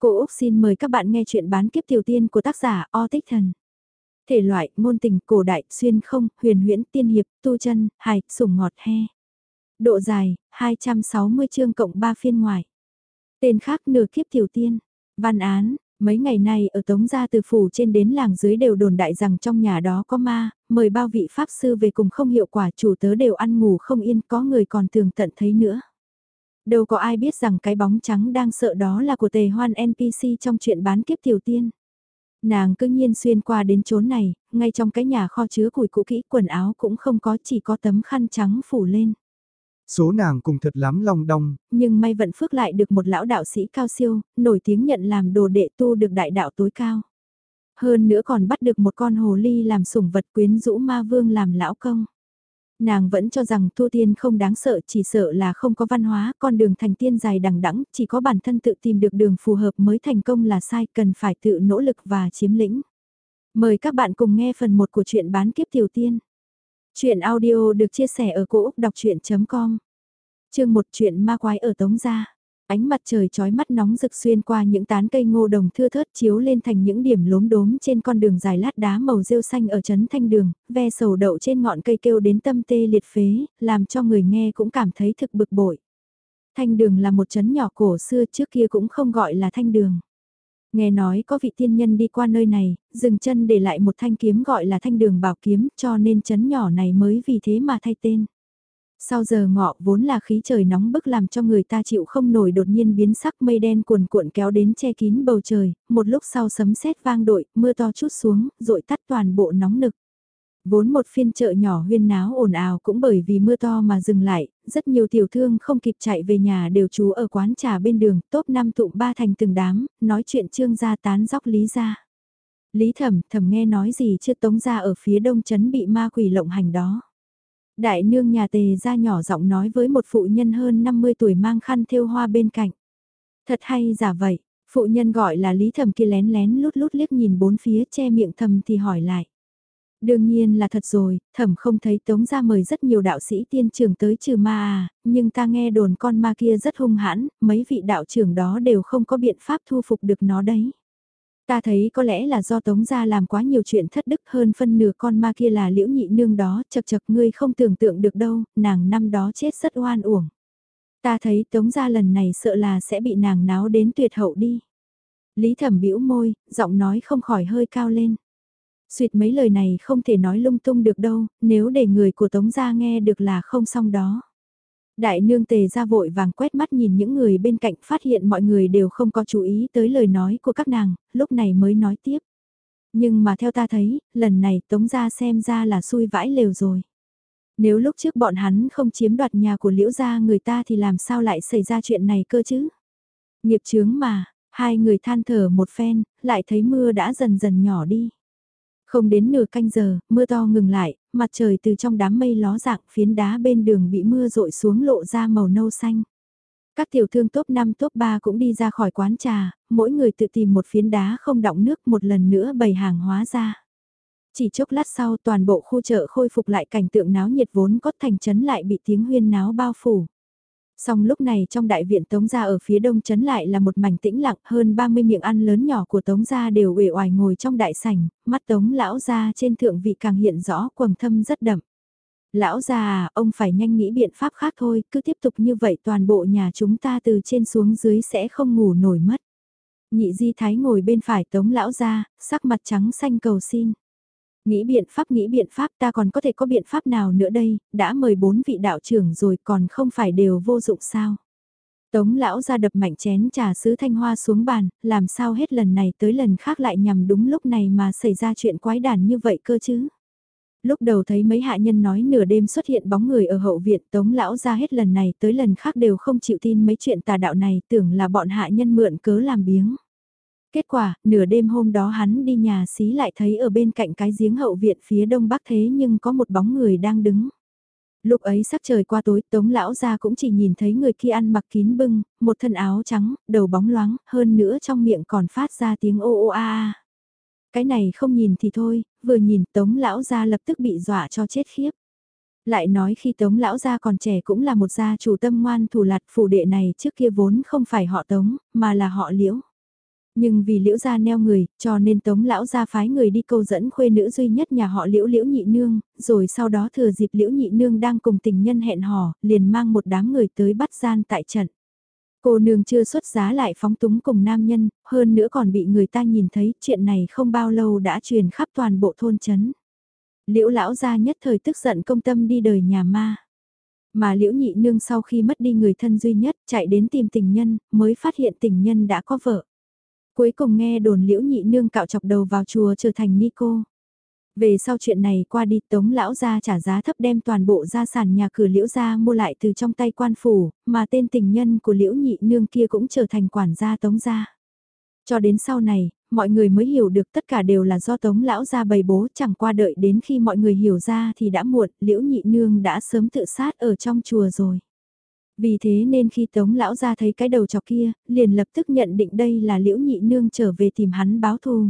Cô Úc xin mời các bạn nghe chuyện bán kiếp tiểu tiên của tác giả O Tích Thần. Thể loại, Môn tình, cổ đại, xuyên không, huyền huyễn, tiên hiệp, tu chân, hài, sủng ngọt he. Độ dài, 260 chương cộng 3 phiên ngoài. Tên khác nửa kiếp tiểu tiên. Văn án, mấy ngày nay ở Tống Gia từ phủ trên đến làng dưới đều đồn đại rằng trong nhà đó có ma, mời bao vị pháp sư về cùng không hiệu quả chủ tớ đều ăn ngủ không yên có người còn tường tận thấy nữa. Đâu có ai biết rằng cái bóng trắng đang sợ đó là của tề hoan NPC trong chuyện bán kiếp tiểu tiên. Nàng cứ nhiên xuyên qua đến chốn này, ngay trong cái nhà kho chứa củi cũ kỹ quần áo cũng không có chỉ có tấm khăn trắng phủ lên. Số nàng cùng thật lắm long đong. Nhưng may vận phước lại được một lão đạo sĩ cao siêu, nổi tiếng nhận làm đồ đệ tu được đại đạo tối cao. Hơn nữa còn bắt được một con hồ ly làm sủng vật quyến rũ ma vương làm lão công. Nàng vẫn cho rằng tu tiên không đáng sợ chỉ sợ là không có văn hóa, con đường thành tiên dài đằng đẵng chỉ có bản thân tự tìm được đường phù hợp mới thành công là sai, cần phải tự nỗ lực và chiếm lĩnh. Mời các bạn cùng nghe phần 1 của truyện bán kiếp tiểu tiên. Chuyện audio được chia sẻ ở cỗ đọc chuyện.com Chương một chuyện ma quái ở Tống Gia Ánh mặt trời chói mắt nóng rực xuyên qua những tán cây ngô đồng thưa thớt chiếu lên thành những điểm lốm đốm trên con đường dài lát đá màu rêu xanh ở trấn thanh đường, ve sầu đậu trên ngọn cây kêu đến tâm tê liệt phế, làm cho người nghe cũng cảm thấy thực bực bội. Thanh đường là một trấn nhỏ cổ xưa trước kia cũng không gọi là thanh đường. Nghe nói có vị tiên nhân đi qua nơi này, dừng chân để lại một thanh kiếm gọi là thanh đường bảo kiếm cho nên trấn nhỏ này mới vì thế mà thay tên. Sau giờ ngọ vốn là khí trời nóng bức làm cho người ta chịu không nổi đột nhiên biến sắc mây đen cuồn cuộn kéo đến che kín bầu trời, một lúc sau sấm sét vang đội, mưa to chút xuống, rội tắt toàn bộ nóng nực. Vốn một phiên chợ nhỏ huyên náo ồn ào cũng bởi vì mưa to mà dừng lại, rất nhiều tiểu thương không kịp chạy về nhà đều trú ở quán trà bên đường, top 5 tụng ba thành từng đám, nói chuyện trương gia tán dóc lý gia. Lý thẩm, thẩm nghe nói gì chưa tống ra ở phía đông chấn bị ma quỷ lộng hành đó. Đại nương nhà tề ra nhỏ giọng nói với một phụ nhân hơn 50 tuổi mang khăn thêu hoa bên cạnh. Thật hay giả vậy, phụ nhân gọi là lý thầm kia lén lén lút lút liếc nhìn bốn phía che miệng thầm thì hỏi lại. Đương nhiên là thật rồi, thẩm không thấy tống ra mời rất nhiều đạo sĩ tiên trường tới trừ ma à, nhưng ta nghe đồn con ma kia rất hung hãn, mấy vị đạo trưởng đó đều không có biện pháp thu phục được nó đấy. Ta thấy có lẽ là do Tống Gia làm quá nhiều chuyện thất đức hơn phân nửa con ma kia là liễu nhị nương đó, chật chật ngươi không tưởng tượng được đâu, nàng năm đó chết rất oan uổng. Ta thấy Tống Gia lần này sợ là sẽ bị nàng náo đến tuyệt hậu đi. Lý thẩm bĩu môi, giọng nói không khỏi hơi cao lên. Xuyệt mấy lời này không thể nói lung tung được đâu, nếu để người của Tống Gia nghe được là không xong đó. Đại nương tề ra vội vàng quét mắt nhìn những người bên cạnh phát hiện mọi người đều không có chú ý tới lời nói của các nàng, lúc này mới nói tiếp. Nhưng mà theo ta thấy, lần này tống ra xem ra là xui vãi lều rồi. Nếu lúc trước bọn hắn không chiếm đoạt nhà của liễu gia người ta thì làm sao lại xảy ra chuyện này cơ chứ? Nghiệp chướng mà, hai người than thở một phen, lại thấy mưa đã dần dần nhỏ đi. Không đến nửa canh giờ, mưa to ngừng lại, mặt trời từ trong đám mây ló dạng phiến đá bên đường bị mưa rội xuống lộ ra màu nâu xanh. Các tiểu thương top 5 top 3 cũng đi ra khỏi quán trà, mỗi người tự tìm một phiến đá không đọng nước một lần nữa bày hàng hóa ra. Chỉ chốc lát sau toàn bộ khu chợ khôi phục lại cảnh tượng náo nhiệt vốn có thành trấn lại bị tiếng huyên náo bao phủ. Song lúc này trong đại viện Tống Gia ở phía đông chấn lại là một mảnh tĩnh lặng hơn 30 miệng ăn lớn nhỏ của Tống Gia đều uể oải ngồi trong đại sảnh, mắt Tống Lão Gia trên thượng vị càng hiện rõ quầng thâm rất đậm. Lão Gia à, ông phải nhanh nghĩ biện pháp khác thôi, cứ tiếp tục như vậy toàn bộ nhà chúng ta từ trên xuống dưới sẽ không ngủ nổi mất. Nhị Di Thái ngồi bên phải Tống Lão Gia, sắc mặt trắng xanh cầu xin. Nghĩ biện pháp nghĩ biện pháp ta còn có thể có biện pháp nào nữa đây, đã mời bốn vị đạo trưởng rồi còn không phải đều vô dụng sao. Tống lão ra đập mạnh chén trà sứ thanh hoa xuống bàn, làm sao hết lần này tới lần khác lại nhằm đúng lúc này mà xảy ra chuyện quái đản như vậy cơ chứ. Lúc đầu thấy mấy hạ nhân nói nửa đêm xuất hiện bóng người ở hậu viện tống lão ra hết lần này tới lần khác đều không chịu tin mấy chuyện tà đạo này tưởng là bọn hạ nhân mượn cớ làm biếng. Kết quả, nửa đêm hôm đó hắn đi nhà xí lại thấy ở bên cạnh cái giếng hậu viện phía đông bắc thế nhưng có một bóng người đang đứng. Lúc ấy sắc trời qua tối, tống lão ra cũng chỉ nhìn thấy người kia ăn mặc kín bưng, một thân áo trắng, đầu bóng loáng, hơn nữa trong miệng còn phát ra tiếng ô ô a a. Cái này không nhìn thì thôi, vừa nhìn tống lão ra lập tức bị dọa cho chết khiếp. Lại nói khi tống lão gia còn trẻ cũng là một gia chủ tâm ngoan thủ lạt phủ đệ này trước kia vốn không phải họ tống, mà là họ liễu. Nhưng vì liễu gia neo người, cho nên tống lão gia phái người đi câu dẫn khuê nữ duy nhất nhà họ liễu liễu nhị nương, rồi sau đó thừa dịp liễu nhị nương đang cùng tình nhân hẹn hò, liền mang một đám người tới bắt gian tại trận. Cô nương chưa xuất giá lại phóng túng cùng nam nhân, hơn nữa còn bị người ta nhìn thấy chuyện này không bao lâu đã truyền khắp toàn bộ thôn chấn. Liễu lão gia nhất thời tức giận công tâm đi đời nhà ma. Mà liễu nhị nương sau khi mất đi người thân duy nhất chạy đến tìm tình nhân, mới phát hiện tình nhân đã có vợ. Cuối cùng nghe đồn liễu nhị nương cạo chọc đầu vào chùa trở thành ni cô. Về sau chuyện này qua đi tống lão ra trả giá thấp đem toàn bộ gia sản nhà cửa liễu gia mua lại từ trong tay quan phủ, mà tên tình nhân của liễu nhị nương kia cũng trở thành quản gia tống gia. Cho đến sau này, mọi người mới hiểu được tất cả đều là do tống lão gia bày bố chẳng qua đợi đến khi mọi người hiểu ra thì đã muộn, liễu nhị nương đã sớm tự sát ở trong chùa rồi. Vì thế nên khi tống lão ra thấy cái đầu chọc kia, liền lập tức nhận định đây là liễu nhị nương trở về tìm hắn báo thù.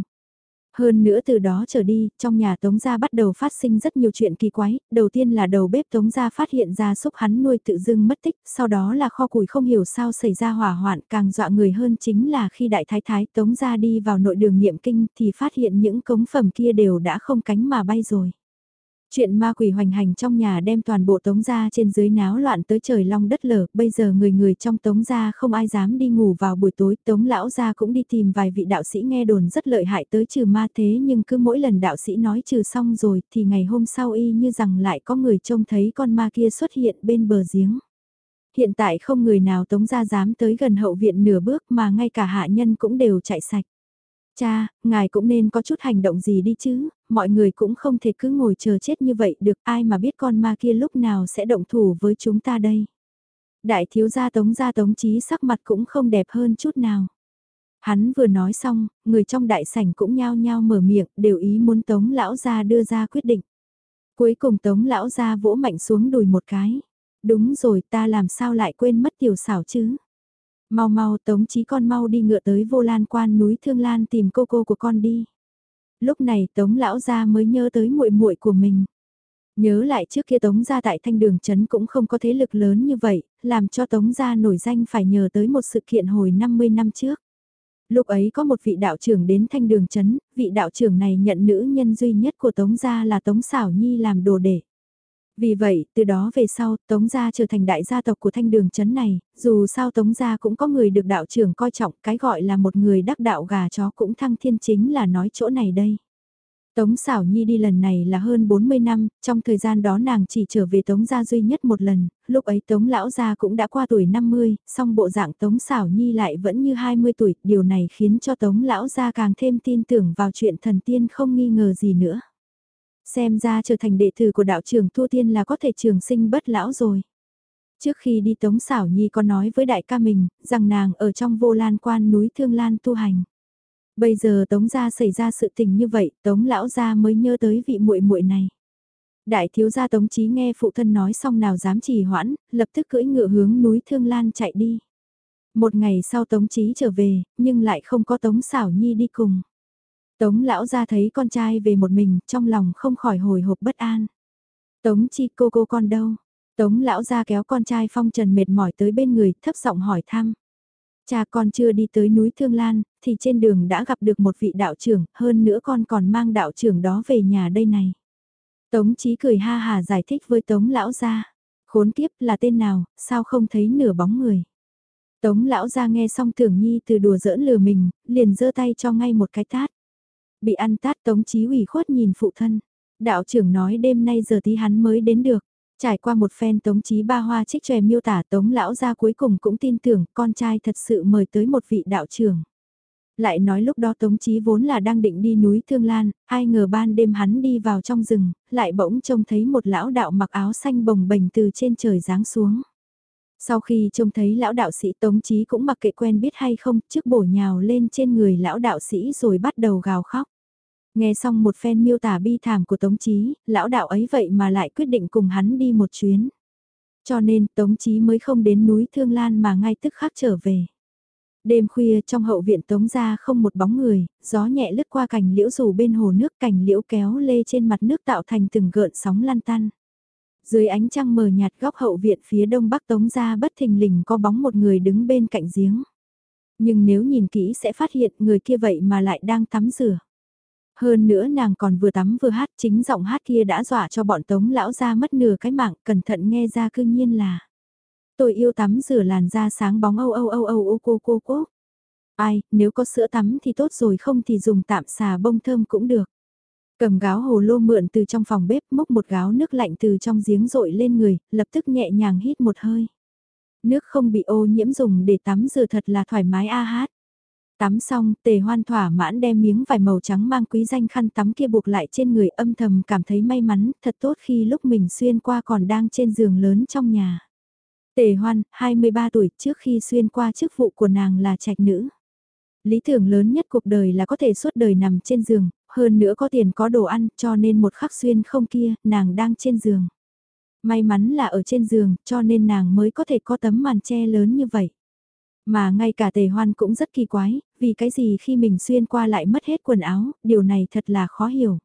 Hơn nữa từ đó trở đi, trong nhà Tống Gia bắt đầu phát sinh rất nhiều chuyện kỳ quái, đầu tiên là đầu bếp Tống Gia phát hiện ra xúc hắn nuôi tự dưng mất tích, sau đó là kho củi không hiểu sao xảy ra hỏa hoạn càng dọa người hơn chính là khi đại thái thái Tống Gia đi vào nội đường niệm kinh thì phát hiện những cống phẩm kia đều đã không cánh mà bay rồi. Chuyện ma quỷ hoành hành trong nhà đem toàn bộ tống gia trên dưới náo loạn tới trời long đất lở, bây giờ người người trong tống gia không ai dám đi ngủ vào buổi tối, tống lão gia cũng đi tìm vài vị đạo sĩ nghe đồn rất lợi hại tới trừ ma thế nhưng cứ mỗi lần đạo sĩ nói trừ xong rồi thì ngày hôm sau y như rằng lại có người trông thấy con ma kia xuất hiện bên bờ giếng. Hiện tại không người nào tống gia dám tới gần hậu viện nửa bước mà ngay cả hạ nhân cũng đều chạy sạch. Cha, ngài cũng nên có chút hành động gì đi chứ, mọi người cũng không thể cứ ngồi chờ chết như vậy được ai mà biết con ma kia lúc nào sẽ động thủ với chúng ta đây. Đại thiếu gia tống gia tống trí sắc mặt cũng không đẹp hơn chút nào. Hắn vừa nói xong, người trong đại sảnh cũng nhao nhao mở miệng, đều ý muốn tống lão gia đưa ra quyết định. Cuối cùng tống lão gia vỗ mạnh xuống đùi một cái. Đúng rồi ta làm sao lại quên mất tiểu xảo chứ. Mau mau tống chí con mau đi ngựa tới vô lan quan núi Thương Lan tìm cô cô của con đi. Lúc này tống lão gia mới nhớ tới muội muội của mình. Nhớ lại trước kia tống gia tại thanh đường chấn cũng không có thế lực lớn như vậy, làm cho tống gia nổi danh phải nhờ tới một sự kiện hồi 50 năm trước. Lúc ấy có một vị đạo trưởng đến thanh đường chấn, vị đạo trưởng này nhận nữ nhân duy nhất của tống gia là tống xảo nhi làm đồ đệ. Vì vậy, từ đó về sau, Tống Gia trở thành đại gia tộc của thanh đường chấn này, dù sao Tống Gia cũng có người được đạo trưởng coi trọng, cái gọi là một người đắc đạo gà chó cũng thăng thiên chính là nói chỗ này đây. Tống xảo nhi đi lần này là hơn 40 năm, trong thời gian đó nàng chỉ trở về Tống Gia duy nhất một lần, lúc ấy Tống Lão Gia cũng đã qua tuổi 50, song bộ dạng Tống xảo nhi lại vẫn như 20 tuổi, điều này khiến cho Tống Lão Gia càng thêm tin tưởng vào chuyện thần tiên không nghi ngờ gì nữa. Xem ra trở thành đệ tử của đạo trưởng Thu Tiên là có thể trường sinh bất lão rồi. Trước khi đi Tống Xảo Nhi có nói với đại ca mình, rằng nàng ở trong vô lan quan núi Thương Lan tu hành. Bây giờ Tống gia xảy ra sự tình như vậy, Tống lão gia mới nhớ tới vị muội muội này. Đại thiếu gia Tống Chí nghe phụ thân nói xong nào dám trì hoãn, lập tức cưỡi ngựa hướng núi Thương Lan chạy đi. Một ngày sau Tống Chí trở về, nhưng lại không có Tống Xảo Nhi đi cùng. Tống lão ra thấy con trai về một mình, trong lòng không khỏi hồi hộp bất an. Tống chi cô cô con đâu? Tống lão ra kéo con trai phong trần mệt mỏi tới bên người, thấp giọng hỏi thăm. Cha con chưa đi tới núi Thương Lan, thì trên đường đã gặp được một vị đạo trưởng, hơn nữa con còn mang đạo trưởng đó về nhà đây này. Tống chí cười ha hà giải thích với Tống lão ra. Khốn kiếp là tên nào, sao không thấy nửa bóng người. Tống lão ra nghe xong tưởng nhi từ đùa giỡn lừa mình, liền giơ tay cho ngay một cái tát. Bị ăn tát tống chí ủy khuất nhìn phụ thân. Đạo trưởng nói đêm nay giờ tí hắn mới đến được. Trải qua một phen tống chí ba hoa trích tròe miêu tả tống lão ra cuối cùng cũng tin tưởng con trai thật sự mời tới một vị đạo trưởng. Lại nói lúc đó tống chí vốn là đang định đi núi Thương Lan, ai ngờ ban đêm hắn đi vào trong rừng, lại bỗng trông thấy một lão đạo mặc áo xanh bồng bềnh từ trên trời giáng xuống. Sau khi trông thấy lão đạo sĩ Tống Chí cũng mặc kệ quen biết hay không, trước bổ nhào lên trên người lão đạo sĩ rồi bắt đầu gào khóc. Nghe xong một phen miêu tả bi thảm của Tống Chí, lão đạo ấy vậy mà lại quyết định cùng hắn đi một chuyến. Cho nên Tống Chí mới không đến núi Thương Lan mà ngay tức khắc trở về. Đêm khuya trong hậu viện Tống ra không một bóng người, gió nhẹ lướt qua cành liễu rủ bên hồ nước cành liễu kéo lê trên mặt nước tạo thành từng gợn sóng lan tăn. Dưới ánh trăng mờ nhạt góc hậu viện phía đông bắc tống ra bất thình lình có bóng một người đứng bên cạnh giếng. Nhưng nếu nhìn kỹ sẽ phát hiện người kia vậy mà lại đang tắm rửa. Hơn nữa nàng còn vừa tắm vừa hát chính giọng hát kia đã dọa cho bọn tống lão ra mất nửa cái mạng cẩn thận nghe ra cương nhiên là. Tôi yêu tắm rửa làn da sáng bóng âu âu âu âu ô cô cô cô. Ai, nếu có sữa tắm thì tốt rồi không thì dùng tạm xà bông thơm cũng được. Cầm gáo hồ lô mượn từ trong phòng bếp múc một gáo nước lạnh từ trong giếng rội lên người, lập tức nhẹ nhàng hít một hơi. Nước không bị ô nhiễm dùng để tắm rửa thật là thoải mái a hát. Tắm xong, tề hoan thỏa mãn đem miếng vải màu trắng mang quý danh khăn tắm kia buộc lại trên người âm thầm cảm thấy may mắn, thật tốt khi lúc mình xuyên qua còn đang trên giường lớn trong nhà. Tề hoan, 23 tuổi trước khi xuyên qua chức vụ của nàng là trạch nữ. Lý tưởng lớn nhất cuộc đời là có thể suốt đời nằm trên giường, hơn nữa có tiền có đồ ăn cho nên một khắc xuyên không kia, nàng đang trên giường. May mắn là ở trên giường cho nên nàng mới có thể có tấm màn che lớn như vậy. Mà ngay cả tề hoan cũng rất kỳ quái, vì cái gì khi mình xuyên qua lại mất hết quần áo, điều này thật là khó hiểu.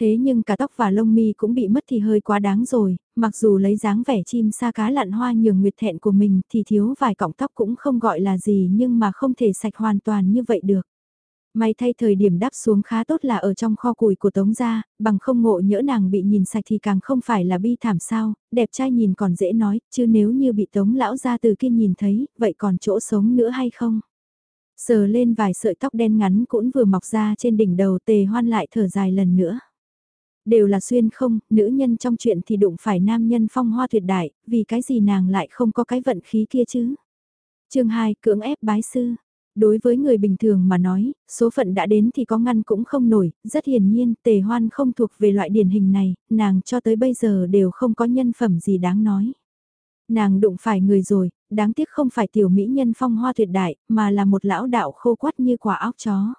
Thế nhưng cả tóc và lông mi cũng bị mất thì hơi quá đáng rồi, mặc dù lấy dáng vẻ chim sa cá lặn hoa nhường nguyệt thẹn của mình thì thiếu vài cọng tóc cũng không gọi là gì nhưng mà không thể sạch hoàn toàn như vậy được. May thay thời điểm đáp xuống khá tốt là ở trong kho củi của Tống gia, bằng không ngộ nhỡ nàng bị nhìn sạch thì càng không phải là bi thảm sao, đẹp trai nhìn còn dễ nói, chứ nếu như bị Tống lão gia từ kia nhìn thấy, vậy còn chỗ sống nữa hay không? Sờ lên vài sợi tóc đen ngắn cũng vừa mọc ra trên đỉnh đầu tề hoan lại thở dài lần nữa. Đều là xuyên không, nữ nhân trong chuyện thì đụng phải nam nhân phong hoa tuyệt đại, vì cái gì nàng lại không có cái vận khí kia chứ? chương 2 cưỡng ép bái sư Đối với người bình thường mà nói, số phận đã đến thì có ngăn cũng không nổi, rất hiển nhiên tề hoan không thuộc về loại điển hình này, nàng cho tới bây giờ đều không có nhân phẩm gì đáng nói. Nàng đụng phải người rồi, đáng tiếc không phải tiểu mỹ nhân phong hoa tuyệt đại, mà là một lão đạo khô quắt như quả óc chó.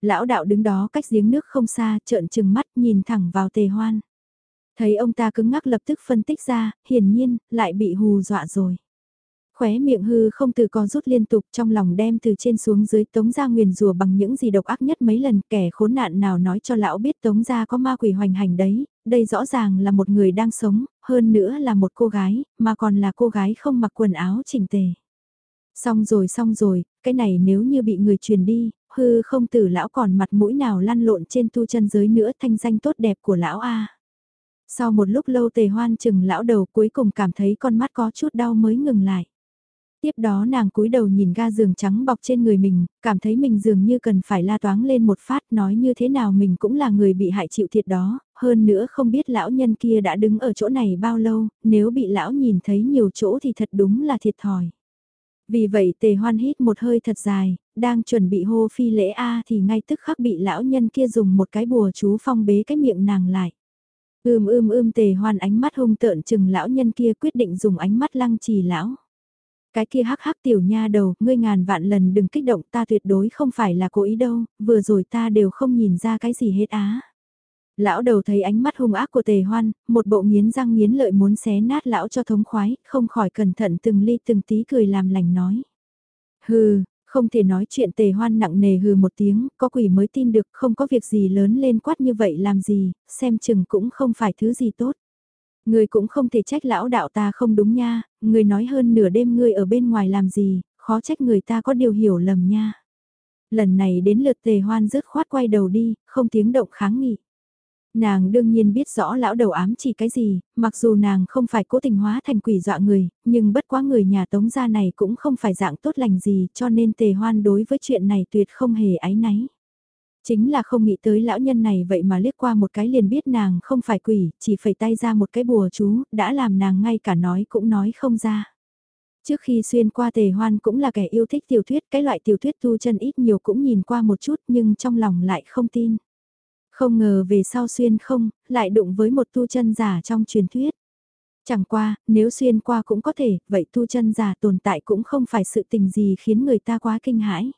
Lão đạo đứng đó cách giếng nước không xa, trợn trừng mắt nhìn thẳng vào tề hoan. Thấy ông ta cứng ngắc lập tức phân tích ra, hiển nhiên, lại bị hù dọa rồi. Khóe miệng hư không từ co rút liên tục trong lòng đem từ trên xuống dưới tống ra nguyền rùa bằng những gì độc ác nhất mấy lần kẻ khốn nạn nào nói cho lão biết tống ra có ma quỷ hoành hành đấy, đây rõ ràng là một người đang sống, hơn nữa là một cô gái, mà còn là cô gái không mặc quần áo chỉnh tề. Xong rồi xong rồi, cái này nếu như bị người truyền đi, hư không tử lão còn mặt mũi nào lăn lộn trên tu chân giới nữa thanh danh tốt đẹp của lão A. Sau một lúc lâu tề hoan chừng lão đầu cuối cùng cảm thấy con mắt có chút đau mới ngừng lại. Tiếp đó nàng cúi đầu nhìn ga giường trắng bọc trên người mình, cảm thấy mình dường như cần phải la toáng lên một phát nói như thế nào mình cũng là người bị hại chịu thiệt đó, hơn nữa không biết lão nhân kia đã đứng ở chỗ này bao lâu, nếu bị lão nhìn thấy nhiều chỗ thì thật đúng là thiệt thòi. Vì vậy tề hoan hít một hơi thật dài, đang chuẩn bị hô phi lễ A thì ngay tức khắc bị lão nhân kia dùng một cái bùa chú phong bế cái miệng nàng lại. Ưm ưm ưm tề hoan ánh mắt hung tợn chừng lão nhân kia quyết định dùng ánh mắt lăng trì lão. Cái kia hắc hắc tiểu nha đầu, ngươi ngàn vạn lần đừng kích động ta tuyệt đối không phải là cố ý đâu, vừa rồi ta đều không nhìn ra cái gì hết á. Lão đầu thấy ánh mắt hung ác của tề hoan, một bộ nghiến răng nghiến lợi muốn xé nát lão cho thống khoái, không khỏi cẩn thận từng ly từng tí cười làm lành nói. Hừ, không thể nói chuyện tề hoan nặng nề hừ một tiếng, có quỷ mới tin được không có việc gì lớn lên quát như vậy làm gì, xem chừng cũng không phải thứ gì tốt. Người cũng không thể trách lão đạo ta không đúng nha, người nói hơn nửa đêm ngươi ở bên ngoài làm gì, khó trách người ta có điều hiểu lầm nha. Lần này đến lượt tề hoan rứt khoát quay đầu đi, không tiếng động kháng nghị. Nàng đương nhiên biết rõ lão đầu ám chỉ cái gì, mặc dù nàng không phải cố tình hóa thành quỷ dọa người, nhưng bất quá người nhà tống gia này cũng không phải dạng tốt lành gì cho nên tề hoan đối với chuyện này tuyệt không hề ái náy. Chính là không nghĩ tới lão nhân này vậy mà liếc qua một cái liền biết nàng không phải quỷ, chỉ phải tay ra một cái bùa chú, đã làm nàng ngay cả nói cũng nói không ra. Trước khi xuyên qua tề hoan cũng là kẻ yêu thích tiểu thuyết, cái loại tiểu thuyết tu chân ít nhiều cũng nhìn qua một chút nhưng trong lòng lại không tin. Không ngờ về sau xuyên không, lại đụng với một tu chân giả trong truyền thuyết. Chẳng qua, nếu xuyên qua cũng có thể, vậy tu chân giả tồn tại cũng không phải sự tình gì khiến người ta quá kinh hãi.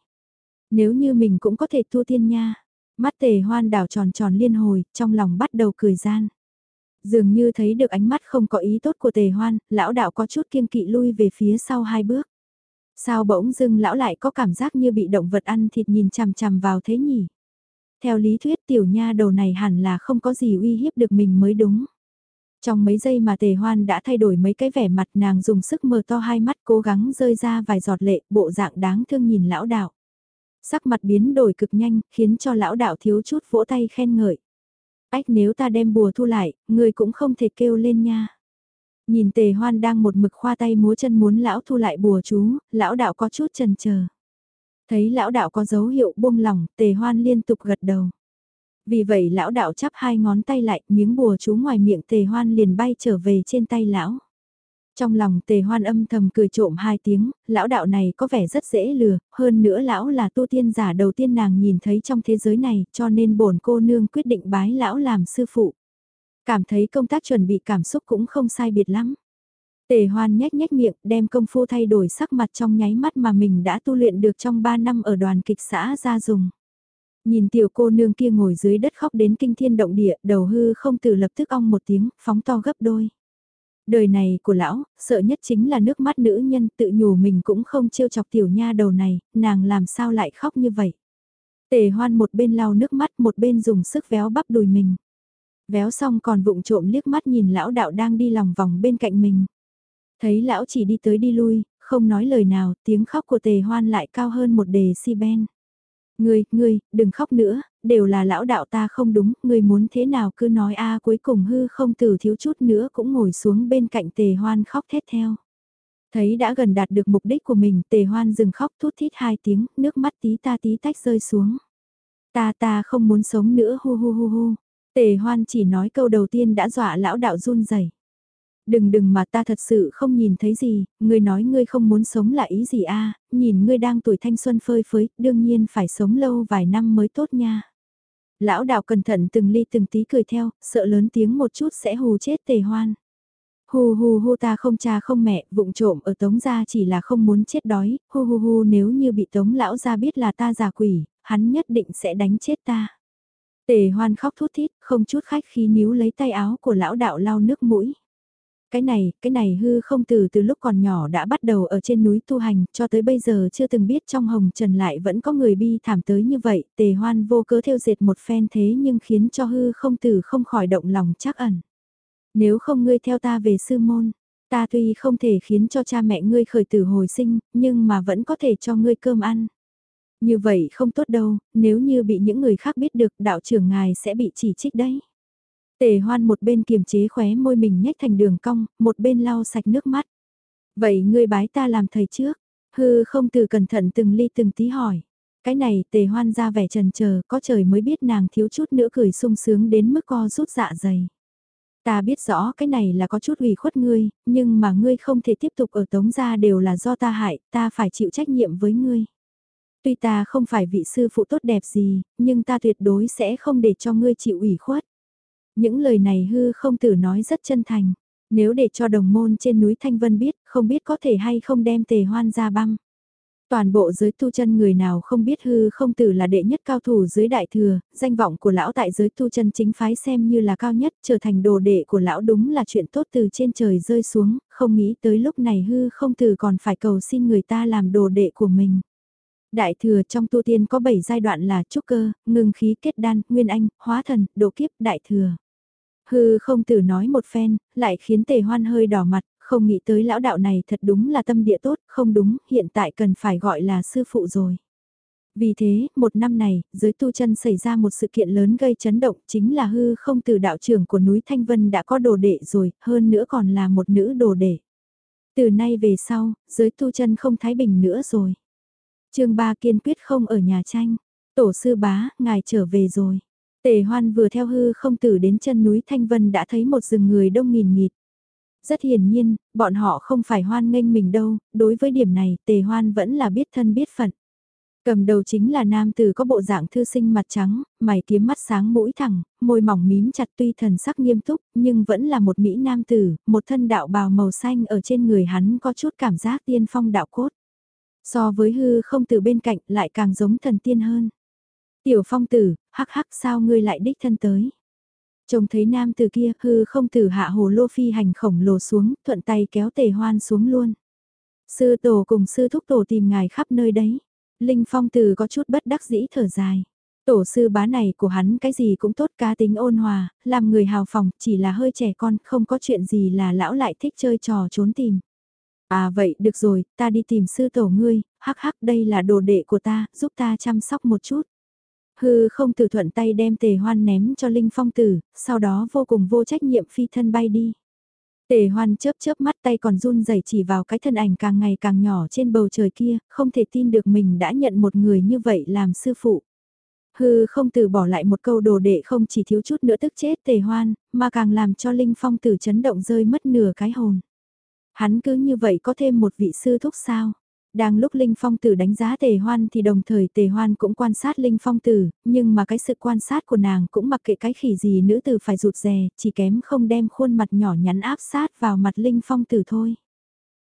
Nếu như mình cũng có thể tu tiên nha. Mắt tề hoan đảo tròn tròn liên hồi, trong lòng bắt đầu cười gian. Dường như thấy được ánh mắt không có ý tốt của tề hoan, lão đạo có chút kiêng kỵ lui về phía sau hai bước. Sao bỗng dưng lão lại có cảm giác như bị động vật ăn thịt nhìn chằm chằm vào thế nhỉ? Theo lý thuyết tiểu nha đầu này hẳn là không có gì uy hiếp được mình mới đúng. Trong mấy giây mà tề hoan đã thay đổi mấy cái vẻ mặt nàng dùng sức mở to hai mắt cố gắng rơi ra vài giọt lệ bộ dạng đáng thương nhìn lão đạo. Sắc mặt biến đổi cực nhanh khiến cho lão đạo thiếu chút vỗ tay khen ngợi. Ách nếu ta đem bùa thu lại, người cũng không thể kêu lên nha. Nhìn tề hoan đang một mực khoa tay múa chân muốn lão thu lại bùa chú, lão đạo có chút chần chờ. Thấy lão đạo có dấu hiệu buông lỏng, tề hoan liên tục gật đầu. Vì vậy lão đạo chắp hai ngón tay lại, miếng bùa chú ngoài miệng tề hoan liền bay trở về trên tay lão. Trong lòng tề hoan âm thầm cười trộm hai tiếng, lão đạo này có vẻ rất dễ lừa, hơn nữa lão là tu tiên giả đầu tiên nàng nhìn thấy trong thế giới này, cho nên bổn cô nương quyết định bái lão làm sư phụ. Cảm thấy công tác chuẩn bị cảm xúc cũng không sai biệt lắm. Tề hoan nhếch nhếch miệng đem công phu thay đổi sắc mặt trong nháy mắt mà mình đã tu luyện được trong 3 năm ở đoàn kịch xã ra dùng. Nhìn tiểu cô nương kia ngồi dưới đất khóc đến kinh thiên động địa, đầu hư không từ lập tức ong một tiếng, phóng to gấp đôi. Đời này của lão, sợ nhất chính là nước mắt nữ nhân tự nhủ mình cũng không trêu chọc tiểu nha đầu này, nàng làm sao lại khóc như vậy. Tề hoan một bên lau nước mắt một bên dùng sức véo bắp đùi mình. Véo xong còn vụng trộm liếc mắt nhìn lão đạo đang đi lòng vòng bên cạnh mình. Thấy lão chỉ đi tới đi lui, không nói lời nào, tiếng khóc của tề hoan lại cao hơn một đề si ben. Ngươi, ngươi, đừng khóc nữa, đều là lão đạo ta không đúng, ngươi muốn thế nào cứ nói a cuối cùng hư không từ thiếu chút nữa cũng ngồi xuống bên cạnh tề hoan khóc thét theo. Thấy đã gần đạt được mục đích của mình, tề hoan dừng khóc thút thít hai tiếng, nước mắt tí ta tí tách rơi xuống. Ta ta không muốn sống nữa hu hu hu hu. Tề hoan chỉ nói câu đầu tiên đã dọa lão đạo run rẩy Đừng đừng mà ta thật sự không nhìn thấy gì, ngươi nói ngươi không muốn sống là ý gì a nhìn ngươi đang tuổi thanh xuân phơi phới, đương nhiên phải sống lâu vài năm mới tốt nha. Lão đạo cẩn thận từng ly từng tí cười theo, sợ lớn tiếng một chút sẽ hù chết tề hoan. Hu hu hu ta không cha không mẹ, vụng trộm ở tống gia chỉ là không muốn chết đói, hu hu hu nếu như bị tống lão gia biết là ta giả quỷ, hắn nhất định sẽ đánh chết ta. Tề hoan khóc thút thít, không chút khách khí níu lấy tay áo của lão đạo lau nước mũi cái này, cái này hư không từ từ lúc còn nhỏ đã bắt đầu ở trên núi tu hành, cho tới bây giờ chưa từng biết trong hồng trần lại vẫn có người bi thảm tới như vậy, tề hoan vô cớ theo diệt một phen thế nhưng khiến cho hư không từ không khỏi động lòng chắc ẩn. Nếu không ngươi theo ta về sư môn, ta tuy không thể khiến cho cha mẹ ngươi khởi tử hồi sinh, nhưng mà vẫn có thể cho ngươi cơm ăn. Như vậy không tốt đâu, nếu như bị những người khác biết được đạo trưởng ngài sẽ bị chỉ trích đấy. Tề hoan một bên kiềm chế khóe môi mình nhếch thành đường cong, một bên lau sạch nước mắt. Vậy ngươi bái ta làm thầy trước, hư không từ cẩn thận từng ly từng tí hỏi. Cái này tề hoan ra vẻ trần chờ có trời mới biết nàng thiếu chút nữa cười sung sướng đến mức co rút dạ dày. Ta biết rõ cái này là có chút ủy khuất ngươi, nhưng mà ngươi không thể tiếp tục ở tống gia đều là do ta hại, ta phải chịu trách nhiệm với ngươi. Tuy ta không phải vị sư phụ tốt đẹp gì, nhưng ta tuyệt đối sẽ không để cho ngươi chịu ủy khuất. Những lời này hư không tử nói rất chân thành. Nếu để cho đồng môn trên núi Thanh Vân biết, không biết có thể hay không đem tề hoan ra băm. Toàn bộ giới tu chân người nào không biết hư không tử là đệ nhất cao thủ dưới đại thừa, danh vọng của lão tại giới tu chân chính phái xem như là cao nhất, trở thành đồ đệ của lão đúng là chuyện tốt từ trên trời rơi xuống, không nghĩ tới lúc này hư không tử còn phải cầu xin người ta làm đồ đệ của mình. Đại thừa trong tu tiên có 7 giai đoạn là trúc cơ, ngưng khí kết đan, nguyên anh, hóa thần, độ kiếp, đại thừa. Hư không tử nói một phen, lại khiến tề hoan hơi đỏ mặt, không nghĩ tới lão đạo này thật đúng là tâm địa tốt, không đúng, hiện tại cần phải gọi là sư phụ rồi. Vì thế, một năm này, giới tu chân xảy ra một sự kiện lớn gây chấn động chính là hư không tử đạo trưởng của núi Thanh Vân đã có đồ đệ rồi, hơn nữa còn là một nữ đồ đệ. Từ nay về sau, giới tu chân không thái bình nữa rồi. chương ba kiên quyết không ở nhà tranh. Tổ sư bá, ngài trở về rồi. Tề hoan vừa theo hư không tử đến chân núi Thanh Vân đã thấy một rừng người đông nghìn nghịt. Rất hiển nhiên, bọn họ không phải hoan nghênh mình đâu, đối với điểm này tề hoan vẫn là biết thân biết phận. Cầm đầu chính là nam tử có bộ dạng thư sinh mặt trắng, mày kiếm mắt sáng mũi thẳng, môi mỏng mím chặt tuy thần sắc nghiêm túc, nhưng vẫn là một Mỹ nam tử, một thân đạo bào màu xanh ở trên người hắn có chút cảm giác tiên phong đạo cốt. So với hư không từ bên cạnh lại càng giống thần tiên hơn. Tiểu phong tử, hắc hắc sao ngươi lại đích thân tới. Trông thấy nam từ kia hư không tử hạ hồ lô phi hành khổng lồ xuống, thuận tay kéo tề hoan xuống luôn. Sư tổ cùng sư thúc tổ tìm ngài khắp nơi đấy. Linh phong tử có chút bất đắc dĩ thở dài. Tổ sư bá này của hắn cái gì cũng tốt cá tính ôn hòa, làm người hào phòng, chỉ là hơi trẻ con, không có chuyện gì là lão lại thích chơi trò trốn tìm. À vậy, được rồi, ta đi tìm sư tổ ngươi, hắc hắc đây là đồ đệ của ta, giúp ta chăm sóc một chút. Hư không tử thuận tay đem tề hoan ném cho Linh Phong tử, sau đó vô cùng vô trách nhiệm phi thân bay đi. Tề hoan chớp chớp mắt tay còn run rẩy chỉ vào cái thân ảnh càng ngày càng nhỏ trên bầu trời kia, không thể tin được mình đã nhận một người như vậy làm sư phụ. Hư không từ bỏ lại một câu đồ đệ không chỉ thiếu chút nữa tức chết tề hoan, mà càng làm cho Linh Phong tử chấn động rơi mất nửa cái hồn. Hắn cứ như vậy có thêm một vị sư thúc sao? Đang lúc Linh Phong Tử đánh giá Tề Hoan thì đồng thời Tề Hoan cũng quan sát Linh Phong Tử, nhưng mà cái sự quan sát của nàng cũng mặc kệ cái khỉ gì nữ tử phải rụt rè, chỉ kém không đem khuôn mặt nhỏ nhắn áp sát vào mặt Linh Phong Tử thôi.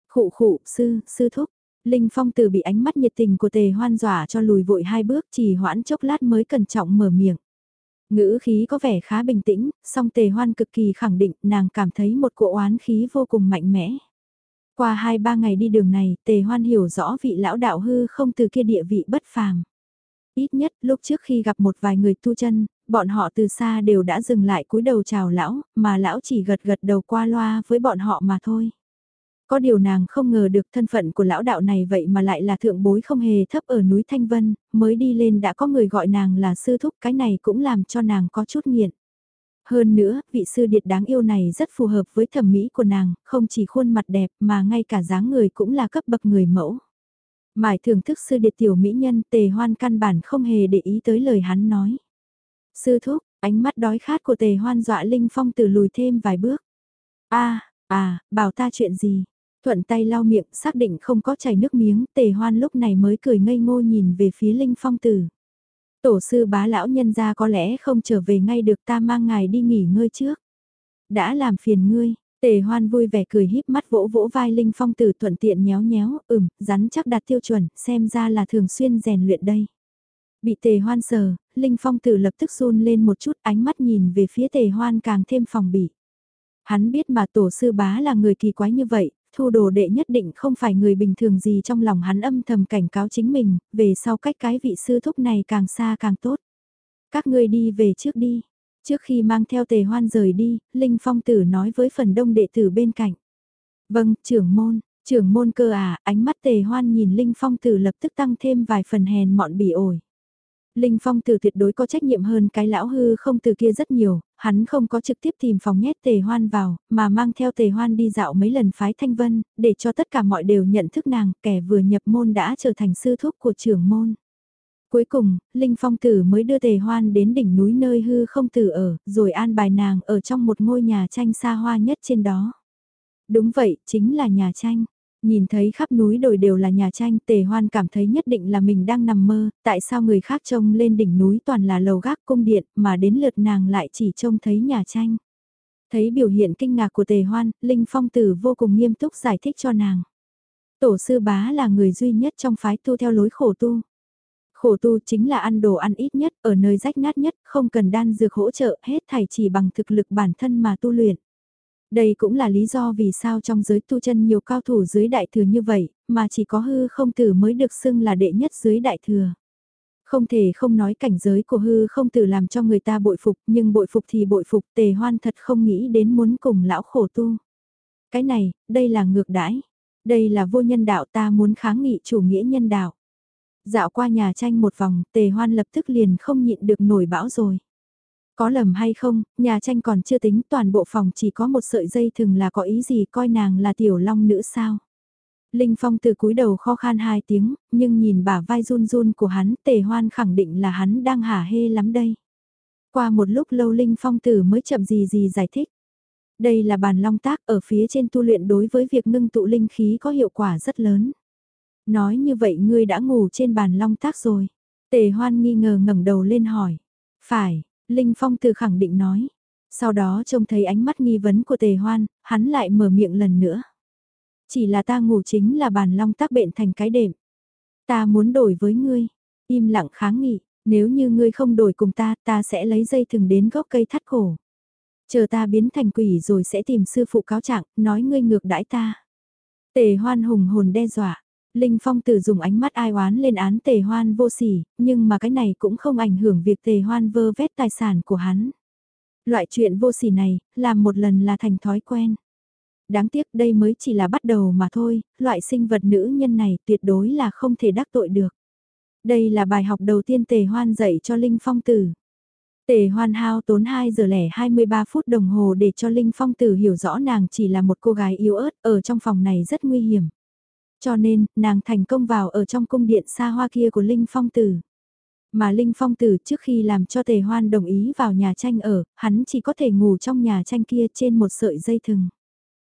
Khụ khụ, sư, sư thúc. Linh Phong Tử bị ánh mắt nhiệt tình của Tề Hoan dọa cho lùi vội hai bước chỉ hoãn chốc lát mới cẩn trọng mở miệng. Ngữ khí có vẻ khá bình tĩnh, song Tề Hoan cực kỳ khẳng định nàng cảm thấy một cỗ oán khí vô cùng mạnh mẽ. Qua hai ba ngày đi đường này, tề hoan hiểu rõ vị lão đạo hư không từ kia địa vị bất phàm. Ít nhất lúc trước khi gặp một vài người tu chân, bọn họ từ xa đều đã dừng lại cúi đầu chào lão, mà lão chỉ gật gật đầu qua loa với bọn họ mà thôi. Có điều nàng không ngờ được thân phận của lão đạo này vậy mà lại là thượng bối không hề thấp ở núi Thanh Vân, mới đi lên đã có người gọi nàng là sư thúc cái này cũng làm cho nàng có chút nghiện. Hơn nữa, vị sư điệt đáng yêu này rất phù hợp với thẩm mỹ của nàng, không chỉ khuôn mặt đẹp mà ngay cả dáng người cũng là cấp bậc người mẫu. Mải thưởng thức sư điệt tiểu mỹ nhân tề hoan căn bản không hề để ý tới lời hắn nói. Sư thúc, ánh mắt đói khát của tề hoan dọa Linh Phong từ lùi thêm vài bước. a à, bảo ta chuyện gì? Thuận tay lau miệng, xác định không có chảy nước miếng, tề hoan lúc này mới cười ngây ngô nhìn về phía Linh Phong tử. Tổ sư bá lão nhân ra có lẽ không trở về ngay được ta mang ngài đi nghỉ ngơi trước. Đã làm phiền ngươi, tề hoan vui vẻ cười híp mắt vỗ vỗ vai Linh Phong tử thuận tiện nhéo nhéo, ừm, rắn chắc đạt tiêu chuẩn, xem ra là thường xuyên rèn luyện đây. Bị tề hoan sờ, Linh Phong tử lập tức run lên một chút ánh mắt nhìn về phía tề hoan càng thêm phòng bị. Hắn biết mà tổ sư bá là người kỳ quái như vậy, thu đồ đệ nhất định không phải người bình thường gì trong lòng hắn âm thầm cảnh cáo chính mình, về sau cách cái vị sư thúc này càng xa càng tốt. Các ngươi đi về trước đi. Trước khi mang theo tề hoan rời đi, Linh Phong Tử nói với phần đông đệ tử bên cạnh. Vâng, trưởng môn, trưởng môn cơ à, ánh mắt tề hoan nhìn Linh Phong Tử lập tức tăng thêm vài phần hèn mọn bỉ ổi. Linh Phong Tử tuyệt đối có trách nhiệm hơn cái lão hư không từ kia rất nhiều, hắn không có trực tiếp tìm phòng nhét tề hoan vào, mà mang theo tề hoan đi dạo mấy lần phái thanh vân, để cho tất cả mọi đều nhận thức nàng, kẻ vừa nhập môn đã trở thành sư thúc của trưởng môn. Cuối cùng, Linh Phong Tử mới đưa tề hoan đến đỉnh núi nơi hư không tử ở, rồi an bài nàng ở trong một ngôi nhà tranh xa hoa nhất trên đó. Đúng vậy, chính là nhà tranh. Nhìn thấy khắp núi đồi đều là nhà tranh, tề hoan cảm thấy nhất định là mình đang nằm mơ, tại sao người khác trông lên đỉnh núi toàn là lầu gác cung điện, mà đến lượt nàng lại chỉ trông thấy nhà tranh. Thấy biểu hiện kinh ngạc của tề hoan, Linh Phong Tử vô cùng nghiêm túc giải thích cho nàng. Tổ sư bá là người duy nhất trong phái tu theo lối khổ tu. Khổ tu chính là ăn đồ ăn ít nhất, ở nơi rách nát nhất, không cần đan dược hỗ trợ, hết thảy chỉ bằng thực lực bản thân mà tu luyện. Đây cũng là lý do vì sao trong giới tu chân nhiều cao thủ dưới đại thừa như vậy, mà chỉ có hư không tử mới được xưng là đệ nhất dưới đại thừa. Không thể không nói cảnh giới của hư không tử làm cho người ta bội phục, nhưng bội phục thì bội phục tề hoan thật không nghĩ đến muốn cùng lão khổ tu. Cái này, đây là ngược đãi. Đây là vô nhân đạo ta muốn kháng nghị chủ nghĩa nhân đạo. Dạo qua nhà tranh một vòng, tề hoan lập tức liền không nhịn được nổi bão rồi. Có lầm hay không, nhà tranh còn chưa tính toàn bộ phòng chỉ có một sợi dây thừng là có ý gì coi nàng là tiểu long nữ sao. Linh Phong từ cúi đầu kho khan hai tiếng, nhưng nhìn bả vai run run của hắn tề hoan khẳng định là hắn đang hả hê lắm đây. Qua một lúc lâu Linh Phong tử mới chậm gì gì giải thích. Đây là bàn long tác ở phía trên tu luyện đối với việc ngưng tụ linh khí có hiệu quả rất lớn. Nói như vậy ngươi đã ngủ trên bàn long tác rồi. Tề hoan nghi ngờ ngẩng đầu lên hỏi. Phải, Linh Phong từ khẳng định nói. Sau đó trông thấy ánh mắt nghi vấn của tề hoan, hắn lại mở miệng lần nữa. Chỉ là ta ngủ chính là bàn long tác bệnh thành cái đệm. Ta muốn đổi với ngươi. Im lặng kháng nghị, nếu như ngươi không đổi cùng ta, ta sẽ lấy dây thừng đến gốc cây thắt cổ. Chờ ta biến thành quỷ rồi sẽ tìm sư phụ cáo trạng, nói ngươi ngược đãi ta. Tề hoan hùng hồn đe dọa. Linh Phong Tử dùng ánh mắt ai oán lên án tề hoan vô sỉ, nhưng mà cái này cũng không ảnh hưởng việc tề hoan vơ vét tài sản của hắn. Loại chuyện vô sỉ này, làm một lần là thành thói quen. Đáng tiếc đây mới chỉ là bắt đầu mà thôi, loại sinh vật nữ nhân này tuyệt đối là không thể đắc tội được. Đây là bài học đầu tiên tề hoan dạy cho Linh Phong Tử. Tề hoan hao tốn 2 giờ lẻ 23 phút đồng hồ để cho Linh Phong Tử hiểu rõ nàng chỉ là một cô gái yếu ớt ở trong phòng này rất nguy hiểm. Cho nên, nàng thành công vào ở trong cung điện xa hoa kia của Linh Phong Tử. Mà Linh Phong Tử trước khi làm cho Tề Hoan đồng ý vào nhà tranh ở, hắn chỉ có thể ngủ trong nhà tranh kia trên một sợi dây thừng.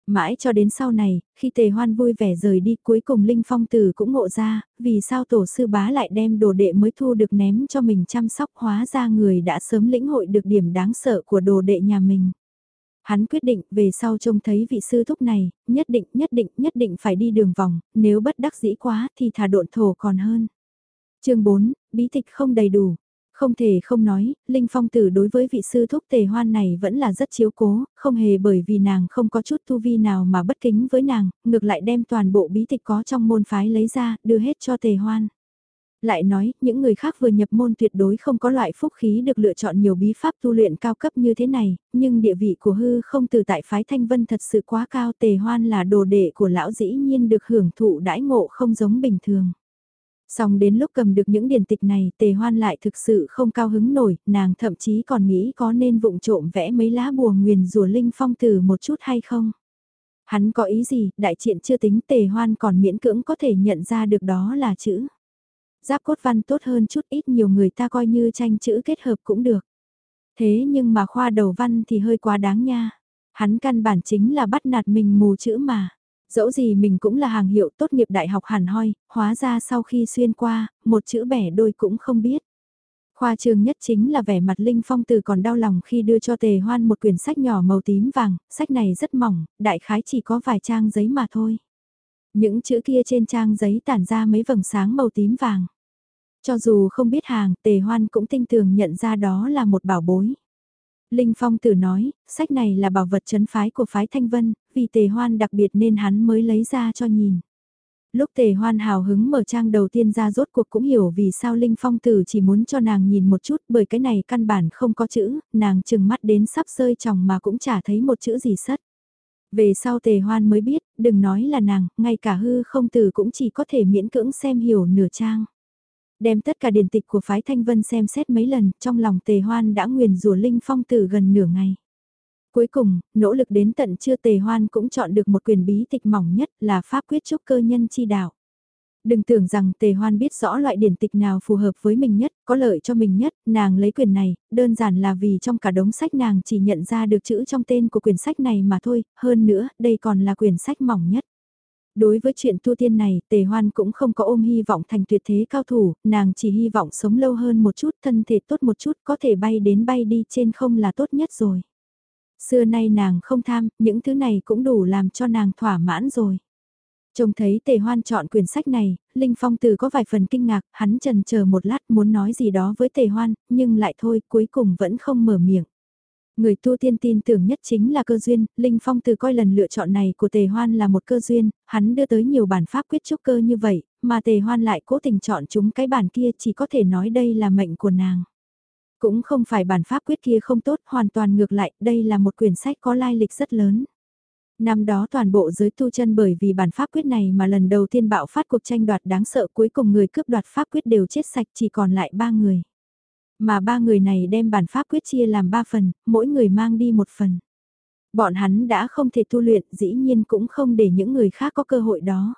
Mãi cho đến sau này, khi Tề Hoan vui vẻ rời đi cuối cùng Linh Phong Tử cũng ngộ ra, vì sao tổ sư bá lại đem đồ đệ mới thu được ném cho mình chăm sóc hóa ra người đã sớm lĩnh hội được điểm đáng sợ của đồ đệ nhà mình. Hắn quyết định về sau trông thấy vị sư thúc này, nhất định, nhất định, nhất định phải đi đường vòng, nếu bất đắc dĩ quá thì thả độn thổ còn hơn. chương 4, bí tịch không đầy đủ. Không thể không nói, Linh Phong Tử đối với vị sư thúc tề hoan này vẫn là rất chiếu cố, không hề bởi vì nàng không có chút tu vi nào mà bất kính với nàng, ngược lại đem toàn bộ bí tịch có trong môn phái lấy ra, đưa hết cho tề hoan. Lại nói, những người khác vừa nhập môn tuyệt đối không có loại phúc khí được lựa chọn nhiều bí pháp tu luyện cao cấp như thế này, nhưng địa vị của hư không từ tại phái thanh vân thật sự quá cao tề hoan là đồ đệ của lão dĩ nhiên được hưởng thụ đãi ngộ không giống bình thường. Xong đến lúc cầm được những điển tịch này tề hoan lại thực sự không cao hứng nổi, nàng thậm chí còn nghĩ có nên vụng trộm vẽ mấy lá bùa nguyền rùa linh phong từ một chút hay không. Hắn có ý gì, đại triện chưa tính tề hoan còn miễn cưỡng có thể nhận ra được đó là chữ. Giáp cốt văn tốt hơn chút ít nhiều người ta coi như tranh chữ kết hợp cũng được. Thế nhưng mà khoa đầu văn thì hơi quá đáng nha. Hắn căn bản chính là bắt nạt mình mù chữ mà. Dẫu gì mình cũng là hàng hiệu tốt nghiệp đại học hàn hoi, hóa ra sau khi xuyên qua, một chữ bẻ đôi cũng không biết. Khoa trường nhất chính là vẻ mặt Linh Phong từ còn đau lòng khi đưa cho Tề Hoan một quyển sách nhỏ màu tím vàng, sách này rất mỏng, đại khái chỉ có vài trang giấy mà thôi. Những chữ kia trên trang giấy tản ra mấy vầng sáng màu tím vàng. Cho dù không biết hàng, Tề Hoan cũng tinh tường nhận ra đó là một bảo bối. Linh Phong tử nói, sách này là bảo vật chấn phái của phái Thanh Vân, vì tề hoan đặc biệt nên hắn mới lấy ra cho nhìn. Lúc tề hoan hào hứng mở trang đầu tiên ra rốt cuộc cũng hiểu vì sao Linh Phong tử chỉ muốn cho nàng nhìn một chút bởi cái này căn bản không có chữ, nàng chừng mắt đến sắp rơi chồng mà cũng chả thấy một chữ gì sất. Về sau tề hoan mới biết, đừng nói là nàng, ngay cả hư không tử cũng chỉ có thể miễn cưỡng xem hiểu nửa trang. Đem tất cả điển tịch của phái Thanh Vân xem xét mấy lần, trong lòng tề hoan đã nguyền rủa Linh Phong tử gần nửa ngày. Cuối cùng, nỗ lực đến tận chưa tề hoan cũng chọn được một quyền bí tịch mỏng nhất là pháp quyết trúc cơ nhân chi đạo. Đừng tưởng rằng tề hoan biết rõ loại điển tịch nào phù hợp với mình nhất, có lợi cho mình nhất, nàng lấy quyền này, đơn giản là vì trong cả đống sách nàng chỉ nhận ra được chữ trong tên của quyển sách này mà thôi, hơn nữa, đây còn là quyển sách mỏng nhất. Đối với chuyện tu tiên này, tề hoan cũng không có ôm hy vọng thành tuyệt thế cao thủ, nàng chỉ hy vọng sống lâu hơn một chút, thân thể tốt một chút, có thể bay đến bay đi trên không là tốt nhất rồi. Xưa nay nàng không tham, những thứ này cũng đủ làm cho nàng thỏa mãn rồi. Trông thấy tề hoan chọn quyển sách này, Linh Phong từ có vài phần kinh ngạc, hắn trần chờ một lát muốn nói gì đó với tề hoan, nhưng lại thôi cuối cùng vẫn không mở miệng. Người tu tiên tin tưởng nhất chính là cơ duyên, Linh Phong từ coi lần lựa chọn này của Tề Hoan là một cơ duyên, hắn đưa tới nhiều bản pháp quyết trúc cơ như vậy, mà Tề Hoan lại cố tình chọn chúng cái bản kia chỉ có thể nói đây là mệnh của nàng. Cũng không phải bản pháp quyết kia không tốt, hoàn toàn ngược lại, đây là một quyển sách có lai lịch rất lớn. Năm đó toàn bộ giới tu chân bởi vì bản pháp quyết này mà lần đầu tiên bạo phát cuộc tranh đoạt đáng sợ cuối cùng người cướp đoạt pháp quyết đều chết sạch chỉ còn lại ba người. Mà ba người này đem bản pháp quyết chia làm ba phần, mỗi người mang đi một phần. Bọn hắn đã không thể tu luyện, dĩ nhiên cũng không để những người khác có cơ hội đó.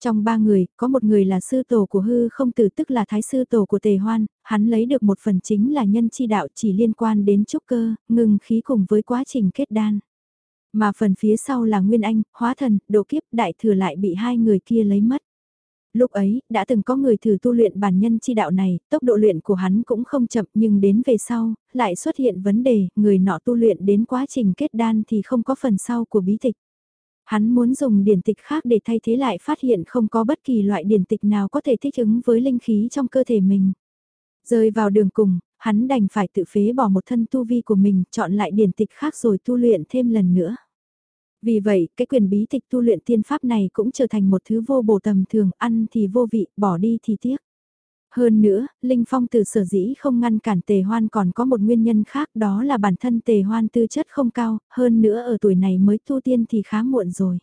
Trong ba người, có một người là sư tổ của hư không tử tức là thái sư tổ của tề hoan, hắn lấy được một phần chính là nhân chi đạo chỉ liên quan đến trúc cơ, ngừng khí cùng với quá trình kết đan. Mà phần phía sau là Nguyên Anh, Hóa Thần, Độ Kiếp, Đại Thừa lại bị hai người kia lấy mất. Lúc ấy, đã từng có người thử tu luyện bản nhân chi đạo này, tốc độ luyện của hắn cũng không chậm nhưng đến về sau, lại xuất hiện vấn đề, người nọ tu luyện đến quá trình kết đan thì không có phần sau của bí tịch. Hắn muốn dùng điển tịch khác để thay thế lại phát hiện không có bất kỳ loại điển tịch nào có thể thích ứng với linh khí trong cơ thể mình. Rơi vào đường cùng, hắn đành phải tự phế bỏ một thân tu vi của mình, chọn lại điển tịch khác rồi tu luyện thêm lần nữa. Vì vậy, cái quyền bí tịch tu luyện tiên pháp này cũng trở thành một thứ vô bổ tầm thường, ăn thì vô vị, bỏ đi thì tiếc. Hơn nữa, Linh Phong từ sở dĩ không ngăn cản tề hoan còn có một nguyên nhân khác đó là bản thân tề hoan tư chất không cao, hơn nữa ở tuổi này mới tu tiên thì khá muộn rồi.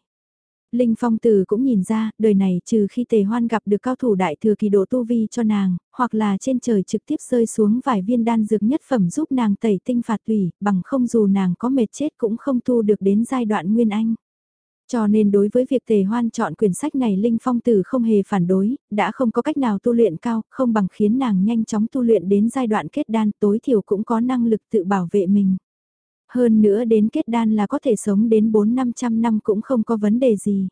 Linh Phong Tử cũng nhìn ra, đời này trừ khi tề hoan gặp được cao thủ đại thừa kỳ độ tu vi cho nàng, hoặc là trên trời trực tiếp rơi xuống vài viên đan dược nhất phẩm giúp nàng tẩy tinh phạt tùy, bằng không dù nàng có mệt chết cũng không tu được đến giai đoạn nguyên anh. Cho nên đối với việc tề hoan chọn quyển sách này Linh Phong Tử không hề phản đối, đã không có cách nào tu luyện cao, không bằng khiến nàng nhanh chóng tu luyện đến giai đoạn kết đan tối thiểu cũng có năng lực tự bảo vệ mình. Hơn nữa đến kết đan là có thể sống đến 4-500 năm cũng không có vấn đề gì.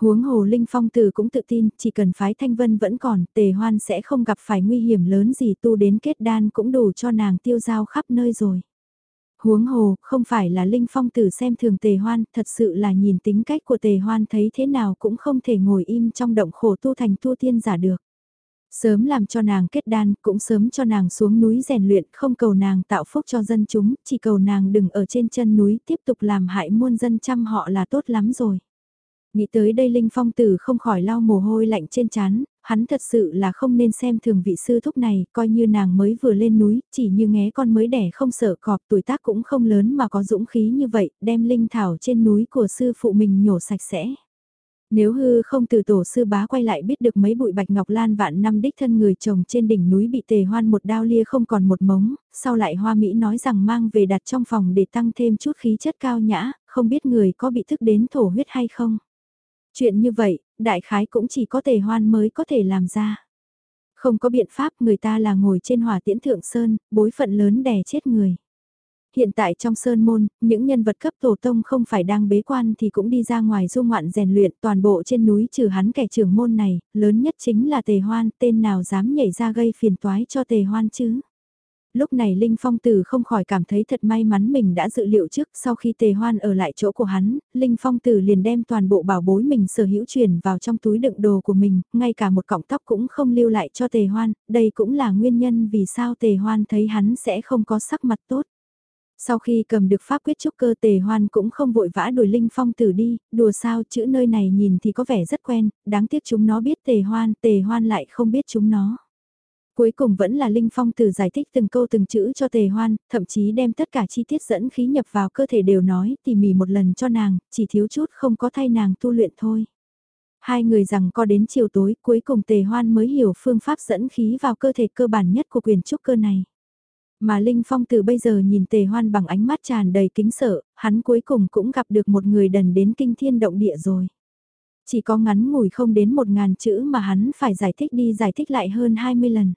Huống hồ Linh Phong Tử cũng tự tin, chỉ cần phái thanh vân vẫn còn, tề hoan sẽ không gặp phải nguy hiểm lớn gì tu đến kết đan cũng đủ cho nàng tiêu giao khắp nơi rồi. Huống hồ, không phải là Linh Phong Tử xem thường tề hoan, thật sự là nhìn tính cách của tề hoan thấy thế nào cũng không thể ngồi im trong động khổ tu thành tu tiên giả được. Sớm làm cho nàng kết đan, cũng sớm cho nàng xuống núi rèn luyện, không cầu nàng tạo phúc cho dân chúng, chỉ cầu nàng đừng ở trên chân núi tiếp tục làm hại muôn dân trăm họ là tốt lắm rồi. Nghĩ tới đây Linh Phong Tử không khỏi lau mồ hôi lạnh trên chán, hắn thật sự là không nên xem thường vị sư thúc này, coi như nàng mới vừa lên núi, chỉ như ngé con mới đẻ không sợ cọp tuổi tác cũng không lớn mà có dũng khí như vậy, đem linh thảo trên núi của sư phụ mình nhổ sạch sẽ. Nếu hư không từ tổ sư bá quay lại biết được mấy bụi bạch ngọc lan vạn năm đích thân người chồng trên đỉnh núi bị tề hoan một đao lia không còn một mống, sau lại hoa Mỹ nói rằng mang về đặt trong phòng để tăng thêm chút khí chất cao nhã, không biết người có bị thức đến thổ huyết hay không. Chuyện như vậy, đại khái cũng chỉ có tề hoan mới có thể làm ra. Không có biện pháp người ta là ngồi trên hỏa tiễn thượng sơn, bối phận lớn đè chết người. Hiện tại trong sơn môn, những nhân vật cấp tổ tông không phải đang bế quan thì cũng đi ra ngoài du ngoạn rèn luyện toàn bộ trên núi trừ hắn kẻ trưởng môn này, lớn nhất chính là tề hoan, tên nào dám nhảy ra gây phiền toái cho tề hoan chứ. Lúc này Linh Phong Tử không khỏi cảm thấy thật may mắn mình đã dự liệu trước sau khi tề hoan ở lại chỗ của hắn, Linh Phong Tử liền đem toàn bộ bảo bối mình sở hữu truyền vào trong túi đựng đồ của mình, ngay cả một cọng tóc cũng không lưu lại cho tề hoan, đây cũng là nguyên nhân vì sao tề hoan thấy hắn sẽ không có sắc mặt tốt. Sau khi cầm được pháp quyết trúc cơ tề hoan cũng không vội vã đuổi Linh Phong tử đi, đùa sao chữ nơi này nhìn thì có vẻ rất quen, đáng tiếc chúng nó biết tề hoan, tề hoan lại không biết chúng nó. Cuối cùng vẫn là Linh Phong tử giải thích từng câu từng chữ cho tề hoan, thậm chí đem tất cả chi tiết dẫn khí nhập vào cơ thể đều nói tỉ mỉ một lần cho nàng, chỉ thiếu chút không có thay nàng tu luyện thôi. Hai người rằng có đến chiều tối cuối cùng tề hoan mới hiểu phương pháp dẫn khí vào cơ thể cơ bản nhất của quyền trúc cơ này. Mà Linh Phong từ bây giờ nhìn tề hoan bằng ánh mắt tràn đầy kính sợ, hắn cuối cùng cũng gặp được một người đần đến kinh thiên động địa rồi. Chỉ có ngắn ngủi không đến một ngàn chữ mà hắn phải giải thích đi giải thích lại hơn 20 lần.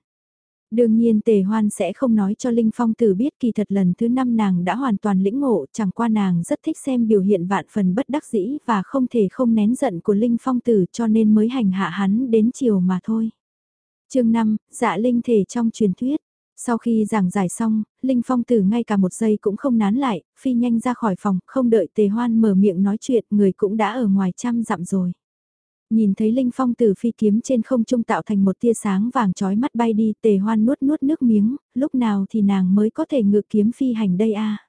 Đương nhiên tề hoan sẽ không nói cho Linh Phong tử biết kỳ thật lần thứ năm nàng đã hoàn toàn lĩnh ngộ chẳng qua nàng rất thích xem biểu hiện vạn phần bất đắc dĩ và không thể không nén giận của Linh Phong tử cho nên mới hành hạ hắn đến chiều mà thôi. chương 5, dạ linh thể trong truyền thuyết. Sau khi giảng giải xong, Linh Phong Tử ngay cả một giây cũng không nán lại, phi nhanh ra khỏi phòng, không đợi Tề Hoan mở miệng nói chuyện, người cũng đã ở ngoài trăm dặm rồi. Nhìn thấy Linh Phong Tử phi kiếm trên không trung tạo thành một tia sáng vàng chói mắt bay đi, Tề Hoan nuốt nuốt nước miếng, lúc nào thì nàng mới có thể ngự kiếm phi hành đây a?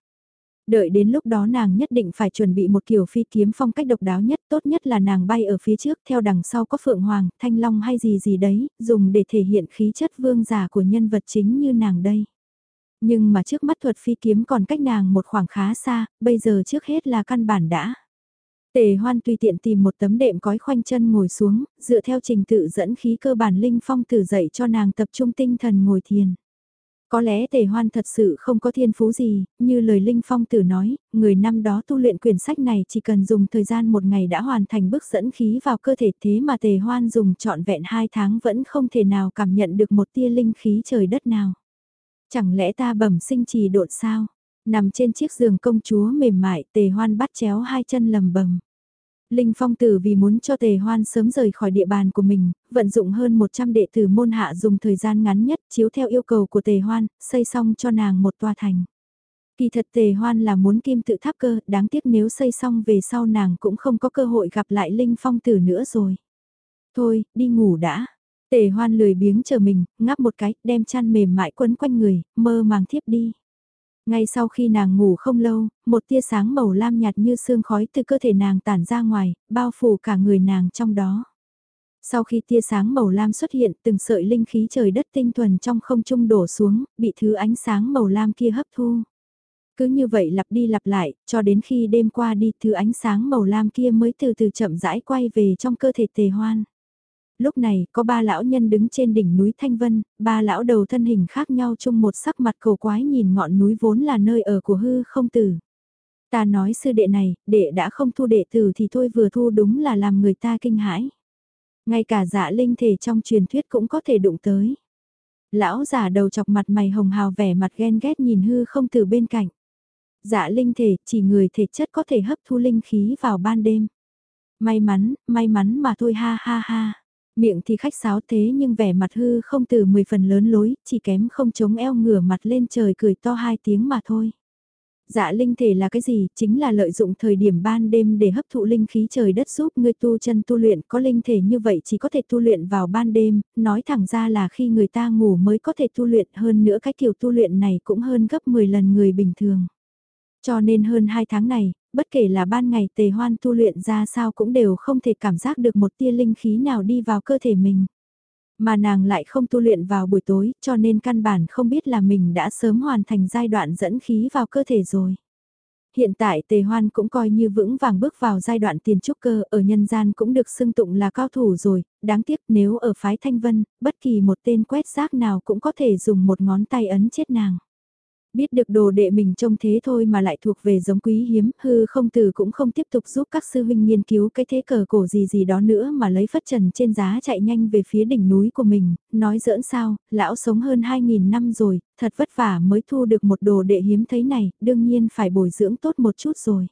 Đợi đến lúc đó nàng nhất định phải chuẩn bị một kiểu phi kiếm phong cách độc đáo nhất, tốt nhất là nàng bay ở phía trước theo đằng sau có phượng hoàng, thanh long hay gì gì đấy, dùng để thể hiện khí chất vương giả của nhân vật chính như nàng đây. Nhưng mà trước mắt thuật phi kiếm còn cách nàng một khoảng khá xa, bây giờ trước hết là căn bản đã. Tề hoan tùy tiện tìm một tấm đệm cói khoanh chân ngồi xuống, dựa theo trình tự dẫn khí cơ bản linh phong tử dậy cho nàng tập trung tinh thần ngồi thiền. Có lẽ tề hoan thật sự không có thiên phú gì, như lời Linh Phong tử nói, người năm đó tu luyện quyển sách này chỉ cần dùng thời gian một ngày đã hoàn thành bước dẫn khí vào cơ thể thế mà tề hoan dùng trọn vẹn hai tháng vẫn không thể nào cảm nhận được một tia linh khí trời đất nào. Chẳng lẽ ta bẩm sinh trì độn sao? Nằm trên chiếc giường công chúa mềm mại tề hoan bắt chéo hai chân lầm bầm. Linh Phong Tử vì muốn cho Tề Hoan sớm rời khỏi địa bàn của mình, vận dụng hơn 100 đệ tử môn hạ dùng thời gian ngắn nhất chiếu theo yêu cầu của Tề Hoan, xây xong cho nàng một tòa thành. Kỳ thật Tề Hoan là muốn kim tự tháp cơ, đáng tiếc nếu xây xong về sau nàng cũng không có cơ hội gặp lại Linh Phong Tử nữa rồi. Thôi, đi ngủ đã. Tề Hoan lười biếng chờ mình, ngáp một cái, đem chăn mềm mại quấn quanh người, mơ màng thiếp đi. Ngay sau khi nàng ngủ không lâu, một tia sáng màu lam nhạt như sương khói từ cơ thể nàng tản ra ngoài, bao phủ cả người nàng trong đó. Sau khi tia sáng màu lam xuất hiện, từng sợi linh khí trời đất tinh thuần trong không trung đổ xuống, bị thứ ánh sáng màu lam kia hấp thu. Cứ như vậy lặp đi lặp lại, cho đến khi đêm qua đi, thứ ánh sáng màu lam kia mới từ từ chậm rãi quay về trong cơ thể tề hoan. Lúc này, có ba lão nhân đứng trên đỉnh núi Thanh Vân, ba lão đầu thân hình khác nhau chung một sắc mặt cầu quái nhìn ngọn núi vốn là nơi ở của hư không tử. Ta nói sư đệ này, đệ đã không thu đệ tử thì thôi vừa thu đúng là làm người ta kinh hãi. Ngay cả dạ linh thể trong truyền thuyết cũng có thể đụng tới. Lão giả đầu chọc mặt mày hồng hào vẻ mặt ghen ghét nhìn hư không từ bên cạnh. Dạ linh thể chỉ người thể chất có thể hấp thu linh khí vào ban đêm. May mắn, may mắn mà thôi ha ha ha. Miệng thì khách sáo thế nhưng vẻ mặt hư không từ 10 phần lớn lối, chỉ kém không chống eo ngửa mặt lên trời cười to hai tiếng mà thôi. Dạ linh thể là cái gì? Chính là lợi dụng thời điểm ban đêm để hấp thụ linh khí trời đất giúp người tu chân tu luyện. Có linh thể như vậy chỉ có thể tu luyện vào ban đêm, nói thẳng ra là khi người ta ngủ mới có thể tu luyện hơn nữa cái kiểu tu luyện này cũng hơn gấp 10 lần người bình thường. Cho nên hơn 2 tháng này, bất kể là ban ngày tề hoan tu luyện ra sao cũng đều không thể cảm giác được một tia linh khí nào đi vào cơ thể mình. Mà nàng lại không tu luyện vào buổi tối, cho nên căn bản không biết là mình đã sớm hoàn thành giai đoạn dẫn khí vào cơ thể rồi. Hiện tại tề hoan cũng coi như vững vàng bước vào giai đoạn tiền trúc cơ ở nhân gian cũng được xưng tụng là cao thủ rồi, đáng tiếc nếu ở phái thanh vân, bất kỳ một tên quét rác nào cũng có thể dùng một ngón tay ấn chết nàng. Biết được đồ đệ mình trông thế thôi mà lại thuộc về giống quý hiếm, hư không từ cũng không tiếp tục giúp các sư huynh nghiên cứu cái thế cờ cổ gì gì đó nữa mà lấy phất trần trên giá chạy nhanh về phía đỉnh núi của mình, nói giỡn sao, lão sống hơn 2.000 năm rồi, thật vất vả mới thu được một đồ đệ hiếm thấy này, đương nhiên phải bồi dưỡng tốt một chút rồi.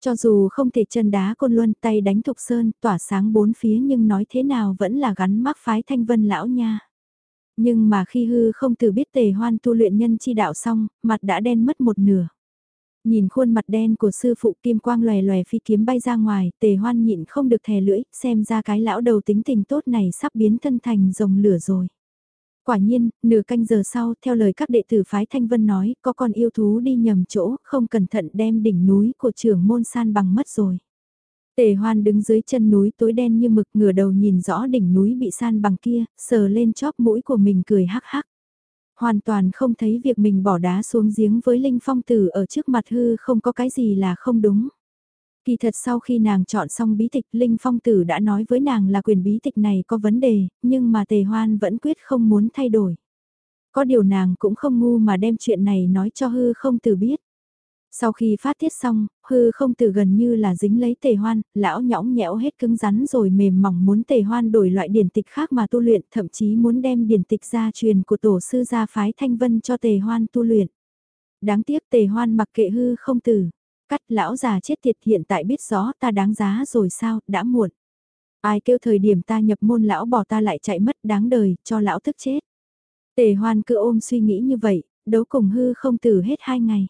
Cho dù không thể chân đá côn luân tay đánh thục sơn, tỏa sáng bốn phía nhưng nói thế nào vẫn là gắn mắc phái thanh vân lão nha. Nhưng mà khi hư không từ biết tề hoan tu luyện nhân chi đạo xong, mặt đã đen mất một nửa. Nhìn khuôn mặt đen của sư phụ kim quang lòe lòe phi kiếm bay ra ngoài, tề hoan nhịn không được thè lưỡi, xem ra cái lão đầu tính tình tốt này sắp biến thân thành rồng lửa rồi. Quả nhiên, nửa canh giờ sau, theo lời các đệ tử phái Thanh Vân nói, có con yêu thú đi nhầm chỗ, không cẩn thận đem đỉnh núi của trưởng môn san bằng mất rồi. Tề hoan đứng dưới chân núi tối đen như mực ngửa đầu nhìn rõ đỉnh núi bị san bằng kia, sờ lên chóp mũi của mình cười hắc hắc. Hoàn toàn không thấy việc mình bỏ đá xuống giếng với Linh Phong Tử ở trước mặt hư không có cái gì là không đúng. Kỳ thật sau khi nàng chọn xong bí tịch Linh Phong Tử đã nói với nàng là quyền bí tịch này có vấn đề, nhưng mà Tề Hoan vẫn quyết không muốn thay đổi. Có điều nàng cũng không ngu mà đem chuyện này nói cho hư không tử biết. Sau khi phát tiết xong, hư không từ gần như là dính lấy tề hoan, lão nhõng nhẽo hết cứng rắn rồi mềm mỏng muốn tề hoan đổi loại điển tịch khác mà tu luyện, thậm chí muốn đem điển tịch gia truyền của tổ sư gia phái thanh vân cho tề hoan tu luyện. Đáng tiếc tề hoan mặc kệ hư không từ, cắt lão già chết tiệt hiện tại biết rõ ta đáng giá rồi sao, đã muộn. Ai kêu thời điểm ta nhập môn lão bỏ ta lại chạy mất đáng đời, cho lão thức chết. Tề hoan cứ ôm suy nghĩ như vậy, đấu cùng hư không từ hết hai ngày.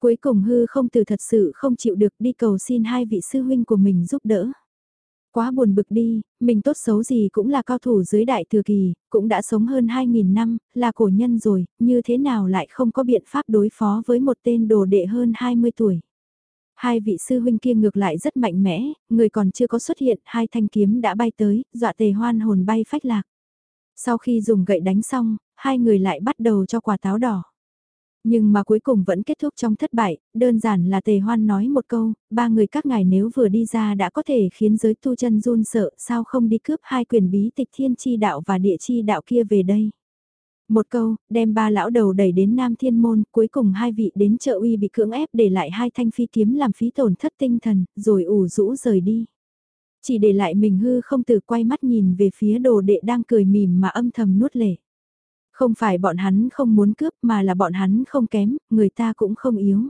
Cuối cùng hư không từ thật sự không chịu được đi cầu xin hai vị sư huynh của mình giúp đỡ. Quá buồn bực đi, mình tốt xấu gì cũng là cao thủ dưới đại thừa kỳ, cũng đã sống hơn 2.000 năm, là cổ nhân rồi, như thế nào lại không có biện pháp đối phó với một tên đồ đệ hơn 20 tuổi. Hai vị sư huynh kia ngược lại rất mạnh mẽ, người còn chưa có xuất hiện, hai thanh kiếm đã bay tới, dọa tề hoan hồn bay phách lạc. Sau khi dùng gậy đánh xong, hai người lại bắt đầu cho quả táo đỏ. Nhưng mà cuối cùng vẫn kết thúc trong thất bại, đơn giản là tề hoan nói một câu, ba người các ngài nếu vừa đi ra đã có thể khiến giới tu chân run sợ, sao không đi cướp hai quyền bí tịch thiên chi đạo và địa chi đạo kia về đây. Một câu, đem ba lão đầu đẩy đến Nam Thiên Môn, cuối cùng hai vị đến chợ uy bị cưỡng ép để lại hai thanh phi kiếm làm phí tổn thất tinh thần, rồi ủ rũ rời đi. Chỉ để lại mình hư không từ quay mắt nhìn về phía đồ đệ đang cười mỉm mà âm thầm nuốt lệ. Không phải bọn hắn không muốn cướp mà là bọn hắn không kém, người ta cũng không yếu.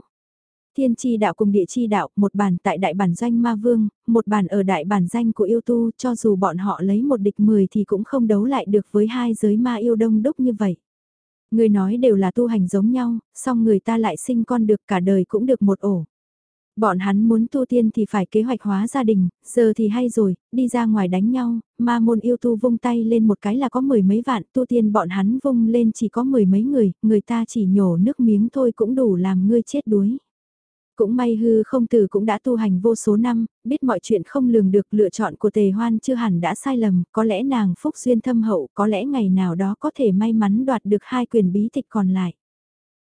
Thiên chi đạo cùng địa chi đạo, một bàn tại đại bản doanh ma vương, một bàn ở đại bản danh của yêu tu, cho dù bọn họ lấy một địch mười thì cũng không đấu lại được với hai giới ma yêu đông đúc như vậy. Người nói đều là tu hành giống nhau, song người ta lại sinh con được cả đời cũng được một ổ. Bọn hắn muốn tu tiên thì phải kế hoạch hóa gia đình, giờ thì hay rồi, đi ra ngoài đánh nhau, ma môn yêu tu vung tay lên một cái là có mười mấy vạn, tu tiên bọn hắn vung lên chỉ có mười mấy người, người ta chỉ nhổ nước miếng thôi cũng đủ làm ngươi chết đuối. Cũng may hư không tử cũng đã tu hành vô số năm, biết mọi chuyện không lường được lựa chọn của tề hoan chưa hẳn đã sai lầm, có lẽ nàng phúc duyên thâm hậu, có lẽ ngày nào đó có thể may mắn đoạt được hai quyền bí tịch còn lại.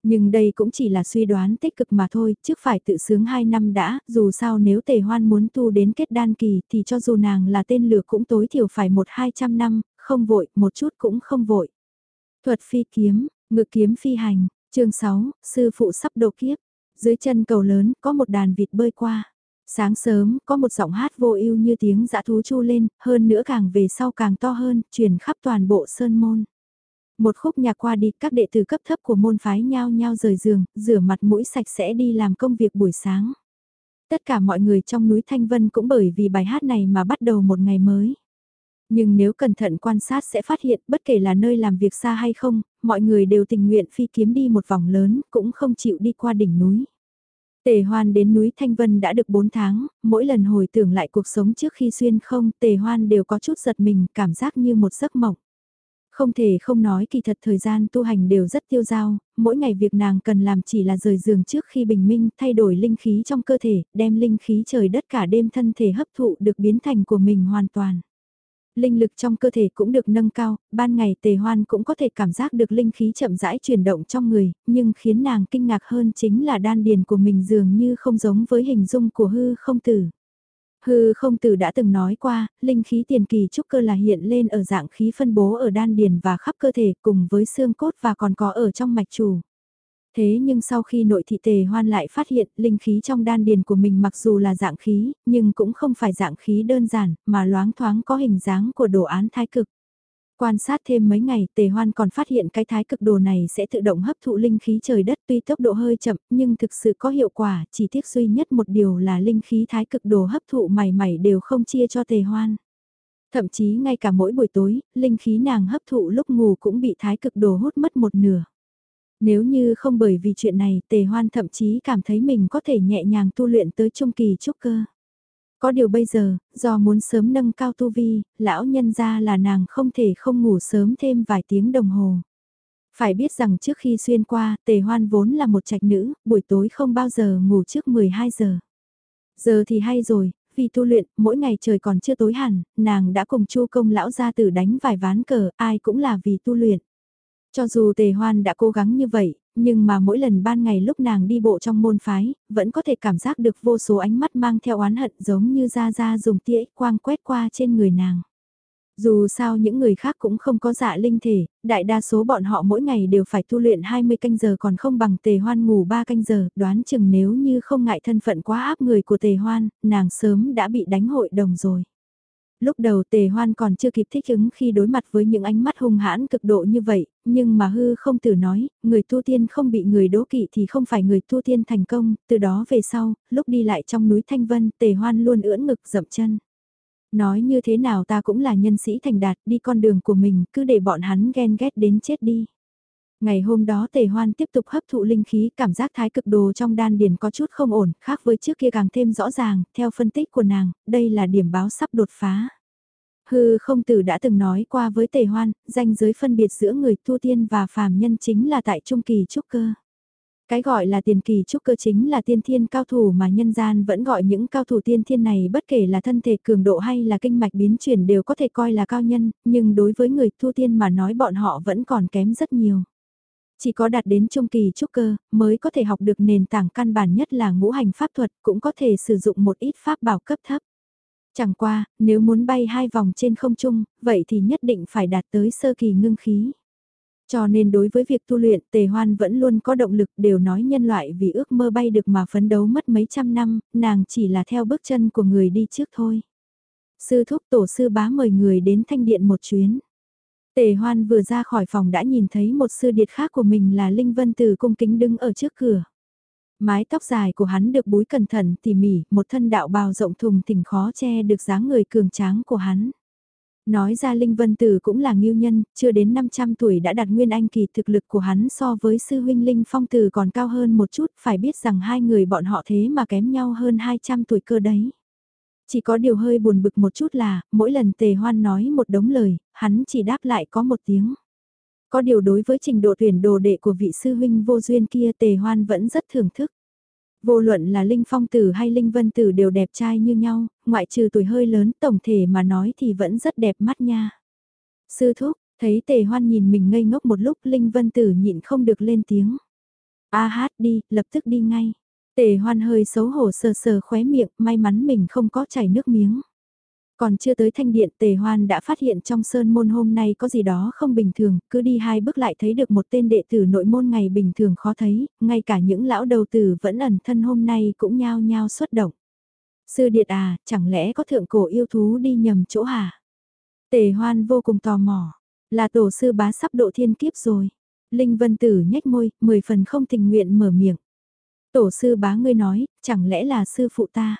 Nhưng đây cũng chỉ là suy đoán tích cực mà thôi, trước phải tự sướng 2 năm đã, dù sao nếu tề hoan muốn tu đến kết đan kỳ thì cho dù nàng là tên lửa cũng tối thiểu phải một hai trăm năm, không vội, một chút cũng không vội. Thuật phi kiếm, ngự kiếm phi hành, chương 6, sư phụ sắp độ kiếp. Dưới chân cầu lớn có một đàn vịt bơi qua. Sáng sớm có một giọng hát vô ưu như tiếng dã thú chu lên, hơn nữa càng về sau càng to hơn, truyền khắp toàn bộ sơn môn. Một khúc nhạc qua đi, các đệ tử cấp thấp của môn phái nhao nhao rời giường, rửa mặt mũi sạch sẽ đi làm công việc buổi sáng. Tất cả mọi người trong núi Thanh Vân cũng bởi vì bài hát này mà bắt đầu một ngày mới. Nhưng nếu cẩn thận quan sát sẽ phát hiện bất kể là nơi làm việc xa hay không, mọi người đều tình nguyện phi kiếm đi một vòng lớn, cũng không chịu đi qua đỉnh núi. Tề Hoan đến núi Thanh Vân đã được 4 tháng, mỗi lần hồi tưởng lại cuộc sống trước khi xuyên không, Tề Hoan đều có chút giật mình, cảm giác như một giấc mộng. Không thể không nói kỳ thật thời gian tu hành đều rất tiêu dao, mỗi ngày việc nàng cần làm chỉ là rời giường trước khi bình minh, thay đổi linh khí trong cơ thể, đem linh khí trời đất cả đêm thân thể hấp thụ được biến thành của mình hoàn toàn linh lực trong cơ thể cũng được nâng cao, ban ngày tề hoan cũng có thể cảm giác được linh khí chậm rãi chuyển động trong người, nhưng khiến nàng kinh ngạc hơn chính là đan điền của mình dường như không giống với hình dung của hư không tử. Hư không tử đã từng nói qua, linh khí tiền kỳ trúc cơ là hiện lên ở dạng khí phân bố ở đan điền và khắp cơ thể cùng với xương cốt và còn có ở trong mạch chủ. Thế nhưng sau khi nội thị tề hoan lại phát hiện linh khí trong đan điền của mình mặc dù là dạng khí, nhưng cũng không phải dạng khí đơn giản, mà loáng thoáng có hình dáng của đồ án thái cực. Quan sát thêm mấy ngày, tề hoan còn phát hiện cái thái cực đồ này sẽ tự động hấp thụ linh khí trời đất tuy tốc độ hơi chậm, nhưng thực sự có hiệu quả, chỉ tiếc duy nhất một điều là linh khí thái cực đồ hấp thụ mảy mảy đều không chia cho tề hoan. Thậm chí ngay cả mỗi buổi tối, linh khí nàng hấp thụ lúc ngủ cũng bị thái cực đồ hút mất một nửa. Nếu như không bởi vì chuyện này, tề hoan thậm chí cảm thấy mình có thể nhẹ nhàng tu luyện tới trung kỳ trúc cơ. Có điều bây giờ, do muốn sớm nâng cao tu vi, lão nhân ra là nàng không thể không ngủ sớm thêm vài tiếng đồng hồ. Phải biết rằng trước khi xuyên qua, tề hoan vốn là một trạch nữ, buổi tối không bao giờ ngủ trước 12 giờ. Giờ thì hay rồi, vì tu luyện, mỗi ngày trời còn chưa tối hẳn, nàng đã cùng chu công lão gia tử đánh vài ván cờ, ai cũng là vì tu luyện. Cho dù tề hoan đã cố gắng như vậy, nhưng mà mỗi lần ban ngày lúc nàng đi bộ trong môn phái, vẫn có thể cảm giác được vô số ánh mắt mang theo oán hận giống như ra ra dùng tia quang quét qua trên người nàng. Dù sao những người khác cũng không có dạ linh thể, đại đa số bọn họ mỗi ngày đều phải tu luyện 20 canh giờ còn không bằng tề hoan ngủ 3 canh giờ, đoán chừng nếu như không ngại thân phận quá áp người của tề hoan, nàng sớm đã bị đánh hội đồng rồi. Lúc đầu tề hoan còn chưa kịp thích ứng khi đối mặt với những ánh mắt hung hãn cực độ như vậy, nhưng mà hư không tử nói, người tu tiên không bị người đố kỵ thì không phải người tu tiên thành công, từ đó về sau, lúc đi lại trong núi Thanh Vân, tề hoan luôn ưỡn ngực dậm chân. Nói như thế nào ta cũng là nhân sĩ thành đạt, đi con đường của mình, cứ để bọn hắn ghen ghét đến chết đi. Ngày hôm đó tề hoan tiếp tục hấp thụ linh khí, cảm giác thái cực đồ trong đan điền có chút không ổn, khác với trước kia càng thêm rõ ràng, theo phân tích của nàng, đây là điểm báo sắp đột phá. Hư không tử đã từng nói qua với tề hoan, danh giới phân biệt giữa người tu tiên và phàm nhân chính là tại trung kỳ trúc cơ. Cái gọi là tiền kỳ trúc cơ chính là tiên thiên cao thủ mà nhân gian vẫn gọi những cao thủ tiên thiên này bất kể là thân thể cường độ hay là kinh mạch biến chuyển đều có thể coi là cao nhân, nhưng đối với người tu tiên mà nói bọn họ vẫn còn kém rất nhiều. Chỉ có đạt đến trung kỳ trúc cơ mới có thể học được nền tảng căn bản nhất là ngũ hành pháp thuật cũng có thể sử dụng một ít pháp bảo cấp thấp. Chẳng qua, nếu muốn bay hai vòng trên không trung, vậy thì nhất định phải đạt tới sơ kỳ ngưng khí. Cho nên đối với việc tu luyện tề hoan vẫn luôn có động lực đều nói nhân loại vì ước mơ bay được mà phấn đấu mất mấy trăm năm, nàng chỉ là theo bước chân của người đi trước thôi. Sư thúc tổ sư bá mời người đến thanh điện một chuyến. Tề hoan vừa ra khỏi phòng đã nhìn thấy một sư điệt khác của mình là Linh Vân Từ cung kính đứng ở trước cửa. Mái tóc dài của hắn được búi cẩn thận tỉ mỉ, một thân đạo bào rộng thùng thình khó che được dáng người cường tráng của hắn. Nói ra Linh Vân Tử cũng là nghiêu nhân, chưa đến 500 tuổi đã đạt nguyên anh kỳ thực lực của hắn so với sư huynh Linh Phong Tử còn cao hơn một chút, phải biết rằng hai người bọn họ thế mà kém nhau hơn 200 tuổi cơ đấy. Chỉ có điều hơi buồn bực một chút là, mỗi lần tề hoan nói một đống lời, hắn chỉ đáp lại có một tiếng. Có điều đối với trình độ tuyển đồ đệ của vị sư huynh vô duyên kia tề hoan vẫn rất thưởng thức. Vô luận là Linh Phong Tử hay Linh Vân Tử đều đẹp trai như nhau, ngoại trừ tuổi hơi lớn tổng thể mà nói thì vẫn rất đẹp mắt nha. Sư thúc, thấy tề hoan nhìn mình ngây ngốc một lúc Linh Vân Tử nhịn không được lên tiếng. A hát đi, lập tức đi ngay. Tề hoan hơi xấu hổ sờ sờ khóe miệng, may mắn mình không có chảy nước miếng. Còn chưa tới thanh điện tề hoan đã phát hiện trong sơn môn hôm nay có gì đó không bình thường, cứ đi hai bước lại thấy được một tên đệ tử nội môn ngày bình thường khó thấy, ngay cả những lão đầu tử vẫn ẩn thân hôm nay cũng nhao nhao xuất động. Sư điệt à, chẳng lẽ có thượng cổ yêu thú đi nhầm chỗ hả? Tề hoan vô cùng tò mò, là tổ sư bá sắp độ thiên kiếp rồi. Linh Vân Tử nhếch môi, mười phần không tình nguyện mở miệng. Tổ sư bá ngươi nói, chẳng lẽ là sư phụ ta?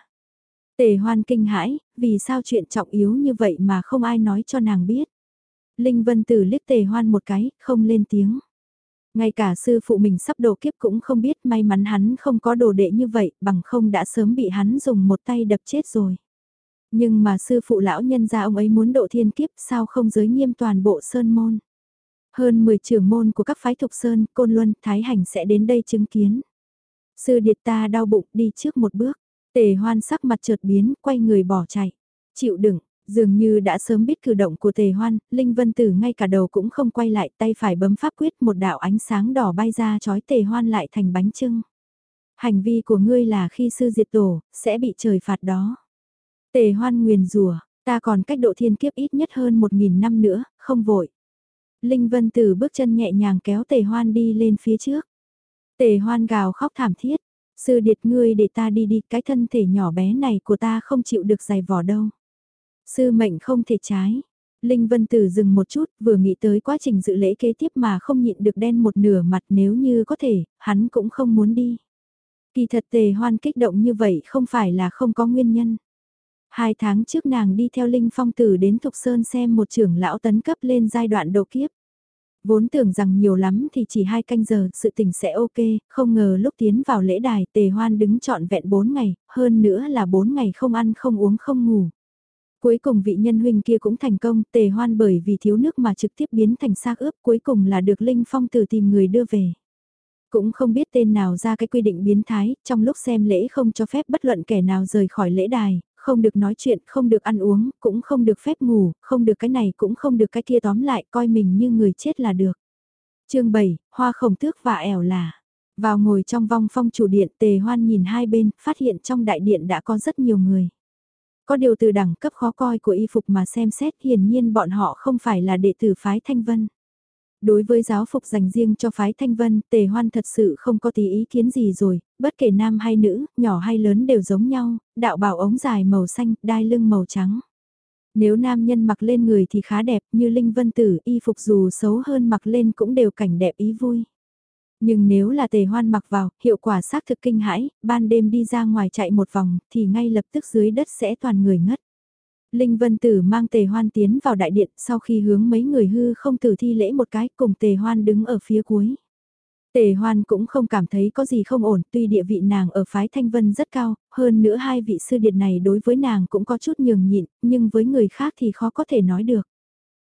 Tề hoan kinh hãi, vì sao chuyện trọng yếu như vậy mà không ai nói cho nàng biết. Linh Vân Tử liếc tề hoan một cái, không lên tiếng. Ngay cả sư phụ mình sắp đổ kiếp cũng không biết may mắn hắn không có đồ đệ như vậy, bằng không đã sớm bị hắn dùng một tay đập chết rồi. Nhưng mà sư phụ lão nhân gia ông ấy muốn độ thiên kiếp sao không giới nghiêm toàn bộ sơn môn. Hơn 10 trưởng môn của các phái thục sơn, côn luân, thái hành sẽ đến đây chứng kiến. Sư điệt ta đau bụng đi trước một bước. Tề hoan sắc mặt chợt biến, quay người bỏ chạy. Chịu đựng, dường như đã sớm biết cử động của tề hoan, Linh Vân Tử ngay cả đầu cũng không quay lại tay phải bấm pháp quyết một đạo ánh sáng đỏ bay ra chói tề hoan lại thành bánh trưng. Hành vi của ngươi là khi sư diệt tổ, sẽ bị trời phạt đó. Tề hoan nguyền rủa, ta còn cách độ thiên kiếp ít nhất hơn một nghìn năm nữa, không vội. Linh Vân Tử bước chân nhẹ nhàng kéo tề hoan đi lên phía trước. Tề hoan gào khóc thảm thiết, sư điệt ngươi để ta đi đi, cái thân thể nhỏ bé này của ta không chịu được giày vỏ đâu. Sư mệnh không thể trái. Linh Vân Tử dừng một chút, vừa nghĩ tới quá trình dự lễ kế tiếp mà không nhịn được đen một nửa mặt nếu như có thể, hắn cũng không muốn đi. Kỳ thật tề hoan kích động như vậy không phải là không có nguyên nhân. Hai tháng trước nàng đi theo Linh Phong Tử đến Thục Sơn xem một trưởng lão tấn cấp lên giai đoạn đầu kiếp. Vốn tưởng rằng nhiều lắm thì chỉ hai canh giờ sự tình sẽ ok, không ngờ lúc tiến vào lễ đài tề hoan đứng trọn vẹn 4 ngày, hơn nữa là 4 ngày không ăn không uống không ngủ. Cuối cùng vị nhân huynh kia cũng thành công, tề hoan bởi vì thiếu nước mà trực tiếp biến thành xác ướp cuối cùng là được Linh Phong từ tìm người đưa về. Cũng không biết tên nào ra cái quy định biến thái, trong lúc xem lễ không cho phép bất luận kẻ nào rời khỏi lễ đài, không được nói chuyện, không được ăn uống, cũng không được phép ngủ, không được cái này cũng không được cái kia tóm lại, coi mình như người chết là được. chương 7, Hoa khổng tước và ẻo là. Vào ngồi trong vong phong chủ điện tề hoan nhìn hai bên, phát hiện trong đại điện đã có rất nhiều người. Có điều từ đẳng cấp khó coi của y phục mà xem xét hiển nhiên bọn họ không phải là đệ tử phái Thanh Vân. Đối với giáo phục dành riêng cho phái Thanh Vân, Tề Hoan thật sự không có tí ý kiến gì rồi, bất kể nam hay nữ, nhỏ hay lớn đều giống nhau, đạo bảo ống dài màu xanh, đai lưng màu trắng. Nếu nam nhân mặc lên người thì khá đẹp như Linh Vân Tử, y phục dù xấu hơn mặc lên cũng đều cảnh đẹp ý vui. Nhưng nếu là tề hoan mặc vào, hiệu quả xác thực kinh hãi, ban đêm đi ra ngoài chạy một vòng, thì ngay lập tức dưới đất sẽ toàn người ngất. Linh Vân Tử mang tề hoan tiến vào đại điện sau khi hướng mấy người hư không tử thi lễ một cái cùng tề hoan đứng ở phía cuối. Tề hoan cũng không cảm thấy có gì không ổn tuy địa vị nàng ở phái Thanh Vân rất cao, hơn nữa hai vị sư điện này đối với nàng cũng có chút nhường nhịn, nhưng với người khác thì khó có thể nói được.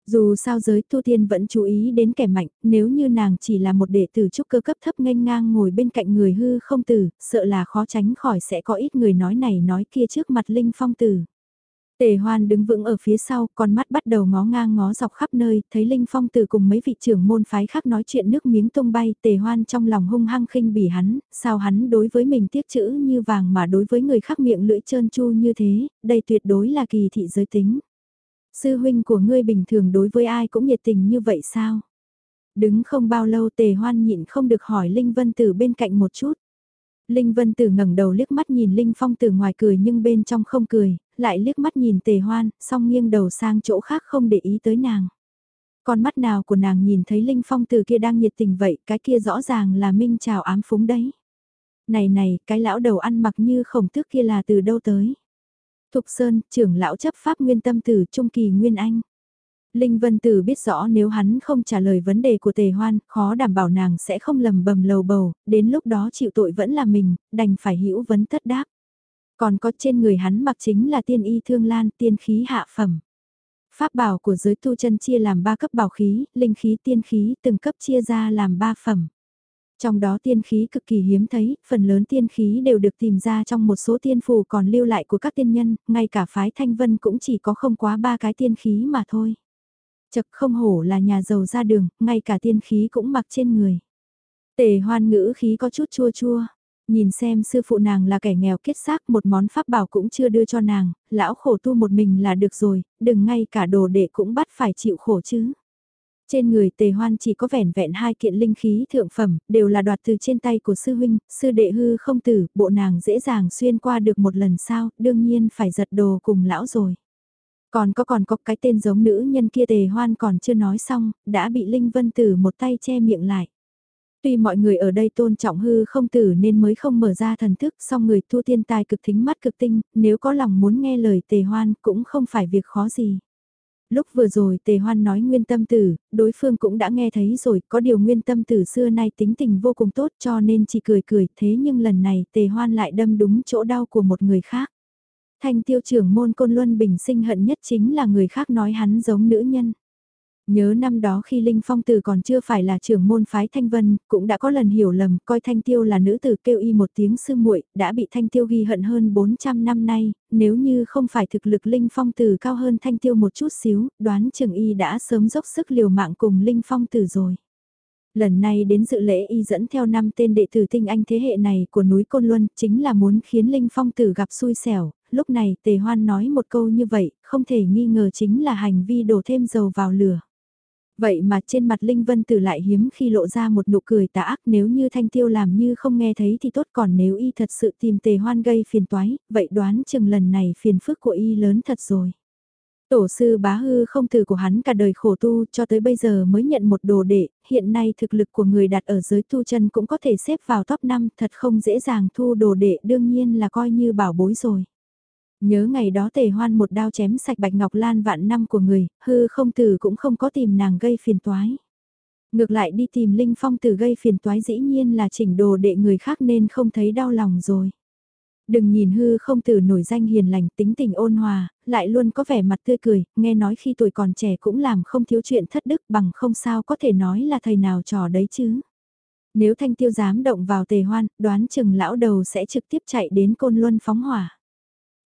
Dù sao giới tu tiên vẫn chú ý đến kẻ mạnh, nếu như nàng chỉ là một đệ tử trúc cơ cấp thấp nghênh ngang ngồi bên cạnh người hư không tử, sợ là khó tránh khỏi sẽ có ít người nói này nói kia trước mặt Linh Phong tử. Tề hoan đứng vững ở phía sau, con mắt bắt đầu ngó ngang ngó dọc khắp nơi, thấy Linh Phong từ cùng mấy vị trưởng môn phái khác nói chuyện nước miếng tung bay, tề hoan trong lòng hung hăng khinh bỉ hắn, sao hắn đối với mình tiếc chữ như vàng mà đối với người khác miệng lưỡi trơn chu như thế, đây tuyệt đối là kỳ thị giới tính. Sư huynh của ngươi bình thường đối với ai cũng nhiệt tình như vậy sao? Đứng không bao lâu tề hoan nhịn không được hỏi Linh Vân từ bên cạnh một chút. Linh Vân Tử ngẩng đầu liếc mắt nhìn Linh Phong từ ngoài cười nhưng bên trong không cười, lại liếc mắt nhìn tề hoan, song nghiêng đầu sang chỗ khác không để ý tới nàng. Con mắt nào của nàng nhìn thấy Linh Phong từ kia đang nhiệt tình vậy, cái kia rõ ràng là minh chào ám phúng đấy. Này này, cái lão đầu ăn mặc như khổng tước kia là từ đâu tới? Thục Sơn, trưởng lão chấp pháp nguyên tâm tử Trung Kỳ Nguyên Anh. Linh Vân Tử biết rõ nếu hắn không trả lời vấn đề của tề hoan, khó đảm bảo nàng sẽ không lầm bầm lầu bầu, đến lúc đó chịu tội vẫn là mình, đành phải hữu vấn tất đáp. Còn có trên người hắn mặc chính là tiên y thương lan tiên khí hạ phẩm. Pháp bảo của giới tu chân chia làm ba cấp bảo khí, linh khí tiên khí từng cấp chia ra làm ba phẩm. Trong đó tiên khí cực kỳ hiếm thấy, phần lớn tiên khí đều được tìm ra trong một số tiên phù còn lưu lại của các tiên nhân, ngay cả phái thanh vân cũng chỉ có không quá ba cái tiên khí mà thôi. Chật không hổ là nhà giàu ra đường, ngay cả tiên khí cũng mặc trên người. Tề hoan ngữ khí có chút chua chua, nhìn xem sư phụ nàng là kẻ nghèo kết xác một món pháp bảo cũng chưa đưa cho nàng, lão khổ tu một mình là được rồi, đừng ngay cả đồ đệ cũng bắt phải chịu khổ chứ. Trên người tề hoan chỉ có vẻn vẹn hai kiện linh khí thượng phẩm, đều là đoạt từ trên tay của sư huynh, sư đệ hư không tử, bộ nàng dễ dàng xuyên qua được một lần sao, đương nhiên phải giật đồ cùng lão rồi. Còn có còn có cái tên giống nữ nhân kia tề hoan còn chưa nói xong, đã bị Linh Vân Tử một tay che miệng lại. Tuy mọi người ở đây tôn trọng hư không tử nên mới không mở ra thần thức, song người thu tiên tài cực thính mắt cực tinh, nếu có lòng muốn nghe lời tề hoan cũng không phải việc khó gì. Lúc vừa rồi tề hoan nói nguyên tâm tử, đối phương cũng đã nghe thấy rồi, có điều nguyên tâm tử xưa nay tính tình vô cùng tốt cho nên chỉ cười cười, thế nhưng lần này tề hoan lại đâm đúng chỗ đau của một người khác. Thanh tiêu trưởng môn côn luân bình sinh hận nhất chính là người khác nói hắn giống nữ nhân. Nhớ năm đó khi Linh Phong Tử còn chưa phải là trưởng môn phái Thanh Vân, cũng đã có lần hiểu lầm, coi Thanh Tiêu là nữ tử kêu y một tiếng sư muội, đã bị Thanh Tiêu ghi hận hơn 400 năm nay, nếu như không phải thực lực Linh Phong Tử cao hơn Thanh Tiêu một chút xíu, đoán Trường y đã sớm dốc sức liều mạng cùng Linh Phong Tử rồi. Lần này đến dự lễ y dẫn theo năm tên đệ tử tinh anh thế hệ này của núi Côn Luân, chính là muốn khiến Linh Phong Tử gặp xui xẻo, lúc này Tề Hoan nói một câu như vậy, không thể nghi ngờ chính là hành vi đổ thêm dầu vào lửa. Vậy mà trên mặt Linh Vân Tử lại hiếm khi lộ ra một nụ cười tà ác nếu như Thanh Tiêu làm như không nghe thấy thì tốt còn nếu y thật sự tìm tề hoan gây phiền toái, vậy đoán chừng lần này phiền phức của y lớn thật rồi. Tổ sư bá hư không từ của hắn cả đời khổ tu cho tới bây giờ mới nhận một đồ đệ, hiện nay thực lực của người đặt ở giới tu chân cũng có thể xếp vào top 5 thật không dễ dàng thu đồ đệ đương nhiên là coi như bảo bối rồi. Nhớ ngày đó tề hoan một đao chém sạch bạch ngọc lan vạn năm của người, hư không tử cũng không có tìm nàng gây phiền toái. Ngược lại đi tìm Linh Phong tử gây phiền toái dĩ nhiên là chỉnh đồ đệ người khác nên không thấy đau lòng rồi. Đừng nhìn hư không tử nổi danh hiền lành tính tình ôn hòa, lại luôn có vẻ mặt tươi cười, nghe nói khi tuổi còn trẻ cũng làm không thiếu chuyện thất đức bằng không sao có thể nói là thầy nào trò đấy chứ. Nếu thanh tiêu dám động vào tề hoan, đoán chừng lão đầu sẽ trực tiếp chạy đến côn luân phóng hỏa.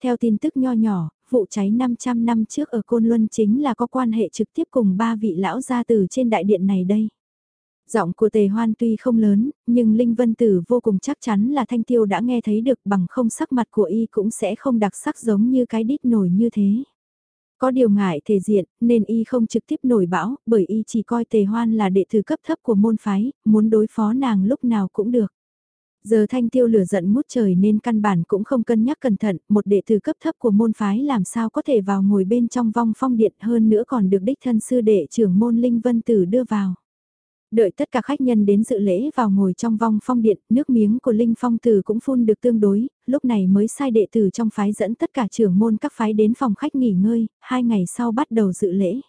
Theo tin tức nho nhỏ, vụ cháy 500 năm trước ở Côn Luân chính là có quan hệ trực tiếp cùng ba vị lão gia tử trên đại điện này đây. Giọng của tề hoan tuy không lớn, nhưng Linh Vân Tử vô cùng chắc chắn là Thanh Tiêu đã nghe thấy được bằng không sắc mặt của y cũng sẽ không đặc sắc giống như cái đít nổi như thế. Có điều ngại thể diện, nên y không trực tiếp nổi bão, bởi y chỉ coi tề hoan là đệ tử cấp thấp của môn phái, muốn đối phó nàng lúc nào cũng được. Giờ thanh tiêu lửa giận ngút trời nên căn bản cũng không cân nhắc cẩn thận, một đệ tử cấp thấp của môn phái làm sao có thể vào ngồi bên trong vong phong điện hơn nữa còn được đích thân sư đệ trưởng môn Linh Vân Tử đưa vào. Đợi tất cả khách nhân đến dự lễ vào ngồi trong vong phong điện, nước miếng của Linh Phong Tử cũng phun được tương đối, lúc này mới sai đệ tử trong phái dẫn tất cả trưởng môn các phái đến phòng khách nghỉ ngơi, hai ngày sau bắt đầu dự lễ.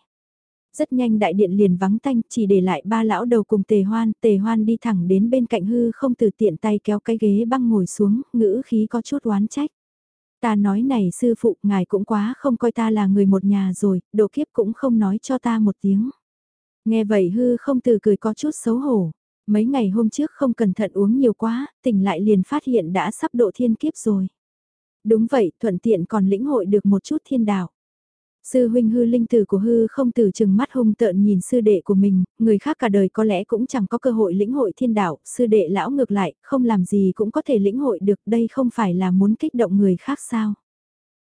Rất nhanh đại điện liền vắng tanh, chỉ để lại ba lão đầu cùng tề hoan, tề hoan đi thẳng đến bên cạnh hư không từ tiện tay kéo cái ghế băng ngồi xuống, ngữ khí có chút oán trách. Ta nói này sư phụ, ngài cũng quá không coi ta là người một nhà rồi, độ kiếp cũng không nói cho ta một tiếng. Nghe vậy hư không từ cười có chút xấu hổ. Mấy ngày hôm trước không cẩn thận uống nhiều quá, tỉnh lại liền phát hiện đã sắp độ thiên kiếp rồi. Đúng vậy, thuận tiện còn lĩnh hội được một chút thiên đạo. Sư huynh hư linh tử của hư không tử chừng mắt hung tợn nhìn sư đệ của mình, người khác cả đời có lẽ cũng chẳng có cơ hội lĩnh hội thiên đạo, sư đệ lão ngược lại, không làm gì cũng có thể lĩnh hội được, đây không phải là muốn kích động người khác sao.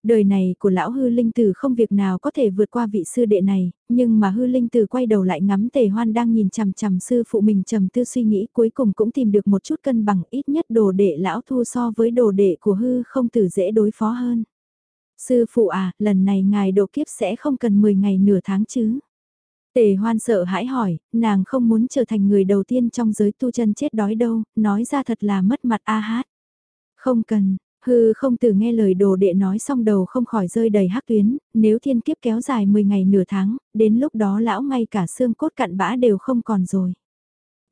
Đời này của lão hư linh tử không việc nào có thể vượt qua vị sư đệ này, nhưng mà hư linh tử quay đầu lại ngắm tề hoan đang nhìn chằm chằm sư phụ mình trầm tư suy nghĩ cuối cùng cũng tìm được một chút cân bằng ít nhất đồ đệ lão thu so với đồ đệ của hư không tử dễ đối phó hơn. Sư phụ à, lần này ngài độ kiếp sẽ không cần 10 ngày nửa tháng chứ? Tề hoan sợ hãi hỏi, nàng không muốn trở thành người đầu tiên trong giới tu chân chết đói đâu, nói ra thật là mất mặt a hát. Không cần, Hư không từ nghe lời đồ đệ nói xong đầu không khỏi rơi đầy hắc tuyến, nếu thiên kiếp kéo dài 10 ngày nửa tháng, đến lúc đó lão ngay cả xương cốt cặn bã đều không còn rồi.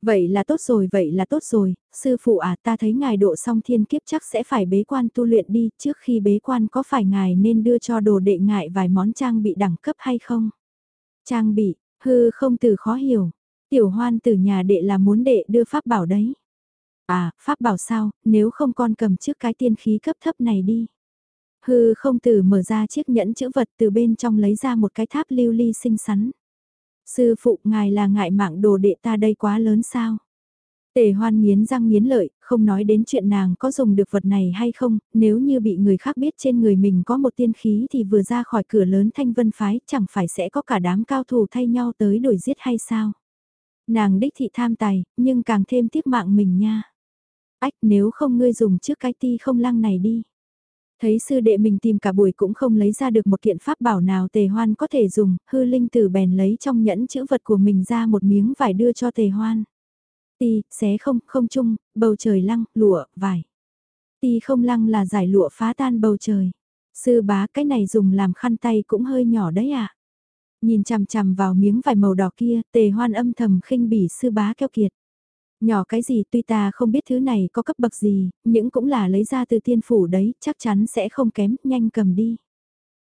Vậy là tốt rồi, vậy là tốt rồi, sư phụ à ta thấy ngài độ xong thiên kiếp chắc sẽ phải bế quan tu luyện đi, trước khi bế quan có phải ngài nên đưa cho đồ đệ ngại vài món trang bị đẳng cấp hay không? Trang bị, hư không từ khó hiểu, tiểu hoan từ nhà đệ là muốn đệ đưa pháp bảo đấy. À, pháp bảo sao, nếu không con cầm trước cái tiên khí cấp thấp này đi. Hư không từ mở ra chiếc nhẫn chữ vật từ bên trong lấy ra một cái tháp lưu ly xinh xắn. Sư phụ ngài là ngại mạng đồ đệ ta đây quá lớn sao? Tề hoan nghiến răng nghiến lợi, không nói đến chuyện nàng có dùng được vật này hay không, nếu như bị người khác biết trên người mình có một tiên khí thì vừa ra khỏi cửa lớn thanh vân phái chẳng phải sẽ có cả đám cao thủ thay nhau tới đuổi giết hay sao? Nàng đích thị tham tài, nhưng càng thêm tiếc mạng mình nha. Ách nếu không ngươi dùng trước cái ti không lăng này đi. Thấy sư đệ mình tìm cả buổi cũng không lấy ra được một kiện pháp bảo nào tề hoan có thể dùng, hư linh tử bèn lấy trong nhẫn chữ vật của mình ra một miếng vải đưa cho tề hoan. Ti, xé không, không chung, bầu trời lăng, lụa, vải. Ti không lăng là giải lụa phá tan bầu trời. Sư bá cái này dùng làm khăn tay cũng hơi nhỏ đấy à. Nhìn chằm chằm vào miếng vải màu đỏ kia, tề hoan âm thầm khinh bỉ sư bá keo kiệt. Nhỏ cái gì tuy ta không biết thứ này có cấp bậc gì, những cũng là lấy ra từ tiên phủ đấy, chắc chắn sẽ không kém, nhanh cầm đi.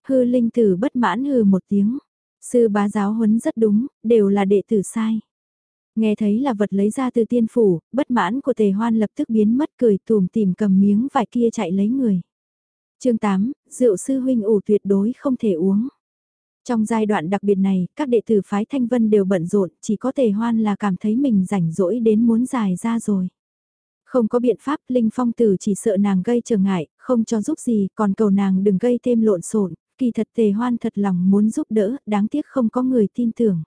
Hư linh tử bất mãn hừ một tiếng. Sư bá giáo huấn rất đúng, đều là đệ tử sai. Nghe thấy là vật lấy ra từ tiên phủ, bất mãn của tề hoan lập tức biến mất cười tùm tìm cầm miếng vải kia chạy lấy người. chương 8, rượu sư huynh ủ tuyệt đối không thể uống. Trong giai đoạn đặc biệt này, các đệ tử phái Thanh Vân đều bận rộn, chỉ có tề hoan là cảm thấy mình rảnh rỗi đến muốn dài ra rồi. Không có biện pháp, Linh Phong Tử chỉ sợ nàng gây trở ngại, không cho giúp gì, còn cầu nàng đừng gây thêm lộn xộn. kỳ thật tề hoan thật lòng muốn giúp đỡ, đáng tiếc không có người tin tưởng.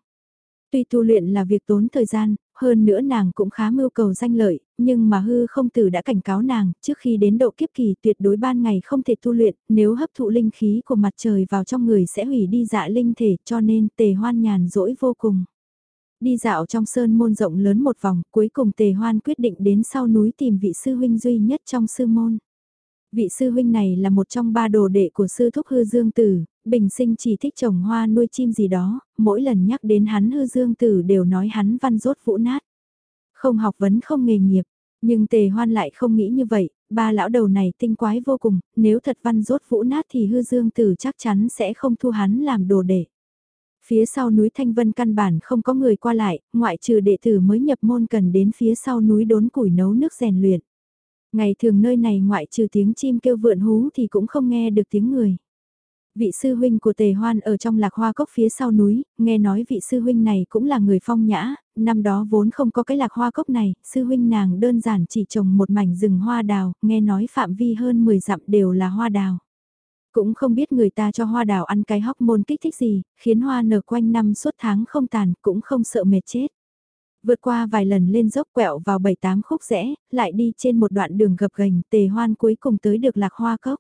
Tuy tu luyện là việc tốn thời gian, hơn nữa nàng cũng khá mưu cầu danh lợi, nhưng mà hư không tử đã cảnh cáo nàng, trước khi đến độ kiếp kỳ tuyệt đối ban ngày không thể tu luyện, nếu hấp thụ linh khí của mặt trời vào trong người sẽ hủy đi dạ linh thể cho nên tề hoan nhàn rỗi vô cùng. Đi dạo trong sơn môn rộng lớn một vòng, cuối cùng tề hoan quyết định đến sau núi tìm vị sư huynh duy nhất trong sư môn. Vị sư huynh này là một trong ba đồ đệ của sư thúc hư dương tử, bình sinh chỉ thích trồng hoa nuôi chim gì đó, mỗi lần nhắc đến hắn hư dương tử đều nói hắn văn rốt vũ nát. Không học vấn không nghề nghiệp, nhưng tề hoan lại không nghĩ như vậy, ba lão đầu này tinh quái vô cùng, nếu thật văn rốt vũ nát thì hư dương tử chắc chắn sẽ không thu hắn làm đồ đệ. Phía sau núi Thanh Vân căn bản không có người qua lại, ngoại trừ đệ tử mới nhập môn cần đến phía sau núi đốn củi nấu nước rèn luyện. Ngày thường nơi này ngoại trừ tiếng chim kêu vượn hú thì cũng không nghe được tiếng người vị sư huynh của tề hoan ở trong lạc hoa cốc phía sau núi, nghe nói vị sư huynh này cũng là người phong nhã, năm đó vốn không có cái lạc hoa cốc này, sư huynh nàng đơn giản chỉ trồng một mảnh rừng hoa đào, nghe nói phạm vi hơn 10 dặm đều là hoa đào. Cũng không biết người ta cho hoa đào ăn cái hóc môn kích thích gì, khiến hoa nở quanh năm suốt tháng không tàn, cũng không sợ mệt chết. Vượt qua vài lần lên dốc quẹo vào bảy tám khúc rẽ, lại đi trên một đoạn đường gập ghềnh tề hoan cuối cùng tới được lạc hoa cốc.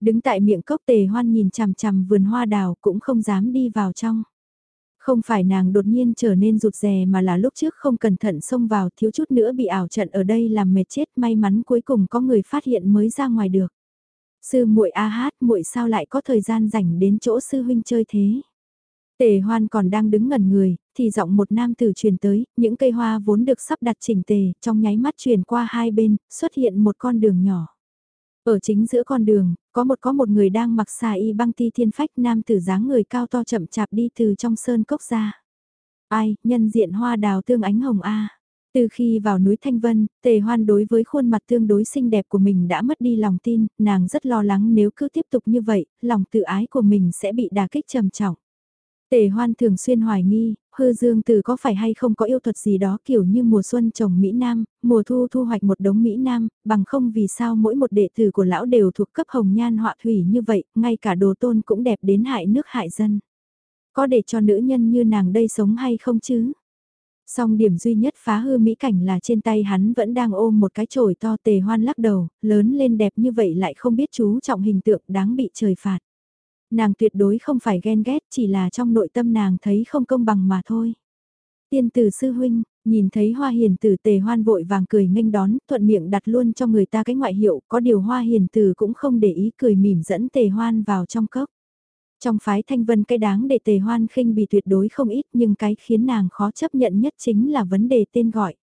Đứng tại miệng cốc tề hoan nhìn chằm chằm vườn hoa đào cũng không dám đi vào trong. Không phải nàng đột nhiên trở nên rụt rè mà là lúc trước không cẩn thận xông vào thiếu chút nữa bị ảo trận ở đây làm mệt chết may mắn cuối cùng có người phát hiện mới ra ngoài được. Sư muội a hát muội sao lại có thời gian rảnh đến chỗ sư huynh chơi thế. Tề hoan còn đang đứng ngẩn người, thì giọng một nam tử truyền tới, những cây hoa vốn được sắp đặt chỉnh tề, trong nháy mắt truyền qua hai bên, xuất hiện một con đường nhỏ. Ở chính giữa con đường, có một có một người đang mặc xà y băng ti thiên phách nam tử dáng người cao to chậm chạp đi từ trong sơn cốc ra. Ai, nhân diện hoa đào tương ánh hồng A. Từ khi vào núi Thanh Vân, tề hoan đối với khuôn mặt tương đối xinh đẹp của mình đã mất đi lòng tin, nàng rất lo lắng nếu cứ tiếp tục như vậy, lòng tự ái của mình sẽ bị đà kích trầm trọng. Tề hoan thường xuyên hoài nghi, hư dương từ có phải hay không có yêu thuật gì đó kiểu như mùa xuân trồng Mỹ Nam, mùa thu thu hoạch một đống Mỹ Nam, bằng không vì sao mỗi một đệ tử của lão đều thuộc cấp hồng nhan họa thủy như vậy, ngay cả đồ tôn cũng đẹp đến hại nước hại dân. Có để cho nữ nhân như nàng đây sống hay không chứ? Song điểm duy nhất phá hư mỹ cảnh là trên tay hắn vẫn đang ôm một cái chổi to tề hoan lắc đầu, lớn lên đẹp như vậy lại không biết chú trọng hình tượng đáng bị trời phạt. Nàng tuyệt đối không phải ghen ghét, chỉ là trong nội tâm nàng thấy không công bằng mà thôi. Tiên tử sư huynh, Nhìn thấy hoa hiền tử tề hoan vội vàng cười nghênh đón, thuận miệng đặt luôn cho người ta cái ngoại hiệu, có điều hoa hiền tử cũng không để ý cười mỉm dẫn tề hoan vào trong cốc. Trong phái thanh vân cái đáng để tề hoan khinh bị tuyệt đối không ít nhưng cái khiến nàng khó chấp nhận nhất chính là vấn đề tên gọi.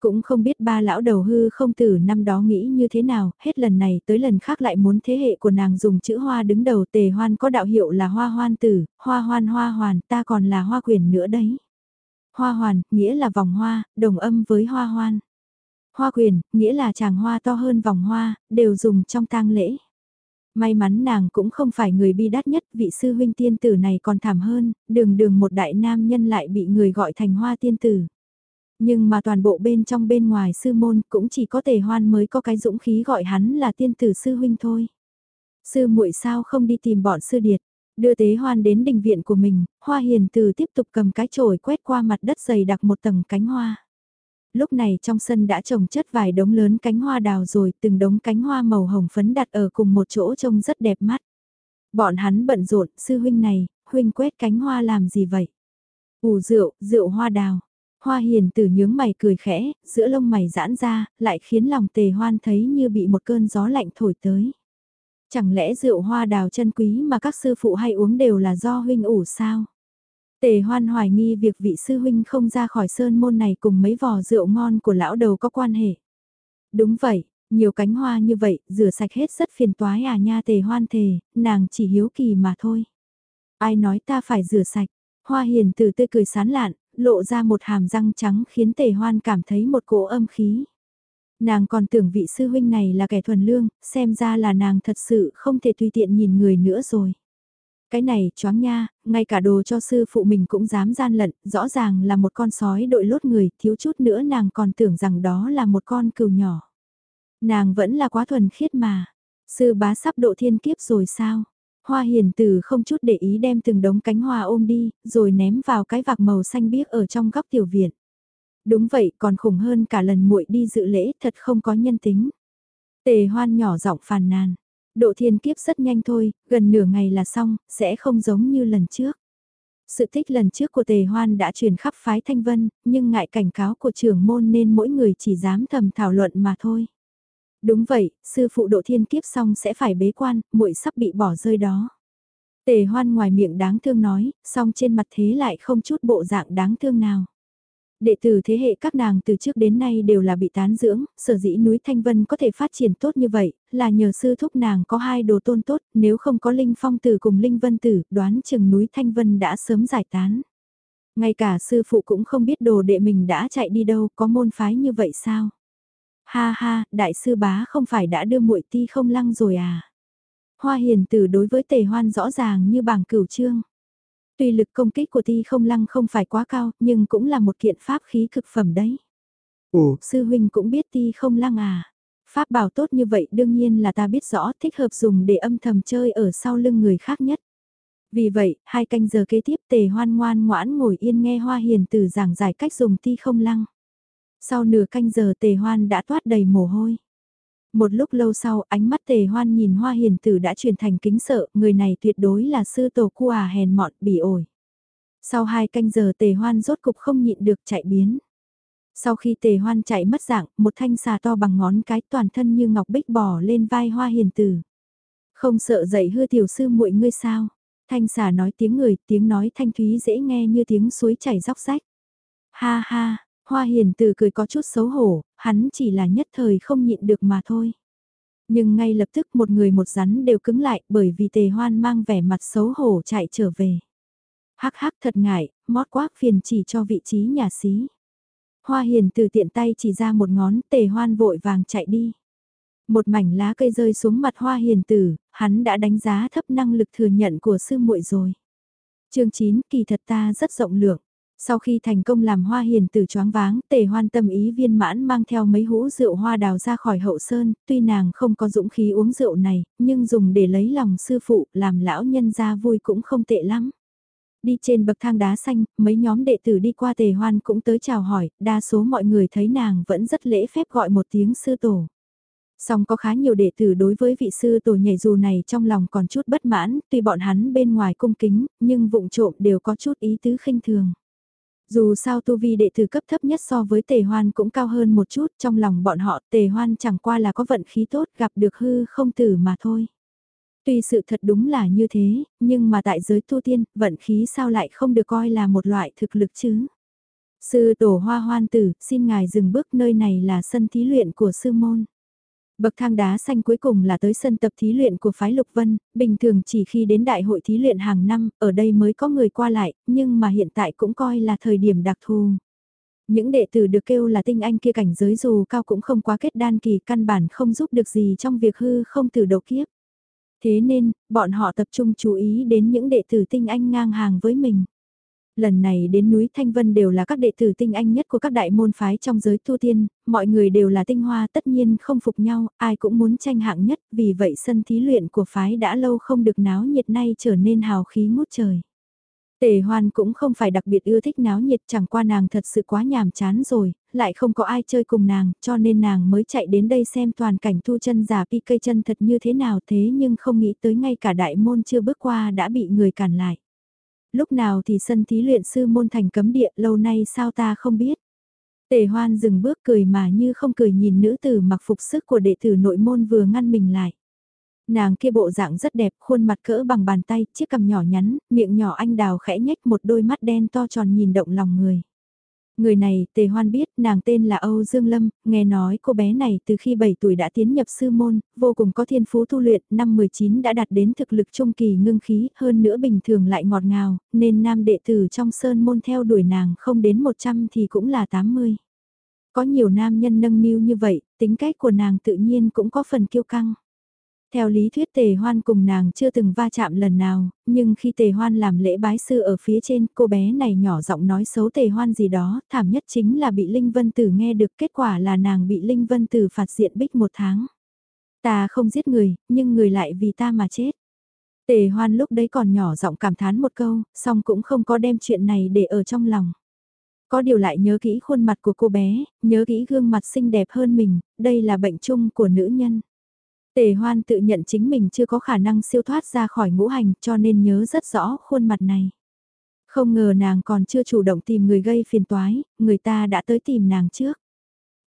Cũng không biết ba lão đầu hư không tử năm đó nghĩ như thế nào, hết lần này tới lần khác lại muốn thế hệ của nàng dùng chữ hoa đứng đầu tề hoan có đạo hiệu là hoa hoan tử, hoa hoan hoa hoàn, ta còn là hoa quyền nữa đấy. Hoa hoàn, nghĩa là vòng hoa, đồng âm với hoa hoan. Hoa quyền, nghĩa là chàng hoa to hơn vòng hoa, đều dùng trong tang lễ. May mắn nàng cũng không phải người bi đát nhất, vị sư huynh tiên tử này còn thảm hơn, đường đường một đại nam nhân lại bị người gọi thành hoa tiên tử. Nhưng mà toàn bộ bên trong bên ngoài sư môn cũng chỉ có tề hoan mới có cái dũng khí gọi hắn là tiên tử sư huynh thôi. Sư muội sao không đi tìm bọn sư điệt, đưa tế hoan đến đình viện của mình, hoa hiền từ tiếp tục cầm cái chổi quét qua mặt đất dày đặc một tầng cánh hoa. Lúc này trong sân đã trồng chất vài đống lớn cánh hoa đào rồi, từng đống cánh hoa màu hồng phấn đặt ở cùng một chỗ trông rất đẹp mắt. Bọn hắn bận rộn, sư huynh này, huynh quét cánh hoa làm gì vậy? Ủ rượu, rượu hoa đào. Hoa hiền tử nhướng mày cười khẽ, giữa lông mày giãn ra, lại khiến lòng tề hoan thấy như bị một cơn gió lạnh thổi tới. Chẳng lẽ rượu hoa đào chân quý mà các sư phụ hay uống đều là do huynh ủ sao? Tề hoan hoài nghi việc vị sư huynh không ra khỏi sơn môn này cùng mấy vò rượu ngon của lão đầu có quan hệ. Đúng vậy, nhiều cánh hoa như vậy, rửa sạch hết rất phiền toái à nha tề hoan thề, nàng chỉ hiếu kỳ mà thôi. Ai nói ta phải rửa sạch, hoa hiền từ tươi cười sán lạn, lộ ra một hàm răng trắng khiến tề hoan cảm thấy một cỗ âm khí. Nàng còn tưởng vị sư huynh này là kẻ thuần lương, xem ra là nàng thật sự không thể tùy tiện nhìn người nữa rồi. Cái này choáng nha, ngay cả đồ cho sư phụ mình cũng dám gian lận, rõ ràng là một con sói đội lốt người, thiếu chút nữa nàng còn tưởng rằng đó là một con cừu nhỏ. Nàng vẫn là quá thuần khiết mà. Sư bá sắp độ thiên kiếp rồi sao? Hoa hiền tử không chút để ý đem từng đống cánh hoa ôm đi, rồi ném vào cái vạc màu xanh biếc ở trong góc tiểu viện. Đúng vậy, còn khủng hơn cả lần muội đi dự lễ, thật không có nhân tính. Tề hoan nhỏ giọng phàn nàn. Độ thiên kiếp rất nhanh thôi, gần nửa ngày là xong, sẽ không giống như lần trước. Sự tích lần trước của tề hoan đã truyền khắp phái thanh vân, nhưng ngại cảnh cáo của trưởng môn nên mỗi người chỉ dám thầm thảo luận mà thôi. Đúng vậy, sư phụ độ thiên kiếp xong sẽ phải bế quan, muội sắp bị bỏ rơi đó. Tề hoan ngoài miệng đáng thương nói, song trên mặt thế lại không chút bộ dạng đáng thương nào. Đệ tử thế hệ các nàng từ trước đến nay đều là bị tán dưỡng, sở dĩ núi Thanh Vân có thể phát triển tốt như vậy, là nhờ sư thúc nàng có hai đồ tôn tốt, nếu không có Linh Phong Tử cùng Linh Vân Tử, đoán chừng núi Thanh Vân đã sớm giải tán. Ngay cả sư phụ cũng không biết đồ đệ mình đã chạy đi đâu, có môn phái như vậy sao? Ha ha, đại sư bá không phải đã đưa muội ti không lăng rồi à? Hoa hiền tử đối với tề hoan rõ ràng như bảng cửu trương. Tuy lực công kích của ti không lăng không phải quá cao, nhưng cũng là một kiện pháp khí cực phẩm đấy. Ồ, sư huynh cũng biết ti không lăng à. Pháp bảo tốt như vậy đương nhiên là ta biết rõ thích hợp dùng để âm thầm chơi ở sau lưng người khác nhất. Vì vậy, hai canh giờ kế tiếp tề hoan ngoan ngoãn ngồi yên nghe hoa hiền từ giảng giải cách dùng ti không lăng. Sau nửa canh giờ tề hoan đã toát đầy mồ hôi. Một lúc lâu sau ánh mắt tề hoan nhìn hoa hiền tử đã chuyển thành kính sợ, người này tuyệt đối là sư tổ cu à hèn mọn bỉ ổi. Sau hai canh giờ tề hoan rốt cục không nhịn được chạy biến. Sau khi tề hoan chạy mất dạng, một thanh xà to bằng ngón cái toàn thân như ngọc bích bò lên vai hoa hiền tử. Không sợ dậy hư tiểu sư muội ngươi sao? Thanh xà nói tiếng người, tiếng nói thanh thúy dễ nghe như tiếng suối chảy róc rách. Ha ha, Hoa hiền từ cười có chút xấu hổ, hắn chỉ là nhất thời không nhịn được mà thôi. Nhưng ngay lập tức một người một rắn đều cứng lại bởi vì tề hoan mang vẻ mặt xấu hổ chạy trở về. Hắc hắc thật ngại, mót quá phiền chỉ cho vị trí nhà xí. Hoa hiền từ tiện tay chỉ ra một ngón tề hoan vội vàng chạy đi. Một mảnh lá cây rơi xuống mặt hoa hiền tử, hắn đã đánh giá thấp năng lực thừa nhận của sư muội rồi. chương 9 kỳ thật ta rất rộng lượng. Sau khi thành công làm hoa hiền tử choáng váng, tề hoan tâm ý viên mãn mang theo mấy hũ rượu hoa đào ra khỏi hậu sơn, tuy nàng không có dũng khí uống rượu này, nhưng dùng để lấy lòng sư phụ, làm lão nhân ra vui cũng không tệ lắm. Đi trên bậc thang đá xanh, mấy nhóm đệ tử đi qua tề hoan cũng tới chào hỏi, đa số mọi người thấy nàng vẫn rất lễ phép gọi một tiếng sư tổ. Song có khá nhiều đệ tử đối với vị sư tổ nhảy dù này trong lòng còn chút bất mãn, tuy bọn hắn bên ngoài cung kính, nhưng vụng trộm đều có chút ý tứ khinh thường. Dù sao tu vi đệ tử cấp thấp nhất so với tề hoan cũng cao hơn một chút, trong lòng bọn họ tề hoan chẳng qua là có vận khí tốt gặp được hư không tử mà thôi. Tuy sự thật đúng là như thế, nhưng mà tại giới tu tiên, vận khí sao lại không được coi là một loại thực lực chứ? Sư tổ hoa hoan tử, xin ngài dừng bước nơi này là sân thí luyện của sư môn. Bậc thang đá xanh cuối cùng là tới sân tập thí luyện của phái Lục Vân, bình thường chỉ khi đến đại hội thí luyện hàng năm, ở đây mới có người qua lại, nhưng mà hiện tại cũng coi là thời điểm đặc thù. Những đệ tử được kêu là tinh anh kia cảnh giới dù cao cũng không quá kết đan kỳ căn bản không giúp được gì trong việc hư không từ đầu kiếp. Thế nên, bọn họ tập trung chú ý đến những đệ tử tinh anh ngang hàng với mình. Lần này đến núi Thanh Vân đều là các đệ tử tinh anh nhất của các đại môn phái trong giới tu tiên, mọi người đều là tinh hoa tất nhiên không phục nhau, ai cũng muốn tranh hạng nhất, vì vậy sân thí luyện của phái đã lâu không được náo nhiệt nay trở nên hào khí ngút trời. Tề hoan cũng không phải đặc biệt ưa thích náo nhiệt chẳng qua nàng thật sự quá nhàm chán rồi, lại không có ai chơi cùng nàng, cho nên nàng mới chạy đến đây xem toàn cảnh thu chân giả pi cây chân thật như thế nào thế nhưng không nghĩ tới ngay cả đại môn chưa bước qua đã bị người cản lại lúc nào thì sân thí luyện sư môn thành cấm địa lâu nay sao ta không biết. Tề hoan dừng bước cười mà như không cười nhìn nữ tử mặc phục sức của đệ tử nội môn vừa ngăn mình lại. Nàng kia bộ dạng rất đẹp, khuôn mặt cỡ bằng bàn tay, chiếc cằm nhỏ nhắn, miệng nhỏ anh đào khẽ nhếch một đôi mắt đen to tròn nhìn động lòng người. Người này, Tề Hoan biết, nàng tên là Âu Dương Lâm, nghe nói cô bé này từ khi 7 tuổi đã tiến nhập sư môn, vô cùng có thiên phú tu luyện, năm 19 đã đạt đến thực lực trung kỳ ngưng khí, hơn nữa bình thường lại ngọt ngào, nên nam đệ tử trong sơn môn theo đuổi nàng không đến 100 thì cũng là 80. Có nhiều nam nhân nâng niu như vậy, tính cách của nàng tự nhiên cũng có phần kiêu căng. Theo lý thuyết tề hoan cùng nàng chưa từng va chạm lần nào, nhưng khi tề hoan làm lễ bái sư ở phía trên, cô bé này nhỏ giọng nói xấu tề hoan gì đó, thảm nhất chính là bị Linh Vân Tử nghe được kết quả là nàng bị Linh Vân Tử phạt diện bích một tháng. Ta không giết người, nhưng người lại vì ta mà chết. Tề hoan lúc đấy còn nhỏ giọng cảm thán một câu, song cũng không có đem chuyện này để ở trong lòng. Có điều lại nhớ kỹ khuôn mặt của cô bé, nhớ kỹ gương mặt xinh đẹp hơn mình, đây là bệnh chung của nữ nhân. Tề hoan tự nhận chính mình chưa có khả năng siêu thoát ra khỏi ngũ hành cho nên nhớ rất rõ khuôn mặt này. Không ngờ nàng còn chưa chủ động tìm người gây phiền toái, người ta đã tới tìm nàng trước.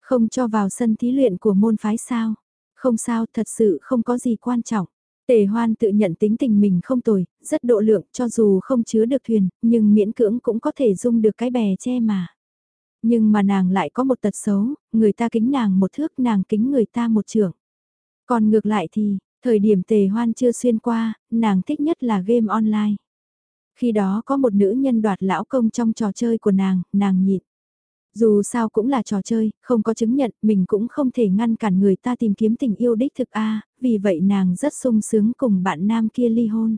Không cho vào sân thí luyện của môn phái sao. Không sao, thật sự không có gì quan trọng. Tề hoan tự nhận tính tình mình không tồi, rất độ lượng cho dù không chứa được thuyền, nhưng miễn cưỡng cũng có thể dung được cái bè che mà. Nhưng mà nàng lại có một tật xấu, người ta kính nàng một thước nàng kính người ta một trưởng. Còn ngược lại thì, thời điểm tề hoan chưa xuyên qua, nàng thích nhất là game online. Khi đó có một nữ nhân đoạt lão công trong trò chơi của nàng, nàng nhịn. Dù sao cũng là trò chơi, không có chứng nhận, mình cũng không thể ngăn cản người ta tìm kiếm tình yêu đích thực a vì vậy nàng rất sung sướng cùng bạn nam kia ly hôn.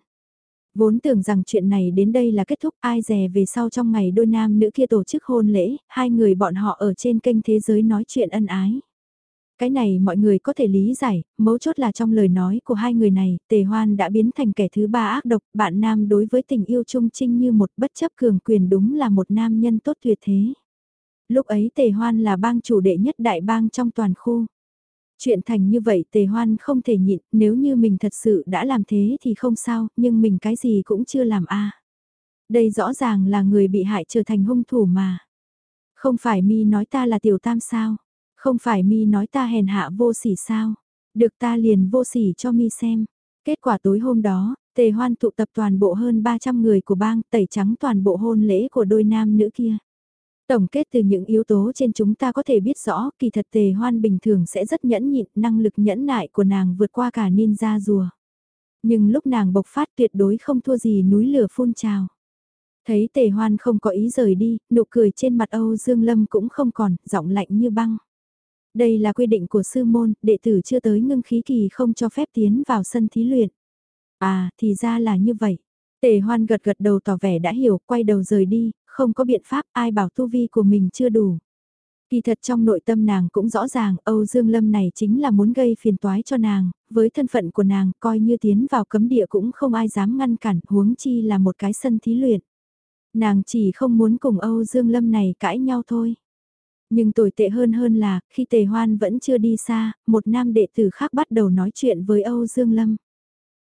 Vốn tưởng rằng chuyện này đến đây là kết thúc ai dè về sau trong ngày đôi nam nữ kia tổ chức hôn lễ, hai người bọn họ ở trên kênh thế giới nói chuyện ân ái. Cái này mọi người có thể lý giải, mấu chốt là trong lời nói của hai người này, tề hoan đã biến thành kẻ thứ ba ác độc, bạn nam đối với tình yêu trung trinh như một bất chấp cường quyền đúng là một nam nhân tốt tuyệt thế. Lúc ấy tề hoan là bang chủ đệ nhất đại bang trong toàn khu. Chuyện thành như vậy tề hoan không thể nhịn, nếu như mình thật sự đã làm thế thì không sao, nhưng mình cái gì cũng chưa làm a Đây rõ ràng là người bị hại trở thành hung thủ mà. Không phải mi nói ta là tiểu tam sao? Không phải mi nói ta hèn hạ vô sỉ sao? Được ta liền vô sỉ cho mi xem. Kết quả tối hôm đó, tề hoan tụ tập toàn bộ hơn 300 người của bang tẩy trắng toàn bộ hôn lễ của đôi nam nữ kia. Tổng kết từ những yếu tố trên chúng ta có thể biết rõ kỳ thật tề hoan bình thường sẽ rất nhẫn nhịn năng lực nhẫn nại của nàng vượt qua cả ninja rùa. Nhưng lúc nàng bộc phát tuyệt đối không thua gì núi lửa phun trào. Thấy tề hoan không có ý rời đi, nụ cười trên mặt Âu Dương Lâm cũng không còn, giọng lạnh như băng. Đây là quy định của sư môn, đệ tử chưa tới ngưng khí kỳ không cho phép tiến vào sân thí luyện. À, thì ra là như vậy. Tề hoan gật gật đầu tỏ vẻ đã hiểu, quay đầu rời đi, không có biện pháp ai bảo tu vi của mình chưa đủ. Kỳ thật trong nội tâm nàng cũng rõ ràng Âu Dương Lâm này chính là muốn gây phiền toái cho nàng, với thân phận của nàng coi như tiến vào cấm địa cũng không ai dám ngăn cản huống chi là một cái sân thí luyện. Nàng chỉ không muốn cùng Âu Dương Lâm này cãi nhau thôi. Nhưng tồi tệ hơn hơn là, khi tề hoan vẫn chưa đi xa, một nam đệ tử khác bắt đầu nói chuyện với Âu Dương Lâm.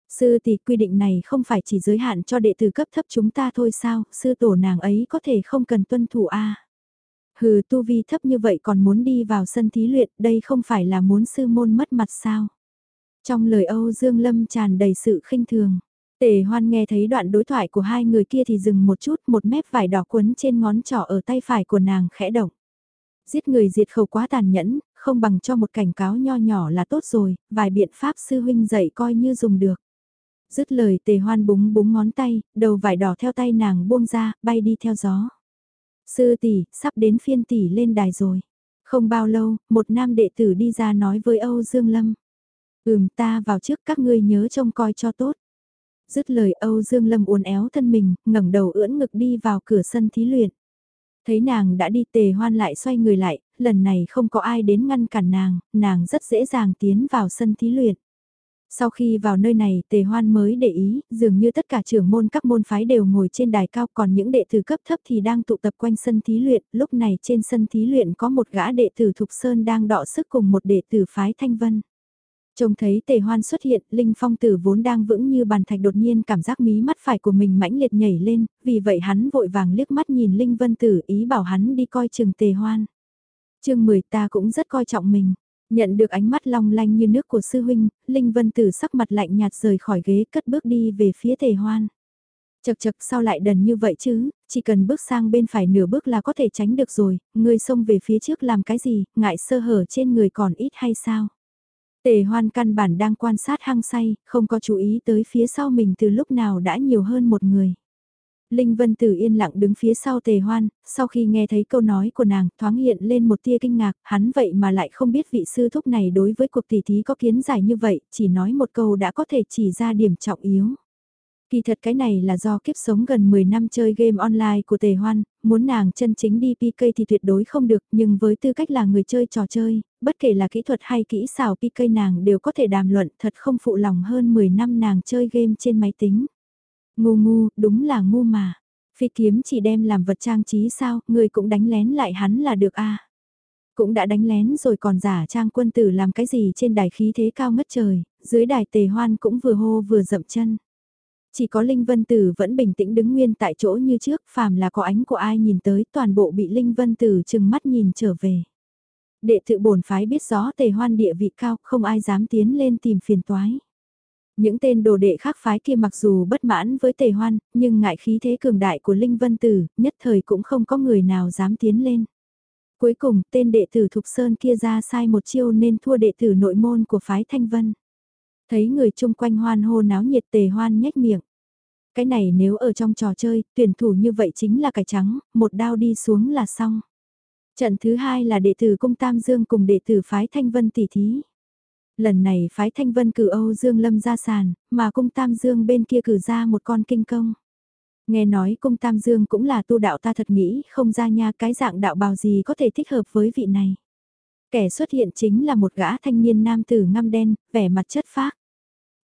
Sư tỷ quy định này không phải chỉ giới hạn cho đệ tử cấp thấp chúng ta thôi sao, sư tổ nàng ấy có thể không cần tuân thủ a Hừ tu vi thấp như vậy còn muốn đi vào sân thí luyện, đây không phải là muốn sư môn mất mặt sao. Trong lời Âu Dương Lâm tràn đầy sự khinh thường. Tề hoan nghe thấy đoạn đối thoại của hai người kia thì dừng một chút một mép vải đỏ quấn trên ngón trỏ ở tay phải của nàng khẽ động. Giết người diệt khẩu quá tàn nhẫn, không bằng cho một cảnh cáo nho nhỏ là tốt rồi, vài biện pháp sư huynh dạy coi như dùng được. Dứt lời tề hoan búng búng ngón tay, đầu vải đỏ theo tay nàng buông ra, bay đi theo gió. Sư tỷ, sắp đến phiên tỷ lên đài rồi. Không bao lâu, một nam đệ tử đi ra nói với Âu Dương Lâm. Ừm ta vào trước các ngươi nhớ trông coi cho tốt. Dứt lời Âu Dương Lâm uốn éo thân mình, ngẩng đầu ưỡn ngực đi vào cửa sân thí luyện. Thấy nàng đã đi tề hoan lại xoay người lại, lần này không có ai đến ngăn cản nàng, nàng rất dễ dàng tiến vào sân thí luyện. Sau khi vào nơi này tề hoan mới để ý, dường như tất cả trưởng môn các môn phái đều ngồi trên đài cao còn những đệ tử cấp thấp thì đang tụ tập quanh sân thí luyện, lúc này trên sân thí luyện có một gã đệ tử Thục Sơn đang đọ sức cùng một đệ tử phái Thanh Vân. Trông thấy tề hoan xuất hiện, Linh Phong tử vốn đang vững như bàn thạch đột nhiên cảm giác mí mắt phải của mình mãnh liệt nhảy lên, vì vậy hắn vội vàng liếc mắt nhìn Linh Vân tử ý bảo hắn đi coi chừng tề hoan. chương 10 ta cũng rất coi trọng mình. Nhận được ánh mắt long lanh như nước của sư huynh, Linh Vân Tử sắc mặt lạnh nhạt rời khỏi ghế cất bước đi về phía tề hoan. Chật chật sao lại đần như vậy chứ, chỉ cần bước sang bên phải nửa bước là có thể tránh được rồi, người xông về phía trước làm cái gì, ngại sơ hở trên người còn ít hay sao? Tề hoan căn bản đang quan sát hăng say, không có chú ý tới phía sau mình từ lúc nào đã nhiều hơn một người. Linh Vân Tử yên lặng đứng phía sau tề hoan, sau khi nghe thấy câu nói của nàng thoáng hiện lên một tia kinh ngạc, hắn vậy mà lại không biết vị sư thúc này đối với cuộc tỷ thí có kiến giải như vậy, chỉ nói một câu đã có thể chỉ ra điểm trọng yếu. Kỳ thật cái này là do kiếp sống gần 10 năm chơi game online của Tề Hoan, muốn nàng chân chính đi PK thì tuyệt đối không được, nhưng với tư cách là người chơi trò chơi, bất kể là kỹ thuật hay kỹ xảo PK nàng đều có thể đàm luận thật không phụ lòng hơn 10 năm nàng chơi game trên máy tính. Ngu ngu, đúng là ngu mà. Phi kiếm chỉ đem làm vật trang trí sao, người cũng đánh lén lại hắn là được a Cũng đã đánh lén rồi còn giả trang quân tử làm cái gì trên đài khí thế cao ngất trời, dưới đài tề hoan cũng vừa hô vừa dậm chân. Chỉ có Linh Vân Tử vẫn bình tĩnh đứng nguyên tại chỗ như trước, phàm là có ánh của ai nhìn tới toàn bộ bị Linh Vân Tử chừng mắt nhìn trở về. Đệ tự bổn phái biết rõ tề hoan địa vị cao, không ai dám tiến lên tìm phiền toái. Những tên đồ đệ khác phái kia mặc dù bất mãn với tề hoan, nhưng ngại khí thế cường đại của Linh Vân Tử, nhất thời cũng không có người nào dám tiến lên. Cuối cùng, tên đệ tử Thục Sơn kia ra sai một chiêu nên thua đệ tử nội môn của phái Thanh Vân. Thấy người chung quanh hoan hô náo nhiệt tề hoan nhếch miệng. Cái này nếu ở trong trò chơi, tuyển thủ như vậy chính là cải trắng, một đao đi xuống là xong. Trận thứ hai là đệ tử cung Tam Dương cùng đệ tử phái Thanh Vân tỷ thí. Lần này phái Thanh Vân cử Âu Dương Lâm ra sàn, mà cung Tam Dương bên kia cử ra một con kinh công. Nghe nói cung Tam Dương cũng là tu đạo ta thật nghĩ không ra nha cái dạng đạo bào gì có thể thích hợp với vị này. Kẻ xuất hiện chính là một gã thanh niên nam tử ngăm đen, vẻ mặt chất phác.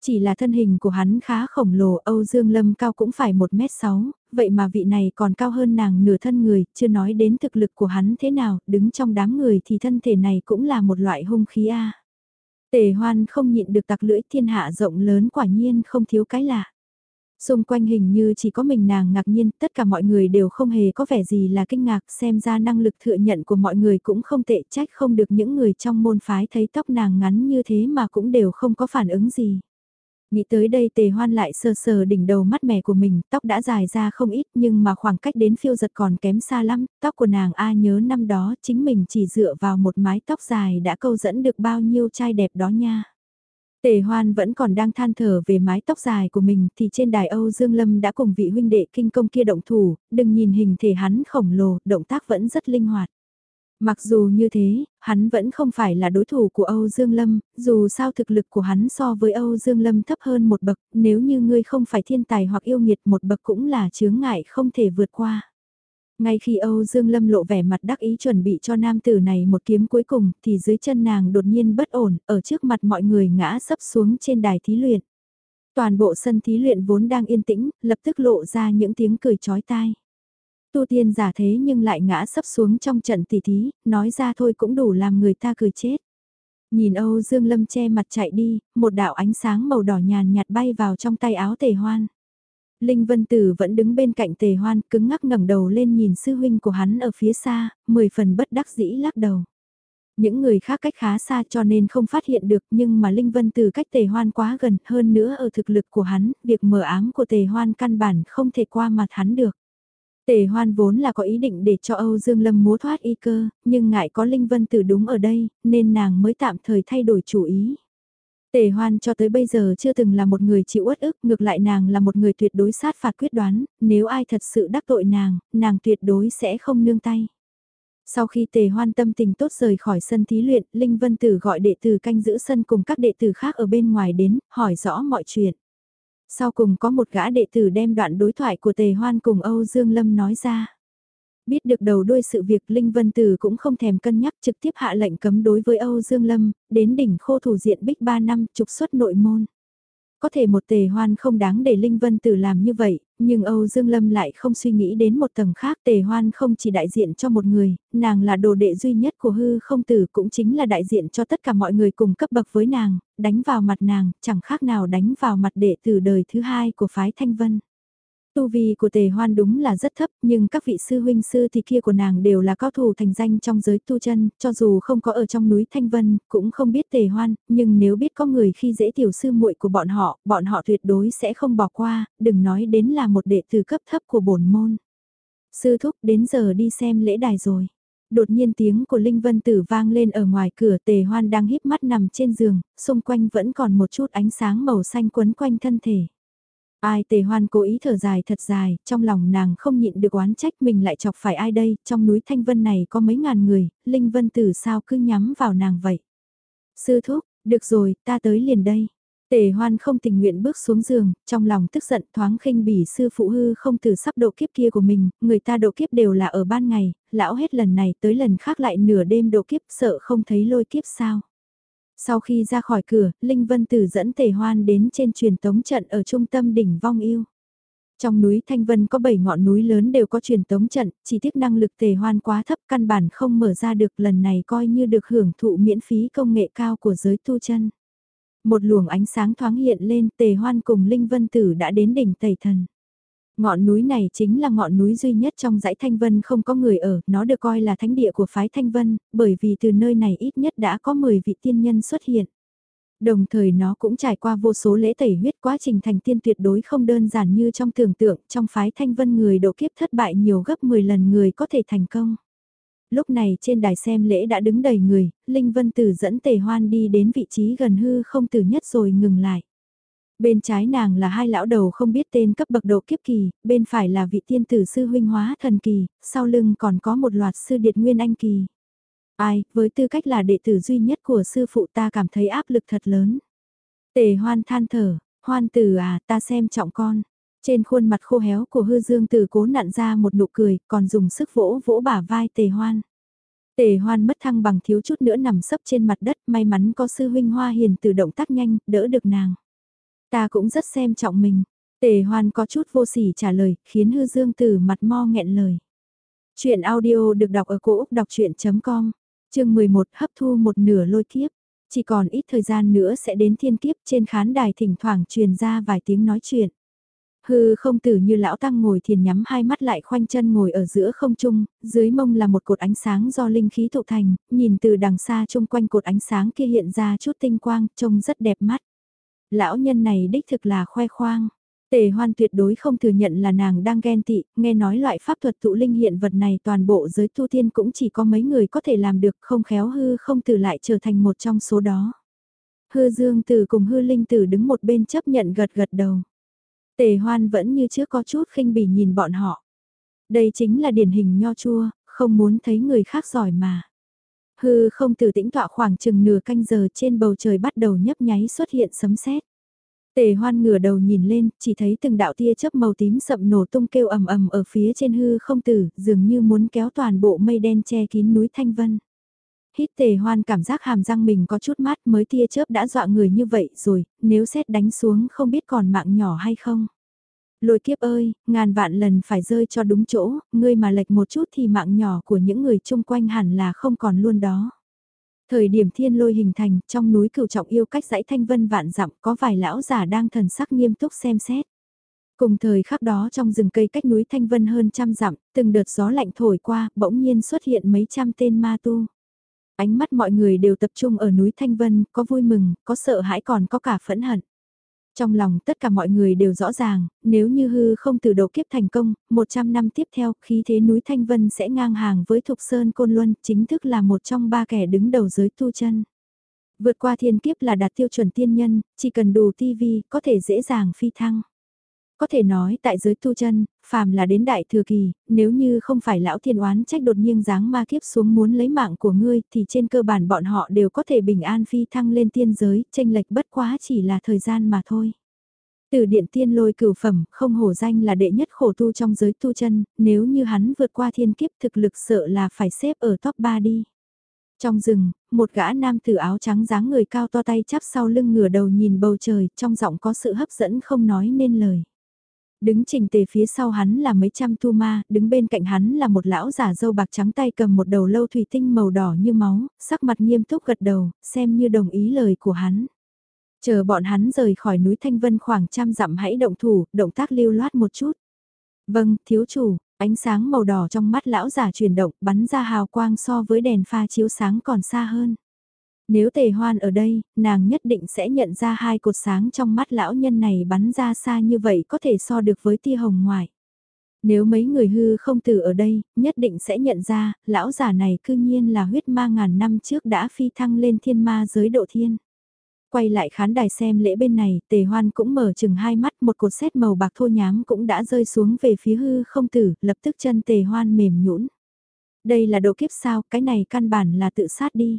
Chỉ là thân hình của hắn khá khổng lồ, Âu Dương Lâm cao cũng phải 1m6, vậy mà vị này còn cao hơn nàng nửa thân người, chưa nói đến thực lực của hắn thế nào, đứng trong đám người thì thân thể này cũng là một loại hung khí A. Tề hoan không nhịn được tặc lưỡi thiên hạ rộng lớn quả nhiên không thiếu cái lạ. Xung quanh hình như chỉ có mình nàng ngạc nhiên, tất cả mọi người đều không hề có vẻ gì là kinh ngạc, xem ra năng lực thừa nhận của mọi người cũng không tệ trách không được những người trong môn phái thấy tóc nàng ngắn như thế mà cũng đều không có phản ứng gì. Nghĩ tới đây tề hoan lại sờ sờ đỉnh đầu mắt mẻ của mình, tóc đã dài ra không ít nhưng mà khoảng cách đến phiêu giật còn kém xa lắm, tóc của nàng A nhớ năm đó chính mình chỉ dựa vào một mái tóc dài đã câu dẫn được bao nhiêu trai đẹp đó nha. Tề hoan vẫn còn đang than thở về mái tóc dài của mình thì trên đài Âu Dương Lâm đã cùng vị huynh đệ kinh công kia động thủ, đừng nhìn hình thể hắn khổng lồ, động tác vẫn rất linh hoạt. Mặc dù như thế, hắn vẫn không phải là đối thủ của Âu Dương Lâm, dù sao thực lực của hắn so với Âu Dương Lâm thấp hơn một bậc, nếu như ngươi không phải thiên tài hoặc yêu nghiệt một bậc cũng là chướng ngại không thể vượt qua. Ngay khi Âu Dương Lâm lộ vẻ mặt đắc ý chuẩn bị cho nam tử này một kiếm cuối cùng thì dưới chân nàng đột nhiên bất ổn, ở trước mặt mọi người ngã sấp xuống trên đài thí luyện. Toàn bộ sân thí luyện vốn đang yên tĩnh, lập tức lộ ra những tiếng cười chói tai. Tu tiên giả thế nhưng lại ngã sấp xuống trong trận tỷ thí, nói ra thôi cũng đủ làm người ta cười chết. Nhìn Âu Dương Lâm che mặt chạy đi, một đạo ánh sáng màu đỏ nhàn nhạt bay vào trong tay áo tề hoan. Linh Vân Tử vẫn đứng bên cạnh tề hoan cứng ngắc ngẩng đầu lên nhìn sư huynh của hắn ở phía xa, mười phần bất đắc dĩ lắc đầu. Những người khác cách khá xa cho nên không phát hiện được nhưng mà Linh Vân Tử cách tề hoan quá gần hơn nữa ở thực lực của hắn, việc mở ám của tề hoan căn bản không thể qua mặt hắn được. Tề hoan vốn là có ý định để cho Âu Dương Lâm múa thoát y cơ, nhưng ngại có Linh Vân Tử đúng ở đây, nên nàng mới tạm thời thay đổi chủ ý. Tề hoan cho tới bây giờ chưa từng là một người chịu uất ức, ngược lại nàng là một người tuyệt đối sát phạt quyết đoán, nếu ai thật sự đắc tội nàng, nàng tuyệt đối sẽ không nương tay. Sau khi tề hoan tâm tình tốt rời khỏi sân thí luyện, Linh Vân Tử gọi đệ tử canh giữ sân cùng các đệ tử khác ở bên ngoài đến, hỏi rõ mọi chuyện. Sau cùng có một gã đệ tử đem đoạn đối thoại của tề hoan cùng Âu Dương Lâm nói ra. Biết được đầu đuôi sự việc Linh Vân Tử cũng không thèm cân nhắc trực tiếp hạ lệnh cấm đối với Âu Dương Lâm, đến đỉnh khô thủ diện bích 3 năm trục xuất nội môn. Có thể một tề hoan không đáng để Linh Vân Tử làm như vậy, nhưng Âu Dương Lâm lại không suy nghĩ đến một tầng khác tề hoan không chỉ đại diện cho một người, nàng là đồ đệ duy nhất của hư không tử cũng chính là đại diện cho tất cả mọi người cùng cấp bậc với nàng, đánh vào mặt nàng, chẳng khác nào đánh vào mặt đệ tử đời thứ hai của phái Thanh Vân. Tu vi của tề hoan đúng là rất thấp, nhưng các vị sư huynh sư thì kia của nàng đều là cao thủ thành danh trong giới tu chân, cho dù không có ở trong núi Thanh Vân, cũng không biết tề hoan, nhưng nếu biết có người khi dễ tiểu sư muội của bọn họ, bọn họ tuyệt đối sẽ không bỏ qua, đừng nói đến là một đệ tử cấp thấp của bổn môn. Sư thúc đến giờ đi xem lễ đài rồi. Đột nhiên tiếng của Linh Vân Tử vang lên ở ngoài cửa tề hoan đang híp mắt nằm trên giường, xung quanh vẫn còn một chút ánh sáng màu xanh quấn quanh thân thể. Ai tề hoan cố ý thở dài thật dài, trong lòng nàng không nhịn được oán trách mình lại chọc phải ai đây, trong núi Thanh Vân này có mấy ngàn người, Linh Vân Tử sao cứ nhắm vào nàng vậy. Sư thúc, được rồi, ta tới liền đây. Tề hoan không tình nguyện bước xuống giường, trong lòng tức giận thoáng khinh bỉ sư phụ hư không từ sắp độ kiếp kia của mình, người ta độ kiếp đều là ở ban ngày, lão hết lần này tới lần khác lại nửa đêm độ kiếp sợ không thấy lôi kiếp sao. Sau khi ra khỏi cửa, Linh Vân Tử dẫn Tề Hoan đến trên truyền tống trận ở trung tâm đỉnh Vong Yêu. Trong núi Thanh Vân có 7 ngọn núi lớn đều có truyền tống trận, chỉ tiếc năng lực Tề Hoan quá thấp căn bản không mở ra được lần này coi như được hưởng thụ miễn phí công nghệ cao của giới tu chân. Một luồng ánh sáng thoáng hiện lên Tề Hoan cùng Linh Vân Tử đã đến đỉnh Tẩy Thần. Ngọn núi này chính là ngọn núi duy nhất trong dãy Thanh Vân không có người ở, nó được coi là thánh địa của phái Thanh Vân, bởi vì từ nơi này ít nhất đã có 10 vị tiên nhân xuất hiện. Đồng thời nó cũng trải qua vô số lễ tẩy huyết quá trình thành tiên tuyệt đối không đơn giản như trong tưởng tượng, trong phái Thanh Vân người độ kiếp thất bại nhiều gấp 10 lần người có thể thành công. Lúc này trên đài xem lễ đã đứng đầy người, Linh Vân Tử dẫn Tề Hoan đi đến vị trí gần hư không tử nhất rồi ngừng lại. Bên trái nàng là hai lão đầu không biết tên cấp bậc độ kiếp kỳ, bên phải là vị tiên tử sư huynh hóa thần kỳ, sau lưng còn có một loạt sư điệt nguyên anh kỳ. Ai, với tư cách là đệ tử duy nhất của sư phụ ta cảm thấy áp lực thật lớn. Tề hoan than thở, hoan tử à ta xem trọng con. Trên khuôn mặt khô héo của hư dương tử cố nặn ra một nụ cười, còn dùng sức vỗ vỗ bả vai tề hoan. Tề hoan mất thăng bằng thiếu chút nữa nằm sấp trên mặt đất, may mắn có sư huynh hoa hiền từ động tác nhanh, đỡ được nàng. Ta cũng rất xem trọng mình. Tề hoan có chút vô sỉ trả lời, khiến hư dương từ mặt mo nghẹn lời. Chuyện audio được đọc ở cổ Úc đọc chuyện.com, chương 11 hấp thu một nửa lôi kiếp. Chỉ còn ít thời gian nữa sẽ đến thiên kiếp trên khán đài thỉnh thoảng truyền ra vài tiếng nói chuyện. Hư không tử như lão tăng ngồi thiền nhắm hai mắt lại khoanh chân ngồi ở giữa không trung, dưới mông là một cột ánh sáng do linh khí tụ thành, nhìn từ đằng xa chung quanh cột ánh sáng kia hiện ra chút tinh quang, trông rất đẹp mắt. Lão nhân này đích thực là khoe khoang. Tề hoan tuyệt đối không thừa nhận là nàng đang ghen tị, nghe nói loại pháp thuật tụ linh hiện vật này toàn bộ giới tu tiên cũng chỉ có mấy người có thể làm được không khéo hư không từ lại trở thành một trong số đó. Hư dương tử cùng hư linh tử đứng một bên chấp nhận gật gật đầu. Tề hoan vẫn như trước có chút khinh bỉ nhìn bọn họ. Đây chính là điển hình nho chua, không muốn thấy người khác giỏi mà. Hư không từ tĩnh tọa khoảng chừng nửa canh giờ trên bầu trời bắt đầu nhấp nháy xuất hiện sấm sét. Tề hoan ngửa đầu nhìn lên, chỉ thấy từng đạo tia chớp màu tím sậm nổ tung kêu ầm ầm ở phía trên hư không tử, dường như muốn kéo toàn bộ mây đen che kín núi Thanh Vân. Hít tề hoan cảm giác hàm răng mình có chút mát mới tia chớp đã dọa người như vậy rồi, nếu xét đánh xuống không biết còn mạng nhỏ hay không. Lôi kiếp ơi, ngàn vạn lần phải rơi cho đúng chỗ, ngươi mà lệch một chút thì mạng nhỏ của những người chung quanh hẳn là không còn luôn đó. Thời điểm thiên lôi hình thành, trong núi cửu trọng yêu cách dãy thanh vân vạn dặm có vài lão già đang thần sắc nghiêm túc xem xét. Cùng thời khắc đó trong rừng cây cách núi Thanh Vân hơn trăm dặm, từng đợt gió lạnh thổi qua, bỗng nhiên xuất hiện mấy trăm tên ma tu. Ánh mắt mọi người đều tập trung ở núi Thanh Vân, có vui mừng, có sợ hãi còn có cả phẫn hận. Trong lòng tất cả mọi người đều rõ ràng, nếu như hư không từ đầu kiếp thành công, 100 năm tiếp theo, khí thế núi Thanh Vân sẽ ngang hàng với Thục Sơn Côn Luân, chính thức là một trong ba kẻ đứng đầu giới tu chân. Vượt qua thiên kiếp là đạt tiêu chuẩn tiên nhân, chỉ cần đủ tivi, có thể dễ dàng phi thăng. Có thể nói tại giới tu chân, phàm là đến đại thừa kỳ, nếu như không phải lão thiên oán trách đột nhiên giáng ma kiếp xuống muốn lấy mạng của ngươi thì trên cơ bản bọn họ đều có thể bình an phi thăng lên tiên giới, tranh lệch bất quá chỉ là thời gian mà thôi. Từ điện tiên lôi cửu phẩm không hổ danh là đệ nhất khổ tu trong giới tu chân, nếu như hắn vượt qua thiên kiếp thực lực sợ là phải xếp ở top 3 đi. Trong rừng, một gã nam tử áo trắng dáng người cao to tay chắp sau lưng ngửa đầu nhìn bầu trời, trong giọng có sự hấp dẫn không nói nên lời. Đứng trình tề phía sau hắn là mấy trăm tu ma, đứng bên cạnh hắn là một lão giả dâu bạc trắng tay cầm một đầu lâu thủy tinh màu đỏ như máu, sắc mặt nghiêm túc gật đầu, xem như đồng ý lời của hắn. Chờ bọn hắn rời khỏi núi Thanh Vân khoảng trăm dặm hãy động thủ, động tác lưu loát một chút. Vâng, thiếu chủ, ánh sáng màu đỏ trong mắt lão giả chuyển động bắn ra hào quang so với đèn pha chiếu sáng còn xa hơn. Nếu tề hoan ở đây, nàng nhất định sẽ nhận ra hai cột sáng trong mắt lão nhân này bắn ra xa như vậy có thể so được với tia hồng Ngoại. Nếu mấy người hư không tử ở đây, nhất định sẽ nhận ra, lão giả này cư nhiên là huyết ma ngàn năm trước đã phi thăng lên thiên ma giới độ thiên. Quay lại khán đài xem lễ bên này, tề hoan cũng mở chừng hai mắt một cột xét màu bạc thô nhám cũng đã rơi xuống về phía hư không tử, lập tức chân tề hoan mềm nhũn. Đây là độ kiếp sao, cái này căn bản là tự sát đi.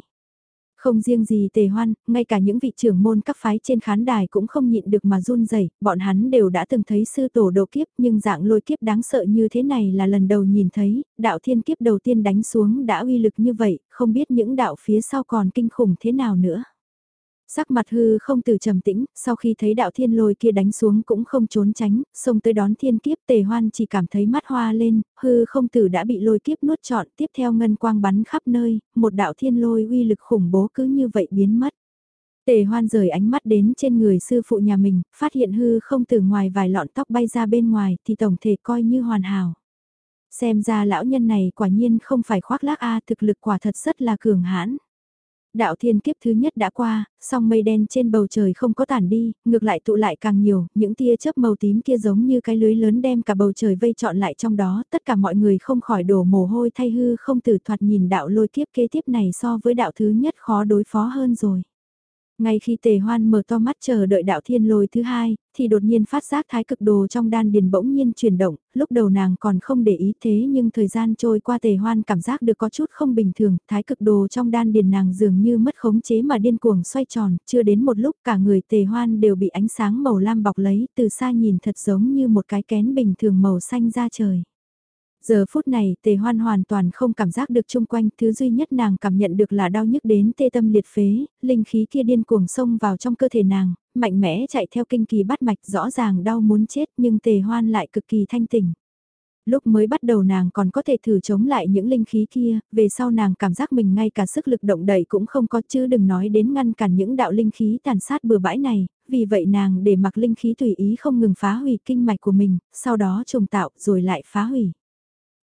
Không riêng gì tề hoan, ngay cả những vị trưởng môn các phái trên khán đài cũng không nhịn được mà run rẩy bọn hắn đều đã từng thấy sư tổ đầu kiếp nhưng dạng lôi kiếp đáng sợ như thế này là lần đầu nhìn thấy, đạo thiên kiếp đầu tiên đánh xuống đã uy lực như vậy, không biết những đạo phía sau còn kinh khủng thế nào nữa. Sắc mặt hư không từ trầm tĩnh, sau khi thấy đạo thiên lôi kia đánh xuống cũng không trốn tránh, xông tới đón thiên kiếp tề hoan chỉ cảm thấy mắt hoa lên, hư không tử đã bị lôi kiếp nuốt trọn tiếp theo ngân quang bắn khắp nơi, một đạo thiên lôi uy lực khủng bố cứ như vậy biến mất. Tề hoan rời ánh mắt đến trên người sư phụ nhà mình, phát hiện hư không từ ngoài vài lọn tóc bay ra bên ngoài thì tổng thể coi như hoàn hảo. Xem ra lão nhân này quả nhiên không phải khoác lác A thực lực quả thật rất là cường hãn. Đạo thiên kiếp thứ nhất đã qua, song mây đen trên bầu trời không có tản đi, ngược lại tụ lại càng nhiều, những tia chớp màu tím kia giống như cái lưới lớn đem cả bầu trời vây trọn lại trong đó, tất cả mọi người không khỏi đổ mồ hôi thay hư không tử thoạt nhìn đạo lôi kiếp kế tiếp này so với đạo thứ nhất khó đối phó hơn rồi. Ngay khi tề hoan mở to mắt chờ đợi đạo thiên lôi thứ hai, thì đột nhiên phát giác thái cực đồ trong đan điền bỗng nhiên chuyển động, lúc đầu nàng còn không để ý thế nhưng thời gian trôi qua tề hoan cảm giác được có chút không bình thường, thái cực đồ trong đan điền nàng dường như mất khống chế mà điên cuồng xoay tròn, chưa đến một lúc cả người tề hoan đều bị ánh sáng màu lam bọc lấy, từ xa nhìn thật giống như một cái kén bình thường màu xanh ra trời. Giờ phút này tề hoan hoàn toàn không cảm giác được chung quanh, thứ duy nhất nàng cảm nhận được là đau nhức đến tê tâm liệt phế, linh khí kia điên cuồng xông vào trong cơ thể nàng, mạnh mẽ chạy theo kinh kỳ bắt mạch rõ ràng đau muốn chết nhưng tề hoan lại cực kỳ thanh tỉnh. Lúc mới bắt đầu nàng còn có thể thử chống lại những linh khí kia, về sau nàng cảm giác mình ngay cả sức lực động đẩy cũng không có chứ đừng nói đến ngăn cản những đạo linh khí tàn sát bừa bãi này, vì vậy nàng để mặc linh khí tùy ý không ngừng phá hủy kinh mạch của mình, sau đó trùng tạo rồi lại phá hủy.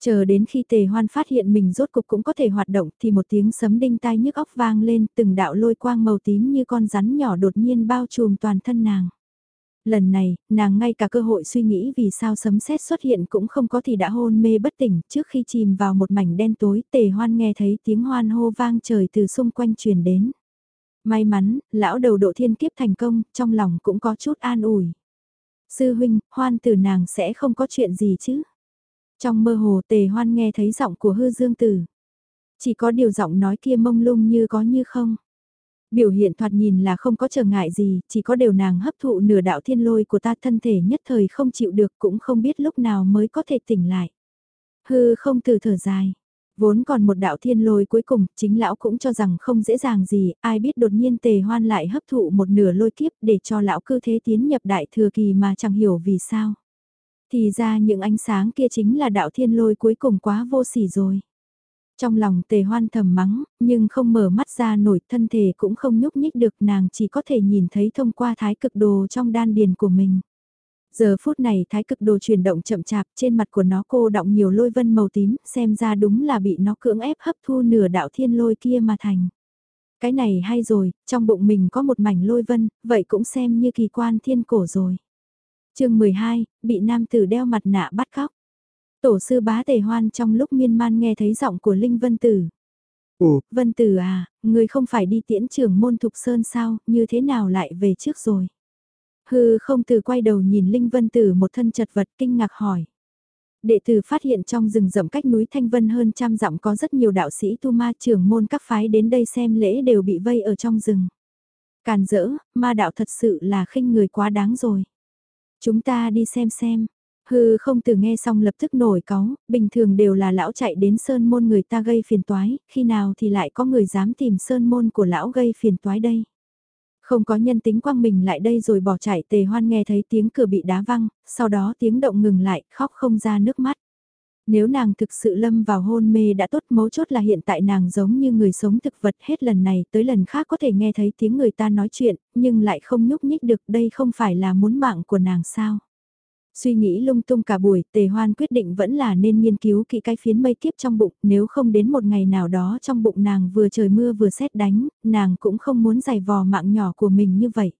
Chờ đến khi tề hoan phát hiện mình rốt cục cũng có thể hoạt động thì một tiếng sấm đinh tai nhức óc vang lên từng đạo lôi quang màu tím như con rắn nhỏ đột nhiên bao trùm toàn thân nàng. Lần này, nàng ngay cả cơ hội suy nghĩ vì sao sấm sét xuất hiện cũng không có thì đã hôn mê bất tỉnh trước khi chìm vào một mảnh đen tối tề hoan nghe thấy tiếng hoan hô vang trời từ xung quanh truyền đến. May mắn, lão đầu độ thiên kiếp thành công, trong lòng cũng có chút an ủi. Sư huynh, hoan từ nàng sẽ không có chuyện gì chứ? Trong mơ hồ tề hoan nghe thấy giọng của hư dương tử. Chỉ có điều giọng nói kia mông lung như có như không. Biểu hiện thoạt nhìn là không có trở ngại gì, chỉ có điều nàng hấp thụ nửa đạo thiên lôi của ta thân thể nhất thời không chịu được cũng không biết lúc nào mới có thể tỉnh lại. Hư không từ thở dài. Vốn còn một đạo thiên lôi cuối cùng, chính lão cũng cho rằng không dễ dàng gì, ai biết đột nhiên tề hoan lại hấp thụ một nửa lôi kiếp để cho lão cư thế tiến nhập đại thừa kỳ mà chẳng hiểu vì sao. Thì ra những ánh sáng kia chính là đạo thiên lôi cuối cùng quá vô sỉ rồi. Trong lòng tề hoan thầm mắng, nhưng không mở mắt ra nổi thân thể cũng không nhúc nhích được nàng chỉ có thể nhìn thấy thông qua thái cực đồ trong đan điền của mình. Giờ phút này thái cực đồ chuyển động chậm chạp trên mặt của nó cô đọng nhiều lôi vân màu tím xem ra đúng là bị nó cưỡng ép hấp thu nửa đạo thiên lôi kia mà thành. Cái này hay rồi, trong bụng mình có một mảnh lôi vân, vậy cũng xem như kỳ quan thiên cổ rồi chương 12, bị nam tử đeo mặt nạ bắt cóc. Tổ sư bá tề hoan trong lúc miên man nghe thấy giọng của Linh Vân Tử. Ồ, Vân Tử à, người không phải đi tiễn trưởng môn thục sơn sao, như thế nào lại về trước rồi? Hư không từ quay đầu nhìn Linh Vân Tử một thân chật vật kinh ngạc hỏi. Đệ tử phát hiện trong rừng rậm cách núi Thanh Vân hơn trăm dặm có rất nhiều đạo sĩ tu ma trưởng môn các phái đến đây xem lễ đều bị vây ở trong rừng. Càn dỡ, ma đạo thật sự là khinh người quá đáng rồi. Chúng ta đi xem xem. Hư không từ nghe xong lập tức nổi cáu, bình thường đều là lão chạy đến sơn môn người ta gây phiền toái, khi nào thì lại có người dám tìm sơn môn của lão gây phiền toái đây. Không có nhân tính quang mình lại đây rồi bỏ chạy tề hoan nghe thấy tiếng cửa bị đá văng, sau đó tiếng động ngừng lại, khóc không ra nước mắt. Nếu nàng thực sự lâm vào hôn mê đã tốt mấu chốt là hiện tại nàng giống như người sống thực vật hết lần này tới lần khác có thể nghe thấy tiếng người ta nói chuyện, nhưng lại không nhúc nhích được đây không phải là muốn mạng của nàng sao. Suy nghĩ lung tung cả buổi, tề hoan quyết định vẫn là nên nghiên cứu kỹ cái phiến mây kiếp trong bụng, nếu không đến một ngày nào đó trong bụng nàng vừa trời mưa vừa xét đánh, nàng cũng không muốn giày vò mạng nhỏ của mình như vậy.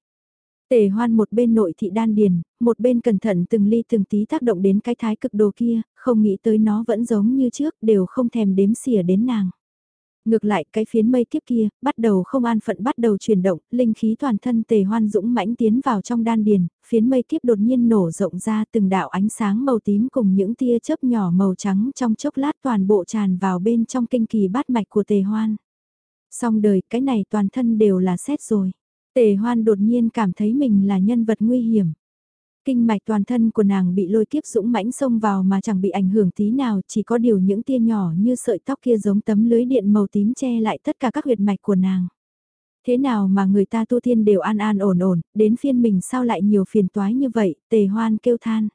Tề hoan một bên nội thị đan điền, một bên cẩn thận từng ly từng tí tác động đến cái thái cực đồ kia, không nghĩ tới nó vẫn giống như trước, đều không thèm đếm xỉa đến nàng. Ngược lại cái phiến mây tiếp kia, bắt đầu không an phận bắt đầu chuyển động, linh khí toàn thân tề hoan dũng mãnh tiến vào trong đan điền, phiến mây tiếp đột nhiên nổ rộng ra từng đạo ánh sáng màu tím cùng những tia chớp nhỏ màu trắng trong chốc lát toàn bộ tràn vào bên trong kinh kỳ bát mạch của tề hoan. Xong đời cái này toàn thân đều là xét rồi. Tề hoan đột nhiên cảm thấy mình là nhân vật nguy hiểm kinh mạch toàn thân của nàng bị lôi kiếp dũng mãnh xông vào mà chẳng bị ảnh hưởng tí nào, chỉ có điều những tia nhỏ như sợi tóc kia giống tấm lưới điện màu tím che lại tất cả các huyệt mạch của nàng. Thế nào mà người ta tu thiên đều an an ổn ổn, đến phiên mình sao lại nhiều phiền toái như vậy, tề hoan kêu than.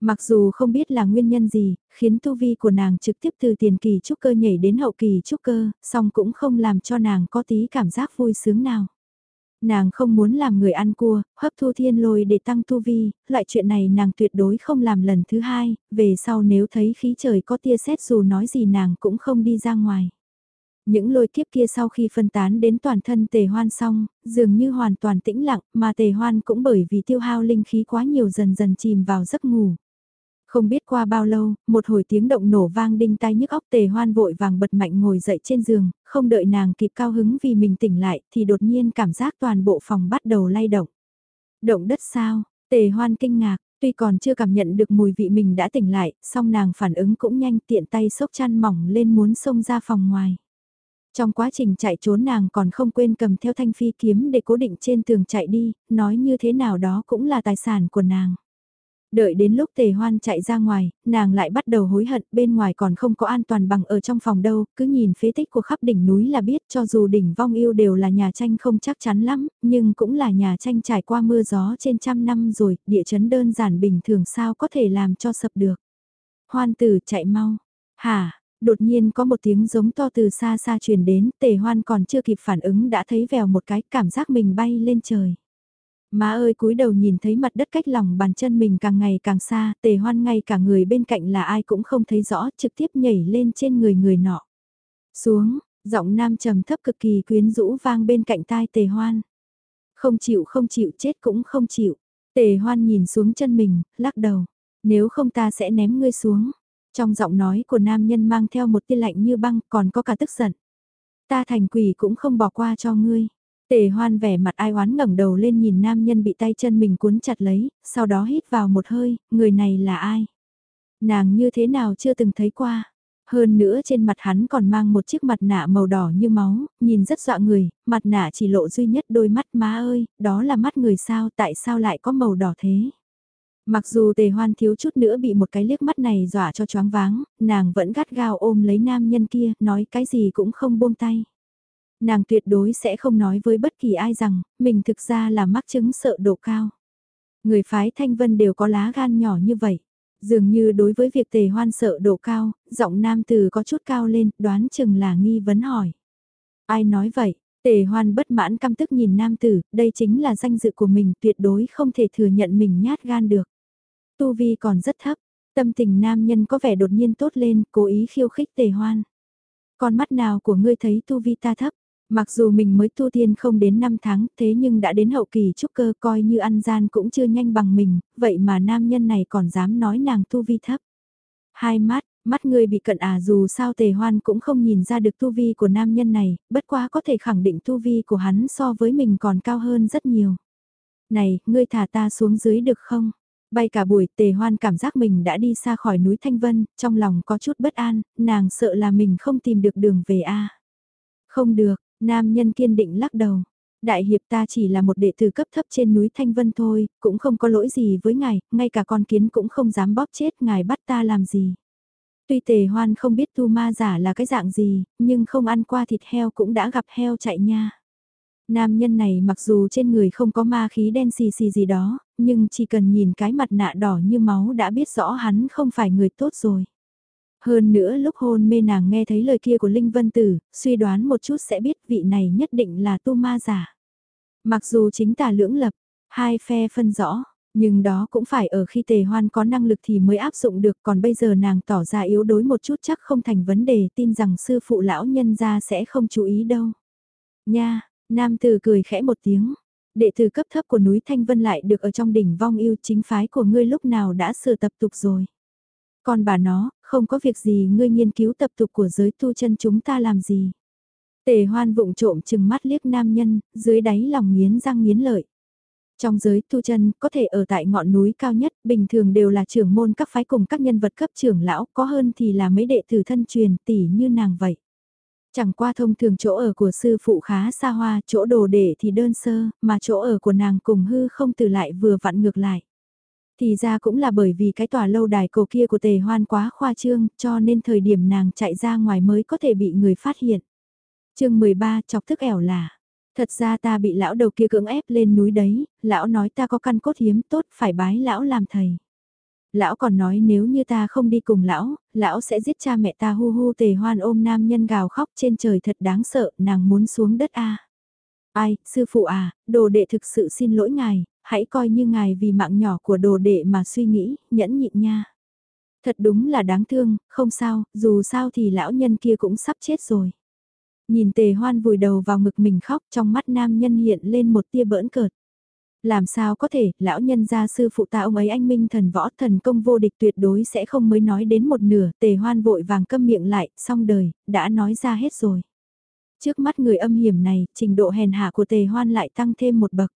Mặc dù không biết là nguyên nhân gì, khiến tu vi của nàng trực tiếp từ tiền kỳ trúc cơ nhảy đến hậu kỳ trúc cơ, song cũng không làm cho nàng có tí cảm giác vui sướng nào. Nàng không muốn làm người ăn cua, hấp thu thiên lôi để tăng tu vi, loại chuyện này nàng tuyệt đối không làm lần thứ hai, về sau nếu thấy khí trời có tia sét dù nói gì nàng cũng không đi ra ngoài. Những lôi kiếp kia sau khi phân tán đến toàn thân tề hoan xong, dường như hoàn toàn tĩnh lặng, mà tề hoan cũng bởi vì tiêu hao linh khí quá nhiều dần dần chìm vào giấc ngủ. Không biết qua bao lâu, một hồi tiếng động nổ vang đinh tai nhức óc tề hoan vội vàng bật mạnh ngồi dậy trên giường, không đợi nàng kịp cao hứng vì mình tỉnh lại thì đột nhiên cảm giác toàn bộ phòng bắt đầu lay động. Động đất sao, tề hoan kinh ngạc, tuy còn chưa cảm nhận được mùi vị mình đã tỉnh lại, song nàng phản ứng cũng nhanh tiện tay xốc chăn mỏng lên muốn xông ra phòng ngoài. Trong quá trình chạy trốn nàng còn không quên cầm theo thanh phi kiếm để cố định trên tường chạy đi, nói như thế nào đó cũng là tài sản của nàng. Đợi đến lúc tề hoan chạy ra ngoài, nàng lại bắt đầu hối hận bên ngoài còn không có an toàn bằng ở trong phòng đâu, cứ nhìn phế tích của khắp đỉnh núi là biết cho dù đỉnh vong yêu đều là nhà tranh không chắc chắn lắm, nhưng cũng là nhà tranh trải qua mưa gió trên trăm năm rồi, địa chấn đơn giản bình thường sao có thể làm cho sập được. Hoan tử chạy mau, hả, đột nhiên có một tiếng giống to từ xa xa truyền đến, tề hoan còn chưa kịp phản ứng đã thấy vèo một cái cảm giác mình bay lên trời. Má ơi cúi đầu nhìn thấy mặt đất cách lòng bàn chân mình càng ngày càng xa, tề hoan ngay cả người bên cạnh là ai cũng không thấy rõ, trực tiếp nhảy lên trên người người nọ. Xuống, giọng nam trầm thấp cực kỳ quyến rũ vang bên cạnh tai tề hoan. Không chịu không chịu chết cũng không chịu. Tề hoan nhìn xuống chân mình, lắc đầu. Nếu không ta sẽ ném ngươi xuống. Trong giọng nói của nam nhân mang theo một tia lạnh như băng còn có cả tức giận. Ta thành quỷ cũng không bỏ qua cho ngươi. Tề hoan vẻ mặt ai oán ngẩng đầu lên nhìn nam nhân bị tay chân mình cuốn chặt lấy, sau đó hít vào một hơi, người này là ai? Nàng như thế nào chưa từng thấy qua? Hơn nữa trên mặt hắn còn mang một chiếc mặt nạ màu đỏ như máu, nhìn rất dọa người, mặt nạ chỉ lộ duy nhất đôi mắt má ơi, đó là mắt người sao, tại sao lại có màu đỏ thế? Mặc dù tề hoan thiếu chút nữa bị một cái liếc mắt này dọa cho choáng váng, nàng vẫn gắt gao ôm lấy nam nhân kia, nói cái gì cũng không buông tay. Nàng tuyệt đối sẽ không nói với bất kỳ ai rằng, mình thực ra là mắc chứng sợ độ cao. Người phái thanh vân đều có lá gan nhỏ như vậy. Dường như đối với việc tề hoan sợ độ cao, giọng nam từ có chút cao lên, đoán chừng là nghi vấn hỏi. Ai nói vậy? Tề hoan bất mãn căm tức nhìn nam tử, đây chính là danh dự của mình tuyệt đối không thể thừa nhận mình nhát gan được. Tu vi còn rất thấp, tâm tình nam nhân có vẻ đột nhiên tốt lên, cố ý khiêu khích tề hoan. Con mắt nào của ngươi thấy tu vi ta thấp? Mặc dù mình mới tu tiên không đến 5 tháng thế nhưng đã đến hậu kỳ trúc cơ coi như ăn gian cũng chưa nhanh bằng mình, vậy mà nam nhân này còn dám nói nàng tu vi thấp. Hai mắt, mắt người bị cận à dù sao tề hoan cũng không nhìn ra được tu vi của nam nhân này, bất quá có thể khẳng định tu vi của hắn so với mình còn cao hơn rất nhiều. Này, ngươi thả ta xuống dưới được không? Bay cả buổi tề hoan cảm giác mình đã đi xa khỏi núi Thanh Vân, trong lòng có chút bất an, nàng sợ là mình không tìm được đường về a Không được, nam nhân kiên định lắc đầu. Đại hiệp ta chỉ là một đệ tử cấp thấp trên núi Thanh Vân thôi, cũng không có lỗi gì với ngài, ngay cả con kiến cũng không dám bóp chết ngài bắt ta làm gì. Tuy tề hoan không biết tu ma giả là cái dạng gì, nhưng không ăn qua thịt heo cũng đã gặp heo chạy nha. Nam nhân này mặc dù trên người không có ma khí đen xì xì gì đó, nhưng chỉ cần nhìn cái mặt nạ đỏ như máu đã biết rõ hắn không phải người tốt rồi. Hơn nữa lúc hôn mê nàng nghe thấy lời kia của Linh Vân Tử, suy đoán một chút sẽ biết vị này nhất định là tu ma giả. Mặc dù chính tà lưỡng lập, hai phe phân rõ, nhưng đó cũng phải ở khi tề hoan có năng lực thì mới áp dụng được còn bây giờ nàng tỏ ra yếu đuối một chút chắc không thành vấn đề tin rằng sư phụ lão nhân gia sẽ không chú ý đâu. Nha, nam tử cười khẽ một tiếng, đệ tử cấp thấp của núi Thanh Vân lại được ở trong đỉnh vong yêu chính phái của ngươi lúc nào đã sửa tập tục rồi con bà nó, không có việc gì ngươi nghiên cứu tập tục của giới tu chân chúng ta làm gì. Tề hoan vụng trộm chừng mắt liếc nam nhân, dưới đáy lòng nghiến răng nghiến lợi. Trong giới tu chân, có thể ở tại ngọn núi cao nhất, bình thường đều là trưởng môn các phái cùng các nhân vật cấp trưởng lão, có hơn thì là mấy đệ tử thân truyền tỷ như nàng vậy. Chẳng qua thông thường chỗ ở của sư phụ khá xa hoa, chỗ đồ để thì đơn sơ, mà chỗ ở của nàng cùng hư không từ lại vừa vặn ngược lại. Thì ra cũng là bởi vì cái tòa lâu đài cổ kia của tề hoan quá khoa trương, cho nên thời điểm nàng chạy ra ngoài mới có thể bị người phát hiện. chương 13 chọc thức ẻo là. Thật ra ta bị lão đầu kia cưỡng ép lên núi đấy, lão nói ta có căn cốt hiếm tốt phải bái lão làm thầy. Lão còn nói nếu như ta không đi cùng lão, lão sẽ giết cha mẹ ta hu hu tề hoan ôm nam nhân gào khóc trên trời thật đáng sợ, nàng muốn xuống đất a Ai, sư phụ à, đồ đệ thực sự xin lỗi ngài, hãy coi như ngài vì mạng nhỏ của đồ đệ mà suy nghĩ, nhẫn nhịn nha. Thật đúng là đáng thương, không sao, dù sao thì lão nhân kia cũng sắp chết rồi. Nhìn tề hoan vùi đầu vào ngực mình khóc trong mắt nam nhân hiện lên một tia bỡn cợt. Làm sao có thể, lão nhân gia sư phụ ta ông ấy anh minh thần võ thần công vô địch tuyệt đối sẽ không mới nói đến một nửa, tề hoan vội vàng câm miệng lại, xong đời, đã nói ra hết rồi. Trước mắt người âm hiểm này, trình độ hèn hạ của tề hoan lại tăng thêm một bậc.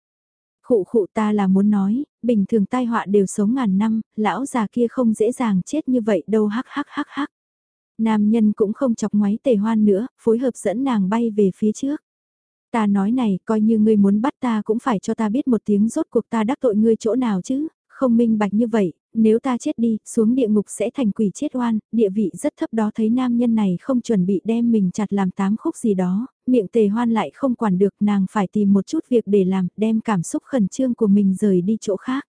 Khụ khụ ta là muốn nói, bình thường tai họa đều sống ngàn năm, lão già kia không dễ dàng chết như vậy đâu hắc hắc hắc hắc. Nam nhân cũng không chọc ngoáy tề hoan nữa, phối hợp dẫn nàng bay về phía trước. Ta nói này, coi như ngươi muốn bắt ta cũng phải cho ta biết một tiếng rốt cuộc ta đắc tội ngươi chỗ nào chứ, không minh bạch như vậy, nếu ta chết đi, xuống địa ngục sẽ thành quỷ chết oan, địa vị rất thấp đó thấy nam nhân này không chuẩn bị đem mình chặt làm tám khúc gì đó, miệng tề hoan lại không quản được nàng phải tìm một chút việc để làm, đem cảm xúc khẩn trương của mình rời đi chỗ khác.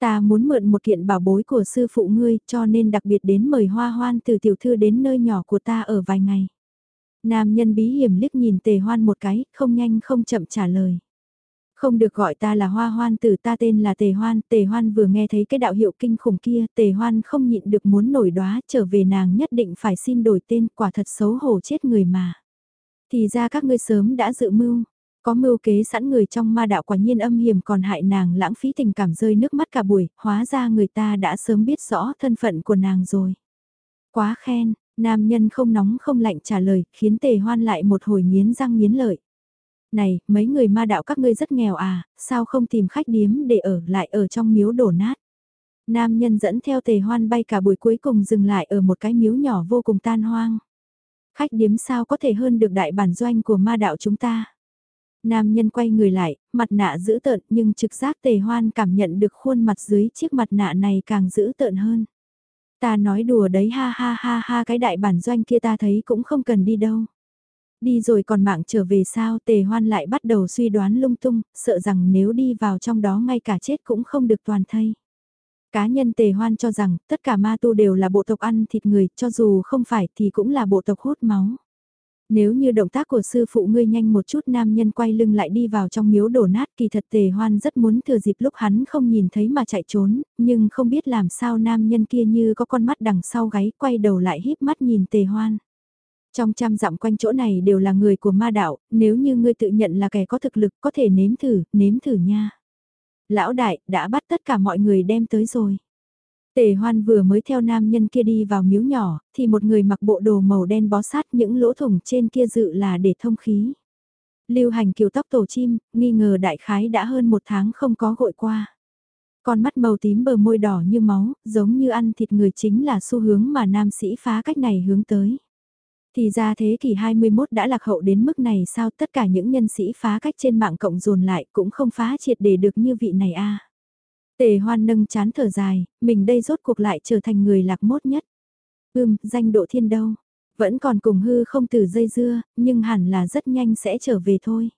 Ta muốn mượn một kiện bảo bối của sư phụ ngươi cho nên đặc biệt đến mời hoa hoan từ tiểu thư đến nơi nhỏ của ta ở vài ngày. Nam nhân bí hiểm liếc nhìn tề hoan một cái, không nhanh không chậm trả lời. Không được gọi ta là hoa hoan tử ta tên là tề hoan, tề hoan vừa nghe thấy cái đạo hiệu kinh khủng kia, tề hoan không nhịn được muốn nổi đóa trở về nàng nhất định phải xin đổi tên quả thật xấu hổ chết người mà. Thì ra các ngươi sớm đã dự mưu, có mưu kế sẵn người trong ma đạo quả nhiên âm hiểm còn hại nàng lãng phí tình cảm rơi nước mắt cả buổi, hóa ra người ta đã sớm biết rõ thân phận của nàng rồi. Quá khen, nam nhân không nóng không lạnh trả lời, khiến tề hoan lại một hồi nghiến răng nghiến lợi. Này, mấy người ma đạo các ngươi rất nghèo à, sao không tìm khách điếm để ở lại ở trong miếu đổ nát. Nam nhân dẫn theo tề hoan bay cả buổi cuối cùng dừng lại ở một cái miếu nhỏ vô cùng tan hoang. Khách điếm sao có thể hơn được đại bản doanh của ma đạo chúng ta. Nam nhân quay người lại, mặt nạ dữ tợn nhưng trực giác tề hoan cảm nhận được khuôn mặt dưới chiếc mặt nạ này càng dữ tợn hơn. Ta nói đùa đấy ha ha ha ha cái đại bản doanh kia ta thấy cũng không cần đi đâu. Đi rồi còn mạng trở về sao tề hoan lại bắt đầu suy đoán lung tung, sợ rằng nếu đi vào trong đó ngay cả chết cũng không được toàn thây. Cá nhân tề hoan cho rằng tất cả ma tu đều là bộ tộc ăn thịt người, cho dù không phải thì cũng là bộ tộc hút máu. Nếu như động tác của sư phụ ngươi nhanh một chút nam nhân quay lưng lại đi vào trong miếu đổ nát kỳ thật tề hoan rất muốn thừa dịp lúc hắn không nhìn thấy mà chạy trốn, nhưng không biết làm sao nam nhân kia như có con mắt đằng sau gáy quay đầu lại híp mắt nhìn tề hoan. Trong trăm dặm quanh chỗ này đều là người của ma đạo, nếu như ngươi tự nhận là kẻ có thực lực có thể nếm thử, nếm thử nha. Lão đại, đã bắt tất cả mọi người đem tới rồi. Tề hoan vừa mới theo nam nhân kia đi vào miếu nhỏ, thì một người mặc bộ đồ màu đen bó sát những lỗ thủng trên kia dự là để thông khí. Lưu hành kiều tóc tổ chim, nghi ngờ đại khái đã hơn một tháng không có gội qua. Con mắt màu tím bờ môi đỏ như máu, giống như ăn thịt người chính là xu hướng mà nam sĩ phá cách này hướng tới. Thì ra thế kỷ 21 đã lạc hậu đến mức này sao tất cả những nhân sĩ phá cách trên mạng cộng dồn lại cũng không phá triệt để được như vị này a Tề hoan nâng chán thở dài, mình đây rốt cuộc lại trở thành người lạc mốt nhất. Ưm, danh độ thiên đâu? Vẫn còn cùng hư không từ dây dưa, nhưng hẳn là rất nhanh sẽ trở về thôi.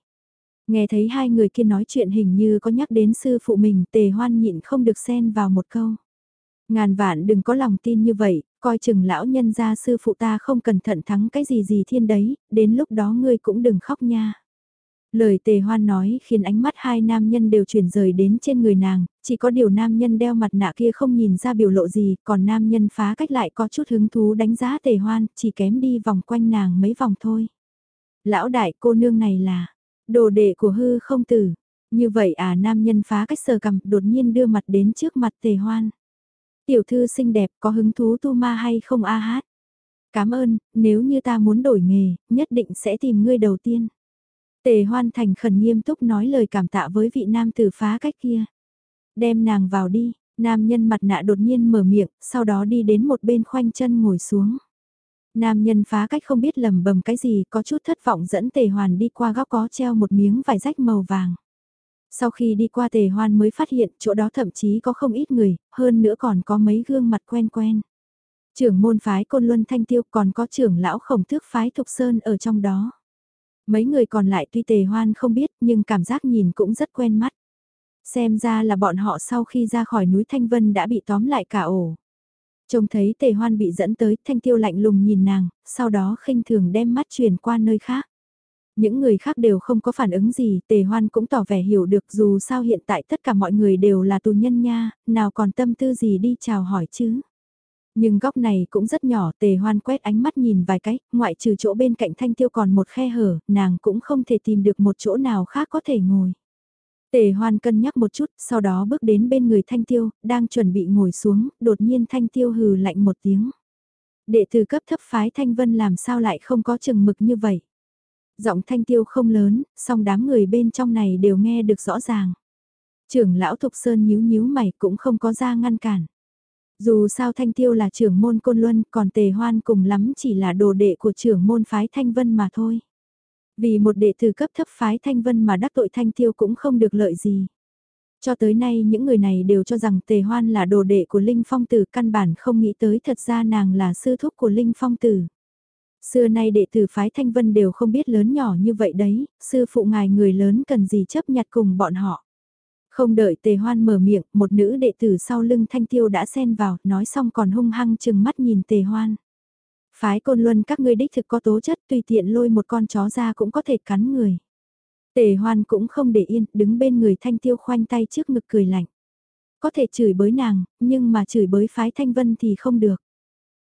Nghe thấy hai người kia nói chuyện hình như có nhắc đến sư phụ mình, tề hoan nhịn không được xen vào một câu. Ngàn vạn đừng có lòng tin như vậy, coi chừng lão nhân gia sư phụ ta không cẩn thận thắng cái gì gì thiên đấy, đến lúc đó ngươi cũng đừng khóc nha. Lời tề hoan nói khiến ánh mắt hai nam nhân đều chuyển rời đến trên người nàng, chỉ có điều nam nhân đeo mặt nạ kia không nhìn ra biểu lộ gì, còn nam nhân phá cách lại có chút hứng thú đánh giá tề hoan, chỉ kém đi vòng quanh nàng mấy vòng thôi. Lão đại cô nương này là, đồ đệ của hư không tử. Như vậy à nam nhân phá cách sờ cầm đột nhiên đưa mặt đến trước mặt tề hoan. Tiểu thư xinh đẹp có hứng thú tu ma hay không a hát? Cảm ơn, nếu như ta muốn đổi nghề, nhất định sẽ tìm ngươi đầu tiên. Tề hoan thành khẩn nghiêm túc nói lời cảm tạ với vị nam tử phá cách kia. Đem nàng vào đi, nam nhân mặt nạ đột nhiên mở miệng, sau đó đi đến một bên khoanh chân ngồi xuống. Nam nhân phá cách không biết lầm bầm cái gì có chút thất vọng dẫn tề hoàn đi qua góc có treo một miếng vải rách màu vàng. Sau khi đi qua tề hoan mới phát hiện chỗ đó thậm chí có không ít người, hơn nữa còn có mấy gương mặt quen quen. Trưởng môn phái Côn Luân Thanh Tiêu còn có trưởng lão khổng thước phái Thục Sơn ở trong đó. Mấy người còn lại tuy tề hoan không biết nhưng cảm giác nhìn cũng rất quen mắt. Xem ra là bọn họ sau khi ra khỏi núi Thanh Vân đã bị tóm lại cả ổ. Trông thấy tề hoan bị dẫn tới thanh tiêu lạnh lùng nhìn nàng, sau đó khinh thường đem mắt chuyển qua nơi khác. Những người khác đều không có phản ứng gì, tề hoan cũng tỏ vẻ hiểu được dù sao hiện tại tất cả mọi người đều là tù nhân nha, nào còn tâm tư gì đi chào hỏi chứ. Nhưng góc này cũng rất nhỏ, tề hoan quét ánh mắt nhìn vài cái, ngoại trừ chỗ bên cạnh thanh tiêu còn một khe hở, nàng cũng không thể tìm được một chỗ nào khác có thể ngồi. Tề hoan cân nhắc một chút, sau đó bước đến bên người thanh tiêu, đang chuẩn bị ngồi xuống, đột nhiên thanh tiêu hừ lạnh một tiếng. Đệ tử cấp thấp phái thanh vân làm sao lại không có chừng mực như vậy. Giọng thanh tiêu không lớn, song đám người bên trong này đều nghe được rõ ràng. Trưởng lão Thục Sơn nhíu nhíu mày cũng không có ra ngăn cản. Dù sao Thanh Tiêu là trưởng môn Côn Luân, còn Tề Hoan cùng lắm chỉ là đồ đệ của trưởng môn phái Thanh Vân mà thôi. Vì một đệ tử cấp thấp phái Thanh Vân mà đắc tội Thanh Tiêu cũng không được lợi gì. Cho tới nay những người này đều cho rằng Tề Hoan là đồ đệ của Linh Phong Tử căn bản không nghĩ tới thật ra nàng là sư thúc của Linh Phong Tử. Xưa nay đệ tử phái Thanh Vân đều không biết lớn nhỏ như vậy đấy, sư phụ ngài người lớn cần gì chấp nhặt cùng bọn họ. Không đợi tề hoan mở miệng, một nữ đệ tử sau lưng thanh tiêu đã xen vào, nói xong còn hung hăng chừng mắt nhìn tề hoan. Phái côn luân các ngươi đích thực có tố chất tùy tiện lôi một con chó ra cũng có thể cắn người. Tề hoan cũng không để yên, đứng bên người thanh tiêu khoanh tay trước ngực cười lạnh. Có thể chửi bới nàng, nhưng mà chửi bới phái thanh vân thì không được.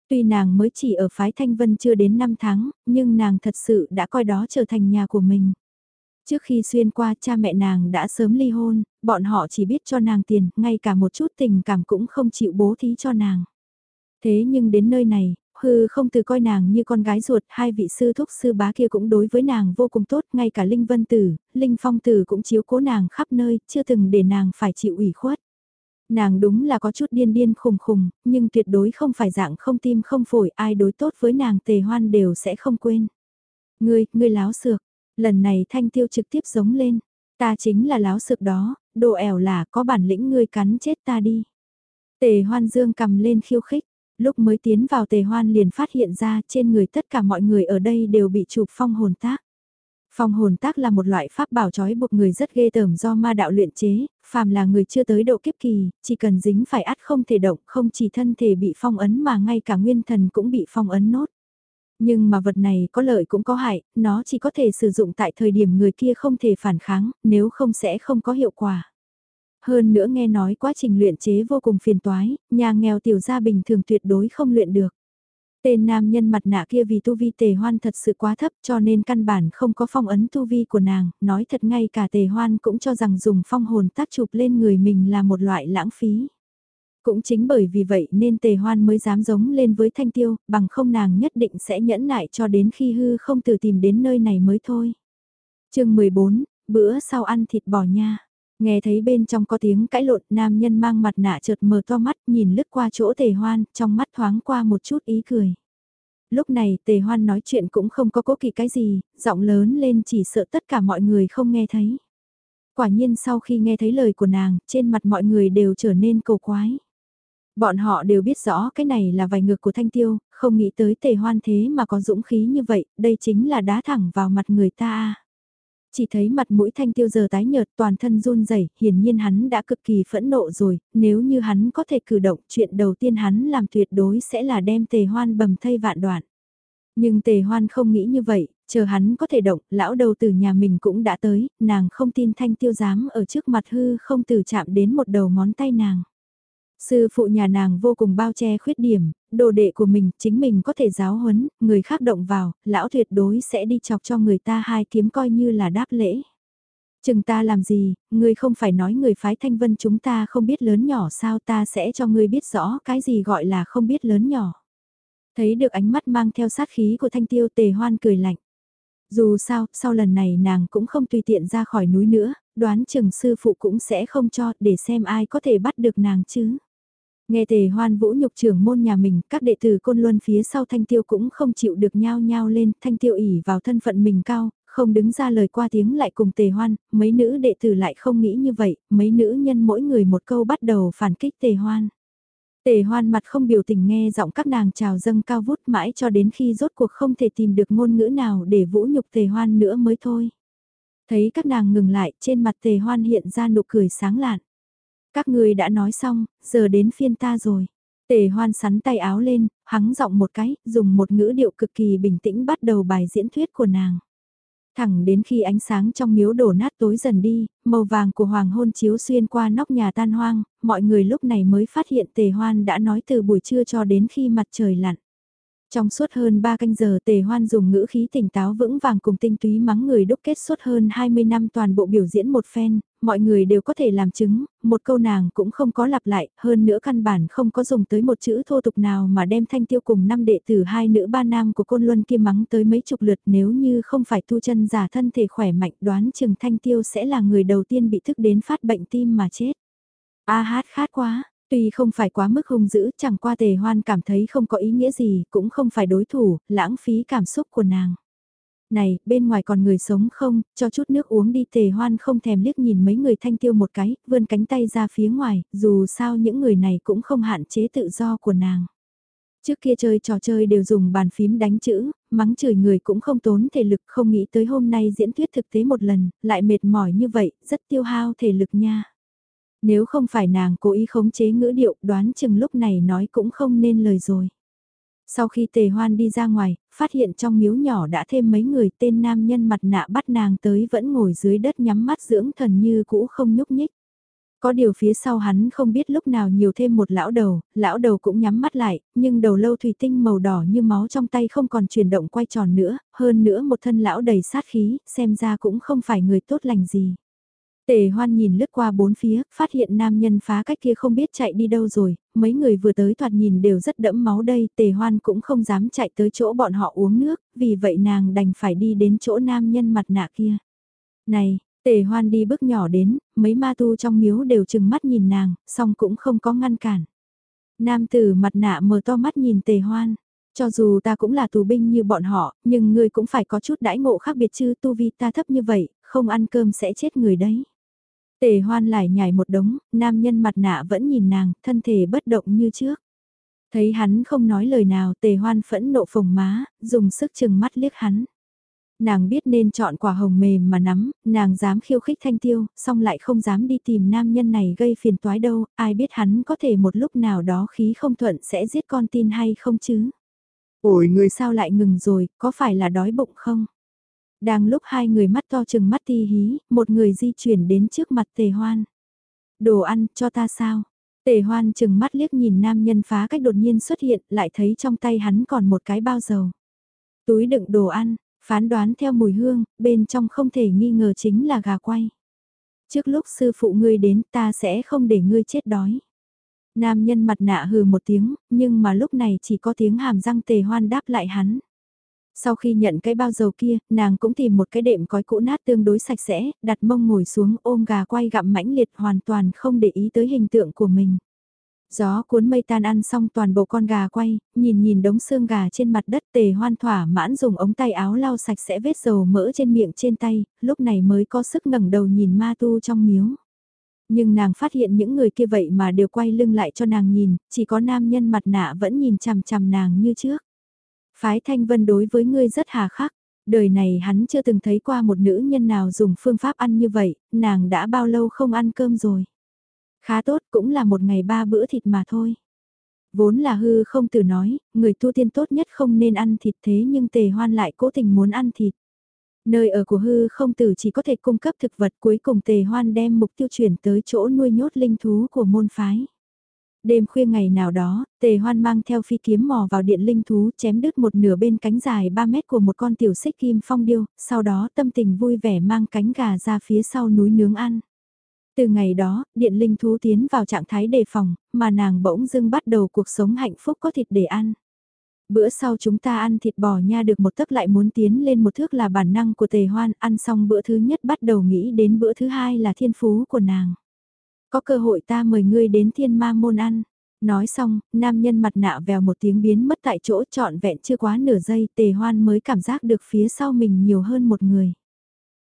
Tuy nàng mới chỉ ở phái thanh vân chưa đến 5 tháng, nhưng nàng thật sự đã coi đó trở thành nhà của mình. Trước khi xuyên qua cha mẹ nàng đã sớm ly hôn, bọn họ chỉ biết cho nàng tiền, ngay cả một chút tình cảm cũng không chịu bố thí cho nàng. Thế nhưng đến nơi này, hư không từ coi nàng như con gái ruột, hai vị sư thúc sư bá kia cũng đối với nàng vô cùng tốt, ngay cả Linh Vân Tử, Linh Phong Tử cũng chiếu cố nàng khắp nơi, chưa từng để nàng phải chịu ủy khuất. Nàng đúng là có chút điên điên khùng khùng, nhưng tuyệt đối không phải dạng không tim không phổi, ai đối tốt với nàng tề hoan đều sẽ không quên. Ngươi, ngươi láo sược Lần này thanh tiêu trực tiếp giống lên, ta chính là láo sược đó, đồ ẻo là có bản lĩnh ngươi cắn chết ta đi. Tề hoan dương cầm lên khiêu khích, lúc mới tiến vào tề hoan liền phát hiện ra trên người tất cả mọi người ở đây đều bị chụp phong hồn tác. Phong hồn tác là một loại pháp bảo trói buộc người rất ghê tởm do ma đạo luyện chế, phàm là người chưa tới độ kiếp kỳ, chỉ cần dính phải ắt không thể động, không chỉ thân thể bị phong ấn mà ngay cả nguyên thần cũng bị phong ấn nốt. Nhưng mà vật này có lợi cũng có hại, nó chỉ có thể sử dụng tại thời điểm người kia không thể phản kháng, nếu không sẽ không có hiệu quả. Hơn nữa nghe nói quá trình luyện chế vô cùng phiền toái, nhà nghèo tiểu gia bình thường tuyệt đối không luyện được. Tên nam nhân mặt nạ kia vì tu vi tề hoan thật sự quá thấp cho nên căn bản không có phong ấn tu vi của nàng, nói thật ngay cả tề hoan cũng cho rằng dùng phong hồn tác chụp lên người mình là một loại lãng phí. Cũng chính bởi vì vậy nên tề hoan mới dám giống lên với thanh tiêu, bằng không nàng nhất định sẽ nhẫn nại cho đến khi hư không từ tìm đến nơi này mới thôi. chương 14, bữa sau ăn thịt bò nha. Nghe thấy bên trong có tiếng cãi lộn nam nhân mang mặt nạ chợt mở to mắt nhìn lướt qua chỗ tề hoan, trong mắt thoáng qua một chút ý cười. Lúc này tề hoan nói chuyện cũng không có cố kỵ cái gì, giọng lớn lên chỉ sợ tất cả mọi người không nghe thấy. Quả nhiên sau khi nghe thấy lời của nàng, trên mặt mọi người đều trở nên cầu quái. Bọn họ đều biết rõ cái này là vài ngược của thanh tiêu, không nghĩ tới tề hoan thế mà có dũng khí như vậy, đây chính là đá thẳng vào mặt người ta. Chỉ thấy mặt mũi thanh tiêu giờ tái nhợt toàn thân run rẩy hiển nhiên hắn đã cực kỳ phẫn nộ rồi, nếu như hắn có thể cử động chuyện đầu tiên hắn làm tuyệt đối sẽ là đem tề hoan bầm thây vạn đoạn. Nhưng tề hoan không nghĩ như vậy, chờ hắn có thể động, lão đầu từ nhà mình cũng đã tới, nàng không tin thanh tiêu dám ở trước mặt hư không từ chạm đến một đầu ngón tay nàng. Sư phụ nhà nàng vô cùng bao che khuyết điểm, đồ đệ của mình chính mình có thể giáo huấn, người khác động vào, lão tuyệt đối sẽ đi chọc cho người ta hai kiếm coi như là đáp lễ. Chừng ta làm gì, ngươi không phải nói người phái thanh vân chúng ta không biết lớn nhỏ sao ta sẽ cho ngươi biết rõ cái gì gọi là không biết lớn nhỏ. Thấy được ánh mắt mang theo sát khí của thanh tiêu tề hoan cười lạnh. Dù sao, sau lần này nàng cũng không tùy tiện ra khỏi núi nữa, đoán chừng sư phụ cũng sẽ không cho để xem ai có thể bắt được nàng chứ. Nghe tề hoan vũ nhục trưởng môn nhà mình, các đệ tử côn luân phía sau thanh tiêu cũng không chịu được nhao nhao lên, thanh tiêu ỉ vào thân phận mình cao, không đứng ra lời qua tiếng lại cùng tề hoan, mấy nữ đệ tử lại không nghĩ như vậy, mấy nữ nhân mỗi người một câu bắt đầu phản kích tề hoan. Tề hoan mặt không biểu tình nghe giọng các nàng chào dâng cao vút mãi cho đến khi rốt cuộc không thể tìm được ngôn ngữ nào để vũ nhục tề hoan nữa mới thôi. Thấy các nàng ngừng lại trên mặt tề hoan hiện ra nụ cười sáng lạn. Các người đã nói xong, giờ đến phiên ta rồi. Tề hoan sắn tay áo lên, hắng giọng một cái, dùng một ngữ điệu cực kỳ bình tĩnh bắt đầu bài diễn thuyết của nàng. Thẳng đến khi ánh sáng trong miếu đổ nát tối dần đi, màu vàng của hoàng hôn chiếu xuyên qua nóc nhà tan hoang, mọi người lúc này mới phát hiện tề hoan đã nói từ buổi trưa cho đến khi mặt trời lặn. Trong suốt hơn 3 canh giờ tề hoan dùng ngữ khí tỉnh táo vững vàng cùng tinh túy mắng người đúc kết suốt hơn 20 năm toàn bộ biểu diễn một phen, mọi người đều có thể làm chứng, một câu nàng cũng không có lặp lại, hơn nữa căn bản không có dùng tới một chữ thô tục nào mà đem thanh tiêu cùng năm đệ tử hai nữ ba nam của côn luân kia mắng tới mấy chục lượt nếu như không phải thu chân giả thân thể khỏe mạnh đoán chừng thanh tiêu sẽ là người đầu tiên bị thức đến phát bệnh tim mà chết. A hát khát quá, Tuy không phải quá mức hung dữ, chẳng qua tề hoan cảm thấy không có ý nghĩa gì, cũng không phải đối thủ, lãng phí cảm xúc của nàng. Này, bên ngoài còn người sống không, cho chút nước uống đi tề hoan không thèm liếc nhìn mấy người thanh tiêu một cái, vươn cánh tay ra phía ngoài, dù sao những người này cũng không hạn chế tự do của nàng. Trước kia chơi trò chơi đều dùng bàn phím đánh chữ, mắng chửi người cũng không tốn thể lực không nghĩ tới hôm nay diễn thuyết thực tế một lần, lại mệt mỏi như vậy, rất tiêu hao thể lực nha. Nếu không phải nàng cố ý khống chế ngữ điệu đoán chừng lúc này nói cũng không nên lời rồi. Sau khi tề hoan đi ra ngoài, phát hiện trong miếu nhỏ đã thêm mấy người tên nam nhân mặt nạ bắt nàng tới vẫn ngồi dưới đất nhắm mắt dưỡng thần như cũ không nhúc nhích. Có điều phía sau hắn không biết lúc nào nhiều thêm một lão đầu, lão đầu cũng nhắm mắt lại, nhưng đầu lâu thủy tinh màu đỏ như máu trong tay không còn chuyển động quay tròn nữa, hơn nữa một thân lão đầy sát khí, xem ra cũng không phải người tốt lành gì. Tề hoan nhìn lướt qua bốn phía, phát hiện nam nhân phá cách kia không biết chạy đi đâu rồi, mấy người vừa tới thoạt nhìn đều rất đẫm máu đây, tề hoan cũng không dám chạy tới chỗ bọn họ uống nước, vì vậy nàng đành phải đi đến chỗ nam nhân mặt nạ kia. Này, tề hoan đi bước nhỏ đến, mấy ma tu trong miếu đều chừng mắt nhìn nàng, song cũng không có ngăn cản. Nam tử mặt nạ mở to mắt nhìn tề hoan. Cho dù ta cũng là tù binh như bọn họ, nhưng ngươi cũng phải có chút đãi ngộ khác biệt chứ tu vi ta thấp như vậy, không ăn cơm sẽ chết người đấy. Tề hoan lại nhảy một đống, nam nhân mặt nạ vẫn nhìn nàng, thân thể bất động như trước. Thấy hắn không nói lời nào tề hoan phẫn nộ phồng má, dùng sức chừng mắt liếc hắn. Nàng biết nên chọn quả hồng mềm mà nắm, nàng dám khiêu khích thanh tiêu, song lại không dám đi tìm nam nhân này gây phiền toái đâu, ai biết hắn có thể một lúc nào đó khí không thuận sẽ giết con tin hay không chứ. Ôi người sao lại ngừng rồi, có phải là đói bụng không? Đang lúc hai người mắt to chừng mắt ti hí, một người di chuyển đến trước mặt tề hoan. Đồ ăn, cho ta sao? Tề hoan chừng mắt liếc nhìn nam nhân phá cách đột nhiên xuất hiện, lại thấy trong tay hắn còn một cái bao dầu. Túi đựng đồ ăn, phán đoán theo mùi hương, bên trong không thể nghi ngờ chính là gà quay. Trước lúc sư phụ ngươi đến ta sẽ không để ngươi chết đói. Nam nhân mặt nạ hừ một tiếng, nhưng mà lúc này chỉ có tiếng hàm răng tề hoan đáp lại hắn. Sau khi nhận cái bao dầu kia, nàng cũng tìm một cái đệm cói cũ nát tương đối sạch sẽ, đặt mông ngồi xuống ôm gà quay gặm mãnh liệt hoàn toàn không để ý tới hình tượng của mình. Gió cuốn mây tan ăn xong toàn bộ con gà quay, nhìn nhìn đống xương gà trên mặt đất tề hoan thỏa mãn dùng ống tay áo lau sạch sẽ vết dầu mỡ trên miệng trên tay, lúc này mới có sức ngẩng đầu nhìn ma tu trong miếu. Nhưng nàng phát hiện những người kia vậy mà đều quay lưng lại cho nàng nhìn, chỉ có nam nhân mặt nạ vẫn nhìn chằm chằm nàng như trước. Phái Thanh Vân đối với ngươi rất hà khắc, đời này hắn chưa từng thấy qua một nữ nhân nào dùng phương pháp ăn như vậy, nàng đã bao lâu không ăn cơm rồi. Khá tốt cũng là một ngày ba bữa thịt mà thôi. Vốn là hư không từ nói, người tu tiên tốt nhất không nên ăn thịt thế nhưng tề hoan lại cố tình muốn ăn thịt. Nơi ở của hư không tử chỉ có thể cung cấp thực vật cuối cùng tề hoan đem mục tiêu chuyển tới chỗ nuôi nhốt linh thú của môn phái. Đêm khuya ngày nào đó, tề hoan mang theo phi kiếm mò vào điện linh thú chém đứt một nửa bên cánh dài 3 mét của một con tiểu xích kim phong điêu, sau đó tâm tình vui vẻ mang cánh gà ra phía sau núi nướng ăn. Từ ngày đó, điện linh thú tiến vào trạng thái đề phòng, mà nàng bỗng dưng bắt đầu cuộc sống hạnh phúc có thịt để ăn. Bữa sau chúng ta ăn thịt bò nha được một tấc lại muốn tiến lên một thước là bản năng của tề hoan, ăn xong bữa thứ nhất bắt đầu nghĩ đến bữa thứ hai là thiên phú của nàng. Có cơ hội ta mời ngươi đến thiên ma môn ăn. Nói xong, nam nhân mặt nạ vèo một tiếng biến mất tại chỗ trọn vẹn chưa quá nửa giây tề hoan mới cảm giác được phía sau mình nhiều hơn một người.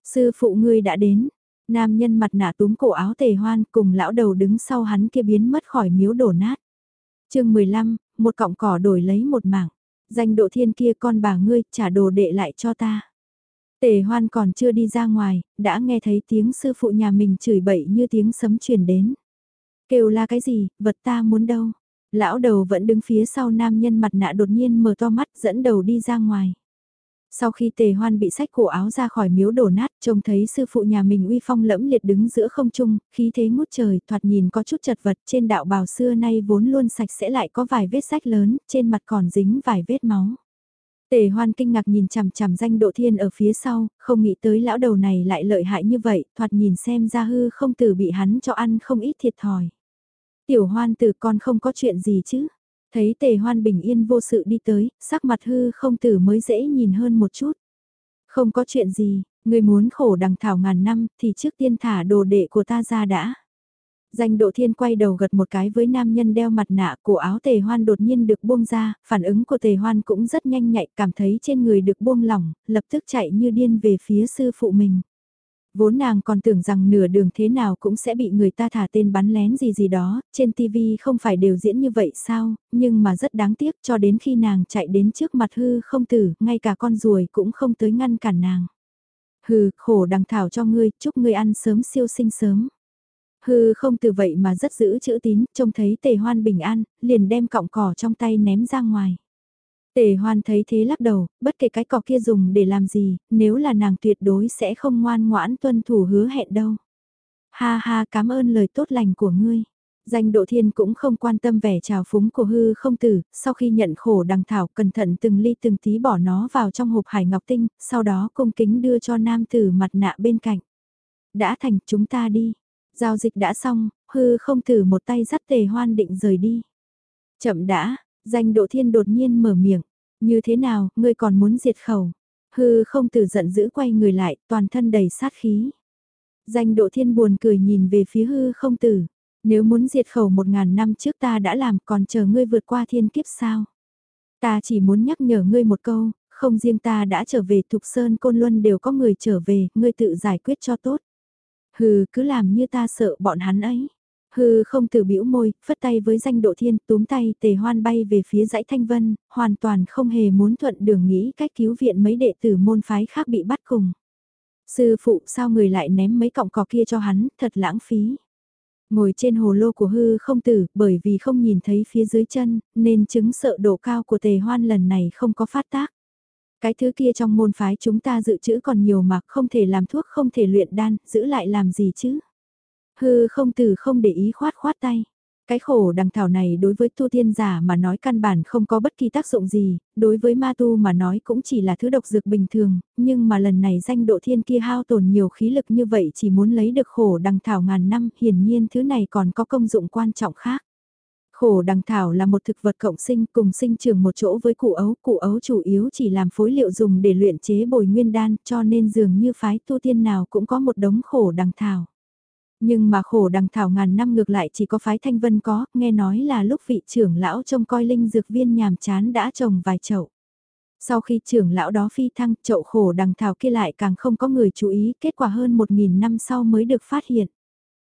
Sư phụ ngươi đã đến, nam nhân mặt nạ túm cổ áo tề hoan cùng lão đầu đứng sau hắn kia biến mất khỏi miếu đổ nát. chương 15, một cọng cỏ đổi lấy một mảng. Danh độ thiên kia con bà ngươi trả đồ đệ lại cho ta. Tề hoan còn chưa đi ra ngoài, đã nghe thấy tiếng sư phụ nhà mình chửi bậy như tiếng sấm truyền đến. Kêu là cái gì, vật ta muốn đâu. Lão đầu vẫn đứng phía sau nam nhân mặt nạ đột nhiên mở to mắt dẫn đầu đi ra ngoài. Sau khi tề hoan bị sách cổ áo ra khỏi miếu đổ nát, trông thấy sư phụ nhà mình uy phong lẫm liệt đứng giữa không trung, khí thế ngút trời, thoạt nhìn có chút chật vật trên đạo bào xưa nay vốn luôn sạch sẽ lại có vài vết sách lớn, trên mặt còn dính vài vết máu. Tề hoan kinh ngạc nhìn chằm chằm danh độ thiên ở phía sau, không nghĩ tới lão đầu này lại lợi hại như vậy, thoạt nhìn xem ra hư không tử bị hắn cho ăn không ít thiệt thòi. Tiểu hoan tử con không có chuyện gì chứ? Thấy tề hoan bình yên vô sự đi tới, sắc mặt hư không tử mới dễ nhìn hơn một chút. Không có chuyện gì, người muốn khổ đằng thảo ngàn năm thì trước tiên thả đồ đệ của ta ra đã. Danh độ thiên quay đầu gật một cái với nam nhân đeo mặt nạ, cổ áo tề hoan đột nhiên được buông ra, phản ứng của tề hoan cũng rất nhanh nhạy, cảm thấy trên người được buông lỏng, lập tức chạy như điên về phía sư phụ mình. Vốn nàng còn tưởng rằng nửa đường thế nào cũng sẽ bị người ta thả tên bắn lén gì gì đó, trên TV không phải đều diễn như vậy sao, nhưng mà rất đáng tiếc cho đến khi nàng chạy đến trước mặt hư không tử, ngay cả con ruồi cũng không tới ngăn cản nàng. Hừ, khổ đằng thảo cho ngươi, chúc ngươi ăn sớm siêu sinh sớm. Hư không từ vậy mà rất giữ chữ tín, trông thấy tề hoan bình an, liền đem cọng cỏ trong tay ném ra ngoài. Tề hoan thấy thế lắc đầu, bất kể cái cỏ kia dùng để làm gì, nếu là nàng tuyệt đối sẽ không ngoan ngoãn tuân thủ hứa hẹn đâu. Ha ha cảm ơn lời tốt lành của ngươi. Danh độ thiên cũng không quan tâm vẻ trào phúng của hư không tử, sau khi nhận khổ đằng thảo cẩn thận từng ly từng tí bỏ nó vào trong hộp hải ngọc tinh, sau đó cung kính đưa cho nam tử mặt nạ bên cạnh. Đã thành chúng ta đi, Giao dịch đã xong, hư không thử một tay dắt tề hoan định rời đi. Chậm đã, danh độ thiên đột nhiên mở miệng. Như thế nào, ngươi còn muốn diệt khẩu? Hư không tử giận dữ quay người lại, toàn thân đầy sát khí. Danh độ thiên buồn cười nhìn về phía hư không tử. Nếu muốn diệt khẩu một ngàn năm trước ta đã làm còn chờ ngươi vượt qua thiên kiếp sao? Ta chỉ muốn nhắc nhở ngươi một câu, không riêng ta đã trở về Thục Sơn Côn Luân đều có người trở về, ngươi tự giải quyết cho tốt. Hừ, cứ làm như ta sợ bọn hắn ấy. Hư không từ biểu môi, phất tay với danh độ thiên, túm tay tề hoan bay về phía dãy thanh vân, hoàn toàn không hề muốn thuận đường nghĩ cách cứu viện mấy đệ tử môn phái khác bị bắt cùng. Sư phụ sao người lại ném mấy cọng cỏ kia cho hắn, thật lãng phí. Ngồi trên hồ lô của hư không tử, bởi vì không nhìn thấy phía dưới chân, nên chứng sợ độ cao của tề hoan lần này không có phát tác. Cái thứ kia trong môn phái chúng ta dự trữ còn nhiều mà không thể làm thuốc không thể luyện đan, giữ lại làm gì chứ? Hư không từ không để ý khoát khoát tay. Cái khổ đằng thảo này đối với tu tiên giả mà nói căn bản không có bất kỳ tác dụng gì, đối với ma tu mà nói cũng chỉ là thứ độc dược bình thường, nhưng mà lần này danh độ thiên kia hao tổn nhiều khí lực như vậy chỉ muốn lấy được khổ đằng thảo ngàn năm, hiển nhiên thứ này còn có công dụng quan trọng khác. Khổ đằng thảo là một thực vật cộng sinh cùng sinh trường một chỗ với củ ấu, củ ấu chủ yếu chỉ làm phối liệu dùng để luyện chế bồi nguyên đan cho nên dường như phái tu tiên nào cũng có một đống khổ đằng thảo. Nhưng mà khổ đằng thảo ngàn năm ngược lại chỉ có phái thanh vân có, nghe nói là lúc vị trưởng lão trông coi linh dược viên nhàm chán đã trồng vài chậu. Sau khi trưởng lão đó phi thăng, chậu khổ đằng thảo kia lại càng không có người chú ý, kết quả hơn một nghìn năm sau mới được phát hiện.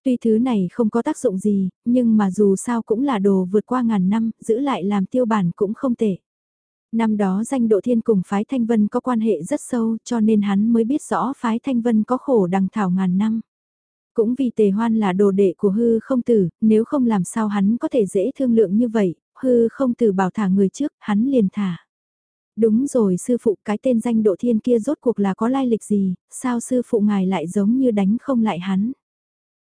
Tuy thứ này không có tác dụng gì, nhưng mà dù sao cũng là đồ vượt qua ngàn năm, giữ lại làm tiêu bản cũng không tệ. Năm đó danh độ thiên cùng phái Thanh Vân có quan hệ rất sâu cho nên hắn mới biết rõ phái Thanh Vân có khổ đằng thảo ngàn năm. Cũng vì tề hoan là đồ đệ của hư không tử, nếu không làm sao hắn có thể dễ thương lượng như vậy, hư không tử bảo thả người trước, hắn liền thả. Đúng rồi sư phụ cái tên danh độ thiên kia rốt cuộc là có lai lịch gì, sao sư phụ ngài lại giống như đánh không lại hắn.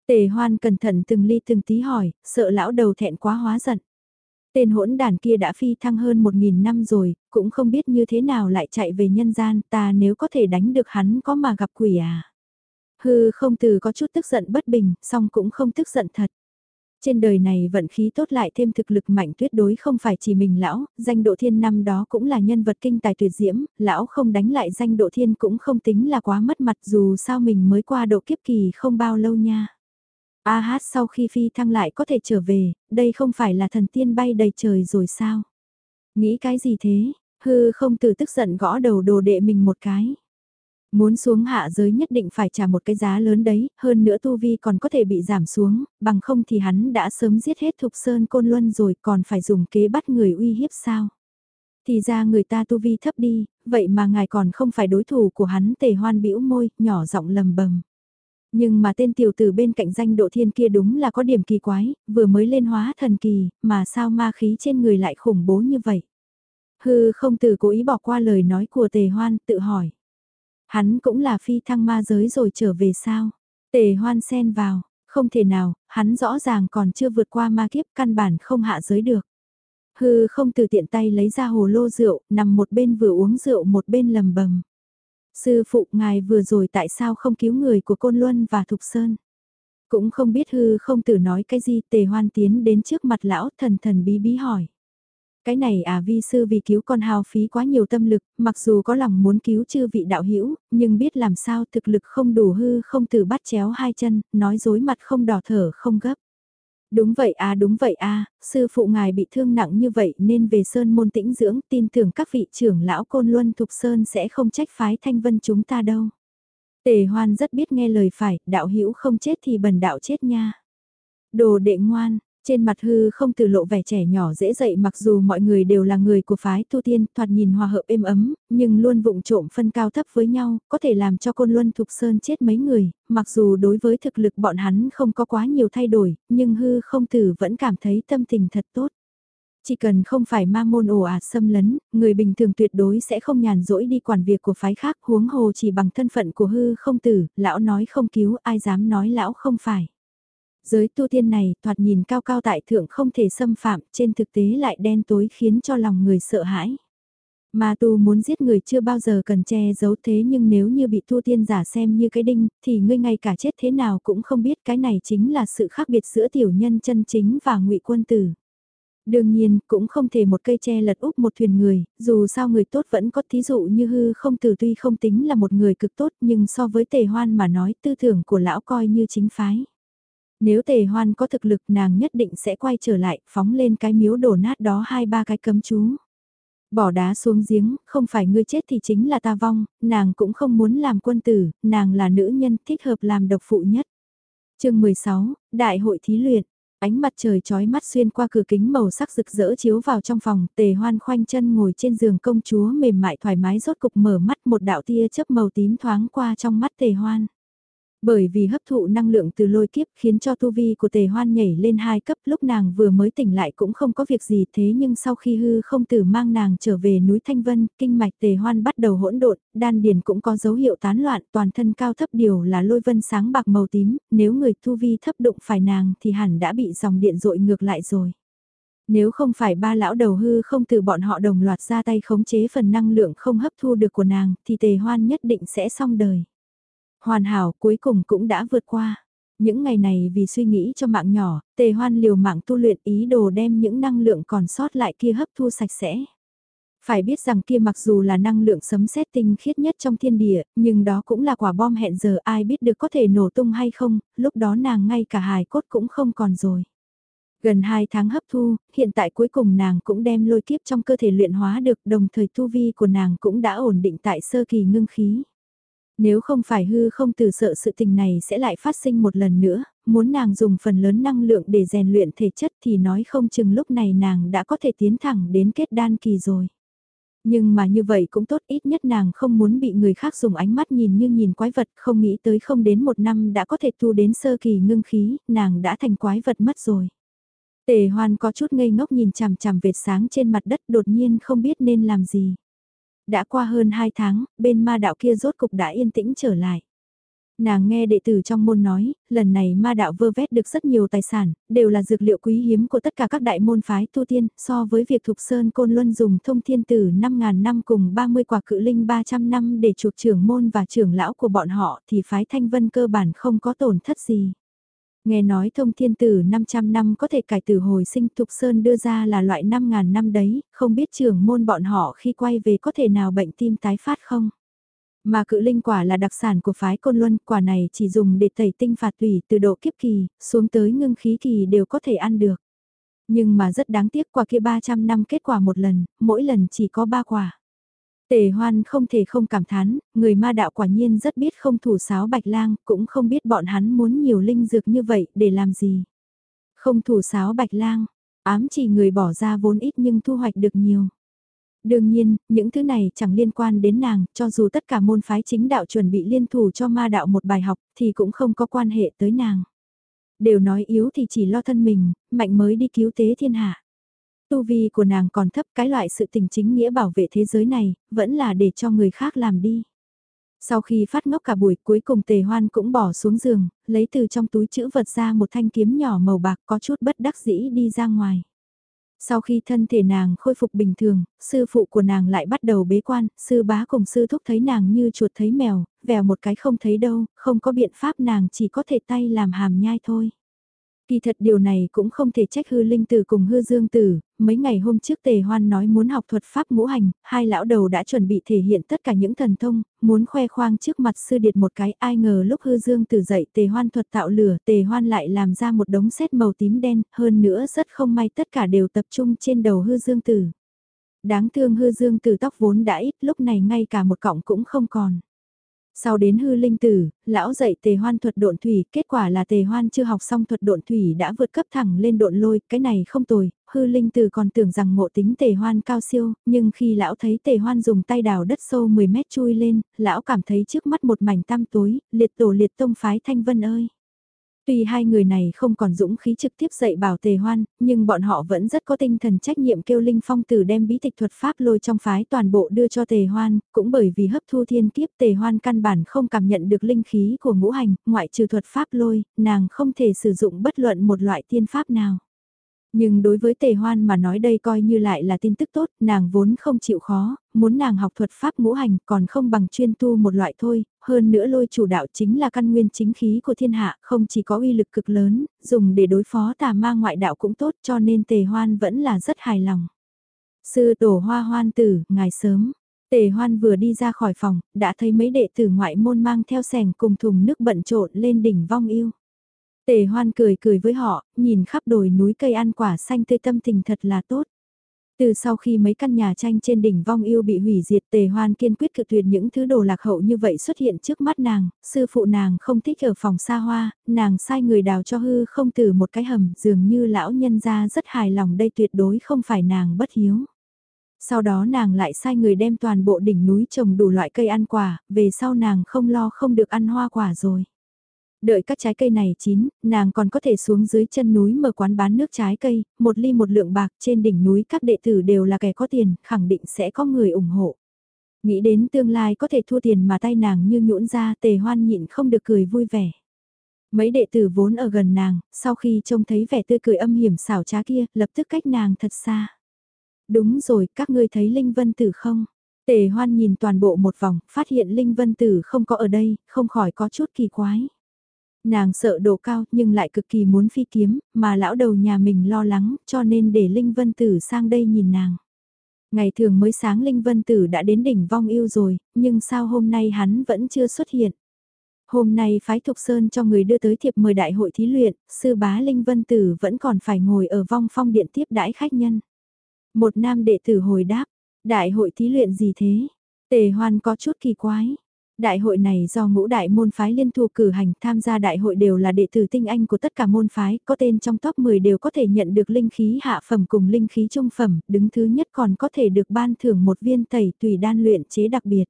Tề hoan cẩn thận từng ly từng tí hỏi, sợ lão đầu thẹn quá hóa giận. Tên hỗn đàn kia đã phi thăng hơn một nghìn năm rồi, cũng không biết như thế nào lại chạy về nhân gian, ta nếu có thể đánh được hắn có mà gặp quỷ à. Hư không từ có chút tức giận bất bình, song cũng không tức giận thật. Trên đời này vận khí tốt lại thêm thực lực mạnh tuyệt đối không phải chỉ mình lão, danh độ thiên năm đó cũng là nhân vật kinh tài tuyệt diễm, lão không đánh lại danh độ thiên cũng không tính là quá mất mặt dù sao mình mới qua độ kiếp kỳ không bao lâu nha. A hát sau khi phi thăng lại có thể trở về, đây không phải là thần tiên bay đầy trời rồi sao? Nghĩ cái gì thế? Hư không từ tức giận gõ đầu đồ đệ mình một cái. Muốn xuống hạ giới nhất định phải trả một cái giá lớn đấy, hơn nữa tu vi còn có thể bị giảm xuống, bằng không thì hắn đã sớm giết hết thục sơn côn luân rồi còn phải dùng kế bắt người uy hiếp sao. Thì ra người ta tu vi thấp đi, vậy mà ngài còn không phải đối thủ của hắn tề hoan bĩu môi, nhỏ giọng lầm bầm. Nhưng mà tên tiểu tử bên cạnh danh độ thiên kia đúng là có điểm kỳ quái, vừa mới lên hóa thần kỳ, mà sao ma khí trên người lại khủng bố như vậy. Hư không từ cố ý bỏ qua lời nói của tề hoan tự hỏi. Hắn cũng là phi thăng ma giới rồi trở về sao? Tề hoan xen vào, không thể nào, hắn rõ ràng còn chưa vượt qua ma kiếp căn bản không hạ giới được. Hư không từ tiện tay lấy ra hồ lô rượu, nằm một bên vừa uống rượu một bên lầm bầm. Sư phụ ngài vừa rồi tại sao không cứu người của Côn Luân và Thục Sơn? Cũng không biết hư không tử nói cái gì tề hoan tiến đến trước mặt lão thần thần bí bí hỏi. Cái này à vi sư vì cứu con hao phí quá nhiều tâm lực, mặc dù có lòng muốn cứu chư vị đạo hữu nhưng biết làm sao thực lực không đủ hư không tử bắt chéo hai chân, nói dối mặt không đỏ thở không gấp. Đúng vậy à đúng vậy à, sư phụ ngài bị thương nặng như vậy nên về Sơn môn tĩnh dưỡng tin tưởng các vị trưởng lão côn luân thục Sơn sẽ không trách phái thanh vân chúng ta đâu. Tề hoan rất biết nghe lời phải, đạo hữu không chết thì bần đạo chết nha. Đồ đệ ngoan, trên mặt hư không từ lộ vẻ trẻ nhỏ dễ dậy mặc dù mọi người đều là người của phái tu tiên thoạt nhìn hòa hợp êm ấm, nhưng luôn vụng trộm phân cao thấp với nhau, có thể làm cho côn luân thục sơn chết mấy người, mặc dù đối với thực lực bọn hắn không có quá nhiều thay đổi, nhưng hư không tử vẫn cảm thấy tâm tình thật tốt. Chỉ cần không phải ma môn ồ ạt xâm lấn, người bình thường tuyệt đối sẽ không nhàn rỗi đi quản việc của phái khác huống hồ chỉ bằng thân phận của hư không tử, lão nói không cứu ai dám nói lão không phải. Giới tu tiên này thoạt nhìn cao cao tại thượng không thể xâm phạm, trên thực tế lại đen tối khiến cho lòng người sợ hãi. Mà tu muốn giết người chưa bao giờ cần che giấu thế nhưng nếu như bị tu tiên giả xem như cái đinh, thì ngươi ngay cả chết thế nào cũng không biết cái này chính là sự khác biệt giữa tiểu nhân chân chính và ngụy quân tử. Đương nhiên, cũng không thể một cây tre lật úp một thuyền người, dù sao người tốt vẫn có thí dụ như hư không tử tuy không tính là một người cực tốt nhưng so với tề hoan mà nói tư tưởng của lão coi như chính phái. Nếu tề hoan có thực lực nàng nhất định sẽ quay trở lại, phóng lên cái miếu đổ nát đó hai ba cái cấm chú. Bỏ đá xuống giếng, không phải ngươi chết thì chính là ta vong, nàng cũng không muốn làm quân tử, nàng là nữ nhân thích hợp làm độc phụ nhất. chương 16, Đại hội thí luyện. Ánh mặt trời chói mắt xuyên qua cửa kính màu sắc rực rỡ chiếu vào trong phòng, tề hoan khoanh chân ngồi trên giường công chúa mềm mại thoải mái rốt cục mở mắt một đạo tia chớp màu tím thoáng qua trong mắt tề hoan. Bởi vì hấp thụ năng lượng từ lôi kiếp khiến cho tu vi của tề hoan nhảy lên hai cấp lúc nàng vừa mới tỉnh lại cũng không có việc gì thế nhưng sau khi hư không tử mang nàng trở về núi Thanh Vân, kinh mạch tề hoan bắt đầu hỗn độn, đan điền cũng có dấu hiệu tán loạn, toàn thân cao thấp điều là lôi vân sáng bạc màu tím, nếu người tu vi thấp đụng phải nàng thì hẳn đã bị dòng điện dội ngược lại rồi. Nếu không phải ba lão đầu hư không từ bọn họ đồng loạt ra tay khống chế phần năng lượng không hấp thu được của nàng thì tề hoan nhất định sẽ xong đời. Hoàn hảo cuối cùng cũng đã vượt qua. Những ngày này vì suy nghĩ cho mạng nhỏ, tề hoan liều mạng tu luyện ý đồ đem những năng lượng còn sót lại kia hấp thu sạch sẽ. Phải biết rằng kia mặc dù là năng lượng sấm sét tinh khiết nhất trong thiên địa, nhưng đó cũng là quả bom hẹn giờ ai biết được có thể nổ tung hay không, lúc đó nàng ngay cả hài cốt cũng không còn rồi. Gần 2 tháng hấp thu, hiện tại cuối cùng nàng cũng đem lôi kiếp trong cơ thể luyện hóa được đồng thời tu vi của nàng cũng đã ổn định tại sơ kỳ ngưng khí. Nếu không phải hư không từ sợ sự tình này sẽ lại phát sinh một lần nữa, muốn nàng dùng phần lớn năng lượng để rèn luyện thể chất thì nói không chừng lúc này nàng đã có thể tiến thẳng đến kết đan kỳ rồi. Nhưng mà như vậy cũng tốt ít nhất nàng không muốn bị người khác dùng ánh mắt nhìn như nhìn quái vật không nghĩ tới không đến một năm đã có thể tu đến sơ kỳ ngưng khí, nàng đã thành quái vật mất rồi. Tề hoan có chút ngây ngốc nhìn chằm chằm vệt sáng trên mặt đất đột nhiên không biết nên làm gì đã qua hơn 2 tháng, bên ma đạo kia rốt cục đã yên tĩnh trở lại. Nàng nghe đệ tử trong môn nói, lần này ma đạo vơ vét được rất nhiều tài sản, đều là dược liệu quý hiếm của tất cả các đại môn phái tu tiên, so với việc Thục Sơn Côn Luân dùng thông thiên tử 5.000 năm cùng 30 quả cự linh 300 năm để chuộc trưởng môn và trưởng lão của bọn họ thì phái thanh vân cơ bản không có tổn thất gì. Nghe nói thông thiên tử 500 năm có thể cải tử hồi sinh Thục Sơn đưa ra là loại 5.000 năm đấy, không biết trưởng môn bọn họ khi quay về có thể nào bệnh tim tái phát không? Mà cự linh quả là đặc sản của phái côn luân, quả này chỉ dùng để tẩy tinh phạt tùy từ độ kiếp kỳ, xuống tới ngưng khí kỳ đều có thể ăn được. Nhưng mà rất đáng tiếc quả kia 300 năm kết quả một lần, mỗi lần chỉ có 3 quả. Tề hoan không thể không cảm thán, người ma đạo quả nhiên rất biết không thủ sáo bạch lang, cũng không biết bọn hắn muốn nhiều linh dược như vậy để làm gì. Không thủ sáo bạch lang, ám chỉ người bỏ ra vốn ít nhưng thu hoạch được nhiều. Đương nhiên, những thứ này chẳng liên quan đến nàng, cho dù tất cả môn phái chính đạo chuẩn bị liên thủ cho ma đạo một bài học thì cũng không có quan hệ tới nàng. Đều nói yếu thì chỉ lo thân mình, mạnh mới đi cứu tế thiên hạ. Tu vi của nàng còn thấp cái loại sự tình chính nghĩa bảo vệ thế giới này, vẫn là để cho người khác làm đi. Sau khi phát ngốc cả buổi cuối cùng tề hoan cũng bỏ xuống giường, lấy từ trong túi chữ vật ra một thanh kiếm nhỏ màu bạc có chút bất đắc dĩ đi ra ngoài. Sau khi thân thể nàng khôi phục bình thường, sư phụ của nàng lại bắt đầu bế quan, sư bá cùng sư thúc thấy nàng như chuột thấy mèo, vèo một cái không thấy đâu, không có biện pháp nàng chỉ có thể tay làm hàm nhai thôi. Kỳ thật điều này cũng không thể trách hư linh tử cùng hư dương tử, mấy ngày hôm trước tề hoan nói muốn học thuật pháp ngũ hành, hai lão đầu đã chuẩn bị thể hiện tất cả những thần thông, muốn khoe khoang trước mặt sư điệt một cái ai ngờ lúc hư dương tử dậy tề hoan thuật tạo lửa tề hoan lại làm ra một đống xét màu tím đen, hơn nữa rất không may tất cả đều tập trung trên đầu hư dương tử. Đáng thương hư dương tử tóc vốn đã ít lúc này ngay cả một cọng cũng không còn. Sau đến hư linh tử, lão dạy tề hoan thuật độn thủy, kết quả là tề hoan chưa học xong thuật độn thủy đã vượt cấp thẳng lên độn lôi, cái này không tồi, hư linh tử còn tưởng rằng ngộ tính tề hoan cao siêu, nhưng khi lão thấy tề hoan dùng tay đào đất sâu 10 mét chui lên, lão cảm thấy trước mắt một mảnh tăm tối, liệt tổ liệt tông phái thanh vân ơi. Tuy hai người này không còn dũng khí trực tiếp dạy bảo tề hoan, nhưng bọn họ vẫn rất có tinh thần trách nhiệm kêu Linh Phong tử đem bí tịch thuật pháp lôi trong phái toàn bộ đưa cho tề hoan, cũng bởi vì hấp thu thiên kiếp tề hoan căn bản không cảm nhận được linh khí của ngũ hành, ngoại trừ thuật pháp lôi, nàng không thể sử dụng bất luận một loại tiên pháp nào. Nhưng đối với tề hoan mà nói đây coi như lại là tin tức tốt, nàng vốn không chịu khó, muốn nàng học thuật pháp ngũ hành còn không bằng chuyên tu một loại thôi, hơn nữa lôi chủ đạo chính là căn nguyên chính khí của thiên hạ, không chỉ có uy lực cực lớn, dùng để đối phó tà ma ngoại đạo cũng tốt cho nên tề hoan vẫn là rất hài lòng. Sư tổ hoa hoan tử, ngài sớm. Tề hoan vừa đi ra khỏi phòng, đã thấy mấy đệ tử ngoại môn mang theo sẻng cùng thùng nước bận trộn lên đỉnh vong yêu. Tề hoan cười cười với họ, nhìn khắp đồi núi cây ăn quả xanh tươi tâm tình thật là tốt. Từ sau khi mấy căn nhà tranh trên đỉnh vong yêu bị hủy diệt tề hoan kiên quyết cự tuyệt những thứ đồ lạc hậu như vậy xuất hiện trước mắt nàng, sư phụ nàng không thích ở phòng xa hoa, nàng sai người đào cho hư không từ một cái hầm dường như lão nhân gia rất hài lòng đây tuyệt đối không phải nàng bất hiếu. Sau đó nàng lại sai người đem toàn bộ đỉnh núi trồng đủ loại cây ăn quả, về sau nàng không lo không được ăn hoa quả rồi. Đợi các trái cây này chín, nàng còn có thể xuống dưới chân núi mở quán bán nước trái cây, một ly một lượng bạc trên đỉnh núi các đệ tử đều là kẻ có tiền, khẳng định sẽ có người ủng hộ. Nghĩ đến tương lai có thể thua tiền mà tay nàng như nhũn ra tề hoan nhịn không được cười vui vẻ. Mấy đệ tử vốn ở gần nàng, sau khi trông thấy vẻ tươi cười âm hiểm xảo trá kia, lập tức cách nàng thật xa. Đúng rồi, các ngươi thấy Linh Vân Tử không? Tề hoan nhìn toàn bộ một vòng, phát hiện Linh Vân Tử không có ở đây, không khỏi có chút kỳ quái. Nàng sợ độ cao nhưng lại cực kỳ muốn phi kiếm, mà lão đầu nhà mình lo lắng cho nên để Linh Vân Tử sang đây nhìn nàng. Ngày thường mới sáng Linh Vân Tử đã đến đỉnh vong yêu rồi, nhưng sao hôm nay hắn vẫn chưa xuất hiện. Hôm nay phái Thục Sơn cho người đưa tới thiệp mời đại hội thí luyện, sư bá Linh Vân Tử vẫn còn phải ngồi ở vong phong điện tiếp đãi khách nhân. Một nam đệ tử hồi đáp, đại hội thí luyện gì thế? Tề hoan có chút kỳ quái. Đại hội này do ngũ đại môn phái liên thu cử hành tham gia đại hội đều là đệ tử tinh anh của tất cả môn phái, có tên trong top 10 đều có thể nhận được linh khí hạ phẩm cùng linh khí trung phẩm, đứng thứ nhất còn có thể được ban thưởng một viên tẩy tùy đan luyện chế đặc biệt.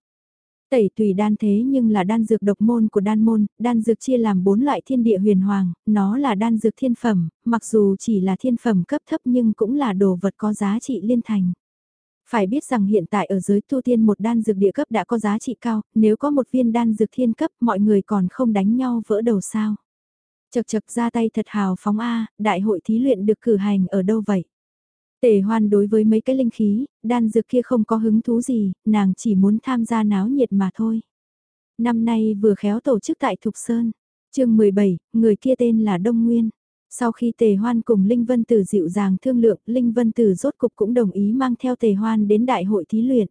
Tẩy tùy đan thế nhưng là đan dược độc môn của đan môn, đan dược chia làm bốn loại thiên địa huyền hoàng, nó là đan dược thiên phẩm, mặc dù chỉ là thiên phẩm cấp thấp nhưng cũng là đồ vật có giá trị liên thành. Phải biết rằng hiện tại ở giới tu tiên một đan dược địa cấp đã có giá trị cao, nếu có một viên đan dược thiên cấp mọi người còn không đánh nhau vỡ đầu sao. Chật chật ra tay thật hào phóng A, đại hội thí luyện được cử hành ở đâu vậy? Tề hoan đối với mấy cái linh khí, đan dược kia không có hứng thú gì, nàng chỉ muốn tham gia náo nhiệt mà thôi. Năm nay vừa khéo tổ chức tại Thục Sơn. chương 17, người kia tên là Đông Nguyên. Sau khi Tề Hoan cùng Linh Vân Tử dịu dàng thương lượng, Linh Vân Tử rốt cục cũng đồng ý mang theo Tề Hoan đến đại hội thí luyện.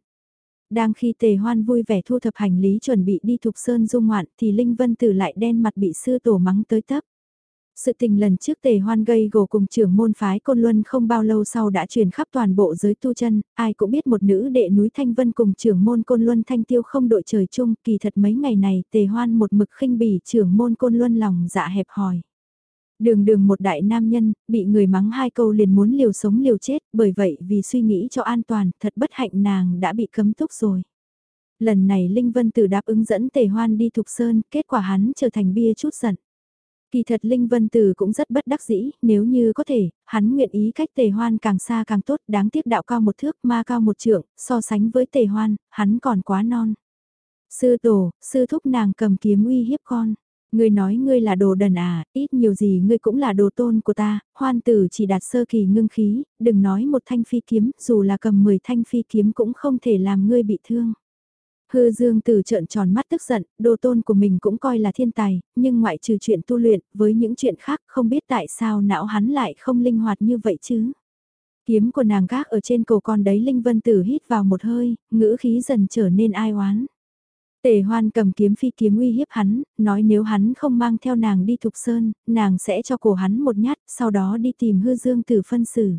Đang khi Tề Hoan vui vẻ thu thập hành lý chuẩn bị đi Thục Sơn dung ngoạn thì Linh Vân Tử lại đen mặt bị sư tổ mắng tới tấp. Sự tình lần trước tề hoan gây gồ cùng trưởng môn phái Côn Luân không bao lâu sau đã truyền khắp toàn bộ giới tu chân, ai cũng biết một nữ đệ núi Thanh Vân cùng trưởng môn Côn Luân Thanh Tiêu không đội trời chung, kỳ thật mấy ngày này tề hoan một mực khinh bỉ trưởng môn Côn Luân lòng dạ hẹp hòi. Đường đường một đại nam nhân, bị người mắng hai câu liền muốn liều sống liều chết, bởi vậy vì suy nghĩ cho an toàn, thật bất hạnh nàng đã bị cấm túc rồi. Lần này Linh Vân Tử đáp ứng dẫn Tề Hoan đi Thục Sơn, kết quả hắn trở thành bia chút giận. Kỳ thật Linh Vân Tử cũng rất bất đắc dĩ, nếu như có thể, hắn nguyện ý cách tề hoan càng xa càng tốt, đáng tiếc đạo cao một thước, ma cao một trượng, so sánh với tề hoan, hắn còn quá non. Sư tổ, sư thúc nàng cầm kiếm uy hiếp con. Ngươi nói ngươi là đồ đần à, ít nhiều gì ngươi cũng là đồ tôn của ta, hoan tử chỉ đạt sơ kỳ ngưng khí, đừng nói một thanh phi kiếm, dù là cầm 10 thanh phi kiếm cũng không thể làm ngươi bị thương. Hư Dương Tử trợn tròn mắt tức giận, đồ tôn của mình cũng coi là thiên tài, nhưng ngoại trừ chuyện tu luyện, với những chuyện khác không biết tại sao não hắn lại không linh hoạt như vậy chứ. Kiếm của nàng gác ở trên cổ con đấy Linh Vân Tử hít vào một hơi, ngữ khí dần trở nên ai oán. Tề hoan cầm kiếm phi kiếm uy hiếp hắn, nói nếu hắn không mang theo nàng đi thục sơn, nàng sẽ cho cổ hắn một nhát, sau đó đi tìm hư dương tử phân xử.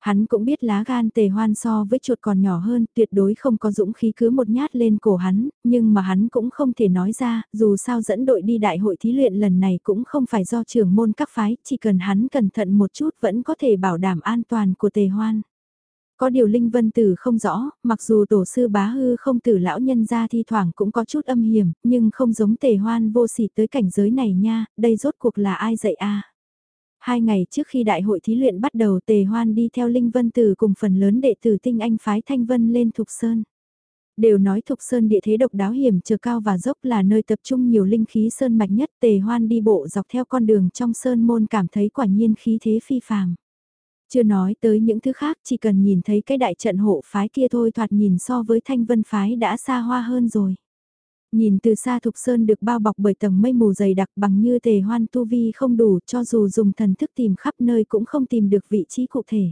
Hắn cũng biết lá gan tề hoan so với chuột còn nhỏ hơn, tuyệt đối không có dũng khí cứ một nhát lên cổ hắn, nhưng mà hắn cũng không thể nói ra, dù sao dẫn đội đi đại hội thí luyện lần này cũng không phải do trưởng môn các phái, chỉ cần hắn cẩn thận một chút vẫn có thể bảo đảm an toàn của tề hoan. Có điều Linh Vân Tử không rõ, mặc dù tổ sư bá hư không tử lão nhân ra thi thoảng cũng có chút âm hiểm, nhưng không giống tề hoan vô sỉ tới cảnh giới này nha, đây rốt cuộc là ai dạy a Hai ngày trước khi đại hội thí luyện bắt đầu tề hoan đi theo Linh Vân Tử cùng phần lớn đệ tử tinh anh phái Thanh Vân lên Thục Sơn. Đều nói Thục Sơn địa thế độc đáo hiểm trở cao và dốc là nơi tập trung nhiều linh khí sơn mạch nhất tề hoan đi bộ dọc theo con đường trong sơn môn cảm thấy quả nhiên khí thế phi phàm. Chưa nói tới những thứ khác, chỉ cần nhìn thấy cái đại trận hộ phái kia thôi, thoạt nhìn so với thanh vân phái đã xa hoa hơn rồi. Nhìn từ xa Thục Sơn được bao bọc bởi tầng mây mù dày đặc bằng như tề hoan tu vi không đủ, cho dù dùng thần thức tìm khắp nơi cũng không tìm được vị trí cụ thể.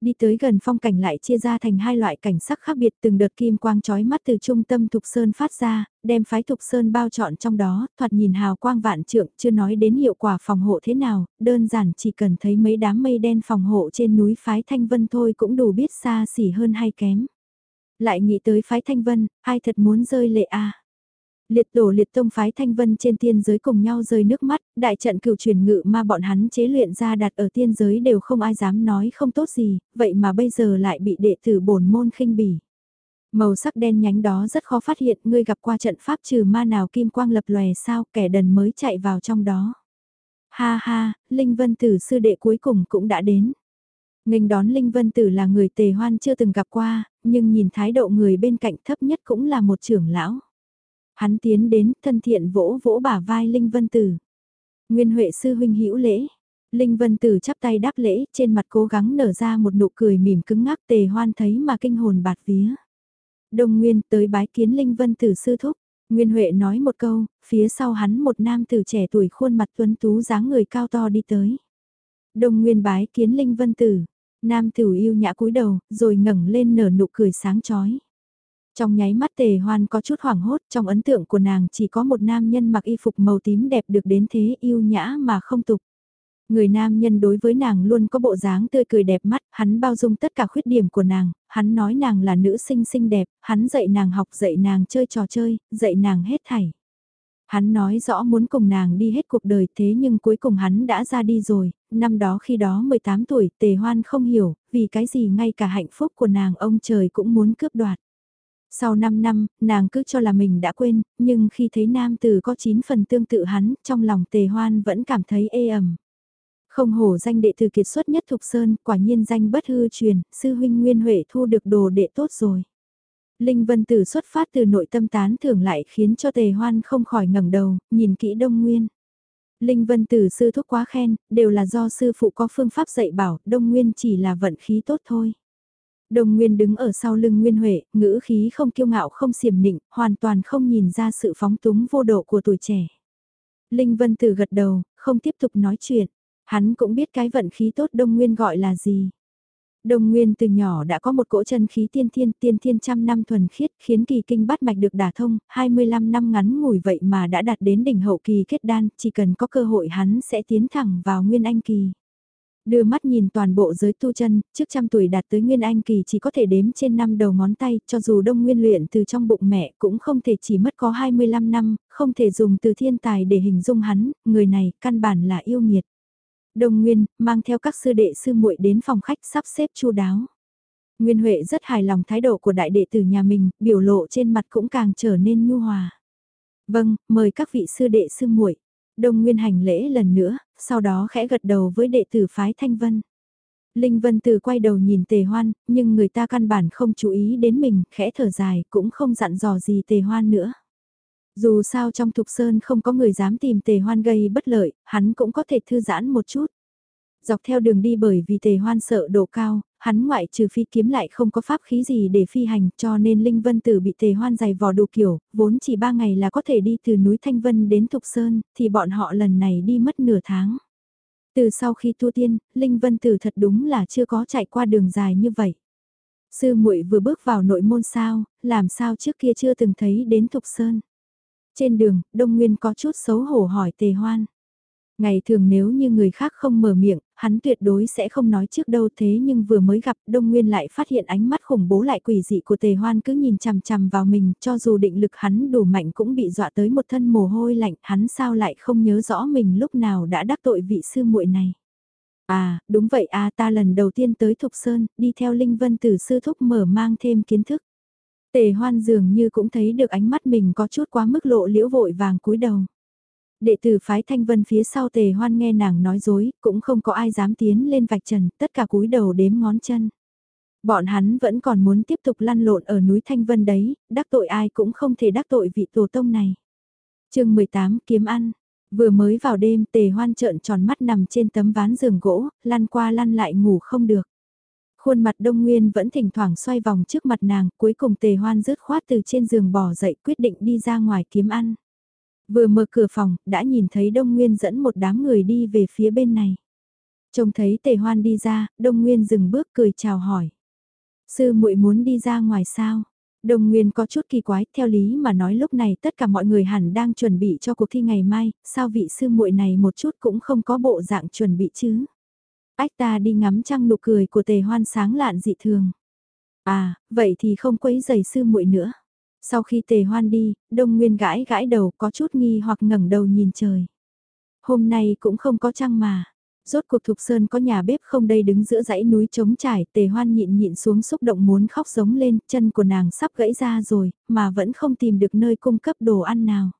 Đi tới gần phong cảnh lại chia ra thành hai loại cảnh sắc khác biệt từng đợt kim quang chói mắt từ trung tâm Thục Sơn phát ra, đem phái Thục Sơn bao trọn trong đó, thoạt nhìn hào quang vạn trượng, chưa nói đến hiệu quả phòng hộ thế nào, đơn giản chỉ cần thấy mấy đám mây đen phòng hộ trên núi phái Thanh Vân thôi cũng đủ biết xa xỉ hơn hay kém. Lại nghĩ tới phái Thanh Vân, ai thật muốn rơi lệ a Liệt tổ liệt tông phái thanh vân trên tiên giới cùng nhau rơi nước mắt, đại trận cửu truyền ngự mà bọn hắn chế luyện ra đặt ở tiên giới đều không ai dám nói không tốt gì, vậy mà bây giờ lại bị đệ tử bổn môn khinh bỉ. Màu sắc đen nhánh đó rất khó phát hiện, ngươi gặp qua trận pháp trừ ma nào kim quang lập lòe sao, kẻ đần mới chạy vào trong đó. Ha ha, Linh Vân Tử sư đệ cuối cùng cũng đã đến. Nghênh đón Linh Vân Tử là người tề hoan chưa từng gặp qua, nhưng nhìn thái độ người bên cạnh thấp nhất cũng là một trưởng lão. Hắn tiến đến, thân thiện vỗ vỗ bả vai Linh Vân Tử. Nguyên Huệ sư huynh hữu lễ. Linh Vân Tử chắp tay đáp lễ, trên mặt cố gắng nở ra một nụ cười mỉm cứng ngắc tề hoan thấy mà kinh hồn bạt vía. Đông Nguyên tới bái kiến Linh Vân Tử sư thúc. Nguyên Huệ nói một câu, phía sau hắn một nam tử trẻ tuổi khuôn mặt tuấn tú dáng người cao to đi tới. Đông Nguyên bái kiến Linh Vân Tử. Nam tử yêu nhã cúi đầu, rồi ngẩng lên nở nụ cười sáng chói. Trong nháy mắt tề hoan có chút hoảng hốt, trong ấn tượng của nàng chỉ có một nam nhân mặc y phục màu tím đẹp được đến thế yêu nhã mà không tục. Người nam nhân đối với nàng luôn có bộ dáng tươi cười đẹp mắt, hắn bao dung tất cả khuyết điểm của nàng, hắn nói nàng là nữ sinh xinh đẹp, hắn dạy nàng học dạy nàng chơi trò chơi, dạy nàng hết thảy. Hắn nói rõ muốn cùng nàng đi hết cuộc đời thế nhưng cuối cùng hắn đã ra đi rồi, năm đó khi đó 18 tuổi tề hoan không hiểu, vì cái gì ngay cả hạnh phúc của nàng ông trời cũng muốn cướp đoạt. Sau 5 năm, nàng cứ cho là mình đã quên, nhưng khi thấy nam tử có 9 phần tương tự hắn, trong lòng tề hoan vẫn cảm thấy ê ẩm. Không hổ danh đệ tử kiệt xuất nhất Thục Sơn, quả nhiên danh bất hư truyền, sư huynh Nguyên Huệ thu được đồ đệ tốt rồi. Linh Vân Tử xuất phát từ nội tâm tán thưởng lại khiến cho tề hoan không khỏi ngẩng đầu, nhìn kỹ Đông Nguyên. Linh Vân Tử sư thúc quá khen, đều là do sư phụ có phương pháp dạy bảo, Đông Nguyên chỉ là vận khí tốt thôi. Đồng Nguyên đứng ở sau lưng Nguyên Huệ, ngữ khí không kiêu ngạo không xiểm nịnh, hoàn toàn không nhìn ra sự phóng túng vô độ của tuổi trẻ. Linh Vân Tử gật đầu, không tiếp tục nói chuyện. Hắn cũng biết cái vận khí tốt Đông Nguyên gọi là gì. Đông Nguyên từ nhỏ đã có một cỗ chân khí tiên thiên tiên thiên trăm năm thuần khiết khiến kỳ kinh bát mạch được đả thông, 25 năm ngắn ngủi vậy mà đã đạt đến đỉnh hậu kỳ kết đan, chỉ cần có cơ hội hắn sẽ tiến thẳng vào nguyên anh kỳ. Đưa mắt nhìn toàn bộ giới tu chân, trước trăm tuổi đạt tới Nguyên Anh kỳ chỉ có thể đếm trên năm đầu ngón tay, cho dù đông nguyên luyện từ trong bụng mẹ cũng không thể chỉ mất có 25 năm, không thể dùng từ thiên tài để hình dung hắn, người này căn bản là yêu nghiệt. Đông Nguyên, mang theo các sư đệ sư muội đến phòng khách sắp xếp chu đáo. Nguyên Huệ rất hài lòng thái độ của đại đệ tử nhà mình, biểu lộ trên mặt cũng càng trở nên nhu hòa. Vâng, mời các vị sư đệ sư muội. Đông Nguyên hành lễ lần nữa, sau đó khẽ gật đầu với đệ tử phái Thanh Vân. Linh Vân Từ quay đầu nhìn Tề Hoan, nhưng người ta căn bản không chú ý đến mình, khẽ thở dài, cũng không dặn dò gì Tề Hoan nữa. Dù sao trong Thục Sơn không có người dám tìm Tề Hoan gây bất lợi, hắn cũng có thể thư giãn một chút. Dọc theo đường đi bởi vì Tề Hoan sợ độ cao, hắn ngoại trừ phi kiếm lại không có pháp khí gì để phi hành cho nên Linh Vân Tử bị tề hoan dày vò đủ kiểu, vốn chỉ ba ngày là có thể đi từ núi Thanh Vân đến Thục Sơn, thì bọn họ lần này đi mất nửa tháng. Từ sau khi tu tiên, Linh Vân Tử thật đúng là chưa có chạy qua đường dài như vậy. Sư muội vừa bước vào nội môn sao, làm sao trước kia chưa từng thấy đến Thục Sơn. Trên đường, Đông Nguyên có chút xấu hổ hỏi tề hoan. Ngày thường nếu như người khác không mở miệng, hắn tuyệt đối sẽ không nói trước đâu thế nhưng vừa mới gặp Đông Nguyên lại phát hiện ánh mắt khủng bố lại quỷ dị của tề hoan cứ nhìn chằm chằm vào mình cho dù định lực hắn đủ mạnh cũng bị dọa tới một thân mồ hôi lạnh hắn sao lại không nhớ rõ mình lúc nào đã đắc tội vị sư muội này. À, đúng vậy à ta lần đầu tiên tới Thục Sơn, đi theo Linh Vân Tử sư thúc mở mang thêm kiến thức. Tề hoan dường như cũng thấy được ánh mắt mình có chút quá mức lộ liễu vội vàng cúi đầu. Đệ tử phái thanh vân phía sau tề hoan nghe nàng nói dối, cũng không có ai dám tiến lên vạch trần, tất cả cúi đầu đếm ngón chân. Bọn hắn vẫn còn muốn tiếp tục lăn lộn ở núi Thanh Vân đấy, đắc tội ai cũng không thể đắc tội vị tổ tông này. chương 18 kiếm ăn, vừa mới vào đêm tề hoan trợn tròn mắt nằm trên tấm ván giường gỗ, lăn qua lăn lại ngủ không được. Khuôn mặt đông nguyên vẫn thỉnh thoảng xoay vòng trước mặt nàng, cuối cùng tề hoan rớt khoát từ trên giường bỏ dậy quyết định đi ra ngoài kiếm ăn. Vừa mở cửa phòng, đã nhìn thấy Đông Nguyên dẫn một đám người đi về phía bên này. Trông thấy tề hoan đi ra, Đông Nguyên dừng bước cười chào hỏi. Sư muội muốn đi ra ngoài sao? Đông Nguyên có chút kỳ quái, theo lý mà nói lúc này tất cả mọi người hẳn đang chuẩn bị cho cuộc thi ngày mai, sao vị sư muội này một chút cũng không có bộ dạng chuẩn bị chứ? Ách ta đi ngắm trăng nụ cười của tề hoan sáng lạn dị thường. À, vậy thì không quấy giày sư muội nữa. Sau khi tề hoan đi, Đông Nguyên gãi gãi đầu có chút nghi hoặc ngẩng đầu nhìn trời. Hôm nay cũng không có trăng mà. Rốt cuộc Thục Sơn có nhà bếp không đây đứng giữa dãy núi trống trải, tề hoan nhịn nhịn xuống xúc động muốn khóc giống lên, chân của nàng sắp gãy ra rồi, mà vẫn không tìm được nơi cung cấp đồ ăn nào.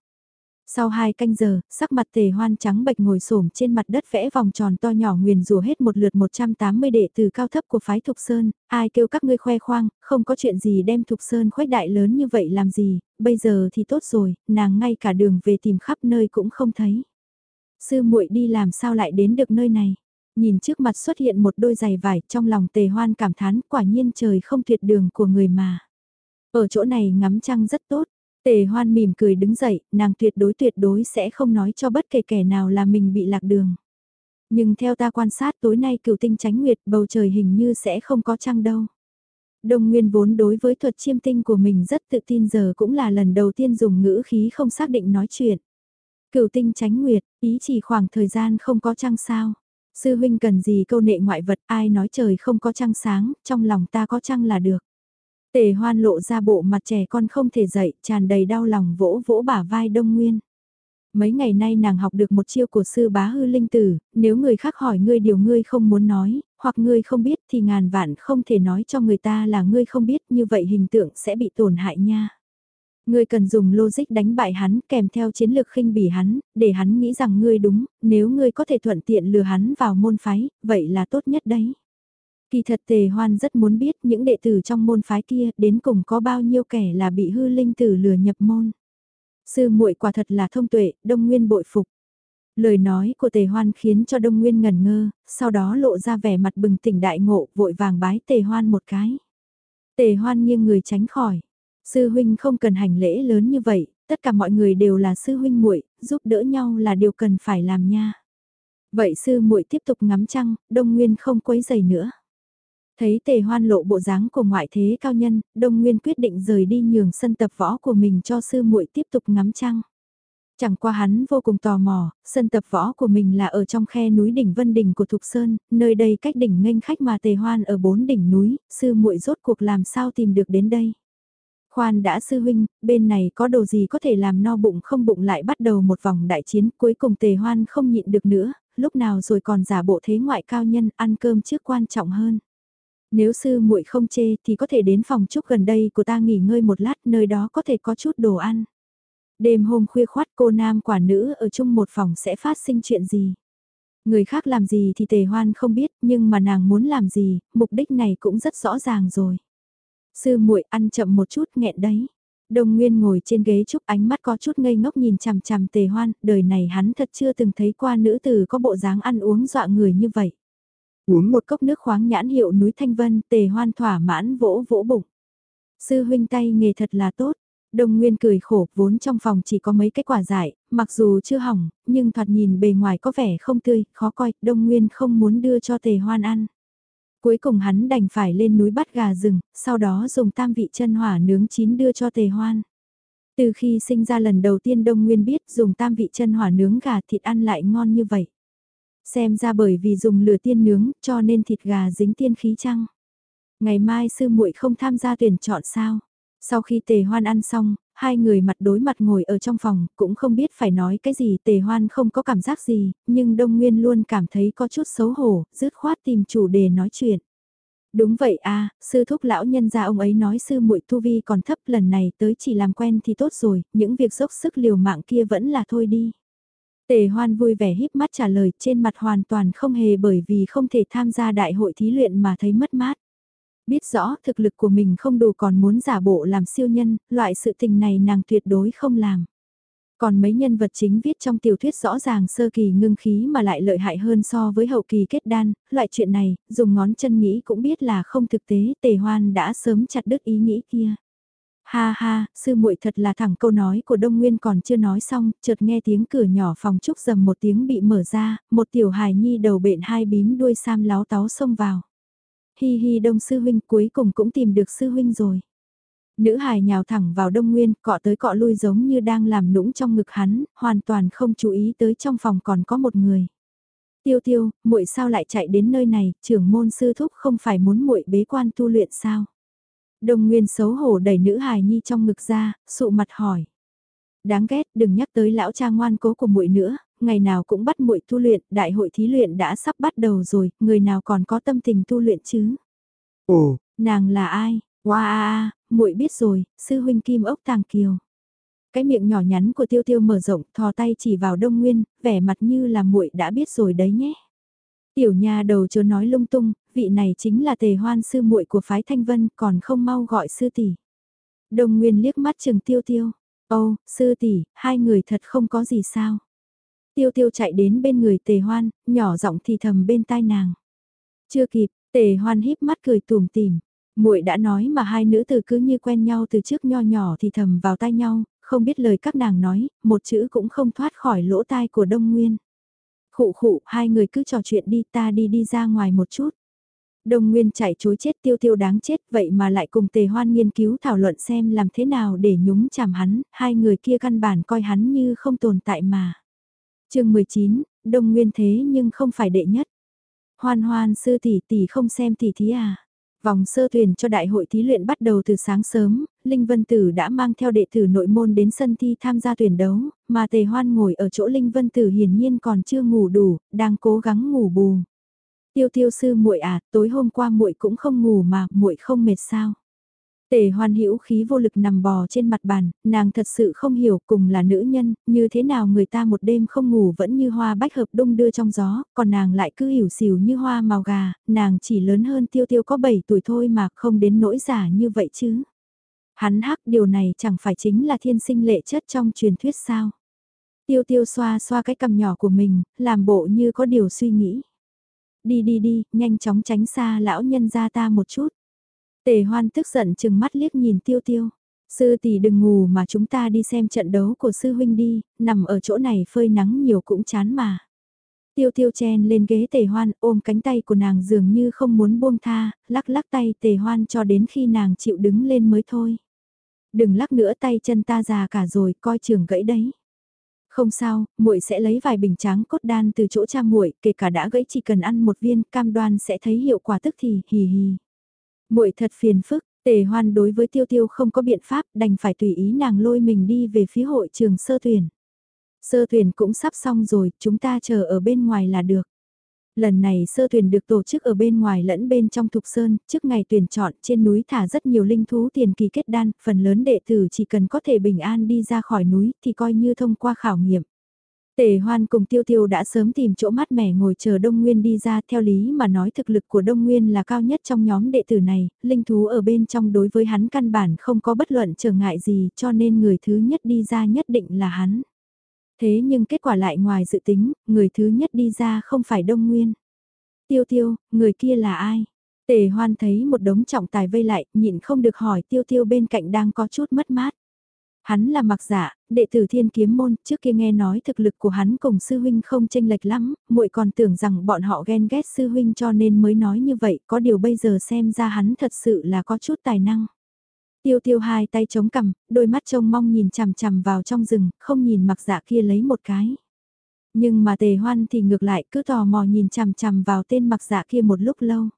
Sau hai canh giờ, sắc mặt tề hoan trắng bệch ngồi xổm trên mặt đất vẽ vòng tròn to nhỏ nguyền rùa hết một lượt 180 đệ từ cao thấp của phái Thục Sơn, ai kêu các ngươi khoe khoang, không có chuyện gì đem Thục Sơn khuếch đại lớn như vậy làm gì, bây giờ thì tốt rồi, nàng ngay cả đường về tìm khắp nơi cũng không thấy. Sư muội đi làm sao lại đến được nơi này? Nhìn trước mặt xuất hiện một đôi giày vải trong lòng tề hoan cảm thán quả nhiên trời không tuyệt đường của người mà. Ở chỗ này ngắm trăng rất tốt, Tề hoan mỉm cười đứng dậy, nàng tuyệt đối tuyệt đối sẽ không nói cho bất kể kẻ nào là mình bị lạc đường. Nhưng theo ta quan sát tối nay cửu tinh tránh nguyệt bầu trời hình như sẽ không có trăng đâu. Đông Nguyên vốn đối với thuật chiêm tinh của mình rất tự tin giờ cũng là lần đầu tiên dùng ngữ khí không xác định nói chuyện. Cửu tinh tránh nguyệt, ý chỉ khoảng thời gian không có trăng sao. Sư huynh cần gì câu nệ ngoại vật ai nói trời không có trăng sáng, trong lòng ta có trăng là được. Tề hoan lộ ra bộ mặt trẻ con không thể dậy, tràn đầy đau lòng vỗ vỗ bả vai Đông Nguyên. Mấy ngày nay nàng học được một chiêu của sư bá hư linh tử, nếu người khác hỏi ngươi điều ngươi không muốn nói, hoặc ngươi không biết thì ngàn vạn không thể nói cho người ta là ngươi không biết như vậy hình tượng sẽ bị tổn hại nha. Ngươi cần dùng logic đánh bại hắn kèm theo chiến lược khinh bỉ hắn, để hắn nghĩ rằng ngươi đúng, nếu ngươi có thể thuận tiện lừa hắn vào môn phái, vậy là tốt nhất đấy. Kỳ thật tề hoan rất muốn biết những đệ tử trong môn phái kia đến cùng có bao nhiêu kẻ là bị hư linh tử lừa nhập môn. Sư muội quả thật là thông tuệ, đông nguyên bội phục. Lời nói của tề hoan khiến cho đông nguyên ngẩn ngơ, sau đó lộ ra vẻ mặt bừng tỉnh đại ngộ vội vàng bái tề hoan một cái. Tề hoan nghiêng người tránh khỏi. Sư huynh không cần hành lễ lớn như vậy, tất cả mọi người đều là sư huynh muội, giúp đỡ nhau là điều cần phải làm nha. Vậy sư muội tiếp tục ngắm trăng, đông nguyên không quấy rầy nữa. Thấy tề hoan lộ bộ dáng của ngoại thế cao nhân, Đông Nguyên quyết định rời đi nhường sân tập võ của mình cho sư muội tiếp tục ngắm trăng. Chẳng qua hắn vô cùng tò mò, sân tập võ của mình là ở trong khe núi đỉnh Vân Đỉnh của Thục Sơn, nơi đây cách đỉnh nghênh khách mà tề hoan ở bốn đỉnh núi, sư muội rốt cuộc làm sao tìm được đến đây. Khoan đã sư huynh, bên này có đồ gì có thể làm no bụng không bụng lại bắt đầu một vòng đại chiến cuối cùng tề hoan không nhịn được nữa, lúc nào rồi còn giả bộ thế ngoại cao nhân ăn cơm trước quan trọng hơn. Nếu sư muội không chê thì có thể đến phòng trúc gần đây của ta nghỉ ngơi một lát nơi đó có thể có chút đồ ăn. Đêm hôm khuya khoát cô nam quả nữ ở chung một phòng sẽ phát sinh chuyện gì? Người khác làm gì thì tề hoan không biết nhưng mà nàng muốn làm gì, mục đích này cũng rất rõ ràng rồi. Sư muội ăn chậm một chút nghẹn đấy. Đông Nguyên ngồi trên ghế trúc ánh mắt có chút ngây ngốc nhìn chằm chằm tề hoan, đời này hắn thật chưa từng thấy qua nữ tử có bộ dáng ăn uống dọa người như vậy. Uống một cốc nước khoáng nhãn hiệu núi Thanh Vân, tề hoan thỏa mãn vỗ vỗ bụng. Sư huynh tay nghề thật là tốt. Đông Nguyên cười khổ, vốn trong phòng chỉ có mấy cái quả dại, mặc dù chưa hỏng, nhưng thoạt nhìn bề ngoài có vẻ không tươi, khó coi, Đông Nguyên không muốn đưa cho tề hoan ăn. Cuối cùng hắn đành phải lên núi bắt gà rừng, sau đó dùng tam vị chân hỏa nướng chín đưa cho tề hoan. Từ khi sinh ra lần đầu tiên Đông Nguyên biết dùng tam vị chân hỏa nướng gà thịt ăn lại ngon như vậy. Xem ra bởi vì dùng lửa tiên nướng cho nên thịt gà dính tiên khí chăng. Ngày mai sư muội không tham gia tuyển chọn sao. Sau khi tề hoan ăn xong, hai người mặt đối mặt ngồi ở trong phòng, cũng không biết phải nói cái gì tề hoan không có cảm giác gì, nhưng Đông Nguyên luôn cảm thấy có chút xấu hổ, dứt khoát tìm chủ đề nói chuyện. Đúng vậy a sư thúc lão nhân gia ông ấy nói sư muội tu vi còn thấp lần này tới chỉ làm quen thì tốt rồi, những việc dốc sức liều mạng kia vẫn là thôi đi. Tề hoan vui vẻ híp mắt trả lời trên mặt hoàn toàn không hề bởi vì không thể tham gia đại hội thí luyện mà thấy mất mát. Biết rõ thực lực của mình không đủ còn muốn giả bộ làm siêu nhân, loại sự tình này nàng tuyệt đối không làm. Còn mấy nhân vật chính viết trong tiểu thuyết rõ ràng sơ kỳ ngưng khí mà lại lợi hại hơn so với hậu kỳ kết đan, loại chuyện này, dùng ngón chân nghĩ cũng biết là không thực tế, tề hoan đã sớm chặt đứt ý nghĩ kia. Ha ha, sư muội thật là thẳng câu nói của Đông Nguyên còn chưa nói xong, chợt nghe tiếng cửa nhỏ phòng trúc dầm một tiếng bị mở ra, một tiểu hài nhi đầu bện hai bím đuôi sam láo táo xông vào. Hi hi đông sư huynh cuối cùng cũng tìm được sư huynh rồi. Nữ hài nhào thẳng vào Đông Nguyên, cọ tới cọ lui giống như đang làm nũng trong ngực hắn, hoàn toàn không chú ý tới trong phòng còn có một người. Tiêu tiêu, muội sao lại chạy đến nơi này, trưởng môn sư thúc không phải muốn muội bế quan tu luyện sao? Đông Nguyên xấu hổ đẩy nữ hài nhi trong ngực ra, sụ mặt hỏi. Đáng ghét, đừng nhắc tới lão cha ngoan cố của muội nữa, ngày nào cũng bắt muội tu luyện, đại hội thí luyện đã sắp bắt đầu rồi, người nào còn có tâm tình tu luyện chứ? Ồ, nàng là ai? Wow, a muội biết rồi, sư huynh Kim ốc Tàng Kiều. Cái miệng nhỏ nhắn của Tiêu Tiêu mở rộng, thò tay chỉ vào Đông Nguyên, vẻ mặt như là muội đã biết rồi đấy nhé. Tiểu nha đầu chớ nói lung tung, vị này chính là tề hoan sư muội của phái Thanh Vân, còn không mau gọi sư tỷ. Đông Nguyên liếc mắt chừng Tiêu Tiêu. Âu, sư tỷ, hai người thật không có gì sao. Tiêu Tiêu chạy đến bên người tề hoan, nhỏ giọng thì thầm bên tai nàng. Chưa kịp, tề hoan híp mắt cười tùm tìm. muội đã nói mà hai nữ tử cứ như quen nhau từ trước nho nhỏ thì thầm vào tai nhau, không biết lời các nàng nói, một chữ cũng không thoát khỏi lỗ tai của Đông Nguyên. Khụ khụ, hai người cứ trò chuyện đi ta đi đi ra ngoài một chút. Đông Nguyên chạy chối chết tiêu tiêu đáng chết vậy mà lại cùng tề hoan nghiên cứu thảo luận xem làm thế nào để nhúng chàm hắn, hai người kia căn bản coi hắn như không tồn tại mà. chương 19, Đông Nguyên thế nhưng không phải đệ nhất. Hoan hoan sư tỷ tỷ không xem tỷ thí à. Vòng sơ tuyển cho đại hội thí luyện bắt đầu từ sáng sớm, Linh Vân Tử đã mang theo đệ tử nội môn đến sân thi tham gia tuyển đấu, mà Tề Hoan ngồi ở chỗ Linh Vân Tử hiển nhiên còn chưa ngủ đủ, đang cố gắng ngủ bù. Tiêu tiêu sư muội à, tối hôm qua muội cũng không ngủ mà, muội không mệt sao? Tề hoan hữu khí vô lực nằm bò trên mặt bàn, nàng thật sự không hiểu cùng là nữ nhân, như thế nào người ta một đêm không ngủ vẫn như hoa bách hợp đung đưa trong gió, còn nàng lại cứ hiểu xỉu như hoa màu gà, nàng chỉ lớn hơn tiêu tiêu có 7 tuổi thôi mà không đến nỗi giả như vậy chứ. Hắn hắc điều này chẳng phải chính là thiên sinh lệ chất trong truyền thuyết sao. Tiêu tiêu xoa xoa cái cầm nhỏ của mình, làm bộ như có điều suy nghĩ. Đi đi đi, nhanh chóng tránh xa lão nhân ra ta một chút. Tề hoan tức giận chừng mắt liếc nhìn tiêu tiêu. Sư tỷ đừng ngủ mà chúng ta đi xem trận đấu của sư huynh đi, nằm ở chỗ này phơi nắng nhiều cũng chán mà. Tiêu tiêu chen lên ghế tề hoan ôm cánh tay của nàng dường như không muốn buông tha, lắc lắc tay tề hoan cho đến khi nàng chịu đứng lên mới thôi. Đừng lắc nữa tay chân ta già cả rồi, coi trường gãy đấy. Không sao, muội sẽ lấy vài bình tráng cốt đan từ chỗ cha muội, kể cả đã gãy chỉ cần ăn một viên, cam đoan sẽ thấy hiệu quả tức thì, hì hì muội thật phiền phức, tề hoan đối với tiêu tiêu không có biện pháp đành phải tùy ý nàng lôi mình đi về phía hội trường sơ tuyển. Sơ tuyển cũng sắp xong rồi, chúng ta chờ ở bên ngoài là được. Lần này sơ tuyển được tổ chức ở bên ngoài lẫn bên trong thục sơn, trước ngày tuyển chọn trên núi thả rất nhiều linh thú tiền kỳ kết đan, phần lớn đệ tử chỉ cần có thể bình an đi ra khỏi núi thì coi như thông qua khảo nghiệm. Tề hoan cùng tiêu tiêu đã sớm tìm chỗ mát mẻ ngồi chờ Đông Nguyên đi ra theo lý mà nói thực lực của Đông Nguyên là cao nhất trong nhóm đệ tử này, linh thú ở bên trong đối với hắn căn bản không có bất luận trở ngại gì cho nên người thứ nhất đi ra nhất định là hắn. Thế nhưng kết quả lại ngoài dự tính, người thứ nhất đi ra không phải Đông Nguyên. Tiêu tiêu, người kia là ai? Tề hoan thấy một đống trọng tài vây lại, nhịn không được hỏi tiêu tiêu bên cạnh đang có chút mất mát. Hắn là mặc giả, đệ tử thiên kiếm môn, trước kia nghe nói thực lực của hắn cùng sư huynh không tranh lệch lắm, muội còn tưởng rằng bọn họ ghen ghét sư huynh cho nên mới nói như vậy, có điều bây giờ xem ra hắn thật sự là có chút tài năng. Tiêu tiêu hai tay chống cằm, đôi mắt trông mong nhìn chằm chằm vào trong rừng, không nhìn mặc dạ kia lấy một cái. Nhưng mà tề hoan thì ngược lại cứ tò mò nhìn chằm chằm vào tên mặc dạ kia một lúc lâu.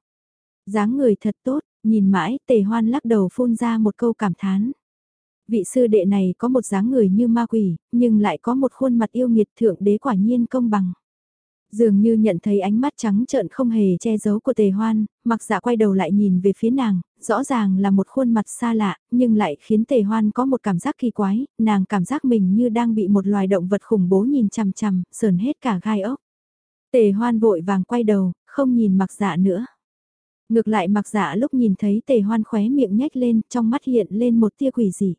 dáng người thật tốt, nhìn mãi tề hoan lắc đầu phun ra một câu cảm thán vị sư đệ này có một dáng người như ma quỷ, nhưng lại có một khuôn mặt yêu nghiệt thượng đế quả nhiên công bằng. Dường như nhận thấy ánh mắt trắng trợn không hề che giấu của tề hoan, mặc dạ quay đầu lại nhìn về phía nàng, rõ ràng là một khuôn mặt xa lạ, nhưng lại khiến tề hoan có một cảm giác kỳ quái, nàng cảm giác mình như đang bị một loài động vật khủng bố nhìn chằm chằm, sờn hết cả gai ốc. Tề hoan vội vàng quay đầu, không nhìn mặc dạ nữa. Ngược lại mặc dạ lúc nhìn thấy tề hoan khóe miệng nhếch lên, trong mắt hiện lên một tia quỷ dị.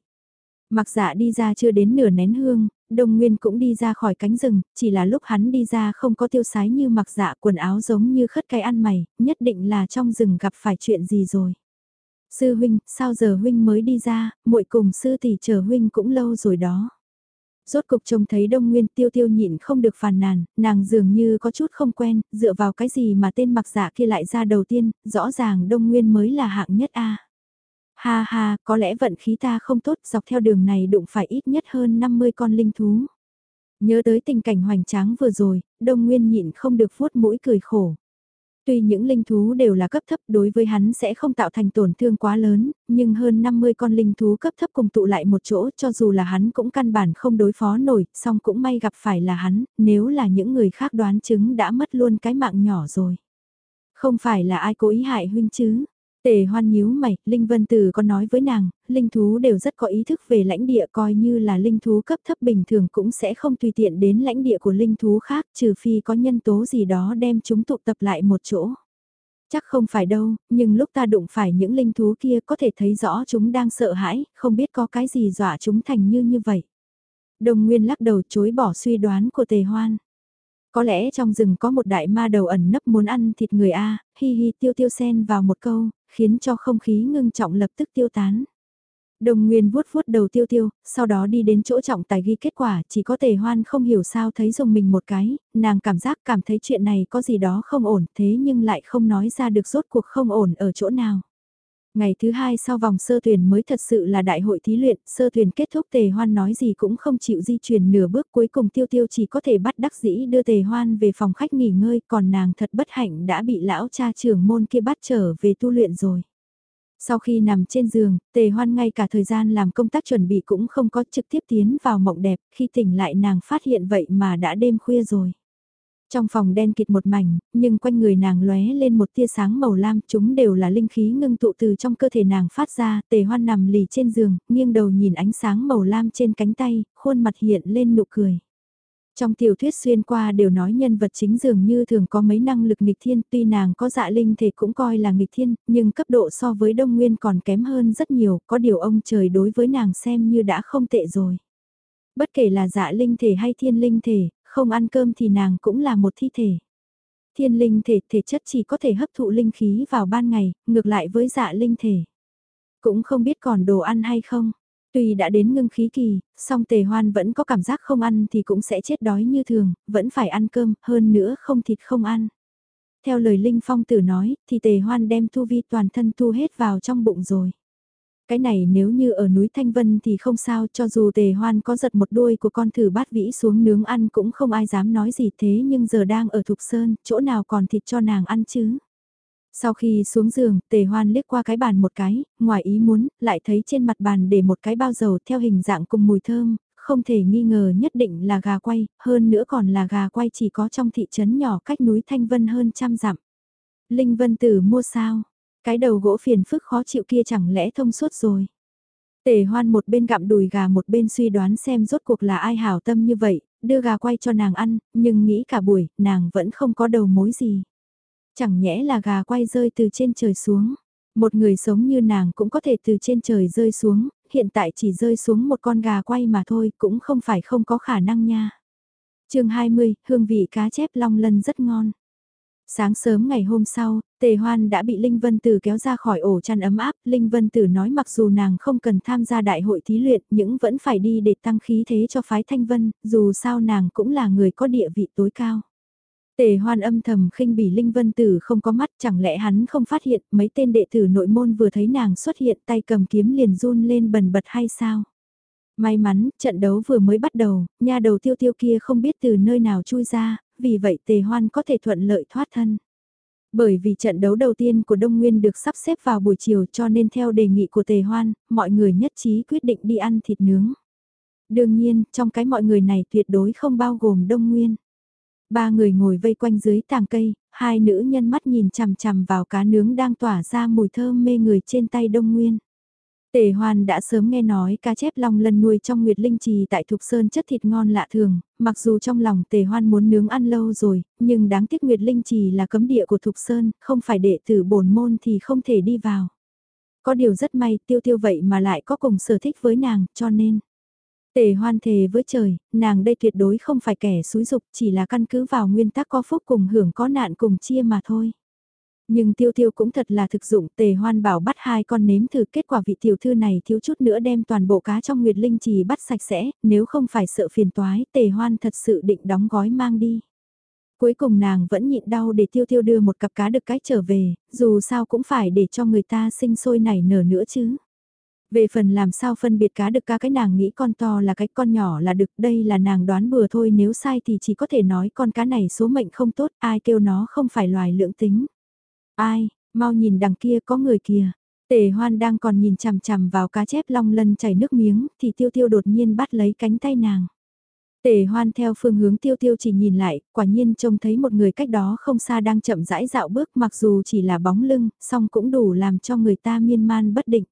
Mặc dạ đi ra chưa đến nửa nén hương, Đông Nguyên cũng đi ra khỏi cánh rừng, chỉ là lúc hắn đi ra không có tiêu sái như mặc dạ quần áo giống như khất cái ăn mày, nhất định là trong rừng gặp phải chuyện gì rồi. Sư huynh, sao giờ huynh mới đi ra, muội cùng sư tỷ chờ huynh cũng lâu rồi đó. Rốt cục trông thấy Đông Nguyên tiêu tiêu nhịn không được phàn nàn, nàng dường như có chút không quen, dựa vào cái gì mà tên mặc giả kia lại ra đầu tiên, rõ ràng Đông Nguyên mới là hạng nhất a. Ha ha, có lẽ vận khí ta không tốt, dọc theo đường này đụng phải ít nhất hơn 50 con linh thú. Nhớ tới tình cảnh hoành tráng vừa rồi, Đông Nguyên nhịn không được vuốt mũi cười khổ. Tuy những linh thú đều là cấp thấp đối với hắn sẽ không tạo thành tổn thương quá lớn, nhưng hơn 50 con linh thú cấp thấp cùng tụ lại một chỗ cho dù là hắn cũng căn bản không đối phó nổi, song cũng may gặp phải là hắn, nếu là những người khác đoán chứng đã mất luôn cái mạng nhỏ rồi. Không phải là ai cố ý hại huynh chứ, Tề hoan nhíu mày, Linh Vân Tử có nói với nàng, linh thú đều rất có ý thức về lãnh địa coi như là linh thú cấp thấp bình thường cũng sẽ không tùy tiện đến lãnh địa của linh thú khác trừ phi có nhân tố gì đó đem chúng tụ tập lại một chỗ. Chắc không phải đâu, nhưng lúc ta đụng phải những linh thú kia có thể thấy rõ chúng đang sợ hãi, không biết có cái gì dọa chúng thành như như vậy. Đồng Nguyên lắc đầu chối bỏ suy đoán của Tề Hoan. Có lẽ trong rừng có một đại ma đầu ẩn nấp muốn ăn thịt người A, hi hi tiêu tiêu sen vào một câu, khiến cho không khí ngưng trọng lập tức tiêu tán. Đồng Nguyên vuốt vuốt đầu tiêu tiêu, sau đó đi đến chỗ trọng tài ghi kết quả, chỉ có tề hoan không hiểu sao thấy dùng mình một cái, nàng cảm giác cảm thấy chuyện này có gì đó không ổn thế nhưng lại không nói ra được rốt cuộc không ổn ở chỗ nào. Ngày thứ hai sau vòng sơ tuyển mới thật sự là đại hội thí luyện, sơ tuyển kết thúc tề hoan nói gì cũng không chịu di chuyển nửa bước cuối cùng tiêu tiêu chỉ có thể bắt đắc dĩ đưa tề hoan về phòng khách nghỉ ngơi còn nàng thật bất hạnh đã bị lão cha trưởng môn kia bắt trở về tu luyện rồi. Sau khi nằm trên giường, tề hoan ngay cả thời gian làm công tác chuẩn bị cũng không có trực tiếp tiến vào mộng đẹp, khi tỉnh lại nàng phát hiện vậy mà đã đêm khuya rồi. Trong phòng đen kịt một mảnh, nhưng quanh người nàng lóe lên một tia sáng màu lam, chúng đều là linh khí ngưng tụ từ trong cơ thể nàng phát ra, tề hoan nằm lì trên giường, nghiêng đầu nhìn ánh sáng màu lam trên cánh tay, khuôn mặt hiện lên nụ cười. Trong tiểu thuyết xuyên qua đều nói nhân vật chính dường như thường có mấy năng lực nghịch thiên, tuy nàng có dạ linh thể cũng coi là nghịch thiên, nhưng cấp độ so với Đông Nguyên còn kém hơn rất nhiều, có điều ông trời đối với nàng xem như đã không tệ rồi. Bất kể là dạ linh thể hay thiên linh thể, không ăn cơm thì nàng cũng là một thi thể. Thiên linh thể thể chất chỉ có thể hấp thụ linh khí vào ban ngày, ngược lại với dạ linh thể. Cũng không biết còn đồ ăn hay không. Tuy đã đến ngưng khí kỳ, song tề hoan vẫn có cảm giác không ăn thì cũng sẽ chết đói như thường, vẫn phải ăn cơm, hơn nữa không thịt không ăn. Theo lời Linh Phong tử nói, thì tề hoan đem thu vi toàn thân thu hết vào trong bụng rồi. Cái này nếu như ở núi Thanh Vân thì không sao cho dù tề hoan có giật một đuôi của con thử bát vĩ xuống nướng ăn cũng không ai dám nói gì thế nhưng giờ đang ở Thục Sơn, chỗ nào còn thịt cho nàng ăn chứ. Sau khi xuống giường, tề hoan liếc qua cái bàn một cái, ngoài ý muốn, lại thấy trên mặt bàn để một cái bao dầu theo hình dạng cùng mùi thơm, không thể nghi ngờ nhất định là gà quay, hơn nữa còn là gà quay chỉ có trong thị trấn nhỏ cách núi Thanh Vân hơn trăm dặm. Linh Vân Tử mua sao? Cái đầu gỗ phiền phức khó chịu kia chẳng lẽ thông suốt rồi. Tề hoan một bên gặm đùi gà một bên suy đoán xem rốt cuộc là ai hảo tâm như vậy, đưa gà quay cho nàng ăn, nhưng nghĩ cả buổi, nàng vẫn không có đầu mối gì. Chẳng nhẽ là gà quay rơi từ trên trời xuống. Một người sống như nàng cũng có thể từ trên trời rơi xuống, hiện tại chỉ rơi xuống một con gà quay mà thôi, cũng không phải không có khả năng nha. chương 20, hương vị cá chép long lân rất ngon. Sáng sớm ngày hôm sau, Tề Hoan đã bị Linh Vân Tử kéo ra khỏi ổ chăn ấm áp, Linh Vân Tử nói mặc dù nàng không cần tham gia đại hội thí luyện, nhưng vẫn phải đi để tăng khí thế cho phái Thanh Vân, dù sao nàng cũng là người có địa vị tối cao. Tề hoan âm thầm khinh bỉ Linh Vân Tử không có mắt chẳng lẽ hắn không phát hiện mấy tên đệ tử nội môn vừa thấy nàng xuất hiện tay cầm kiếm liền run lên bần bật hay sao? May mắn, trận đấu vừa mới bắt đầu, nhà đầu tiêu tiêu kia không biết từ nơi nào chui ra, vì vậy tề hoan có thể thuận lợi thoát thân. Bởi vì trận đấu đầu tiên của Đông Nguyên được sắp xếp vào buổi chiều cho nên theo đề nghị của tề hoan, mọi người nhất trí quyết định đi ăn thịt nướng. Đương nhiên, trong cái mọi người này tuyệt đối không bao gồm Đông Nguyên. Ba người ngồi vây quanh dưới tàng cây, hai nữ nhân mắt nhìn chằm chằm vào cá nướng đang tỏa ra mùi thơm mê người trên tay Đông Nguyên. Tề Hoan đã sớm nghe nói cá chép long lân nuôi trong Nguyệt Linh Trì tại Thục Sơn chất thịt ngon lạ thường, mặc dù trong lòng Tề Hoan muốn nướng ăn lâu rồi, nhưng đáng tiếc Nguyệt Linh Trì là cấm địa của Thục Sơn, không phải đệ tử bổn môn thì không thể đi vào. Có điều rất may tiêu tiêu vậy mà lại có cùng sở thích với nàng, cho nên. Tề hoan thề với trời, nàng đây tuyệt đối không phải kẻ xúi dục chỉ là căn cứ vào nguyên tắc có phúc cùng hưởng có nạn cùng chia mà thôi. Nhưng tiêu tiêu cũng thật là thực dụng, tề hoan bảo bắt hai con nếm thử kết quả vị tiểu thư này thiếu chút nữa đem toàn bộ cá trong Nguyệt Linh trì bắt sạch sẽ, nếu không phải sợ phiền toái, tề hoan thật sự định đóng gói mang đi. Cuối cùng nàng vẫn nhịn đau để tiêu tiêu đưa một cặp cá được cái trở về, dù sao cũng phải để cho người ta sinh sôi nảy nở nữa chứ. Về phần làm sao phân biệt cá được cá cái nàng nghĩ con to là cái con nhỏ là được đây là nàng đoán bừa thôi nếu sai thì chỉ có thể nói con cá này số mệnh không tốt ai kêu nó không phải loài lượng tính. Ai, mau nhìn đằng kia có người kìa. Tề hoan đang còn nhìn chằm chằm vào cá chép long lân chảy nước miếng thì tiêu tiêu đột nhiên bắt lấy cánh tay nàng. Tề hoan theo phương hướng tiêu tiêu chỉ nhìn lại, quả nhiên trông thấy một người cách đó không xa đang chậm rãi dạo bước mặc dù chỉ là bóng lưng, song cũng đủ làm cho người ta miên man bất định.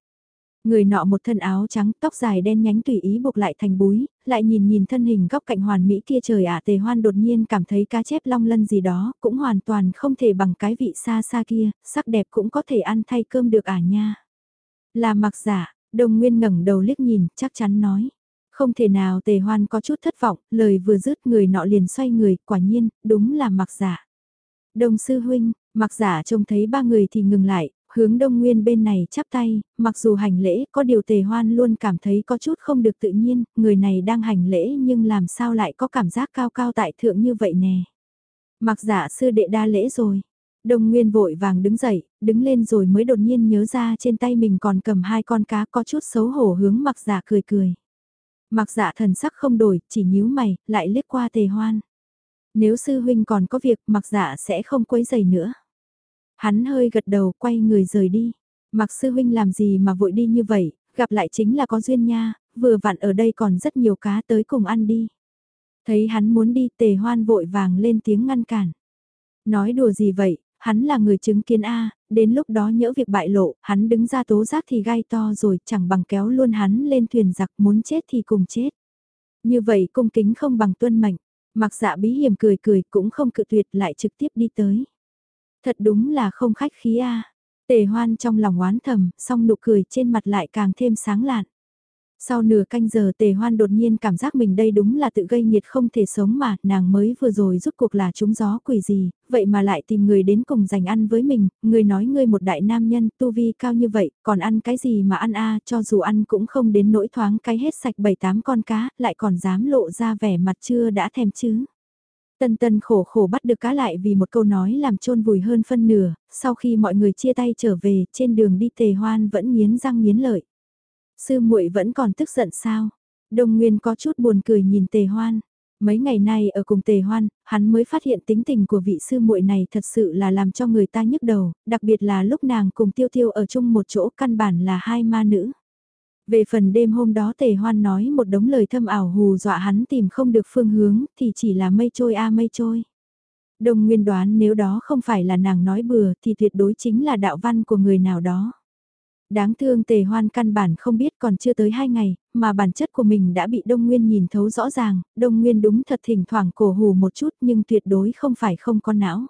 Người nọ một thân áo trắng, tóc dài đen nhánh tùy ý buộc lại thành búi, lại nhìn nhìn thân hình góc cạnh hoàn mỹ kia trời ạ tề hoan đột nhiên cảm thấy cá chép long lân gì đó, cũng hoàn toàn không thể bằng cái vị xa xa kia, sắc đẹp cũng có thể ăn thay cơm được à nha. Là mặc giả, đồng nguyên ngẩng đầu liếc nhìn, chắc chắn nói. Không thể nào tề hoan có chút thất vọng, lời vừa dứt người nọ liền xoay người, quả nhiên, đúng là mặc giả. Đồng sư huynh, mặc giả trông thấy ba người thì ngừng lại, hướng đông nguyên bên này chắp tay, mặc dù hành lễ có điều tề hoan luôn cảm thấy có chút không được tự nhiên, người này đang hành lễ nhưng làm sao lại có cảm giác cao cao tại thượng như vậy nè. Mặc giả sư đệ đa lễ rồi. Đông Nguyên vội vàng đứng dậy, đứng lên rồi mới đột nhiên nhớ ra trên tay mình còn cầm hai con cá có chút xấu hổ hướng mặc giả cười cười. Mặc giả thần sắc không đổi, chỉ nhíu mày, lại liếc qua tề hoan. Nếu sư huynh còn có việc mặc giả sẽ không quấy giày nữa. Hắn hơi gật đầu quay người rời đi. Mặc sư huynh làm gì mà vội đi như vậy, gặp lại chính là có duyên nha, vừa vặn ở đây còn rất nhiều cá tới cùng ăn đi. Thấy hắn muốn đi tề hoan vội vàng lên tiếng ngăn cản. Nói đùa gì vậy, hắn là người chứng kiến A, đến lúc đó nhỡ việc bại lộ, hắn đứng ra tố giác thì gai to rồi chẳng bằng kéo luôn hắn lên thuyền giặc muốn chết thì cùng chết. Như vậy cung kính không bằng tuân mệnh, mặc dạ bí hiểm cười cười cũng không cự tuyệt lại trực tiếp đi tới. Thật đúng là không khách khí a. Tề hoan trong lòng oán thầm, song nụ cười trên mặt lại càng thêm sáng lạn. Sau nửa canh giờ tề hoan đột nhiên cảm giác mình đây đúng là tự gây nhiệt không thể sống mà, nàng mới vừa rồi rút cuộc là trúng gió quỷ gì, vậy mà lại tìm người đến cùng dành ăn với mình, người nói ngươi một đại nam nhân, tu vi cao như vậy, còn ăn cái gì mà ăn a cho dù ăn cũng không đến nỗi thoáng cái hết sạch bảy tám con cá, lại còn dám lộ ra vẻ mặt chưa đã thèm chứ. Tân tân khổ khổ bắt được cá lại vì một câu nói làm trôn vùi hơn phân nửa, sau khi mọi người chia tay trở về, trên đường đi tề hoan vẫn nghiến răng nghiến lợi. Sư muội vẫn còn tức giận sao? Đông Nguyên có chút buồn cười nhìn tề hoan. Mấy ngày nay ở cùng tề hoan, hắn mới phát hiện tính tình của vị sư muội này thật sự là làm cho người ta nhức đầu, đặc biệt là lúc nàng cùng tiêu tiêu ở chung một chỗ căn bản là hai ma nữ. Về phần đêm hôm đó tề hoan nói một đống lời thâm ảo hù dọa hắn tìm không được phương hướng thì chỉ là mây trôi a à, mây trôi. Đồng nguyên đoán nếu đó không phải là nàng nói bừa thì tuyệt đối chính là đạo văn của người nào đó. Đáng thương tề hoan căn bản không biết còn chưa tới hai ngày, mà bản chất của mình đã bị Đông Nguyên nhìn thấu rõ ràng, Đông Nguyên đúng thật thỉnh thoảng cổ hù một chút nhưng tuyệt đối không phải không có não.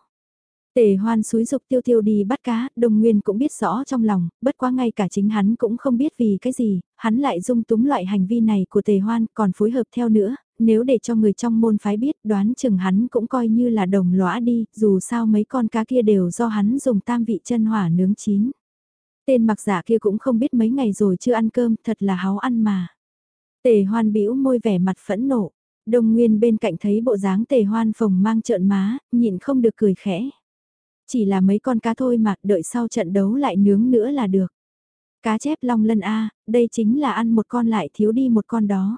Tề hoan suối dục tiêu tiêu đi bắt cá, đồng nguyên cũng biết rõ trong lòng, bất quá ngay cả chính hắn cũng không biết vì cái gì, hắn lại dung túng loại hành vi này của tề hoan còn phối hợp theo nữa, nếu để cho người trong môn phái biết đoán chừng hắn cũng coi như là đồng lõa đi, dù sao mấy con cá kia đều do hắn dùng tam vị chân hỏa nướng chín. Tên mặc giả kia cũng không biết mấy ngày rồi chưa ăn cơm, thật là háo ăn mà. Tề hoan bĩu môi vẻ mặt phẫn nộ, đông nguyên bên cạnh thấy bộ dáng tề hoan phồng mang trợn má, nhịn không được cười khẽ. Chỉ là mấy con cá thôi mà, đợi sau trận đấu lại nướng nữa là được. Cá chép long lân A, đây chính là ăn một con lại thiếu đi một con đó.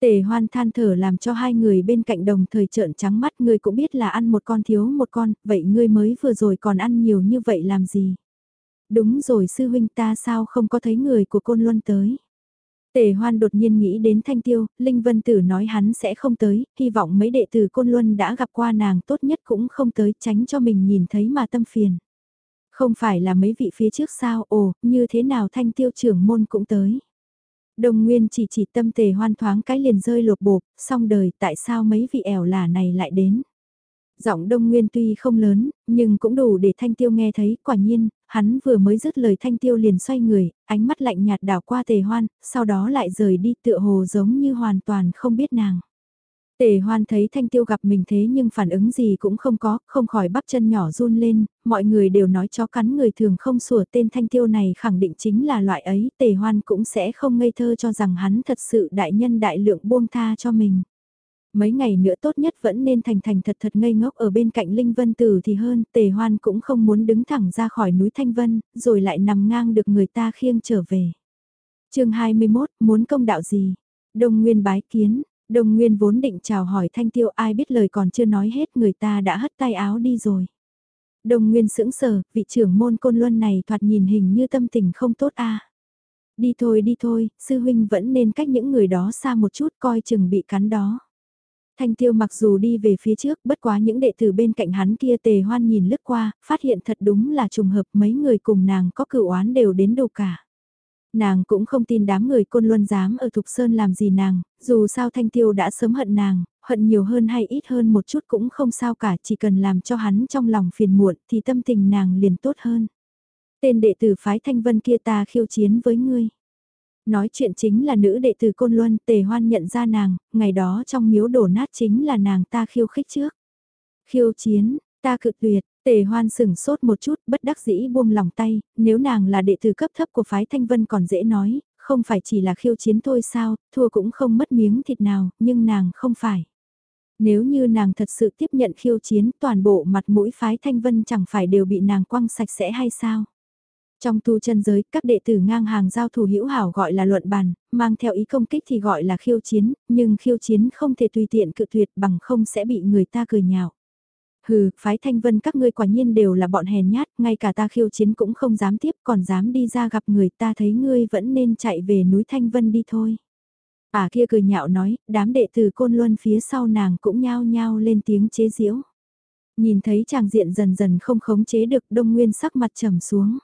Tề hoan than thở làm cho hai người bên cạnh đồng thời trợn trắng mắt ngươi cũng biết là ăn một con thiếu một con, vậy ngươi mới vừa rồi còn ăn nhiều như vậy làm gì? Đúng rồi sư huynh ta sao không có thấy người của côn luân tới? Tề hoan đột nhiên nghĩ đến thanh tiêu, Linh Vân Tử nói hắn sẽ không tới, hy vọng mấy đệ tử Côn Luân đã gặp qua nàng tốt nhất cũng không tới tránh cho mình nhìn thấy mà tâm phiền. Không phải là mấy vị phía trước sao, ồ, như thế nào thanh tiêu trưởng môn cũng tới. Đồng Nguyên chỉ chỉ tâm tề hoan thoáng cái liền rơi lột bột, xong đời tại sao mấy vị ẻo là này lại đến. Giọng Đông Nguyên tuy không lớn, nhưng cũng đủ để Thanh Tiêu nghe thấy, quả nhiên, hắn vừa mới dứt lời Thanh Tiêu liền xoay người, ánh mắt lạnh nhạt đảo qua tề hoan, sau đó lại rời đi tựa hồ giống như hoàn toàn không biết nàng. Tề hoan thấy thanh tiêu gặp mình thế nhưng phản ứng gì cũng không có, không khỏi bắp chân nhỏ run lên, mọi người đều nói chó cắn người thường không sủa tên thanh tiêu này khẳng định chính là loại ấy, tề hoan cũng sẽ không ngây thơ cho rằng hắn thật sự đại nhân đại lượng buông tha cho mình. Mấy ngày nữa tốt nhất vẫn nên thành thành thật thật ngây ngốc ở bên cạnh Linh Vân Tử thì hơn, tề hoan cũng không muốn đứng thẳng ra khỏi núi Thanh Vân, rồi lại nằm ngang được người ta khiêng trở về. chương 21, muốn công đạo gì? Đông Nguyên bái kiến, Đông Nguyên vốn định chào hỏi Thanh Tiêu ai biết lời còn chưa nói hết người ta đã hất tay áo đi rồi. Đông Nguyên sững sờ, vị trưởng môn côn luân này thoạt nhìn hình như tâm tình không tốt a. Đi thôi đi thôi, sư huynh vẫn nên cách những người đó xa một chút coi chừng bị cắn đó. Thanh tiêu mặc dù đi về phía trước bất quá những đệ tử bên cạnh hắn kia tề hoan nhìn lướt qua, phát hiện thật đúng là trùng hợp mấy người cùng nàng có cửu oán đều đến đủ cả. Nàng cũng không tin đám người côn luân dám ở Thục Sơn làm gì nàng, dù sao Thanh Tiêu đã sớm hận nàng, hận nhiều hơn hay ít hơn một chút cũng không sao cả, chỉ cần làm cho hắn trong lòng phiền muộn thì tâm tình nàng liền tốt hơn. Tên đệ tử phái Thanh Vân kia ta khiêu chiến với ngươi. Nói chuyện chính là nữ đệ tử Côn Luân, tề hoan nhận ra nàng, ngày đó trong miếu đổ nát chính là nàng ta khiêu khích trước. Khiêu chiến, ta cự tuyệt, Tề hoan sửng sốt một chút, bất đắc dĩ buông lòng tay, nếu nàng là đệ tử cấp thấp của phái Thanh Vân còn dễ nói, không phải chỉ là khiêu chiến thôi sao, thua cũng không mất miếng thịt nào, nhưng nàng không phải. Nếu như nàng thật sự tiếp nhận khiêu chiến, toàn bộ mặt mũi phái Thanh Vân chẳng phải đều bị nàng quăng sạch sẽ hay sao? Trong tu chân giới, các đệ tử ngang hàng giao thủ hữu hảo gọi là luận bàn, mang theo ý công kích thì gọi là khiêu chiến, nhưng khiêu chiến không thể tùy tiện cự tuyệt bằng không sẽ bị người ta cười nhạo. Hừ, phái thanh vân các ngươi quả nhiên đều là bọn hèn nhát, ngay cả ta khiêu chiến cũng không dám tiếp còn dám đi ra gặp người ta thấy ngươi vẫn nên chạy về núi thanh vân đi thôi. À kia cười nhạo nói, đám đệ tử côn luân phía sau nàng cũng nhao nhao lên tiếng chế giễu. Nhìn thấy chàng diện dần dần không khống chế được đông nguyên sắc mặt trầm xuống.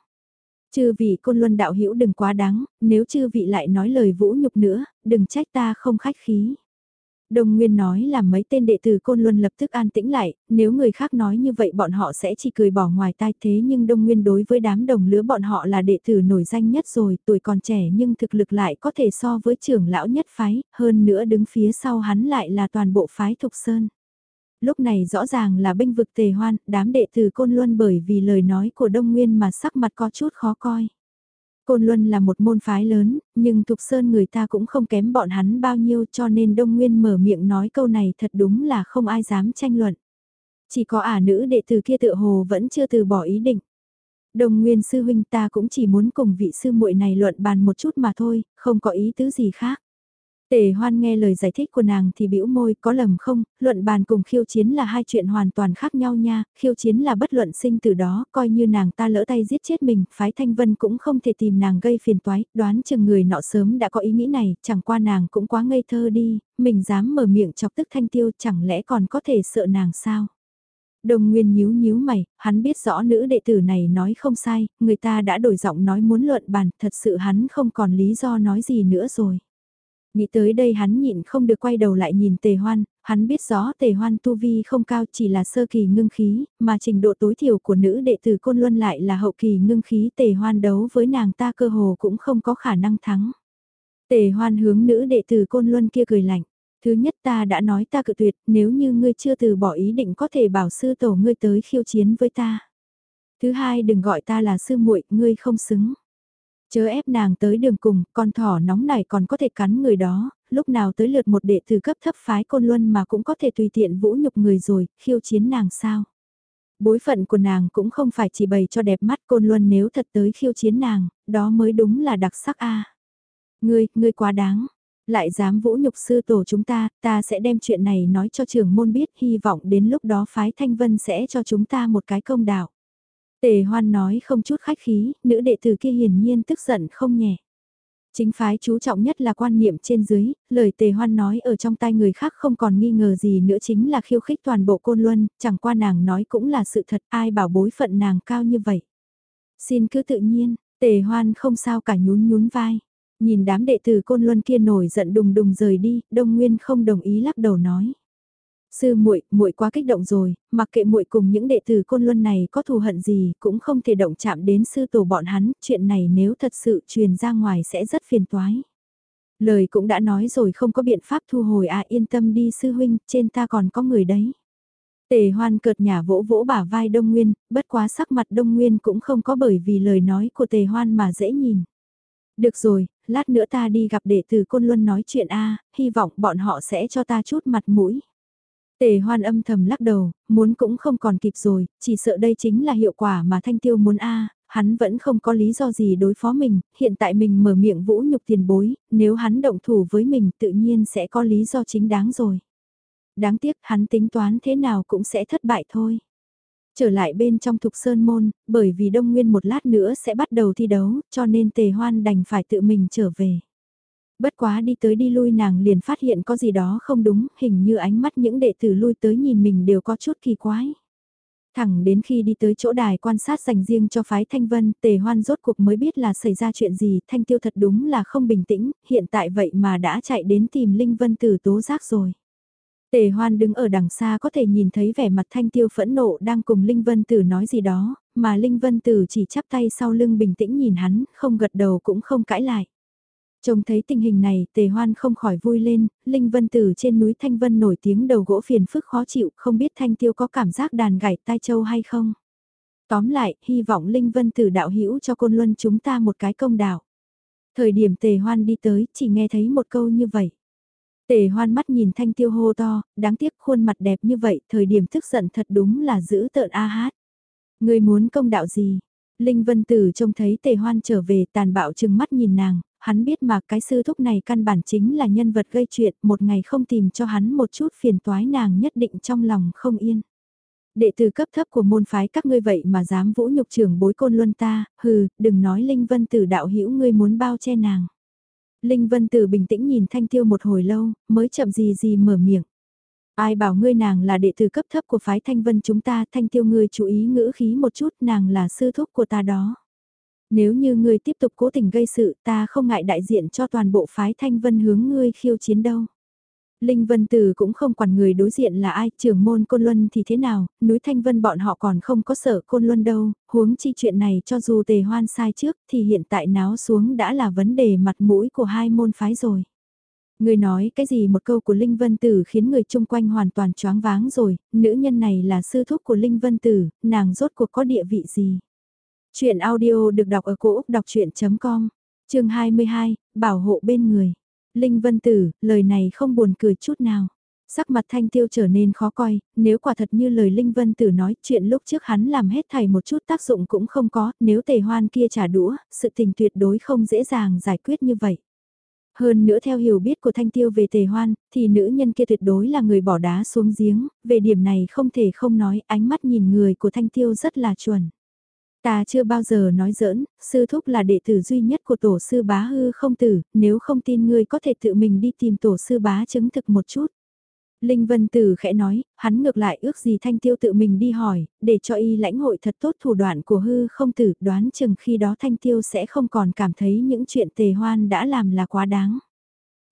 Chư vị côn luân đạo hữu đừng quá đáng, nếu chư vị lại nói lời vũ nhục nữa, đừng trách ta không khách khí. Đông Nguyên nói là mấy tên đệ tử Côn Luân lập tức an tĩnh lại, nếu người khác nói như vậy bọn họ sẽ chỉ cười bỏ ngoài tai thế nhưng Đông Nguyên đối với đám đồng lứa bọn họ là đệ tử nổi danh nhất rồi, tuổi còn trẻ nhưng thực lực lại có thể so với trưởng lão nhất phái, hơn nữa đứng phía sau hắn lại là toàn bộ phái Thục Sơn. Lúc này rõ ràng là binh vực tề hoan, đám đệ tử Côn Luân bởi vì lời nói của Đông Nguyên mà sắc mặt có chút khó coi. Côn Luân là một môn phái lớn, nhưng Thục Sơn người ta cũng không kém bọn hắn bao nhiêu cho nên Đông Nguyên mở miệng nói câu này thật đúng là không ai dám tranh luận. Chỉ có ả nữ đệ tử kia tự hồ vẫn chưa từ bỏ ý định. Đông Nguyên sư huynh ta cũng chỉ muốn cùng vị sư muội này luận bàn một chút mà thôi, không có ý tứ gì khác. Tề hoan nghe lời giải thích của nàng thì bĩu môi có lầm không, luận bàn cùng khiêu chiến là hai chuyện hoàn toàn khác nhau nha, khiêu chiến là bất luận sinh từ đó, coi như nàng ta lỡ tay giết chết mình, phái thanh vân cũng không thể tìm nàng gây phiền toái, đoán chừng người nọ sớm đã có ý nghĩ này, chẳng qua nàng cũng quá ngây thơ đi, mình dám mở miệng chọc tức thanh tiêu chẳng lẽ còn có thể sợ nàng sao. Đồng Nguyên nhíu nhíu mày, hắn biết rõ nữ đệ tử này nói không sai, người ta đã đổi giọng nói muốn luận bàn, thật sự hắn không còn lý do nói gì nữa rồi. Nghĩ tới đây hắn nhịn không được quay đầu lại nhìn tề hoan, hắn biết rõ tề hoan tu vi không cao chỉ là sơ kỳ ngưng khí, mà trình độ tối thiểu của nữ đệ tử Côn Luân lại là hậu kỳ ngưng khí tề hoan đấu với nàng ta cơ hồ cũng không có khả năng thắng. Tề hoan hướng nữ đệ tử Côn Luân kia cười lạnh. Thứ nhất ta đã nói ta cự tuyệt, nếu như ngươi chưa từ bỏ ý định có thể bảo sư tổ ngươi tới khiêu chiến với ta. Thứ hai đừng gọi ta là sư muội, ngươi không xứng. Chớ ép nàng tới đường cùng, con thỏ nóng này còn có thể cắn người đó, lúc nào tới lượt một đệ tử cấp thấp phái côn luân mà cũng có thể tùy tiện vũ nhục người rồi, khiêu chiến nàng sao. Bối phận của nàng cũng không phải chỉ bày cho đẹp mắt côn luân nếu thật tới khiêu chiến nàng, đó mới đúng là đặc sắc a. Ngươi, ngươi quá đáng. Lại dám vũ nhục sư tổ chúng ta, ta sẽ đem chuyện này nói cho trưởng môn biết hy vọng đến lúc đó phái thanh vân sẽ cho chúng ta một cái công đạo. Tề hoan nói không chút khách khí, nữ đệ tử kia hiển nhiên tức giận không nhẹ. Chính phái chú trọng nhất là quan niệm trên dưới, lời tề hoan nói ở trong tai người khác không còn nghi ngờ gì nữa chính là khiêu khích toàn bộ côn luân, chẳng qua nàng nói cũng là sự thật ai bảo bối phận nàng cao như vậy. Xin cứ tự nhiên, tề hoan không sao cả nhún nhún vai. Nhìn đám đệ tử côn luân kia nổi giận đùng đùng rời đi, đông nguyên không đồng ý lắc đầu nói. Sư muội, muội quá kích động rồi, mặc kệ muội cùng những đệ tử côn luân này có thù hận gì, cũng không thể động chạm đến sư tổ bọn hắn, chuyện này nếu thật sự truyền ra ngoài sẽ rất phiền toái. Lời cũng đã nói rồi không có biện pháp thu hồi à yên tâm đi sư huynh, trên ta còn có người đấy. Tề hoan cợt nhà vỗ vỗ bả vai Đông Nguyên, bất quá sắc mặt Đông Nguyên cũng không có bởi vì lời nói của tề hoan mà dễ nhìn. Được rồi, lát nữa ta đi gặp đệ tử Côn Luân nói chuyện a hy vọng bọn họ sẽ cho ta chút mặt mũi. Tề hoan âm thầm lắc đầu, muốn cũng không còn kịp rồi, chỉ sợ đây chính là hiệu quả mà Thanh Tiêu muốn a hắn vẫn không có lý do gì đối phó mình, hiện tại mình mở miệng vũ nhục tiền bối, nếu hắn động thủ với mình tự nhiên sẽ có lý do chính đáng rồi. Đáng tiếc hắn tính toán thế nào cũng sẽ thất bại thôi. Trở lại bên trong thục sơn môn, bởi vì Đông Nguyên một lát nữa sẽ bắt đầu thi đấu, cho nên tề hoan đành phải tự mình trở về. Bất quá đi tới đi lui nàng liền phát hiện có gì đó không đúng, hình như ánh mắt những đệ tử lui tới nhìn mình đều có chút kỳ quái. Thẳng đến khi đi tới chỗ đài quan sát dành riêng cho phái Thanh Vân, tề hoan rốt cuộc mới biết là xảy ra chuyện gì, Thanh Tiêu thật đúng là không bình tĩnh, hiện tại vậy mà đã chạy đến tìm Linh Vân Tử tố giác rồi. Tề hoan đứng ở đằng xa có thể nhìn thấy vẻ mặt Thanh Tiêu phẫn nộ đang cùng Linh Vân Tử nói gì đó, mà Linh Vân Tử chỉ chắp tay sau lưng bình tĩnh nhìn hắn, không gật đầu cũng không cãi lại. Trông thấy tình hình này, tề hoan không khỏi vui lên, Linh Vân Tử trên núi Thanh Vân nổi tiếng đầu gỗ phiền phức khó chịu, không biết Thanh Tiêu có cảm giác đàn gảy tai châu hay không. Tóm lại, hy vọng Linh Vân Tử đạo hữu cho Côn Luân chúng ta một cái công đạo. Thời điểm tề hoan đi tới, chỉ nghe thấy một câu như vậy. Tề hoan mắt nhìn Thanh Tiêu hô to, đáng tiếc khuôn mặt đẹp như vậy, thời điểm tức giận thật đúng là giữ tợn a hát. Người muốn công đạo gì? Linh Vân Tử trông thấy tề hoan trở về tàn bạo chừng mắt nhìn nàng, hắn biết mà cái sư thúc này căn bản chính là nhân vật gây chuyện, một ngày không tìm cho hắn một chút phiền toái nàng nhất định trong lòng không yên. Đệ tử cấp thấp của môn phái các ngươi vậy mà dám vũ nhục trưởng bối côn luân ta, hừ, đừng nói Linh Vân Tử đạo hữu ngươi muốn bao che nàng. Linh Vân Tử bình tĩnh nhìn Thanh Tiêu một hồi lâu, mới chậm gì gì mở miệng. Ai bảo ngươi nàng là đệ tử cấp thấp của phái Thanh Vân chúng ta, Thanh Tiêu ngươi chú ý ngữ khí một chút, nàng là sư thúc của ta đó. Nếu như ngươi tiếp tục cố tình gây sự ta không ngại đại diện cho toàn bộ phái thanh vân hướng ngươi khiêu chiến đâu. Linh Vân Tử cũng không quản người đối diện là ai, trưởng môn Côn Luân thì thế nào, núi Thanh Vân bọn họ còn không có sợ Côn Luân đâu, huống chi chuyện này cho dù tề hoan sai trước thì hiện tại náo xuống đã là vấn đề mặt mũi của hai môn phái rồi. Người nói cái gì một câu của Linh Vân Tử khiến người chung quanh hoàn toàn choáng váng rồi, nữ nhân này là sư thúc của Linh Vân Tử, nàng rốt cuộc có địa vị gì. Chuyện audio được đọc ở cổ Úc đọc chuyện.com, chương 22, bảo hộ bên người. Linh Vân Tử, lời này không buồn cười chút nào. Sắc mặt thanh tiêu trở nên khó coi, nếu quả thật như lời Linh Vân Tử nói chuyện lúc trước hắn làm hết thảy một chút tác dụng cũng không có, nếu tề hoan kia trả đũa, sự tình tuyệt đối không dễ dàng giải quyết như vậy. Hơn nữa theo hiểu biết của Thanh Tiêu về tề hoan, thì nữ nhân kia tuyệt đối là người bỏ đá xuống giếng, về điểm này không thể không nói ánh mắt nhìn người của Thanh Tiêu rất là chuẩn. Ta chưa bao giờ nói giỡn, sư thúc là đệ tử duy nhất của tổ sư bá hư không tử, nếu không tin ngươi có thể tự mình đi tìm tổ sư bá chứng thực một chút. Linh Vân Tử khẽ nói, hắn ngược lại ước gì Thanh Tiêu tự mình đi hỏi, để cho y lãnh hội thật tốt thủ đoạn của hư không tử, đoán chừng khi đó Thanh Tiêu sẽ không còn cảm thấy những chuyện tề hoan đã làm là quá đáng.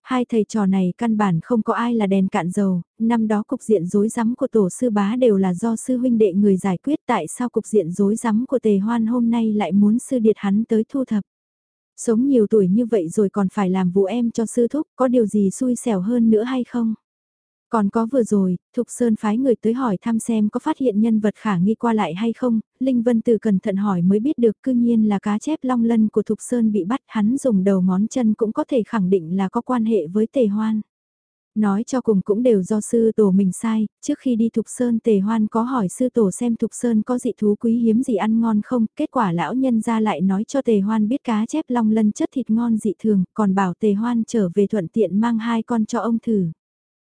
Hai thầy trò này căn bản không có ai là đèn cạn dầu, năm đó cục diện rối rắm của tổ sư bá đều là do sư huynh đệ người giải quyết tại sao cục diện rối rắm của tề hoan hôm nay lại muốn sư điệt hắn tới thu thập. Sống nhiều tuổi như vậy rồi còn phải làm vụ em cho sư thúc, có điều gì xui xẻo hơn nữa hay không? Còn có vừa rồi, Thục Sơn phái người tới hỏi thăm xem có phát hiện nhân vật khả nghi qua lại hay không, Linh Vân Tử cẩn thận hỏi mới biết được cư nhiên là cá chép long lân của Thục Sơn bị bắt hắn dùng đầu ngón chân cũng có thể khẳng định là có quan hệ với tề hoan. Nói cho cùng cũng đều do sư tổ mình sai, trước khi đi Thục Sơn tề hoan có hỏi sư tổ xem Thục Sơn có dị thú quý hiếm gì ăn ngon không, kết quả lão nhân ra lại nói cho tề hoan biết cá chép long lân chất thịt ngon dị thường, còn bảo tề hoan trở về thuận tiện mang hai con cho ông thử.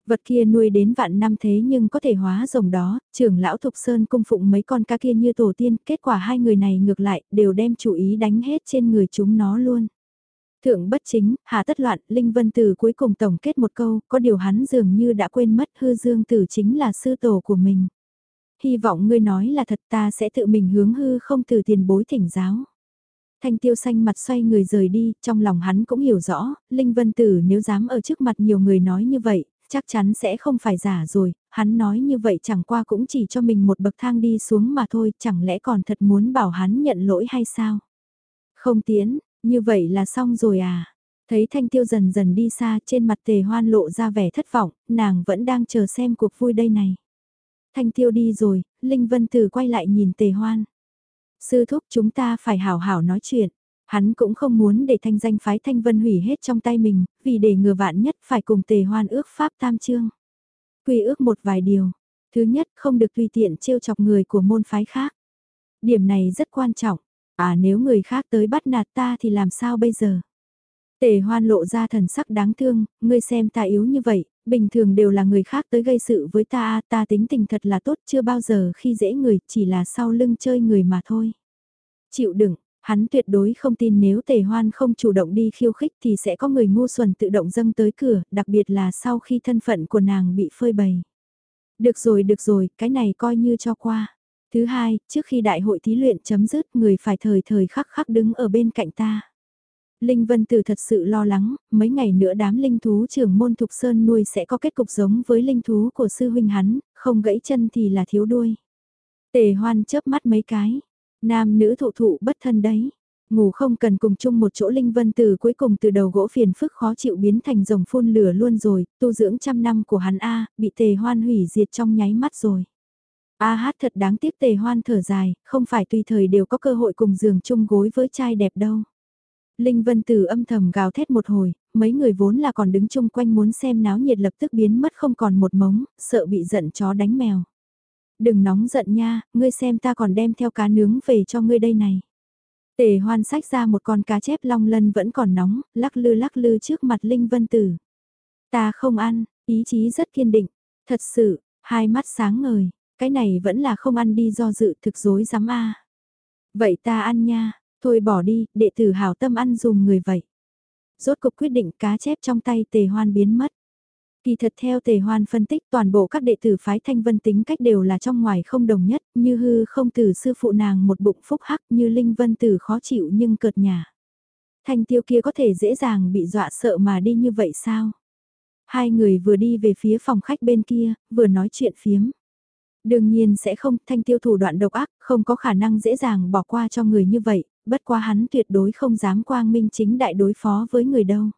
Vật kia nuôi đến vạn năm thế nhưng có thể hóa rồng đó, trưởng lão Thục Sơn cung phụng mấy con cá kia như tổ tiên, kết quả hai người này ngược lại đều đem chủ ý đánh hết trên người chúng nó luôn. Thượng bất chính, hà tất loạn, Linh Vân Tử cuối cùng tổng kết một câu, có điều hắn dường như đã quên mất hư dương tử chính là sư tổ của mình. Hy vọng ngươi nói là thật ta sẽ tự mình hướng hư không từ tiền bối thỉnh giáo. Thanh tiêu xanh mặt xoay người rời đi, trong lòng hắn cũng hiểu rõ, Linh Vân Tử nếu dám ở trước mặt nhiều người nói như vậy, chắc chắn sẽ không phải giả rồi, hắn nói như vậy chẳng qua cũng chỉ cho mình một bậc thang đi xuống mà thôi, chẳng lẽ còn thật muốn bảo hắn nhận lỗi hay sao? Không tiến, như vậy là xong rồi à? Thấy Thanh Tiêu dần dần đi xa trên mặt tề hoan lộ ra vẻ thất vọng, nàng vẫn đang chờ xem cuộc vui đây này. Thanh Tiêu đi rồi, Linh Vân Tử quay lại nhìn tề hoan. Sư thúc chúng ta phải hảo hảo nói chuyện. Hắn cũng không muốn để thanh danh phái thanh vân hủy hết trong tay mình, vì để ngừa vạn nhất phải cùng tề hoan ước pháp tam chương. Quy ước một vài điều. Thứ nhất, không được tùy tiện trêu chọc người của môn phái khác. Điểm này rất quan trọng. À nếu người khác tới bắt nạt ta thì làm sao bây giờ? Tề hoan lộ ra thần sắc đáng thương, ngươi xem ta yếu như vậy, bình thường đều là người khác tới gây sự với ta, à, ta tính tình thật là tốt chưa bao giờ khi dễ người, chỉ là sau lưng chơi người mà thôi. Chịu đựng, hắn tuyệt đối không tin nếu tề hoan không chủ động đi khiêu khích thì sẽ có người ngu xuẩn tự động dâng tới cửa, đặc biệt là sau khi thân phận của nàng bị phơi bày. Được rồi được rồi, cái này coi như cho qua. Thứ hai, trước khi đại hội thí luyện chấm dứt người phải thời thời khắc khắc đứng ở bên cạnh ta. Linh Vân Tử thật sự lo lắng, mấy ngày nữa đám linh thú trưởng môn Thục Sơn nuôi sẽ có kết cục giống với linh thú của sư huynh hắn, không gãy chân thì là thiếu đuôi. Tề hoan chớp mắt mấy cái, nam nữ thụ thụ bất thân đấy. Ngủ không cần cùng chung một chỗ Linh Vân Tử cuối cùng từ đầu gỗ phiền phức khó chịu biến thành rồng phun lửa luôn rồi, tu dưỡng trăm năm của hắn A, bị tề hoan hủy diệt trong nháy mắt rồi. A hát thật đáng tiếc tề hoan thở dài, không phải tùy thời đều có cơ hội cùng giường chung gối với trai đẹp đâu. Linh Vân Tử âm thầm gào thét một hồi, mấy người vốn là còn đứng chung quanh muốn xem náo nhiệt lập tức biến mất không còn một mống, sợ bị giận chó đánh mèo. Đừng nóng giận nha, ngươi xem ta còn đem theo cá nướng về cho ngươi đây này. Tề hoan sách ra một con cá chép long lân vẫn còn nóng, lắc lư lắc lư trước mặt Linh Vân Tử. Ta không ăn, ý chí rất kiên định, thật sự, hai mắt sáng ngời, cái này vẫn là không ăn đi do dự thực dối dám a. Vậy ta ăn nha, thôi bỏ đi, đệ tử hảo tâm ăn dùm người vậy. Rốt cục quyết định cá chép trong tay tề hoan biến mất. Kỳ thật theo tề hoan phân tích toàn bộ các đệ tử phái thanh vân tính cách đều là trong ngoài không đồng nhất, như hư không tử sư phụ nàng một bụng phúc hắc như linh vân tử khó chịu nhưng cợt nhà. Thanh tiêu kia có thể dễ dàng bị dọa sợ mà đi như vậy sao? Hai người vừa đi về phía phòng khách bên kia, vừa nói chuyện phiếm. Đương nhiên sẽ không, thanh tiêu thủ đoạn độc ác, không có khả năng dễ dàng bỏ qua cho người như vậy, bất quá hắn tuyệt đối không dám quang minh chính đại đối phó với người đâu.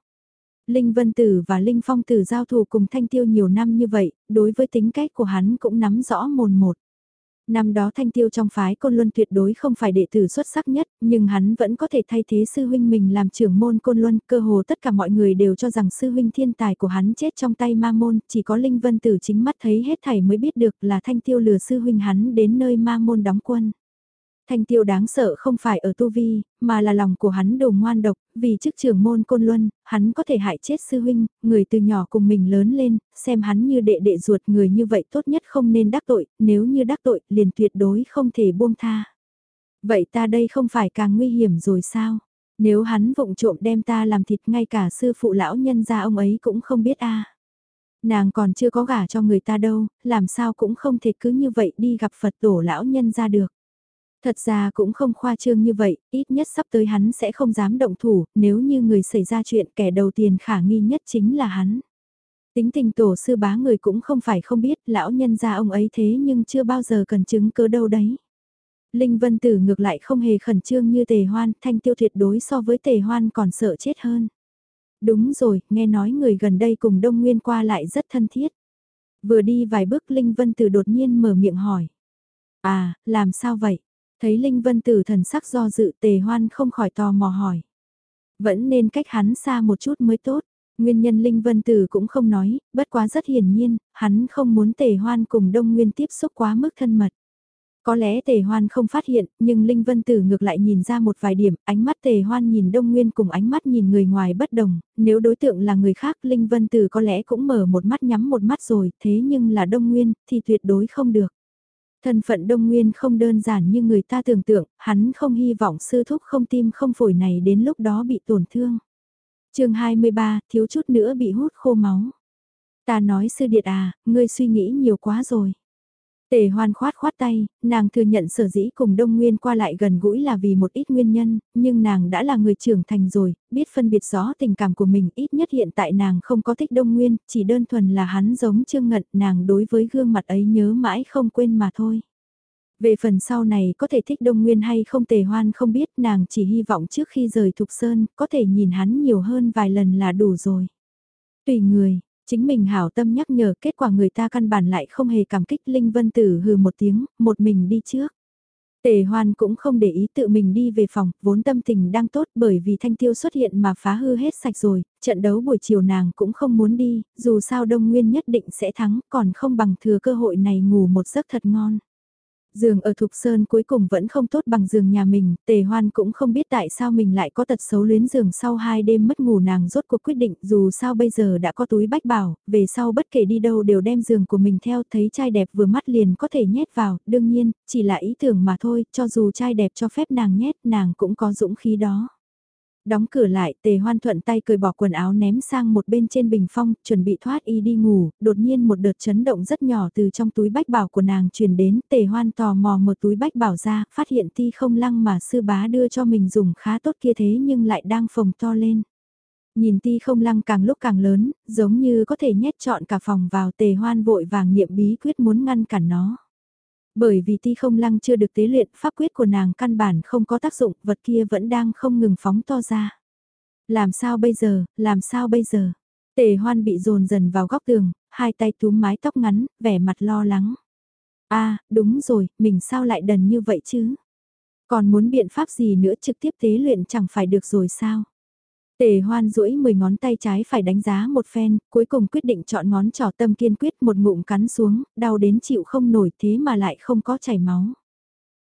Linh Vân Tử và Linh Phong Tử giao thủ cùng Thanh Tiêu nhiều năm như vậy, đối với tính cách của hắn cũng nắm rõ mồn một. Năm đó Thanh Tiêu trong phái Côn Luân tuyệt đối không phải đệ tử xuất sắc nhất, nhưng hắn vẫn có thể thay thế sư huynh mình làm trưởng môn Côn Luân, cơ hồ tất cả mọi người đều cho rằng sư huynh thiên tài của hắn chết trong tay ma môn, chỉ có Linh Vân Tử chính mắt thấy hết thảy mới biết được là Thanh Tiêu lừa sư huynh hắn đến nơi ma môn đóng quân. Thanh tiêu đáng sợ không phải ở tu vi, mà là lòng của hắn đồ ngoan độc, vì chức trưởng môn côn luân, hắn có thể hại chết sư huynh, người từ nhỏ cùng mình lớn lên, xem hắn như đệ đệ ruột người như vậy tốt nhất không nên đắc tội, nếu như đắc tội liền tuyệt đối không thể buông tha. Vậy ta đây không phải càng nguy hiểm rồi sao? Nếu hắn vụng trộm đem ta làm thịt ngay cả sư phụ lão nhân gia ông ấy cũng không biết a. Nàng còn chưa có gả cho người ta đâu, làm sao cũng không thể cứ như vậy đi gặp Phật tổ lão nhân ra được. Thật ra cũng không khoa trương như vậy, ít nhất sắp tới hắn sẽ không dám động thủ, nếu như người xảy ra chuyện kẻ đầu tiên khả nghi nhất chính là hắn. Tính tình tổ sư bá người cũng không phải không biết, lão nhân gia ông ấy thế nhưng chưa bao giờ cần chứng cứ đâu đấy. Linh Vân Tử ngược lại không hề khẩn trương như tề hoan, thanh tiêu tuyệt đối so với tề hoan còn sợ chết hơn. Đúng rồi, nghe nói người gần đây cùng Đông Nguyên qua lại rất thân thiết. Vừa đi vài bước Linh Vân Tử đột nhiên mở miệng hỏi. À, làm sao vậy? Thấy Linh Vân Tử thần sắc do dự tề hoan không khỏi tò mò hỏi. Vẫn nên cách hắn xa một chút mới tốt. Nguyên nhân Linh Vân Tử cũng không nói, bất quá rất hiển nhiên, hắn không muốn tề hoan cùng Đông Nguyên tiếp xúc quá mức thân mật. Có lẽ tề hoan không phát hiện, nhưng Linh Vân Tử ngược lại nhìn ra một vài điểm, ánh mắt tề hoan nhìn Đông Nguyên cùng ánh mắt nhìn người ngoài bất đồng, nếu đối tượng là người khác Linh Vân Tử có lẽ cũng mở một mắt nhắm một mắt rồi, thế nhưng là Đông Nguyên, thì tuyệt đối không được. Thân phận Đông Nguyên không đơn giản như người ta tưởng tượng, hắn không hy vọng sư thúc không tim không phổi này đến lúc đó bị tổn thương. chương 23, thiếu chút nữa bị hút khô máu. Ta nói sư điệt à, ngươi suy nghĩ nhiều quá rồi. Tề hoan khoát khoát tay, nàng thừa nhận sở dĩ cùng Đông Nguyên qua lại gần gũi là vì một ít nguyên nhân, nhưng nàng đã là người trưởng thành rồi, biết phân biệt rõ tình cảm của mình ít nhất hiện tại nàng không có thích Đông Nguyên, chỉ đơn thuần là hắn giống Trương Ngận nàng đối với gương mặt ấy nhớ mãi không quên mà thôi. Về phần sau này có thể thích Đông Nguyên hay không tề hoan không biết nàng chỉ hy vọng trước khi rời Thục Sơn có thể nhìn hắn nhiều hơn vài lần là đủ rồi. Tùy người, chính mình hảo tâm nhắc nhở kết quả người ta căn bản lại không hề cảm kích Linh Vân Tử hừ một tiếng, một mình đi trước. Tề hoan cũng không để ý tự mình đi về phòng, vốn tâm tình đang tốt bởi vì thanh tiêu xuất hiện mà phá hư hết sạch rồi, trận đấu buổi chiều nàng cũng không muốn đi, dù sao Đông Nguyên nhất định sẽ thắng, còn không bằng thừa cơ hội này ngủ một giấc thật ngon. Giường ở Thục Sơn cuối cùng vẫn không tốt bằng giường nhà mình, tề hoan cũng không biết tại sao mình lại có tật xấu luyến giường sau hai đêm mất ngủ nàng rốt cuộc quyết định dù sao bây giờ đã có túi bách bảo, về sau bất kể đi đâu đều đem giường của mình theo thấy trai đẹp vừa mắt liền có thể nhét vào, đương nhiên, chỉ là ý tưởng mà thôi, cho dù trai đẹp cho phép nàng nhét nàng cũng có dũng khí đó. Đóng cửa lại, tề hoan thuận tay cười bỏ quần áo ném sang một bên trên bình phong, chuẩn bị thoát y đi ngủ, đột nhiên một đợt chấn động rất nhỏ từ trong túi bách bảo của nàng truyền đến, tề hoan tò mò một túi bách bảo ra, phát hiện ti không lăng mà sư bá đưa cho mình dùng khá tốt kia thế nhưng lại đang phồng to lên. Nhìn ti không lăng càng lúc càng lớn, giống như có thể nhét trọn cả phòng vào tề hoan vội vàng niệm bí quyết muốn ngăn cản nó. Bởi vì ti không lăng chưa được tế luyện, pháp quyết của nàng căn bản không có tác dụng, vật kia vẫn đang không ngừng phóng to ra. Làm sao bây giờ, làm sao bây giờ? Tề hoan bị dồn dần vào góc tường, hai tay túm mái tóc ngắn, vẻ mặt lo lắng. a đúng rồi, mình sao lại đần như vậy chứ? Còn muốn biện pháp gì nữa trực tiếp tế luyện chẳng phải được rồi sao? Tề hoan duỗi 10 ngón tay trái phải đánh giá một phen, cuối cùng quyết định chọn ngón trỏ tâm kiên quyết một ngụm cắn xuống, đau đến chịu không nổi thế mà lại không có chảy máu.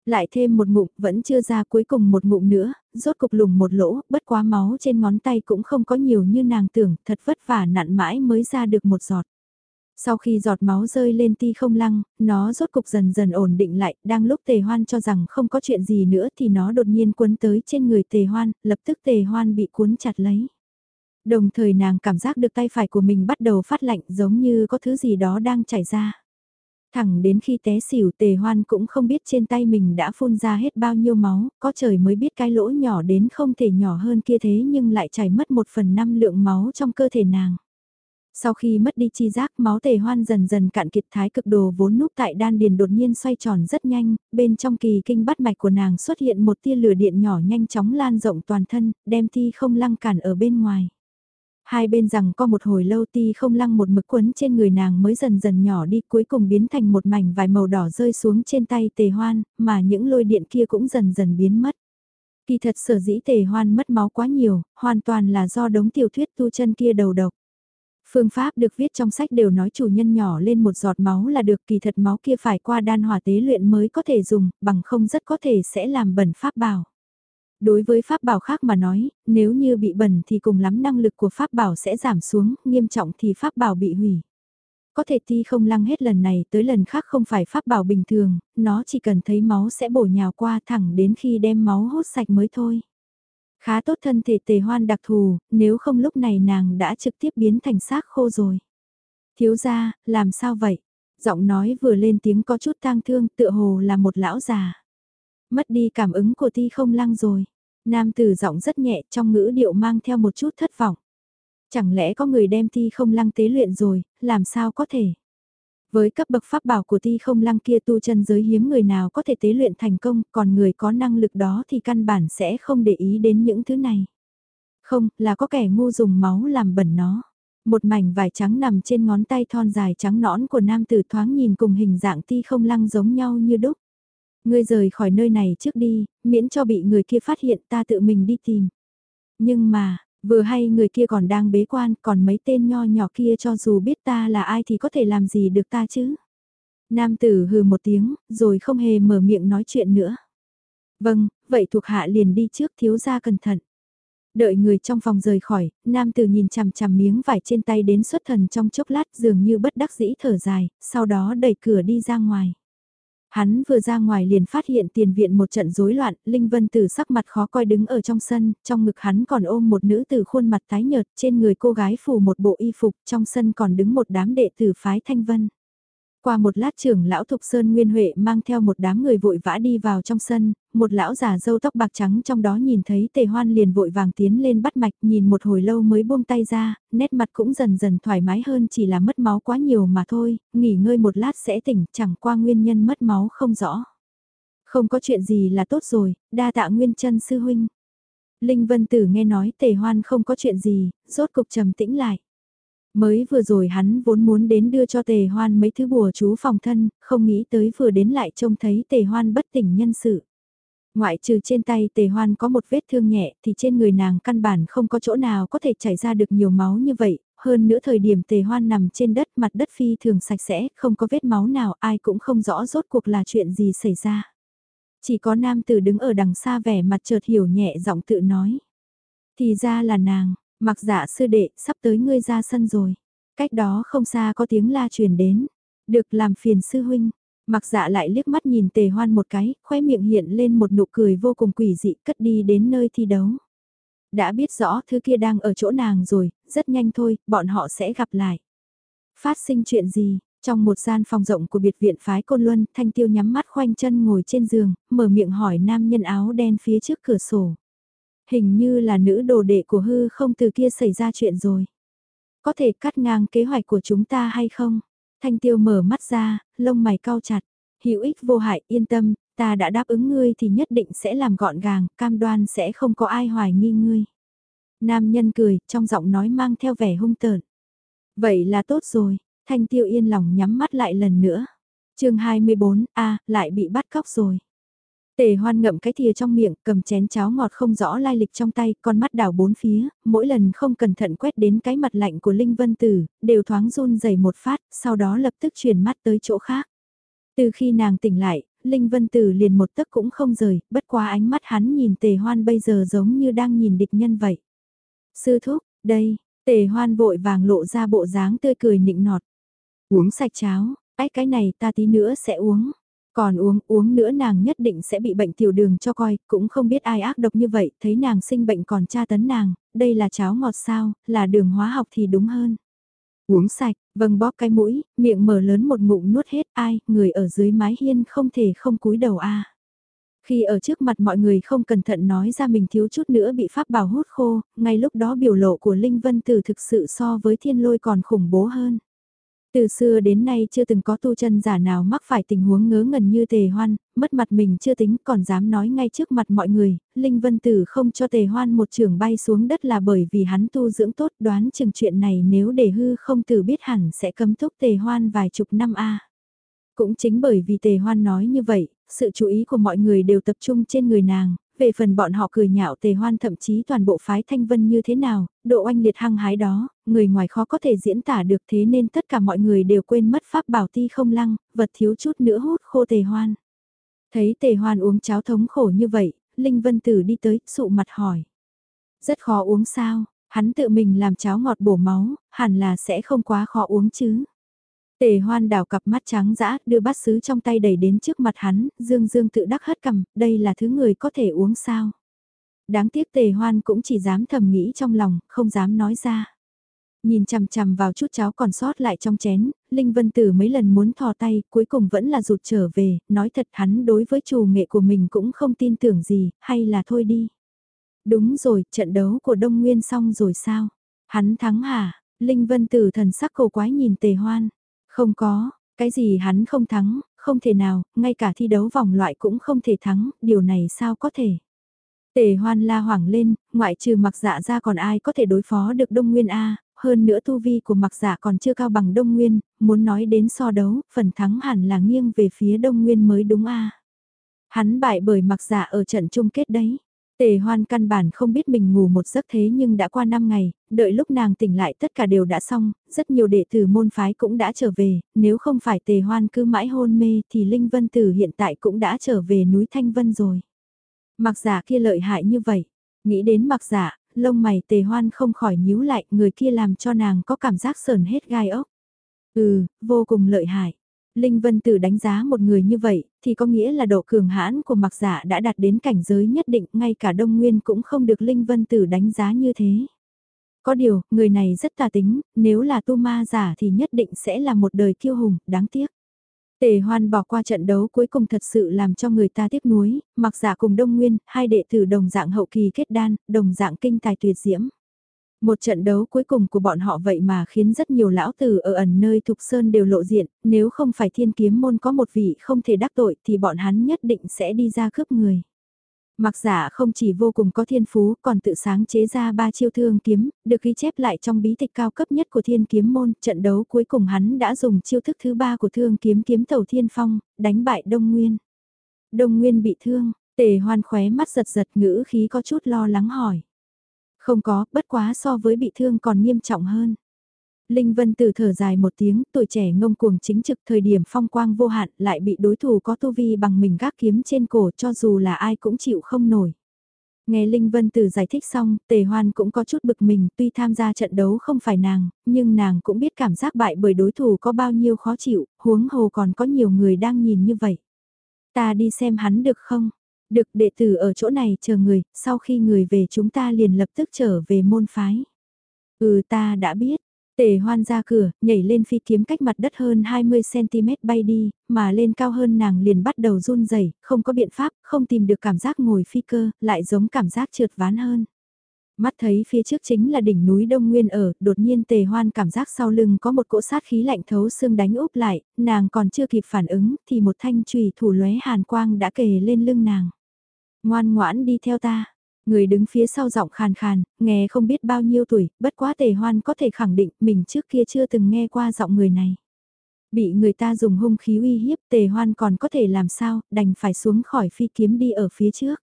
Lại thêm một ngụm vẫn chưa ra cuối cùng một ngụm nữa, rốt cục lùng một lỗ, bất quá máu trên ngón tay cũng không có nhiều như nàng tưởng, thật vất vả nặn mãi mới ra được một giọt. Sau khi giọt máu rơi lên ti không lăng, nó rốt cục dần dần ổn định lại, đang lúc tề hoan cho rằng không có chuyện gì nữa thì nó đột nhiên cuốn tới trên người tề hoan, lập tức tề hoan bị cuốn chặt lấy. Đồng thời nàng cảm giác được tay phải của mình bắt đầu phát lạnh giống như có thứ gì đó đang chảy ra. Thẳng đến khi té xỉu tề hoan cũng không biết trên tay mình đã phun ra hết bao nhiêu máu, có trời mới biết cái lỗ nhỏ đến không thể nhỏ hơn kia thế nhưng lại chảy mất một phần năm lượng máu trong cơ thể nàng. Sau khi mất đi chi giác máu tề hoan dần dần cạn kiệt thái cực đồ vốn núp tại đan điền đột nhiên xoay tròn rất nhanh, bên trong kỳ kinh bắt mạch của nàng xuất hiện một tia lửa điện nhỏ nhanh chóng lan rộng toàn thân, đem thi không lăng cản ở bên ngoài. Hai bên rằng có một hồi lâu ti không lăng một mực quấn trên người nàng mới dần dần nhỏ đi cuối cùng biến thành một mảnh vài màu đỏ rơi xuống trên tay tề hoan, mà những lôi điện kia cũng dần dần biến mất. Kỳ thật sở dĩ tề hoan mất máu quá nhiều, hoàn toàn là do đống tiểu thuyết tu chân kia đầu độc. Phương pháp được viết trong sách đều nói chủ nhân nhỏ lên một giọt máu là được kỳ thật máu kia phải qua đan hỏa tế luyện mới có thể dùng, bằng không rất có thể sẽ làm bẩn pháp bảo. Đối với pháp bảo khác mà nói, nếu như bị bẩn thì cùng lắm năng lực của pháp bảo sẽ giảm xuống, nghiêm trọng thì pháp bảo bị hủy. Có thể ti không lăng hết lần này tới lần khác không phải pháp bảo bình thường, nó chỉ cần thấy máu sẽ bổ nhào qua thẳng đến khi đem máu hút sạch mới thôi. Khá tốt thân thể tề hoan đặc thù, nếu không lúc này nàng đã trực tiếp biến thành xác khô rồi. Thiếu gia, làm sao vậy? Giọng nói vừa lên tiếng có chút tang thương tựa hồ là một lão già. Mất đi cảm ứng của ti không lăng rồi. Nam tử giọng rất nhẹ trong ngữ điệu mang theo một chút thất vọng. Chẳng lẽ có người đem ti không lăng tế luyện rồi, làm sao có thể? Với cấp bậc pháp bảo của ti không lăng kia tu chân giới hiếm người nào có thể tế luyện thành công, còn người có năng lực đó thì căn bản sẽ không để ý đến những thứ này. Không, là có kẻ ngu dùng máu làm bẩn nó. Một mảnh vải trắng nằm trên ngón tay thon dài trắng nõn của nam tử thoáng nhìn cùng hình dạng ti không lăng giống nhau như đúc. Ngươi rời khỏi nơi này trước đi, miễn cho bị người kia phát hiện ta tự mình đi tìm. Nhưng mà, Vừa hay người kia còn đang bế quan, còn mấy tên nho nhỏ kia cho dù biết ta là ai thì có thể làm gì được ta chứ. Nam tử hừ một tiếng, rồi không hề mở miệng nói chuyện nữa. Vâng, vậy thuộc hạ liền đi trước thiếu gia cẩn thận. Đợi người trong phòng rời khỏi, nam tử nhìn chằm chằm miếng vải trên tay đến xuất thần trong chốc lát dường như bất đắc dĩ thở dài, sau đó đẩy cửa đi ra ngoài. Hắn vừa ra ngoài liền phát hiện tiền viện một trận rối loạn, Linh Vân Tử sắc mặt khó coi đứng ở trong sân, trong ngực hắn còn ôm một nữ tử khuôn mặt tái nhợt, trên người cô gái phủ một bộ y phục, trong sân còn đứng một đám đệ tử phái Thanh Vân. Qua một lát trưởng lão Thục Sơn Nguyên Huệ mang theo một đám người vội vã đi vào trong sân, một lão già dâu tóc bạc trắng trong đó nhìn thấy tề hoan liền vội vàng tiến lên bắt mạch nhìn một hồi lâu mới buông tay ra, nét mặt cũng dần dần thoải mái hơn chỉ là mất máu quá nhiều mà thôi, nghỉ ngơi một lát sẽ tỉnh chẳng qua nguyên nhân mất máu không rõ. Không có chuyện gì là tốt rồi, đa tạ nguyên chân sư huynh. Linh Vân Tử nghe nói tề hoan không có chuyện gì, rốt cục trầm tĩnh lại. Mới vừa rồi hắn vốn muốn đến đưa cho tề hoan mấy thứ bùa chú phòng thân, không nghĩ tới vừa đến lại trông thấy tề hoan bất tỉnh nhân sự. Ngoại trừ trên tay tề hoan có một vết thương nhẹ thì trên người nàng căn bản không có chỗ nào có thể chảy ra được nhiều máu như vậy, hơn nữa thời điểm tề hoan nằm trên đất mặt đất phi thường sạch sẽ, không có vết máu nào ai cũng không rõ rốt cuộc là chuyện gì xảy ra. Chỉ có nam tử đứng ở đằng xa vẻ mặt chợt hiểu nhẹ giọng tự nói. Thì ra là nàng, mặc dạ sư đệ, sắp tới ngươi ra sân rồi. Cách đó không xa có tiếng la truyền đến. Được làm phiền sư huynh. Mặc dạ lại liếc mắt nhìn tề hoan một cái, khoe miệng hiện lên một nụ cười vô cùng quỷ dị cất đi đến nơi thi đấu. Đã biết rõ thứ kia đang ở chỗ nàng rồi, rất nhanh thôi, bọn họ sẽ gặp lại. Phát sinh chuyện gì, trong một gian phòng rộng của biệt viện phái Côn Luân, Thanh Tiêu nhắm mắt khoanh chân ngồi trên giường, mở miệng hỏi nam nhân áo đen phía trước cửa sổ. Hình như là nữ đồ đệ của hư không từ kia xảy ra chuyện rồi. Có thể cắt ngang kế hoạch của chúng ta hay không? Thanh Tiêu mở mắt ra, lông mày cau chặt. Hữu ích vô hại, yên tâm, ta đã đáp ứng ngươi thì nhất định sẽ làm gọn gàng, cam đoan sẽ không có ai hoài nghi ngươi. Nam nhân cười, trong giọng nói mang theo vẻ hung tợn. Vậy là tốt rồi, Thanh tiêu yên lòng nhắm mắt lại lần nữa. chương 24, a lại bị bắt cóc rồi. Tề hoan ngậm cái thìa trong miệng, cầm chén cháo ngọt không rõ lai lịch trong tay, con mắt đảo bốn phía, mỗi lần không cẩn thận quét đến cái mặt lạnh của Linh Vân Tử, đều thoáng run dày một phát, sau đó lập tức chuyển mắt tới chỗ khác. Từ khi nàng tỉnh lại, Linh Vân Tử liền một tấc cũng không rời, bất quá ánh mắt hắn nhìn tề hoan bây giờ giống như đang nhìn địch nhân vậy. Sư thúc, đây, tề hoan vội vàng lộ ra bộ dáng tươi cười nịnh nọt. Uống sạch cháo, ách cái này ta tí nữa sẽ uống. Còn uống, uống nữa nàng nhất định sẽ bị bệnh tiểu đường cho coi, cũng không biết ai ác độc như vậy, thấy nàng sinh bệnh còn tra tấn nàng, đây là cháo ngọt sao, là đường hóa học thì đúng hơn. Uống sạch, vâng bóp cái mũi, miệng mở lớn một ngụm nuốt hết ai, người ở dưới mái hiên không thể không cúi đầu a. Khi ở trước mặt mọi người không cẩn thận nói ra mình thiếu chút nữa bị pháp bảo hút khô, ngay lúc đó biểu lộ của Linh Vân Tử thực sự so với thiên lôi còn khủng bố hơn. Từ xưa đến nay chưa từng có tu chân giả nào mắc phải tình huống ngớ ngẩn như tề hoan, mất mặt mình chưa tính còn dám nói ngay trước mặt mọi người, Linh Vân Tử không cho tề hoan một trường bay xuống đất là bởi vì hắn tu dưỡng tốt đoán chừng chuyện này nếu để hư không tử biết hẳn sẽ cấm thúc tề hoan vài chục năm a. Cũng chính bởi vì tề hoan nói như vậy, sự chú ý của mọi người đều tập trung trên người nàng, về phần bọn họ cười nhạo tề hoan thậm chí toàn bộ phái thanh vân như thế nào, độ oanh liệt hăng hái đó, người ngoài khó có thể diễn tả được thế nên tất cả mọi người đều quên mất pháp bảo ti không lăng, vật thiếu chút nữa hút khô tề hoan. Thấy tề hoan uống cháo thống khổ như vậy, Linh Vân Tử đi tới, sụ mặt hỏi. Rất khó uống sao, hắn tự mình làm cháo ngọt bổ máu, hẳn là sẽ không quá khó uống chứ. Tề hoan đào cặp mắt trắng dã, đưa bát sứ trong tay đẩy đến trước mặt hắn, dương dương tự đắc hất cầm, đây là thứ người có thể uống sao. Đáng tiếc tề hoan cũng chỉ dám thầm nghĩ trong lòng, không dám nói ra. Nhìn chằm chằm vào chút cháo còn sót lại trong chén, Linh Vân Tử mấy lần muốn thò tay, cuối cùng vẫn là rụt trở về, nói thật hắn đối với chủ nghệ của mình cũng không tin tưởng gì, hay là thôi đi. Đúng rồi, trận đấu của Đông Nguyên xong rồi sao? Hắn thắng hả? Linh Vân Tử thần sắc cầu quái nhìn tề hoan. Không có, cái gì hắn không thắng, không thể nào, ngay cả thi đấu vòng loại cũng không thể thắng, điều này sao có thể. Tề hoan la hoảng lên, ngoại trừ mặc dạ ra còn ai có thể đối phó được Đông Nguyên A, hơn nữa tu vi của mặc dạ còn chưa cao bằng Đông Nguyên, muốn nói đến so đấu, phần thắng hẳn là nghiêng về phía Đông Nguyên mới đúng A. Hắn bại bởi mặc dạ ở trận chung kết đấy. Tề hoan căn bản không biết mình ngủ một giấc thế nhưng đã qua 5 ngày, đợi lúc nàng tỉnh lại tất cả đều đã xong, rất nhiều đệ tử môn phái cũng đã trở về, nếu không phải tề hoan cứ mãi hôn mê thì Linh Vân Tử hiện tại cũng đã trở về núi Thanh Vân rồi. Mặc giả kia lợi hại như vậy, nghĩ đến mặc giả, lông mày tề hoan không khỏi nhíu lại, người kia làm cho nàng có cảm giác sờn hết gai ốc. Ừ, vô cùng lợi hại. Linh Vân Tử đánh giá một người như vậy, thì có nghĩa là độ cường hãn của mặc giả đã đạt đến cảnh giới nhất định, ngay cả Đông Nguyên cũng không được Linh Vân Tử đánh giá như thế. Có điều, người này rất tà tính, nếu là tu ma giả thì nhất định sẽ là một đời kiêu hùng, đáng tiếc. Tề hoan bỏ qua trận đấu cuối cùng thật sự làm cho người ta tiếc nuối, mặc giả cùng Đông Nguyên, hai đệ tử đồng dạng hậu kỳ kết đan, đồng dạng kinh tài tuyệt diễm. Một trận đấu cuối cùng của bọn họ vậy mà khiến rất nhiều lão tử ở ẩn nơi Thục Sơn đều lộ diện, nếu không phải thiên kiếm môn có một vị không thể đắc tội thì bọn hắn nhất định sẽ đi ra cướp người. Mặc giả không chỉ vô cùng có thiên phú còn tự sáng chế ra ba chiêu thương kiếm, được ghi chép lại trong bí tịch cao cấp nhất của thiên kiếm môn, trận đấu cuối cùng hắn đã dùng chiêu thức thứ ba của thương kiếm kiếm tàu thiên phong, đánh bại Đông Nguyên. Đông Nguyên bị thương, tề hoan khóe mắt giật giật ngữ khí có chút lo lắng hỏi. Không có, bất quá so với bị thương còn nghiêm trọng hơn. Linh Vân Tử thở dài một tiếng, tuổi trẻ ngông cuồng chính trực thời điểm phong quang vô hạn lại bị đối thủ có tu vi bằng mình gác kiếm trên cổ cho dù là ai cũng chịu không nổi. Nghe Linh Vân Tử giải thích xong, Tề Hoan cũng có chút bực mình, tuy tham gia trận đấu không phải nàng, nhưng nàng cũng biết cảm giác bại bởi đối thủ có bao nhiêu khó chịu, huống hồ còn có nhiều người đang nhìn như vậy. Ta đi xem hắn được không? Được đệ tử ở chỗ này chờ người, sau khi người về chúng ta liền lập tức trở về môn phái. Ừ ta đã biết, Tề hoan ra cửa, nhảy lên phi kiếm cách mặt đất hơn 20cm bay đi, mà lên cao hơn nàng liền bắt đầu run rẩy không có biện pháp, không tìm được cảm giác ngồi phi cơ, lại giống cảm giác trượt ván hơn. Mắt thấy phía trước chính là đỉnh núi Đông Nguyên ở, đột nhiên tề hoan cảm giác sau lưng có một cỗ sát khí lạnh thấu xương đánh úp lại, nàng còn chưa kịp phản ứng thì một thanh trùy thủ lóe hàn quang đã kề lên lưng nàng. Ngoan ngoãn đi theo ta, Người đứng phía sau giọng khàn khàn, nghe không biết bao nhiêu tuổi, bất quá tề hoan có thể khẳng định mình trước kia chưa từng nghe qua giọng người này. Bị người ta dùng hung khí uy hiếp tề hoan còn có thể làm sao, đành phải xuống khỏi phi kiếm đi ở phía trước.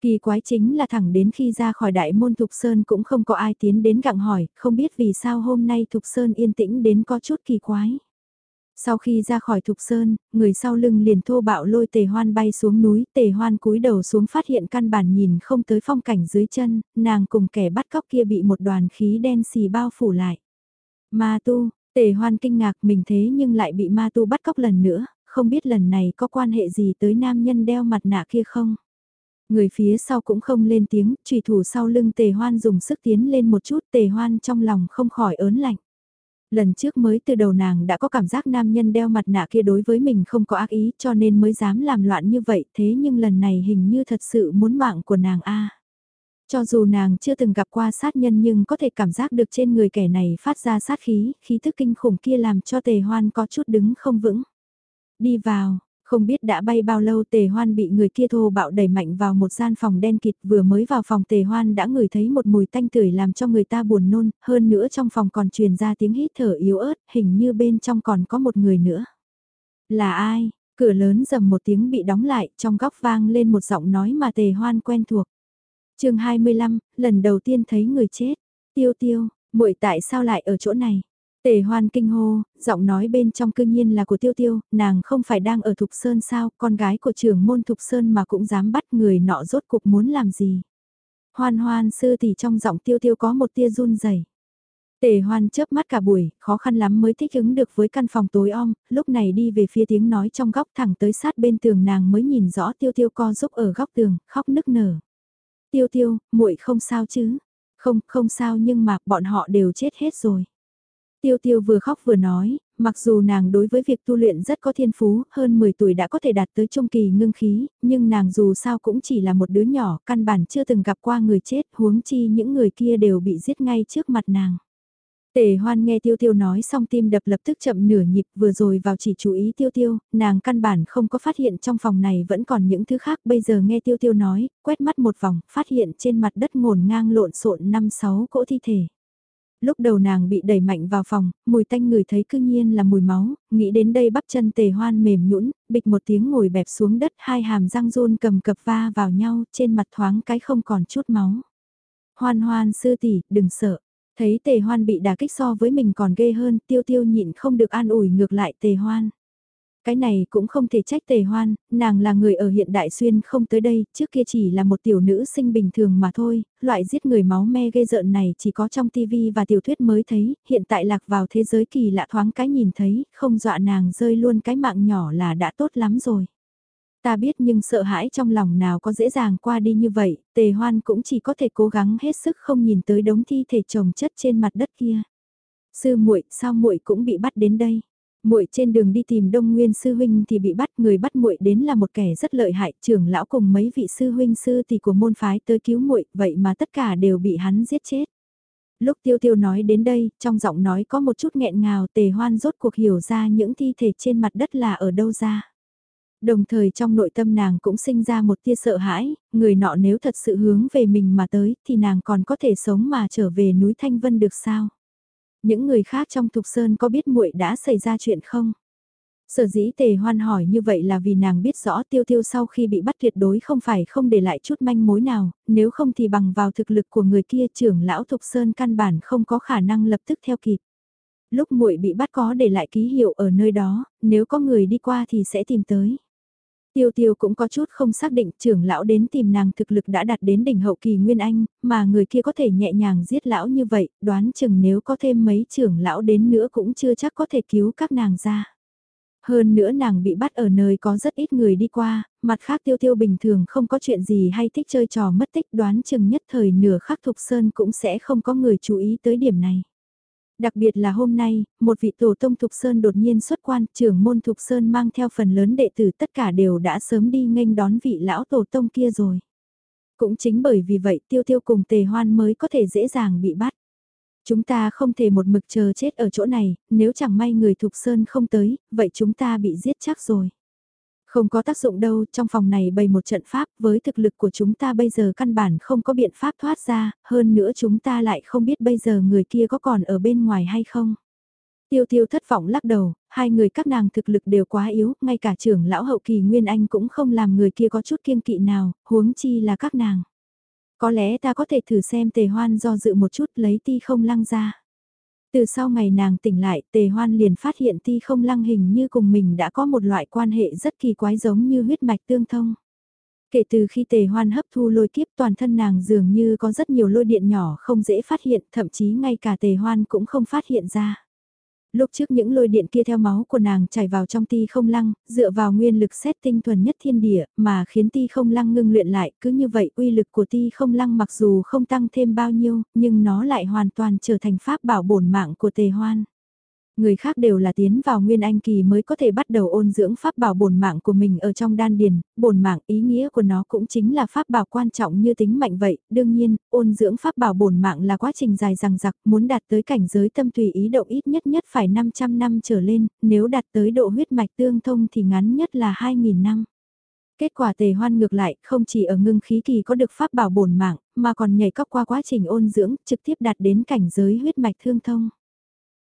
Kỳ quái chính là thẳng đến khi ra khỏi đại môn Thục Sơn cũng không có ai tiến đến gặng hỏi, không biết vì sao hôm nay Thục Sơn yên tĩnh đến có chút kỳ quái. Sau khi ra khỏi thục sơn, người sau lưng liền thô bạo lôi tề hoan bay xuống núi, tề hoan cúi đầu xuống phát hiện căn bản nhìn không tới phong cảnh dưới chân, nàng cùng kẻ bắt cóc kia bị một đoàn khí đen xì bao phủ lại. Ma tu, tề hoan kinh ngạc mình thế nhưng lại bị ma tu bắt cóc lần nữa, không biết lần này có quan hệ gì tới nam nhân đeo mặt nạ kia không? Người phía sau cũng không lên tiếng, trùy thủ sau lưng tề hoan dùng sức tiến lên một chút tề hoan trong lòng không khỏi ớn lạnh. Lần trước mới từ đầu nàng đã có cảm giác nam nhân đeo mặt nạ kia đối với mình không có ác ý cho nên mới dám làm loạn như vậy thế nhưng lần này hình như thật sự muốn mạng của nàng a Cho dù nàng chưa từng gặp qua sát nhân nhưng có thể cảm giác được trên người kẻ này phát ra sát khí, khí thức kinh khủng kia làm cho tề hoan có chút đứng không vững. Đi vào, không biết đã bay bao lâu tề hoan bị người kia thô bạo đẩy mạnh vào một gian phòng đen kịt vừa mới vào phòng tề hoan đã ngửi thấy một mùi tanh tưởi làm cho người ta buồn nôn, hơn nữa trong phòng còn truyền ra tiếng hít thở yếu ớt, hình như bên trong còn có một người nữa. Là ai? Cửa lớn dầm một tiếng bị đóng lại, trong góc vang lên một giọng nói mà tề hoan quen thuộc. chương 25, lần đầu tiên thấy người chết. Tiêu tiêu, muội tại sao lại ở chỗ này? Tề hoan kinh hô, giọng nói bên trong cư nhiên là của tiêu tiêu, nàng không phải đang ở Thục Sơn sao, con gái của trưởng môn Thục Sơn mà cũng dám bắt người nọ rốt cục muốn làm gì. Hoan hoan sư thì trong giọng tiêu tiêu có một tia run rẩy. Tề hoan chớp mắt cả buổi, khó khăn lắm mới thích ứng được với căn phòng tối om, lúc này đi về phía tiếng nói trong góc thẳng tới sát bên tường nàng mới nhìn rõ tiêu tiêu co giúp ở góc tường, khóc nức nở. Tiêu tiêu, muội không sao chứ? Không, không sao nhưng mà bọn họ đều chết hết rồi. Tiêu tiêu vừa khóc vừa nói, mặc dù nàng đối với việc tu luyện rất có thiên phú, hơn 10 tuổi đã có thể đạt tới trung kỳ ngưng khí, nhưng nàng dù sao cũng chỉ là một đứa nhỏ, căn bản chưa từng gặp qua người chết, huống chi những người kia đều bị giết ngay trước mặt nàng. Tề hoan nghe tiêu tiêu nói xong tim đập lập tức chậm nửa nhịp vừa rồi vào chỉ chú ý tiêu tiêu, nàng căn bản không có phát hiện trong phòng này vẫn còn những thứ khác bây giờ nghe tiêu tiêu nói, quét mắt một vòng, phát hiện trên mặt đất ngổn ngang lộn xộn năm sáu cỗ thi thể. Lúc đầu nàng bị đẩy mạnh vào phòng, mùi tanh người thấy cư nhiên là mùi máu, nghĩ đến đây bắp chân tề hoan mềm nhũn, bịch một tiếng ngồi bẹp xuống đất hai hàm răng rôn cầm cập va vào nhau trên mặt thoáng cái không còn chút máu. Hoan hoan sư tỷ, đừng sợ. Thấy tề hoan bị đả kích so với mình còn ghê hơn, tiêu tiêu nhịn không được an ủi ngược lại tề hoan. Cái này cũng không thể trách tề hoan, nàng là người ở hiện đại xuyên không tới đây, trước kia chỉ là một tiểu nữ sinh bình thường mà thôi, loại giết người máu me ghê rợn này chỉ có trong tivi và tiểu thuyết mới thấy, hiện tại lạc vào thế giới kỳ lạ thoáng cái nhìn thấy, không dọa nàng rơi luôn cái mạng nhỏ là đã tốt lắm rồi. Ta biết nhưng sợ hãi trong lòng nào có dễ dàng qua đi như vậy, tề hoan cũng chỉ có thể cố gắng hết sức không nhìn tới đống thi thể chồng chất trên mặt đất kia. Sư muội sao muội cũng bị bắt đến đây? Muội trên đường đi tìm Đông Nguyên sư huynh thì bị bắt, người bắt muội đến là một kẻ rất lợi hại, trưởng lão cùng mấy vị sư huynh sư tỷ của môn phái tới cứu muội, vậy mà tất cả đều bị hắn giết chết. Lúc tiêu tiêu nói đến đây, trong giọng nói có một chút nghẹn ngào tề hoan rốt cuộc hiểu ra những thi thể trên mặt đất là ở đâu ra. Đồng thời trong nội tâm nàng cũng sinh ra một tia sợ hãi, người nọ nếu thật sự hướng về mình mà tới thì nàng còn có thể sống mà trở về núi Thanh Vân được sao? Những người khác trong Thục Sơn có biết muội đã xảy ra chuyện không? Sở dĩ tề hoan hỏi như vậy là vì nàng biết rõ tiêu tiêu sau khi bị bắt tuyệt đối không phải không để lại chút manh mối nào, nếu không thì bằng vào thực lực của người kia trưởng lão Thục Sơn căn bản không có khả năng lập tức theo kịp. Lúc muội bị bắt có để lại ký hiệu ở nơi đó, nếu có người đi qua thì sẽ tìm tới. Tiêu tiêu cũng có chút không xác định trưởng lão đến tìm nàng thực lực đã đạt đến đỉnh hậu kỳ Nguyên Anh, mà người kia có thể nhẹ nhàng giết lão như vậy, đoán chừng nếu có thêm mấy trưởng lão đến nữa cũng chưa chắc có thể cứu các nàng ra. Hơn nữa nàng bị bắt ở nơi có rất ít người đi qua, mặt khác tiêu tiêu bình thường không có chuyện gì hay thích chơi trò mất tích đoán chừng nhất thời nửa khắc thục sơn cũng sẽ không có người chú ý tới điểm này. Đặc biệt là hôm nay, một vị tổ tông Thục Sơn đột nhiên xuất quan, trưởng môn Thục Sơn mang theo phần lớn đệ tử tất cả đều đã sớm đi nghênh đón vị lão tổ tông kia rồi. Cũng chính bởi vì vậy tiêu tiêu cùng tề hoan mới có thể dễ dàng bị bắt. Chúng ta không thể một mực chờ chết ở chỗ này, nếu chẳng may người Thục Sơn không tới, vậy chúng ta bị giết chắc rồi. Không có tác dụng đâu, trong phòng này bày một trận pháp, với thực lực của chúng ta bây giờ căn bản không có biện pháp thoát ra, hơn nữa chúng ta lại không biết bây giờ người kia có còn ở bên ngoài hay không. Tiêu tiêu thất vọng lắc đầu, hai người các nàng thực lực đều quá yếu, ngay cả trưởng lão hậu kỳ Nguyên Anh cũng không làm người kia có chút kiêng kỵ nào, huống chi là các nàng. Có lẽ ta có thể thử xem tề hoan do dự một chút lấy ti không lăng ra. Từ sau ngày nàng tỉnh lại, tề hoan liền phát hiện ti không lăng hình như cùng mình đã có một loại quan hệ rất kỳ quái giống như huyết mạch tương thông. Kể từ khi tề hoan hấp thu lôi kiếp toàn thân nàng dường như có rất nhiều lôi điện nhỏ không dễ phát hiện, thậm chí ngay cả tề hoan cũng không phát hiện ra. Lúc trước những lôi điện kia theo máu của nàng chảy vào trong ti không lăng, dựa vào nguyên lực xét tinh thuần nhất thiên địa, mà khiến ti không lăng ngưng luyện lại, cứ như vậy uy lực của ti không lăng mặc dù không tăng thêm bao nhiêu, nhưng nó lại hoàn toàn trở thành pháp bảo bổn mạng của tề hoan. Người khác đều là tiến vào nguyên anh kỳ mới có thể bắt đầu ôn dưỡng pháp bảo bổn mạng của mình ở trong đan điền, bổn mạng ý nghĩa của nó cũng chính là pháp bảo quan trọng như tính mạnh vậy, đương nhiên, ôn dưỡng pháp bảo bổn mạng là quá trình dài dằng dặc, muốn đạt tới cảnh giới tâm tùy ý động ít nhất nhất phải 500 năm trở lên, nếu đạt tới độ huyết mạch tương thông thì ngắn nhất là 2.000 năm. Kết quả tề hoan ngược lại, không chỉ ở ngưng khí kỳ có được pháp bảo bổn mạng, mà còn nhảy cấp qua quá trình ôn dưỡng, trực tiếp đạt đến cảnh giới huyết mạch thương thông.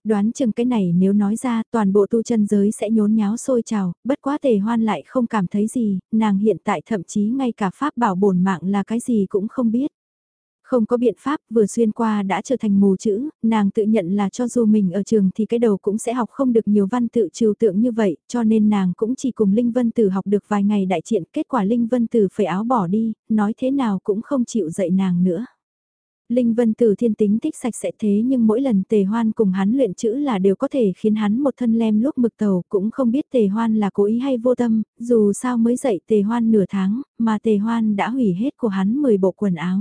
Đoán chừng cái này nếu nói ra toàn bộ tu chân giới sẽ nhốn nháo sôi trào, bất quá tề hoan lại không cảm thấy gì, nàng hiện tại thậm chí ngay cả pháp bảo bổn mạng là cái gì cũng không biết. Không có biện pháp vừa xuyên qua đã trở thành mù chữ, nàng tự nhận là cho dù mình ở trường thì cái đầu cũng sẽ học không được nhiều văn tự trừu tượng như vậy, cho nên nàng cũng chỉ cùng Linh Vân Tử học được vài ngày đại triện, kết quả Linh Vân Tử phải áo bỏ đi, nói thế nào cũng không chịu dạy nàng nữa. Linh Vân Tử thiên tính thích sạch sẽ thế nhưng mỗi lần tề hoan cùng hắn luyện chữ là đều có thể khiến hắn một thân lem lúc mực tàu cũng không biết tề hoan là cố ý hay vô tâm, dù sao mới dậy tề hoan nửa tháng, mà tề hoan đã hủy hết của hắn 10 bộ quần áo.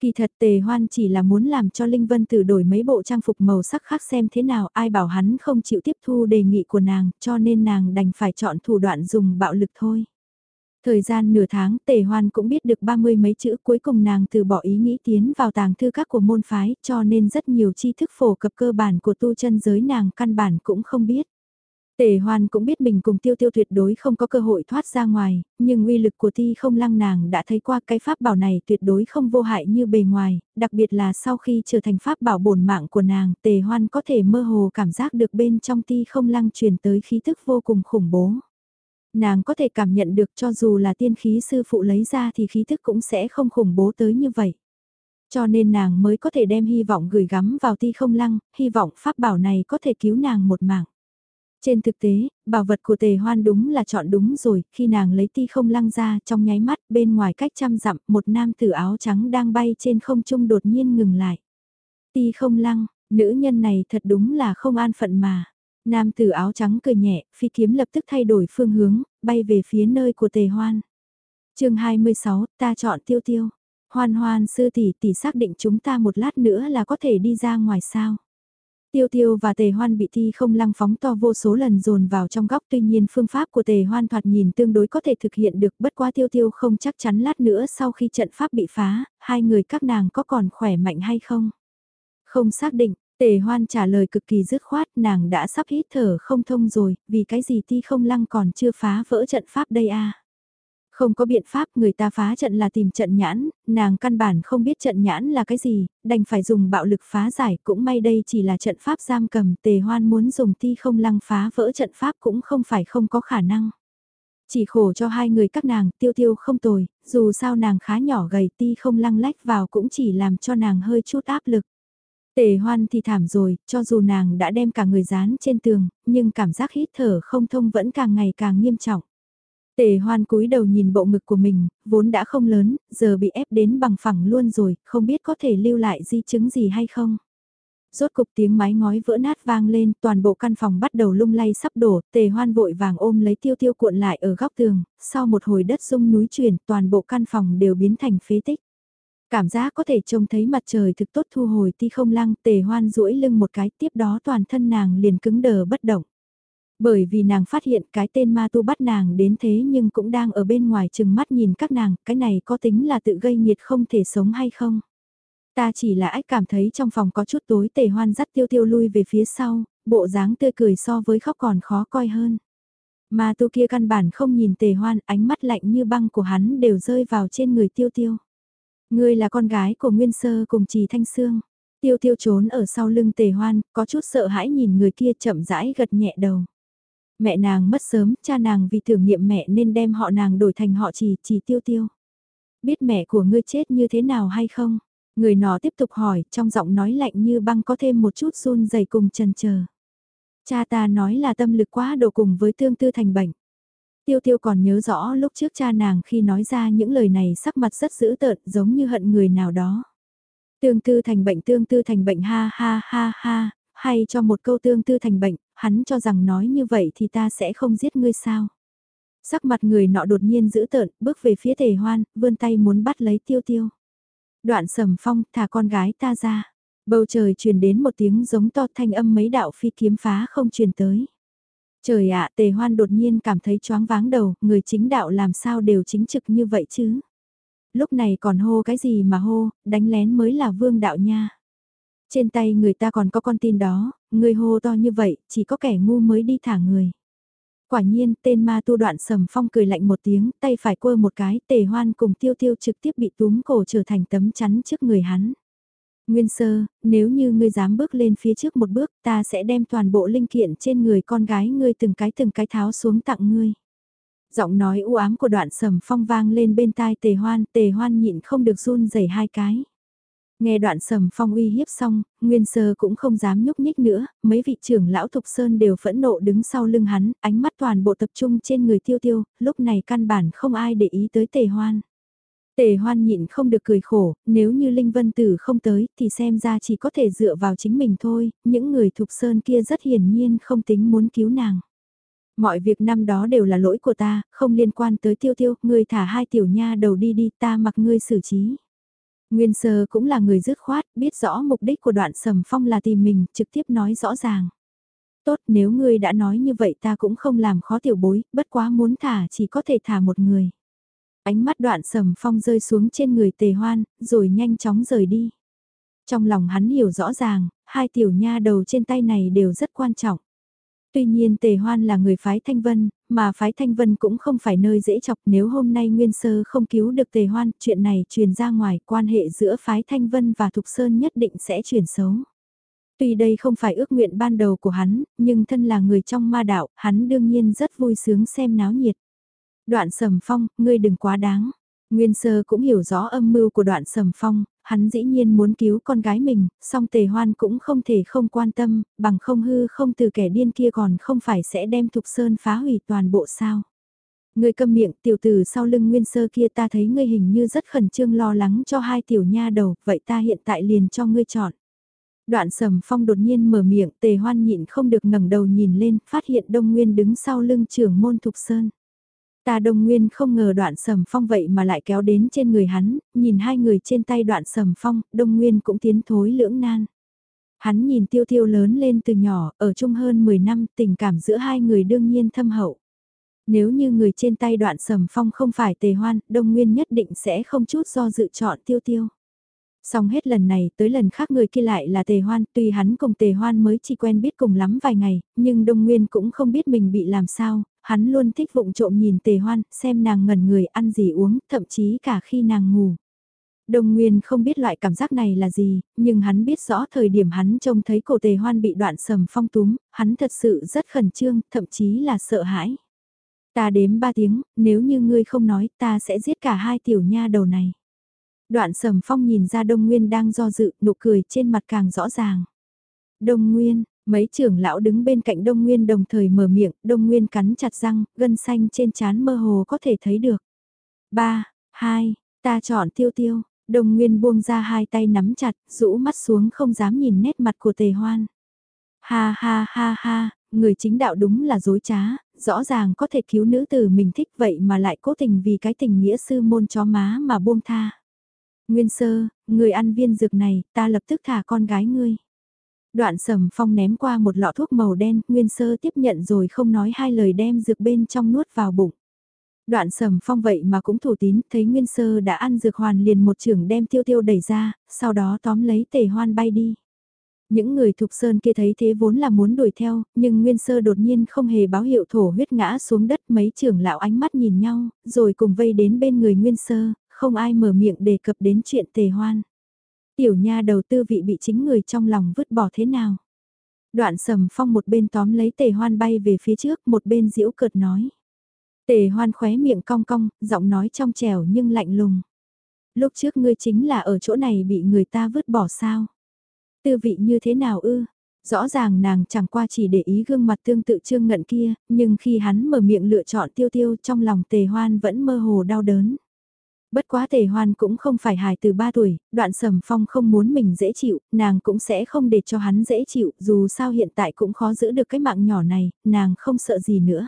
Kỳ thật tề hoan chỉ là muốn làm cho Linh Vân Tử đổi mấy bộ trang phục màu sắc khác xem thế nào ai bảo hắn không chịu tiếp thu đề nghị của nàng cho nên nàng đành phải chọn thủ đoạn dùng bạo lực thôi. Thời gian nửa tháng tề hoan cũng biết được ba mươi mấy chữ cuối cùng nàng từ bỏ ý nghĩ tiến vào tàng thư các của môn phái cho nên rất nhiều tri thức phổ cập cơ bản của tu chân giới nàng căn bản cũng không biết. Tề hoan cũng biết mình cùng tiêu tiêu tuyệt đối không có cơ hội thoát ra ngoài, nhưng uy lực của thi không lăng nàng đã thấy qua cái pháp bảo này tuyệt đối không vô hại như bề ngoài, đặc biệt là sau khi trở thành pháp bảo bổn mạng của nàng, tề hoan có thể mơ hồ cảm giác được bên trong ti không lăng truyền tới khí thức vô cùng khủng bố. Nàng có thể cảm nhận được cho dù là tiên khí sư phụ lấy ra thì khí thức cũng sẽ không khủng bố tới như vậy. Cho nên nàng mới có thể đem hy vọng gửi gắm vào ti không lăng, hy vọng pháp bảo này có thể cứu nàng một mạng. Trên thực tế, bảo vật của tề hoan đúng là chọn đúng rồi, khi nàng lấy ti không lăng ra trong nháy mắt bên ngoài cách trăm dặm một nam tử áo trắng đang bay trên không trung đột nhiên ngừng lại. Ti không lăng, nữ nhân này thật đúng là không an phận mà. Nam tử áo trắng cười nhẹ, phi kiếm lập tức thay đổi phương hướng, bay về phía nơi của tề hoan. chương 26, ta chọn tiêu tiêu. Hoan hoan sư tỷ tỷ xác định chúng ta một lát nữa là có thể đi ra ngoài sao. Tiêu tiêu và tề hoan bị thi không lăng phóng to vô số lần dồn vào trong góc tuy nhiên phương pháp của tề hoan thoạt nhìn tương đối có thể thực hiện được bất quá tiêu tiêu không chắc chắn lát nữa sau khi trận pháp bị phá, hai người các nàng có còn khỏe mạnh hay không. Không xác định, tề hoan trả lời cực kỳ dứt khoát nàng đã sắp hít thở không thông rồi, vì cái gì ti không lăng còn chưa phá vỡ trận pháp đây a Không có biện pháp người ta phá trận là tìm trận nhãn, nàng căn bản không biết trận nhãn là cái gì, đành phải dùng bạo lực phá giải cũng may đây chỉ là trận pháp giam cầm tề hoan muốn dùng ti không lăng phá vỡ trận pháp cũng không phải không có khả năng. Chỉ khổ cho hai người các nàng tiêu tiêu không tồi, dù sao nàng khá nhỏ gầy ti không lăng lách vào cũng chỉ làm cho nàng hơi chút áp lực. Tề hoan thì thảm rồi, cho dù nàng đã đem cả người dán trên tường, nhưng cảm giác hít thở không thông vẫn càng ngày càng nghiêm trọng. Tề hoan cúi đầu nhìn bộ ngực của mình, vốn đã không lớn, giờ bị ép đến bằng phẳng luôn rồi, không biết có thể lưu lại di chứng gì hay không. Rốt cục tiếng mái ngói vỡ nát vang lên, toàn bộ căn phòng bắt đầu lung lay sắp đổ, tề hoan vội vàng ôm lấy tiêu tiêu cuộn lại ở góc tường, sau một hồi đất rung núi chuyển, toàn bộ căn phòng đều biến thành phế tích. Cảm giác có thể trông thấy mặt trời thực tốt thu hồi ti không lăng, tề hoan duỗi lưng một cái, tiếp đó toàn thân nàng liền cứng đờ bất động. Bởi vì nàng phát hiện cái tên ma tu bắt nàng đến thế nhưng cũng đang ở bên ngoài chừng mắt nhìn các nàng, cái này có tính là tự gây nhiệt không thể sống hay không? Ta chỉ là ách cảm thấy trong phòng có chút tối tề hoan dắt tiêu tiêu lui về phía sau, bộ dáng tươi cười so với khóc còn khó coi hơn. Ma tu kia căn bản không nhìn tề hoan, ánh mắt lạnh như băng của hắn đều rơi vào trên người tiêu tiêu. Ngươi là con gái của Nguyên Sơ cùng Trì Thanh Sương. Tiêu tiêu trốn ở sau lưng tề hoan, có chút sợ hãi nhìn người kia chậm rãi gật nhẹ đầu. Mẹ nàng mất sớm, cha nàng vì tưởng niệm mẹ nên đem họ nàng đổi thành họ trì, trì tiêu tiêu. Biết mẹ của ngươi chết như thế nào hay không? Người nọ tiếp tục hỏi, trong giọng nói lạnh như băng có thêm một chút run dày cùng chần chờ. Cha ta nói là tâm lực quá độ cùng với tương tư thành bệnh. Tiêu tiêu còn nhớ rõ lúc trước cha nàng khi nói ra những lời này sắc mặt rất dữ tợn giống như hận người nào đó. Tương tư thành bệnh tương tư thành bệnh ha ha ha ha, hay cho một câu tương tư thành bệnh, hắn cho rằng nói như vậy thì ta sẽ không giết ngươi sao. Sắc mặt người nọ đột nhiên dữ tợn, bước về phía tề hoan, vươn tay muốn bắt lấy tiêu tiêu. Đoạn sầm phong thả con gái ta ra. Bầu trời truyền đến một tiếng giống to thanh âm mấy đạo phi kiếm phá không truyền tới. Trời ạ tề hoan đột nhiên cảm thấy choáng váng đầu, người chính đạo làm sao đều chính trực như vậy chứ. Lúc này còn hô cái gì mà hô, đánh lén mới là vương đạo nha. Trên tay người ta còn có con tin đó, người hô to như vậy, chỉ có kẻ ngu mới đi thả người. Quả nhiên, tên ma tu đoạn sầm phong cười lạnh một tiếng, tay phải quơ một cái, tề hoan cùng tiêu tiêu trực tiếp bị túm cổ trở thành tấm chắn trước người hắn. Nguyên sơ, nếu như ngươi dám bước lên phía trước một bước, ta sẽ đem toàn bộ linh kiện trên người con gái ngươi từng cái từng cái tháo xuống tặng ngươi. Giọng nói u ám của đoạn sầm phong vang lên bên tai tề hoan, tề hoan nhịn không được run rẩy hai cái. Nghe đoạn sầm phong uy hiếp xong, nguyên sơ cũng không dám nhúc nhích nữa, mấy vị trưởng lão thục sơn đều phẫn nộ đứng sau lưng hắn, ánh mắt toàn bộ tập trung trên người tiêu tiêu, lúc này căn bản không ai để ý tới tề hoan. Tề hoan nhịn không được cười khổ, nếu như Linh Vân Tử không tới thì xem ra chỉ có thể dựa vào chính mình thôi, những người thục sơn kia rất hiển nhiên không tính muốn cứu nàng. Mọi việc năm đó đều là lỗi của ta, không liên quan tới tiêu tiêu, ngươi thả hai tiểu nha đầu đi đi ta mặc ngươi xử trí. Nguyên sơ cũng là người dứt khoát, biết rõ mục đích của đoạn sầm phong là tìm mình, trực tiếp nói rõ ràng. Tốt nếu ngươi đã nói như vậy ta cũng không làm khó tiểu bối, bất quá muốn thả chỉ có thể thả một người. Ánh mắt đoạn sầm phong rơi xuống trên người tề hoan, rồi nhanh chóng rời đi. Trong lòng hắn hiểu rõ ràng, hai tiểu nha đầu trên tay này đều rất quan trọng. Tuy nhiên Tề Hoan là người phái Thanh Vân, mà phái Thanh Vân cũng không phải nơi dễ chọc nếu hôm nay Nguyên Sơ không cứu được Tề Hoan, chuyện này truyền ra ngoài, quan hệ giữa phái Thanh Vân và Thục Sơn nhất định sẽ chuyển xấu. Tuy đây không phải ước nguyện ban đầu của hắn, nhưng thân là người trong ma đạo, hắn đương nhiên rất vui sướng xem náo nhiệt. Đoạn sầm phong, ngươi đừng quá đáng. Nguyên sơ cũng hiểu rõ âm mưu của đoạn sầm phong, hắn dĩ nhiên muốn cứu con gái mình, song tề hoan cũng không thể không quan tâm, bằng không hư không từ kẻ điên kia còn không phải sẽ đem thục sơn phá hủy toàn bộ sao. Ngươi câm miệng tiểu tử sau lưng nguyên sơ kia ta thấy ngươi hình như rất khẩn trương lo lắng cho hai tiểu nha đầu, vậy ta hiện tại liền cho ngươi chọn. Đoạn sầm phong đột nhiên mở miệng tề hoan nhịn không được ngẩng đầu nhìn lên, phát hiện đông nguyên đứng sau lưng trưởng môn thục sơn. Ta đông nguyên không ngờ đoạn sầm phong vậy mà lại kéo đến trên người hắn, nhìn hai người trên tay đoạn sầm phong, đông nguyên cũng tiến thối lưỡng nan. Hắn nhìn tiêu tiêu lớn lên từ nhỏ, ở chung hơn 10 năm, tình cảm giữa hai người đương nhiên thâm hậu. Nếu như người trên tay đoạn sầm phong không phải tề hoan, đông nguyên nhất định sẽ không chút do dự chọn tiêu tiêu. Xong hết lần này tới lần khác người kia lại là tề hoan, tuy hắn cùng tề hoan mới chỉ quen biết cùng lắm vài ngày, nhưng Đông Nguyên cũng không biết mình bị làm sao, hắn luôn thích vụng trộm nhìn tề hoan, xem nàng ngẩn người ăn gì uống, thậm chí cả khi nàng ngủ. Đông Nguyên không biết loại cảm giác này là gì, nhưng hắn biết rõ thời điểm hắn trông thấy cổ tề hoan bị đoạn sầm phong túm, hắn thật sự rất khẩn trương, thậm chí là sợ hãi. Ta đếm ba tiếng, nếu như ngươi không nói ta sẽ giết cả hai tiểu nha đầu này. Đoạn sầm phong nhìn ra Đông Nguyên đang do dự, nụ cười trên mặt càng rõ ràng. Đông Nguyên, mấy trưởng lão đứng bên cạnh Đông Nguyên đồng thời mở miệng, Đông Nguyên cắn chặt răng, gân xanh trên trán mơ hồ có thể thấy được. Ba, hai, ta chọn tiêu tiêu, Đông Nguyên buông ra hai tay nắm chặt, rũ mắt xuống không dám nhìn nét mặt của tề hoan. Ha ha ha ha, người chính đạo đúng là dối trá, rõ ràng có thể cứu nữ tử mình thích vậy mà lại cố tình vì cái tình nghĩa sư môn chó má mà buông tha. Nguyên sơ, người ăn viên dược này, ta lập tức thả con gái ngươi. Đoạn sầm phong ném qua một lọ thuốc màu đen, Nguyên sơ tiếp nhận rồi không nói hai lời đem dược bên trong nuốt vào bụng. Đoạn sầm phong vậy mà cũng thủ tín, thấy Nguyên sơ đã ăn dược hoàn liền một trưởng đem tiêu tiêu đẩy ra, sau đó tóm lấy tề hoan bay đi. Những người thục sơn kia thấy thế vốn là muốn đuổi theo, nhưng Nguyên Sơ đột nhiên không hề báo hiệu thổ huyết ngã xuống đất mấy trưởng lão ánh mắt nhìn nhau, rồi cùng vây đến bên người Nguyên Sơ, không ai mở miệng đề cập đến chuyện tề hoan. Tiểu nha đầu tư vị bị chính người trong lòng vứt bỏ thế nào. Đoạn sầm phong một bên tóm lấy tề hoan bay về phía trước, một bên diễu cợt nói. Tề hoan khóe miệng cong cong, giọng nói trong trẻo nhưng lạnh lùng. Lúc trước ngươi chính là ở chỗ này bị người ta vứt bỏ sao? Tư vị như thế nào ư? Rõ ràng nàng chẳng qua chỉ để ý gương mặt tương tự trương ngận kia, nhưng khi hắn mở miệng lựa chọn tiêu tiêu trong lòng tề hoan vẫn mơ hồ đau đớn. Bất quá tề hoan cũng không phải hài từ 3 tuổi, đoạn sầm phong không muốn mình dễ chịu, nàng cũng sẽ không để cho hắn dễ chịu, dù sao hiện tại cũng khó giữ được cái mạng nhỏ này, nàng không sợ gì nữa.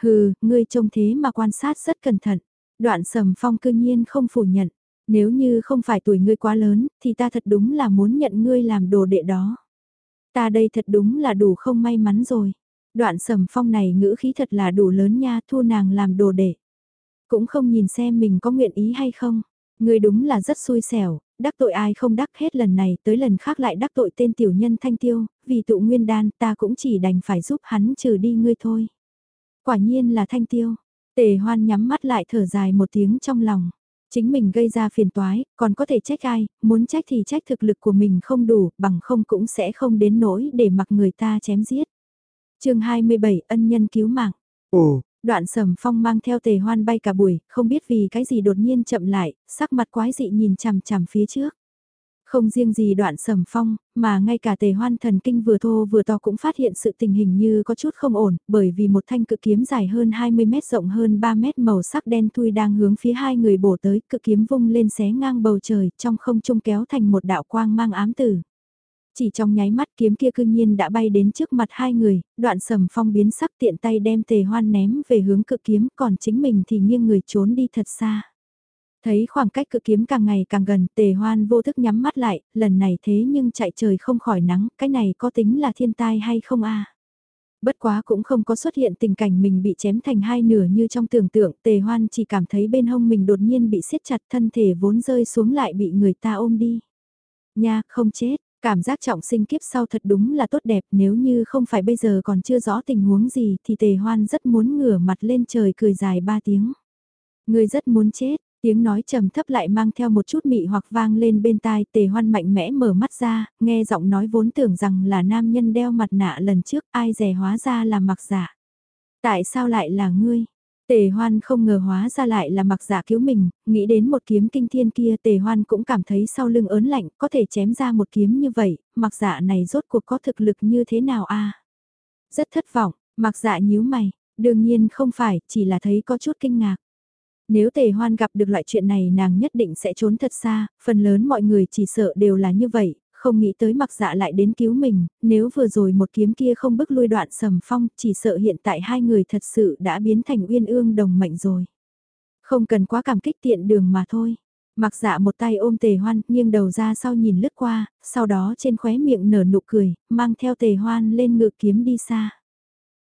Hừ, ngươi trông thế mà quan sát rất cẩn thận. Đoạn sầm phong cư nhiên không phủ nhận. Nếu như không phải tuổi ngươi quá lớn, thì ta thật đúng là muốn nhận ngươi làm đồ đệ đó. Ta đây thật đúng là đủ không may mắn rồi. Đoạn sầm phong này ngữ khí thật là đủ lớn nha, thu nàng làm đồ đệ. Cũng không nhìn xem mình có nguyện ý hay không. Ngươi đúng là rất xui xẻo, đắc tội ai không đắc hết lần này tới lần khác lại đắc tội tên tiểu nhân thanh tiêu, vì tụ nguyên đan ta cũng chỉ đành phải giúp hắn trừ đi ngươi thôi. Quả nhiên là thanh tiêu. Tề hoan nhắm mắt lại thở dài một tiếng trong lòng. Chính mình gây ra phiền toái, còn có thể trách ai, muốn trách thì trách thực lực của mình không đủ, bằng không cũng sẽ không đến nỗi để mặc người ta chém giết. chương 27 ân nhân cứu mạng. Ồ, đoạn sầm phong mang theo tề hoan bay cả buổi, không biết vì cái gì đột nhiên chậm lại, sắc mặt quái dị nhìn chằm chằm phía trước. Không riêng gì đoạn sầm phong, mà ngay cả tề hoan thần kinh vừa thô vừa to cũng phát hiện sự tình hình như có chút không ổn, bởi vì một thanh cự kiếm dài hơn 20 mét rộng hơn 3 mét màu sắc đen thui đang hướng phía hai người bổ tới, cự kiếm vung lên xé ngang bầu trời, trong không trung kéo thành một đạo quang mang ám tử. Chỉ trong nháy mắt kiếm kia cương nhiên đã bay đến trước mặt hai người, đoạn sầm phong biến sắc tiện tay đem tề hoan ném về hướng cự kiếm còn chính mình thì nghiêng người trốn đi thật xa. Thấy khoảng cách cự kiếm càng ngày càng gần, tề hoan vô thức nhắm mắt lại, lần này thế nhưng chạy trời không khỏi nắng, cái này có tính là thiên tai hay không a Bất quá cũng không có xuất hiện tình cảnh mình bị chém thành hai nửa như trong tưởng tượng, tề hoan chỉ cảm thấy bên hông mình đột nhiên bị siết chặt thân thể vốn rơi xuống lại bị người ta ôm đi. Nha, không chết, cảm giác trọng sinh kiếp sau thật đúng là tốt đẹp nếu như không phải bây giờ còn chưa rõ tình huống gì thì tề hoan rất muốn ngửa mặt lên trời cười dài ba tiếng. Người rất muốn chết, Tiếng nói trầm thấp lại mang theo một chút mị hoặc vang lên bên tai tề hoan mạnh mẽ mở mắt ra, nghe giọng nói vốn tưởng rằng là nam nhân đeo mặt nạ lần trước ai rẻ hóa ra là mặc giả. Tại sao lại là ngươi? Tề hoan không ngờ hóa ra lại là mặc giả cứu mình, nghĩ đến một kiếm kinh thiên kia tề hoan cũng cảm thấy sau lưng ớn lạnh có thể chém ra một kiếm như vậy, mặc giả này rốt cuộc có thực lực như thế nào a Rất thất vọng, mặc giả nhíu mày, đương nhiên không phải, chỉ là thấy có chút kinh ngạc. Nếu tề hoan gặp được loại chuyện này nàng nhất định sẽ trốn thật xa, phần lớn mọi người chỉ sợ đều là như vậy, không nghĩ tới mặc dạ lại đến cứu mình, nếu vừa rồi một kiếm kia không bức lui đoạn sầm phong, chỉ sợ hiện tại hai người thật sự đã biến thành uyên ương đồng mệnh rồi. Không cần quá cảm kích tiện đường mà thôi. Mặc dạ một tay ôm tề hoan, nghiêng đầu ra sau nhìn lướt qua, sau đó trên khóe miệng nở nụ cười, mang theo tề hoan lên ngự kiếm đi xa.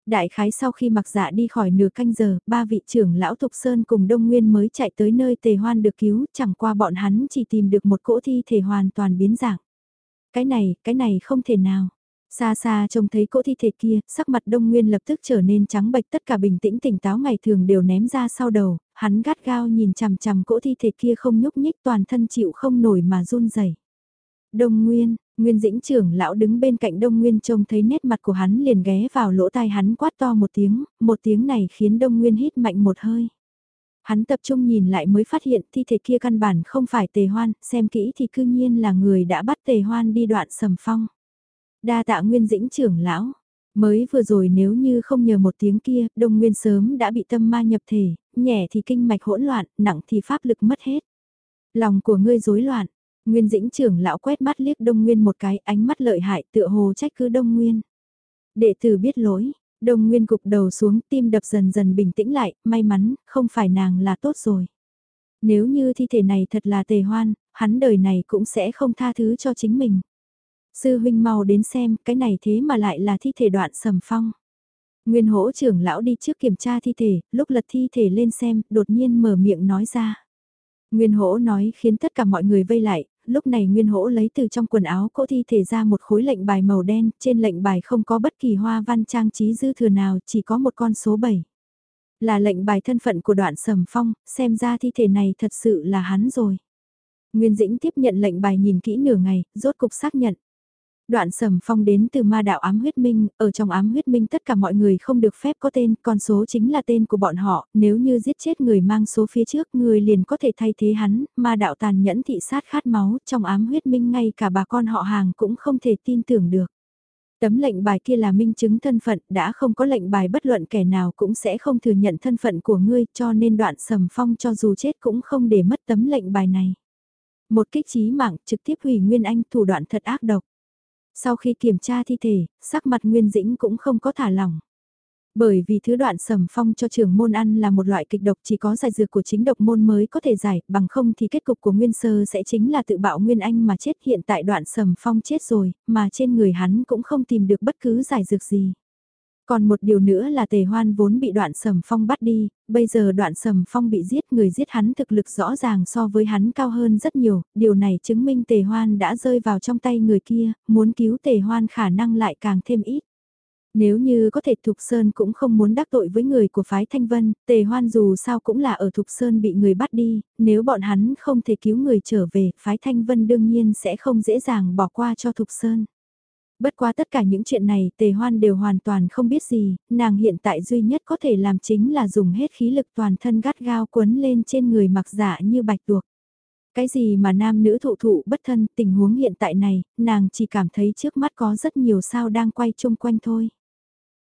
Đại khái sau khi mặc dạ đi khỏi nửa canh giờ, ba vị trưởng lão Thục Sơn cùng Đông Nguyên mới chạy tới nơi tề hoan được cứu, chẳng qua bọn hắn chỉ tìm được một cỗ thi thể hoàn toàn biến dạng. Cái này, cái này không thể nào. Xa xa trông thấy cỗ thi thể kia, sắc mặt Đông Nguyên lập tức trở nên trắng bệch tất cả bình tĩnh tỉnh táo ngày thường đều ném ra sau đầu, hắn gắt gao nhìn chằm chằm cỗ thi thể kia không nhúc nhích toàn thân chịu không nổi mà run rẩy. Đông Nguyên, Nguyên Dĩnh trưởng lão đứng bên cạnh Đông Nguyên trông thấy nét mặt của hắn liền ghé vào lỗ tai hắn quát to một tiếng, một tiếng này khiến Đông Nguyên hít mạnh một hơi. Hắn tập trung nhìn lại mới phát hiện thi thể kia căn bản không phải tề hoan, xem kỹ thì cư nhiên là người đã bắt tề hoan đi đoạn sầm phong. Đa tạ Nguyên Dĩnh trưởng lão, mới vừa rồi nếu như không nhờ một tiếng kia, Đông Nguyên sớm đã bị tâm ma nhập thể, nhẹ thì kinh mạch hỗn loạn, nặng thì pháp lực mất hết. Lòng của ngươi rối loạn, Nguyên dĩnh trưởng lão quét mắt liếc Đông Nguyên một cái ánh mắt lợi hại tựa hồ trách cứ Đông Nguyên. Đệ tử biết lỗi, Đông Nguyên gục đầu xuống tim đập dần dần bình tĩnh lại, may mắn, không phải nàng là tốt rồi. Nếu như thi thể này thật là tề hoan, hắn đời này cũng sẽ không tha thứ cho chính mình. Sư huynh mau đến xem, cái này thế mà lại là thi thể đoạn sầm phong. Nguyên hỗ trưởng lão đi trước kiểm tra thi thể, lúc lật thi thể lên xem, đột nhiên mở miệng nói ra. Nguyên hỗ nói khiến tất cả mọi người vây lại, lúc này Nguyên Hỗ lấy từ trong quần áo cỗ thi thể ra một khối lệnh bài màu đen, trên lệnh bài không có bất kỳ hoa văn trang trí dư thừa nào, chỉ có một con số 7. Là lệnh bài thân phận của đoạn sầm phong, xem ra thi thể này thật sự là hắn rồi. Nguyên Dĩnh tiếp nhận lệnh bài nhìn kỹ nửa ngày, rốt cục xác nhận. Đoạn sầm phong đến từ ma đạo ám huyết minh, ở trong ám huyết minh tất cả mọi người không được phép có tên, con số chính là tên của bọn họ, nếu như giết chết người mang số phía trước người liền có thể thay thế hắn, ma đạo tàn nhẫn thị sát khát máu, trong ám huyết minh ngay cả bà con họ hàng cũng không thể tin tưởng được. Tấm lệnh bài kia là minh chứng thân phận, đã không có lệnh bài bất luận kẻ nào cũng sẽ không thừa nhận thân phận của ngươi, cho nên đoạn sầm phong cho dù chết cũng không để mất tấm lệnh bài này. Một kích trí mạng trực tiếp hủy Nguyên Anh thủ đoạn thật ác độc. Sau khi kiểm tra thi thể, sắc mặt Nguyên Dĩnh cũng không có thả lỏng. Bởi vì thứ đoạn sầm phong cho trưởng môn ăn là một loại kịch độc chỉ có giải dược của chính độc môn mới có thể giải, bằng không thì kết cục của Nguyên Sơ sẽ chính là tự bạo Nguyên Anh mà chết hiện tại đoạn sầm phong chết rồi, mà trên người hắn cũng không tìm được bất cứ giải dược gì. Còn một điều nữa là tề hoan vốn bị đoạn sầm phong bắt đi, bây giờ đoạn sầm phong bị giết người giết hắn thực lực rõ ràng so với hắn cao hơn rất nhiều, điều này chứng minh tề hoan đã rơi vào trong tay người kia, muốn cứu tề hoan khả năng lại càng thêm ít. Nếu như có thể Thục Sơn cũng không muốn đắc tội với người của phái Thanh Vân, tề hoan dù sao cũng là ở Thục Sơn bị người bắt đi, nếu bọn hắn không thể cứu người trở về, phái Thanh Vân đương nhiên sẽ không dễ dàng bỏ qua cho Thục Sơn. Bất quá tất cả những chuyện này tề hoan đều hoàn toàn không biết gì, nàng hiện tại duy nhất có thể làm chính là dùng hết khí lực toàn thân gắt gao quấn lên trên người mặc giả như bạch tuộc. Cái gì mà nam nữ thụ thụ bất thân tình huống hiện tại này, nàng chỉ cảm thấy trước mắt có rất nhiều sao đang quay chung quanh thôi.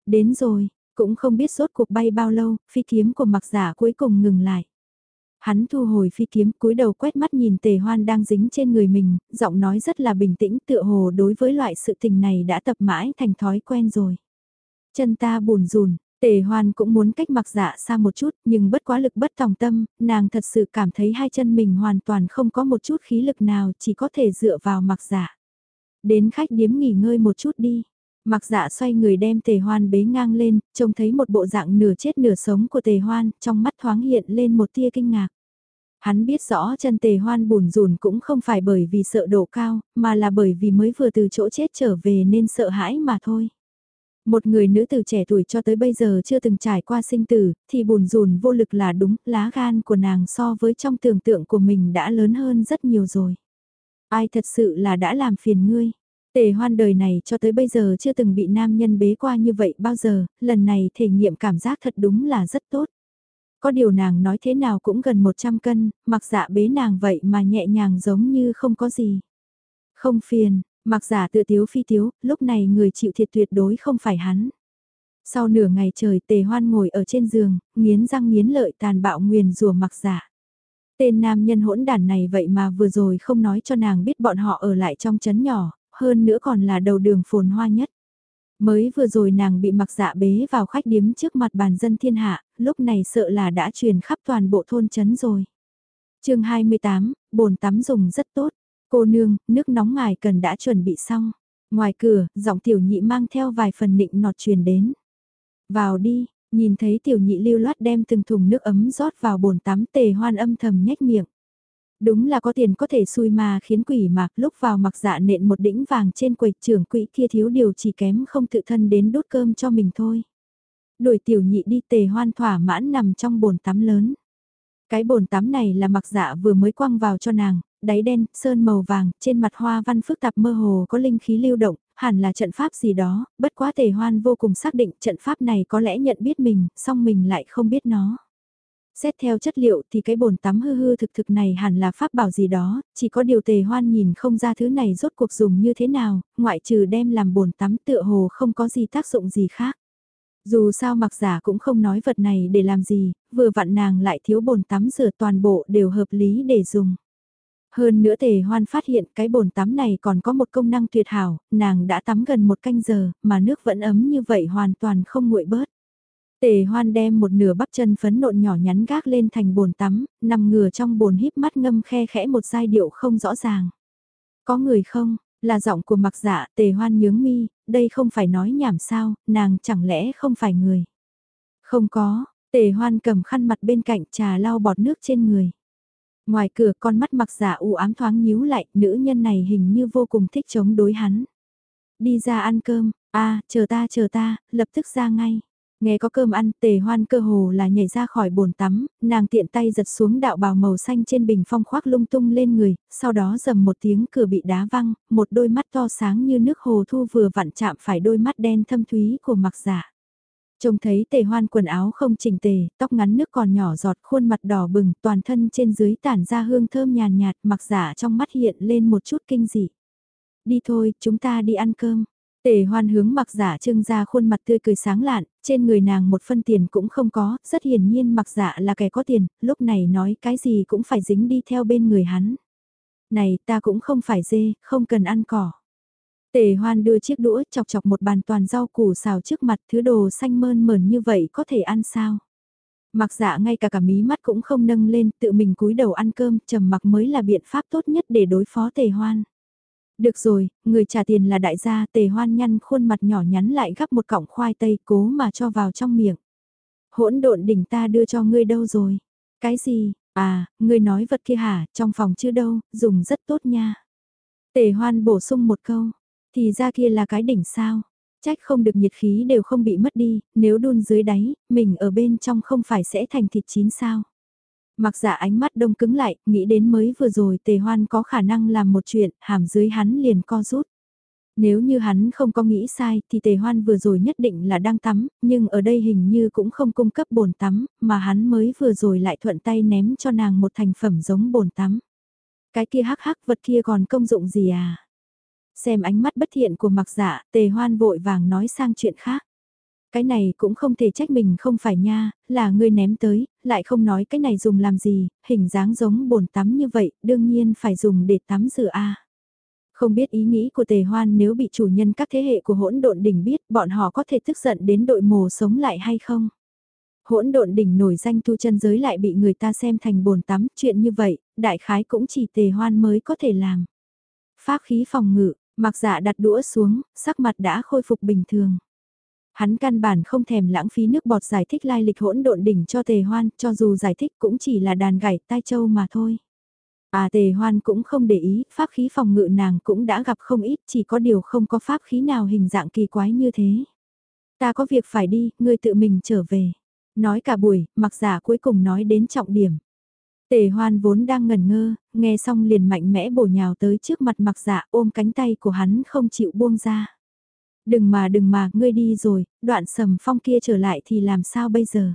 Đến rồi, cũng không biết suốt cuộc bay bao lâu, phi kiếm của mặc giả cuối cùng ngừng lại. Hắn thu hồi phi kiếm cúi đầu quét mắt nhìn tề hoan đang dính trên người mình, giọng nói rất là bình tĩnh tựa hồ đối với loại sự tình này đã tập mãi thành thói quen rồi. Chân ta buồn rùn, tề hoan cũng muốn cách mặc dạ xa một chút nhưng bất quá lực bất tòng tâm, nàng thật sự cảm thấy hai chân mình hoàn toàn không có một chút khí lực nào chỉ có thể dựa vào mặc dạ. Đến khách điếm nghỉ ngơi một chút đi. Mặc dạ xoay người đem tề hoan bế ngang lên, trông thấy một bộ dạng nửa chết nửa sống của tề hoan, trong mắt thoáng hiện lên một tia kinh ngạc. Hắn biết rõ chân tề hoan bùn rùn cũng không phải bởi vì sợ độ cao, mà là bởi vì mới vừa từ chỗ chết trở về nên sợ hãi mà thôi. Một người nữ từ trẻ tuổi cho tới bây giờ chưa từng trải qua sinh tử, thì bùn rùn vô lực là đúng, lá gan của nàng so với trong tưởng tượng của mình đã lớn hơn rất nhiều rồi. Ai thật sự là đã làm phiền ngươi. Tề hoan đời này cho tới bây giờ chưa từng bị nam nhân bế qua như vậy bao giờ, lần này thể nghiệm cảm giác thật đúng là rất tốt. Có điều nàng nói thế nào cũng gần 100 cân, mặc dạ bế nàng vậy mà nhẹ nhàng giống như không có gì. Không phiền, mặc giả tự tiếu phi tiếu, lúc này người chịu thiệt tuyệt đối không phải hắn. Sau nửa ngày trời tề hoan ngồi ở trên giường, nghiến răng nghiến lợi tàn bạo nguyền rùa mặc giả. Tên nam nhân hỗn đản này vậy mà vừa rồi không nói cho nàng biết bọn họ ở lại trong chấn nhỏ, hơn nữa còn là đầu đường phồn hoa nhất. Mới vừa rồi nàng bị mặc dạ bế vào khách điếm trước mặt bàn dân thiên hạ, lúc này sợ là đã truyền khắp toàn bộ thôn chấn rồi. chương 28, bồn tắm dùng rất tốt. Cô nương, nước nóng ngài cần đã chuẩn bị xong. Ngoài cửa, giọng tiểu nhị mang theo vài phần nịnh nọt truyền đến. Vào đi, nhìn thấy tiểu nhị lưu loát đem từng thùng nước ấm rót vào bồn tắm tề hoan âm thầm nhếch miệng. Đúng là có tiền có thể xui mà khiến quỷ mạc lúc vào mặc dạ nện một đĩnh vàng trên quầy trưởng quỹ kia thiếu điều chỉ kém không tự thân đến đốt cơm cho mình thôi. Đuổi tiểu nhị đi tề hoan thỏa mãn nằm trong bồn tắm lớn. Cái bồn tắm này là mặc dạ vừa mới quăng vào cho nàng, đáy đen, sơn màu vàng, trên mặt hoa văn phức tạp mơ hồ có linh khí lưu động, hẳn là trận pháp gì đó, bất quá tề hoan vô cùng xác định trận pháp này có lẽ nhận biết mình, song mình lại không biết nó. Xét theo chất liệu thì cái bồn tắm hư hư thực thực này hẳn là pháp bảo gì đó, chỉ có điều tề hoan nhìn không ra thứ này rốt cuộc dùng như thế nào, ngoại trừ đem làm bồn tắm tựa hồ không có gì tác dụng gì khác. Dù sao mặc giả cũng không nói vật này để làm gì, vừa vặn nàng lại thiếu bồn tắm rửa toàn bộ đều hợp lý để dùng. Hơn nữa tề hoan phát hiện cái bồn tắm này còn có một công năng tuyệt hảo, nàng đã tắm gần một canh giờ, mà nước vẫn ấm như vậy hoàn toàn không nguội bớt. Tề hoan đem một nửa bắp chân phấn nộn nhỏ nhắn gác lên thành bồn tắm, nằm ngửa trong bồn híp mắt ngâm khe khẽ một giai điệu không rõ ràng. Có người không, là giọng của mặc dạ tề hoan nhướng mi, đây không phải nói nhảm sao, nàng chẳng lẽ không phải người. Không có, tề hoan cầm khăn mặt bên cạnh trà lau bọt nước trên người. Ngoài cửa con mắt mặc dạ u ám thoáng nhíu lại, nữ nhân này hình như vô cùng thích chống đối hắn. Đi ra ăn cơm, a chờ ta chờ ta, lập tức ra ngay. Nghe có cơm ăn, tề hoan cơ hồ là nhảy ra khỏi bồn tắm, nàng tiện tay giật xuống đạo bào màu xanh trên bình phong khoác lung tung lên người, sau đó dầm một tiếng cửa bị đá văng, một đôi mắt to sáng như nước hồ thu vừa vặn chạm phải đôi mắt đen thâm thúy của mặc giả. Trông thấy tề hoan quần áo không chỉnh tề, tóc ngắn nước còn nhỏ giọt khuôn mặt đỏ bừng, toàn thân trên dưới tản ra hương thơm nhàn nhạt, mặc giả trong mắt hiện lên một chút kinh dị. Đi thôi, chúng ta đi ăn cơm. Tề hoan hướng mặc giả trưng ra khuôn mặt tươi cười sáng lạn, trên người nàng một phân tiền cũng không có, rất hiển nhiên mặc giả là kẻ có tiền, lúc này nói cái gì cũng phải dính đi theo bên người hắn. Này ta cũng không phải dê, không cần ăn cỏ. Tề hoan đưa chiếc đũa chọc chọc một bàn toàn rau củ xào trước mặt thứ đồ xanh mơn mờn như vậy có thể ăn sao? Mặc dạ ngay cả cả mí mắt cũng không nâng lên tự mình cúi đầu ăn cơm trầm mặc mới là biện pháp tốt nhất để đối phó tề hoan. Được rồi, người trả tiền là đại gia tề hoan nhăn khuôn mặt nhỏ nhắn lại gắp một cọng khoai tây cố mà cho vào trong miệng. Hỗn độn đỉnh ta đưa cho ngươi đâu rồi? Cái gì? À, ngươi nói vật kia hả, trong phòng chưa đâu, dùng rất tốt nha. Tề hoan bổ sung một câu, thì ra kia là cái đỉnh sao? Trách không được nhiệt khí đều không bị mất đi, nếu đun dưới đáy, mình ở bên trong không phải sẽ thành thịt chín sao? Mặc giả ánh mắt đông cứng lại, nghĩ đến mới vừa rồi tề hoan có khả năng làm một chuyện, hàm dưới hắn liền co rút. Nếu như hắn không có nghĩ sai thì tề hoan vừa rồi nhất định là đang tắm, nhưng ở đây hình như cũng không cung cấp bồn tắm, mà hắn mới vừa rồi lại thuận tay ném cho nàng một thành phẩm giống bồn tắm. Cái kia hắc hắc vật kia còn công dụng gì à? Xem ánh mắt bất thiện của mặc dạ, tề hoan vội vàng nói sang chuyện khác. Cái này cũng không thể trách mình không phải nha, là ngươi ném tới, lại không nói cái này dùng làm gì, hình dáng giống bồn tắm như vậy, đương nhiên phải dùng để tắm rửa a. Không biết ý nghĩ của tề hoan nếu bị chủ nhân các thế hệ của hỗn độn đỉnh biết bọn họ có thể tức giận đến đội mồ sống lại hay không. Hỗn độn đỉnh nổi danh thu chân giới lại bị người ta xem thành bồn tắm, chuyện như vậy, đại khái cũng chỉ tề hoan mới có thể làm. Pháp khí phòng ngự, mặc dạ đặt đũa xuống, sắc mặt đã khôi phục bình thường. Hắn căn bản không thèm lãng phí nước bọt giải thích lai lịch hỗn độn đỉnh cho tề hoan, cho dù giải thích cũng chỉ là đàn gảy tai châu mà thôi. À tề hoan cũng không để ý, pháp khí phòng ngự nàng cũng đã gặp không ít, chỉ có điều không có pháp khí nào hình dạng kỳ quái như thế. Ta có việc phải đi, ngươi tự mình trở về. Nói cả buổi, mặc giả cuối cùng nói đến trọng điểm. Tề hoan vốn đang ngẩn ngơ, nghe xong liền mạnh mẽ bổ nhào tới trước mặt mặc giả ôm cánh tay của hắn không chịu buông ra. Đừng mà đừng mà, ngươi đi rồi, đoạn sầm phong kia trở lại thì làm sao bây giờ?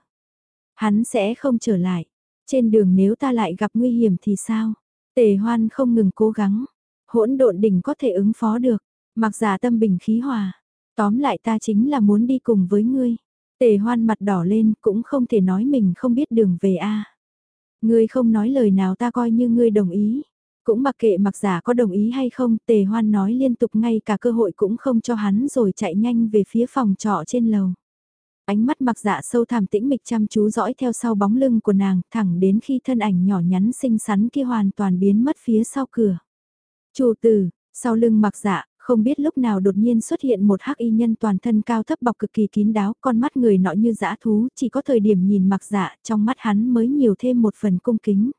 Hắn sẽ không trở lại. Trên đường nếu ta lại gặp nguy hiểm thì sao? Tề hoan không ngừng cố gắng. Hỗn độn đỉnh có thể ứng phó được. Mặc giả tâm bình khí hòa. Tóm lại ta chính là muốn đi cùng với ngươi. Tề hoan mặt đỏ lên cũng không thể nói mình không biết đường về a. Ngươi không nói lời nào ta coi như ngươi đồng ý. Cũng mặc kệ mặc giả có đồng ý hay không, tề hoan nói liên tục ngay cả cơ hội cũng không cho hắn rồi chạy nhanh về phía phòng trọ trên lầu. Ánh mắt mặc dạ sâu thẳm tĩnh mịch chăm chú dõi theo sau bóng lưng của nàng thẳng đến khi thân ảnh nhỏ nhắn xinh xắn kia hoàn toàn biến mất phía sau cửa. Chủ tử, sau lưng mặc dạ, Không biết lúc nào đột nhiên xuất hiện một hắc y nhân toàn thân cao thấp bọc cực kỳ kín đáo, con mắt người nọ như dã thú, chỉ có thời điểm nhìn mặc dạ, trong mắt hắn mới nhiều thêm một phần cung kính.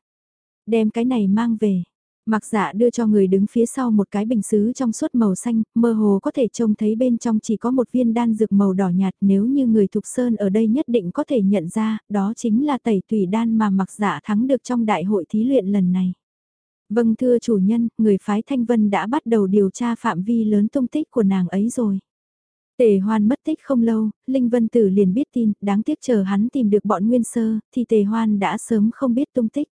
Đem cái này mang về. Mặc dạ đưa cho người đứng phía sau một cái bình xứ trong suốt màu xanh, mơ hồ có thể trông thấy bên trong chỉ có một viên đan dược màu đỏ nhạt nếu như người thục sơn ở đây nhất định có thể nhận ra, đó chính là tẩy tùy đan mà mặc dạ thắng được trong đại hội thí luyện lần này. Vâng thưa chủ nhân, người phái Thanh Vân đã bắt đầu điều tra phạm vi lớn tung tích của nàng ấy rồi. Tề hoan mất tích không lâu, Linh Vân Tử liền biết tin, đáng tiếc chờ hắn tìm được bọn nguyên sơ, thì tề hoan đã sớm không biết tung tích.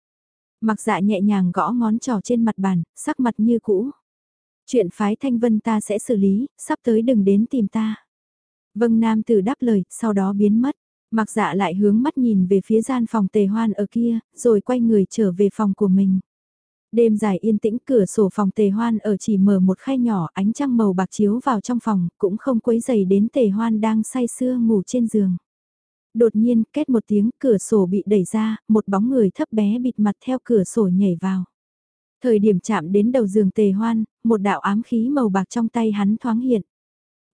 Mặc dạ nhẹ nhàng gõ ngón trỏ trên mặt bàn, sắc mặt như cũ. Chuyện phái Thanh Vân ta sẽ xử lý, sắp tới đừng đến tìm ta. Vâng Nam Tử đáp lời, sau đó biến mất. Mặc dạ lại hướng mắt nhìn về phía gian phòng tề hoan ở kia, rồi quay người trở về phòng của mình. Đêm dài yên tĩnh cửa sổ phòng tề hoan ở chỉ mở một khay nhỏ ánh trăng màu bạc chiếu vào trong phòng, cũng không quấy dày đến tề hoan đang say sưa ngủ trên giường. Đột nhiên, kết một tiếng, cửa sổ bị đẩy ra, một bóng người thấp bé bịt mặt theo cửa sổ nhảy vào. Thời điểm chạm đến đầu giường tề hoan, một đạo ám khí màu bạc trong tay hắn thoáng hiện.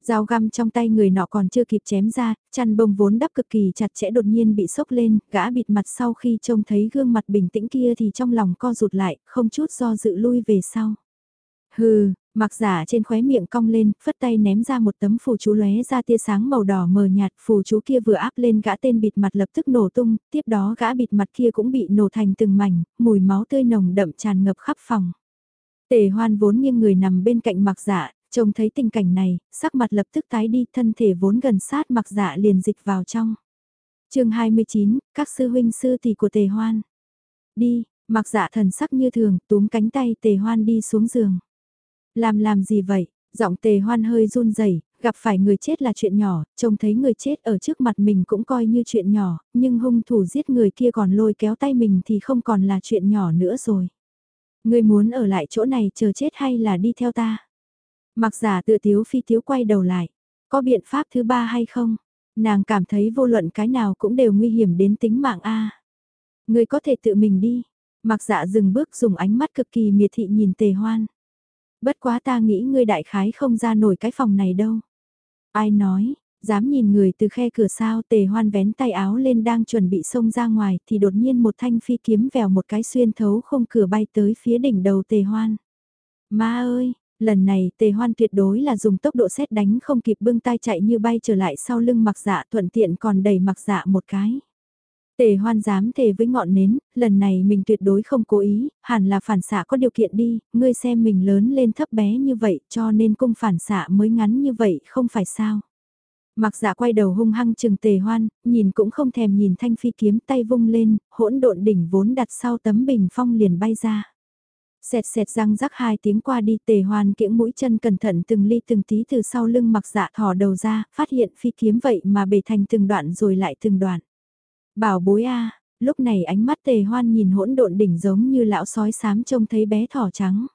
Dao găm trong tay người nọ còn chưa kịp chém ra, chăn bông vốn đắp cực kỳ chặt chẽ đột nhiên bị sốc lên, gã bịt mặt sau khi trông thấy gương mặt bình tĩnh kia thì trong lòng co rụt lại, không chút do dự lui về sau. Hừ, mặc giả trên khóe miệng cong lên, phất tay ném ra một tấm phù chú lóe ra tia sáng màu đỏ mờ nhạt, phù chú kia vừa áp lên gã tên bịt mặt lập tức nổ tung, tiếp đó gã bịt mặt kia cũng bị nổ thành từng mảnh, mùi máu tươi nồng đậm tràn ngập khắp phòng. Tề hoan vốn nghiêng người nằm bên cạnh mặc giả, Trông thấy tình cảnh này, sắc mặt lập tức tái đi, thân thể vốn gần sát mặc dạ liền dịch vào trong. chương 29, các sư huynh sư tỷ của tề hoan. Đi, mặc dạ thần sắc như thường, túm cánh tay tề hoan đi xuống giường. Làm làm gì vậy? Giọng tề hoan hơi run rẩy gặp phải người chết là chuyện nhỏ, trông thấy người chết ở trước mặt mình cũng coi như chuyện nhỏ, nhưng hung thủ giết người kia còn lôi kéo tay mình thì không còn là chuyện nhỏ nữa rồi. Người muốn ở lại chỗ này chờ chết hay là đi theo ta? Mặc giả tự tiếu phi tiếu quay đầu lại. Có biện pháp thứ ba hay không? Nàng cảm thấy vô luận cái nào cũng đều nguy hiểm đến tính mạng a. Người có thể tự mình đi. Mặc dạ dừng bước dùng ánh mắt cực kỳ miệt thị nhìn tề hoan. Bất quá ta nghĩ ngươi đại khái không ra nổi cái phòng này đâu. Ai nói, dám nhìn người từ khe cửa sao tề hoan vén tay áo lên đang chuẩn bị xông ra ngoài thì đột nhiên một thanh phi kiếm vèo một cái xuyên thấu không cửa bay tới phía đỉnh đầu tề hoan. Ma ơi, Lần này tề hoan tuyệt đối là dùng tốc độ xét đánh không kịp bưng tay chạy như bay trở lại sau lưng mặc dạ thuận tiện còn đẩy mặc dạ một cái. Tề hoan dám thề với ngọn nến, lần này mình tuyệt đối không cố ý, hẳn là phản xạ có điều kiện đi, ngươi xem mình lớn lên thấp bé như vậy cho nên cung phản xạ mới ngắn như vậy không phải sao. Mặc dạ quay đầu hung hăng chừng tề hoan, nhìn cũng không thèm nhìn thanh phi kiếm tay vung lên, hỗn độn đỉnh vốn đặt sau tấm bình phong liền bay ra. Xẹt xẹt răng rắc hai tiếng qua đi tề hoan kiễng mũi chân cẩn thận từng ly từng tí từ sau lưng mặc dạ thò đầu ra, phát hiện phi kiếm vậy mà bể thành từng đoạn rồi lại từng đoạn. Bảo bối a lúc này ánh mắt tề hoan nhìn hỗn độn đỉnh giống như lão sói sám trông thấy bé thỏ trắng.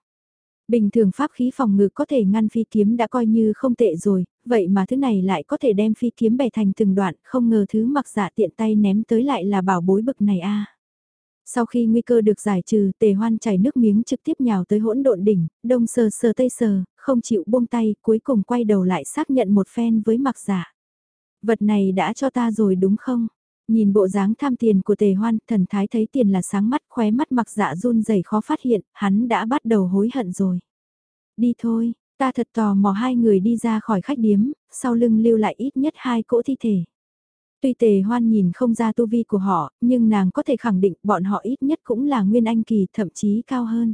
Bình thường pháp khí phòng ngự có thể ngăn phi kiếm đã coi như không tệ rồi, vậy mà thứ này lại có thể đem phi kiếm bẻ thành từng đoạn, không ngờ thứ mặc dạ tiện tay ném tới lại là bảo bối bực này a sau khi nguy cơ được giải trừ, tề hoan chảy nước miếng trực tiếp nhào tới hỗn độn đỉnh, đông sờ sờ tây sờ, không chịu buông tay, cuối cùng quay đầu lại xác nhận một phen với mặc giả. Vật này đã cho ta rồi đúng không? Nhìn bộ dáng tham tiền của tề hoan, thần thái thấy tiền là sáng mắt khóe mắt mặc dạ run rẩy khó phát hiện, hắn đã bắt đầu hối hận rồi. Đi thôi, ta thật tò mò hai người đi ra khỏi khách điếm, sau lưng lưu lại ít nhất hai cỗ thi thể. Tuy tề hoan nhìn không ra tu vi của họ, nhưng nàng có thể khẳng định bọn họ ít nhất cũng là nguyên anh kỳ thậm chí cao hơn.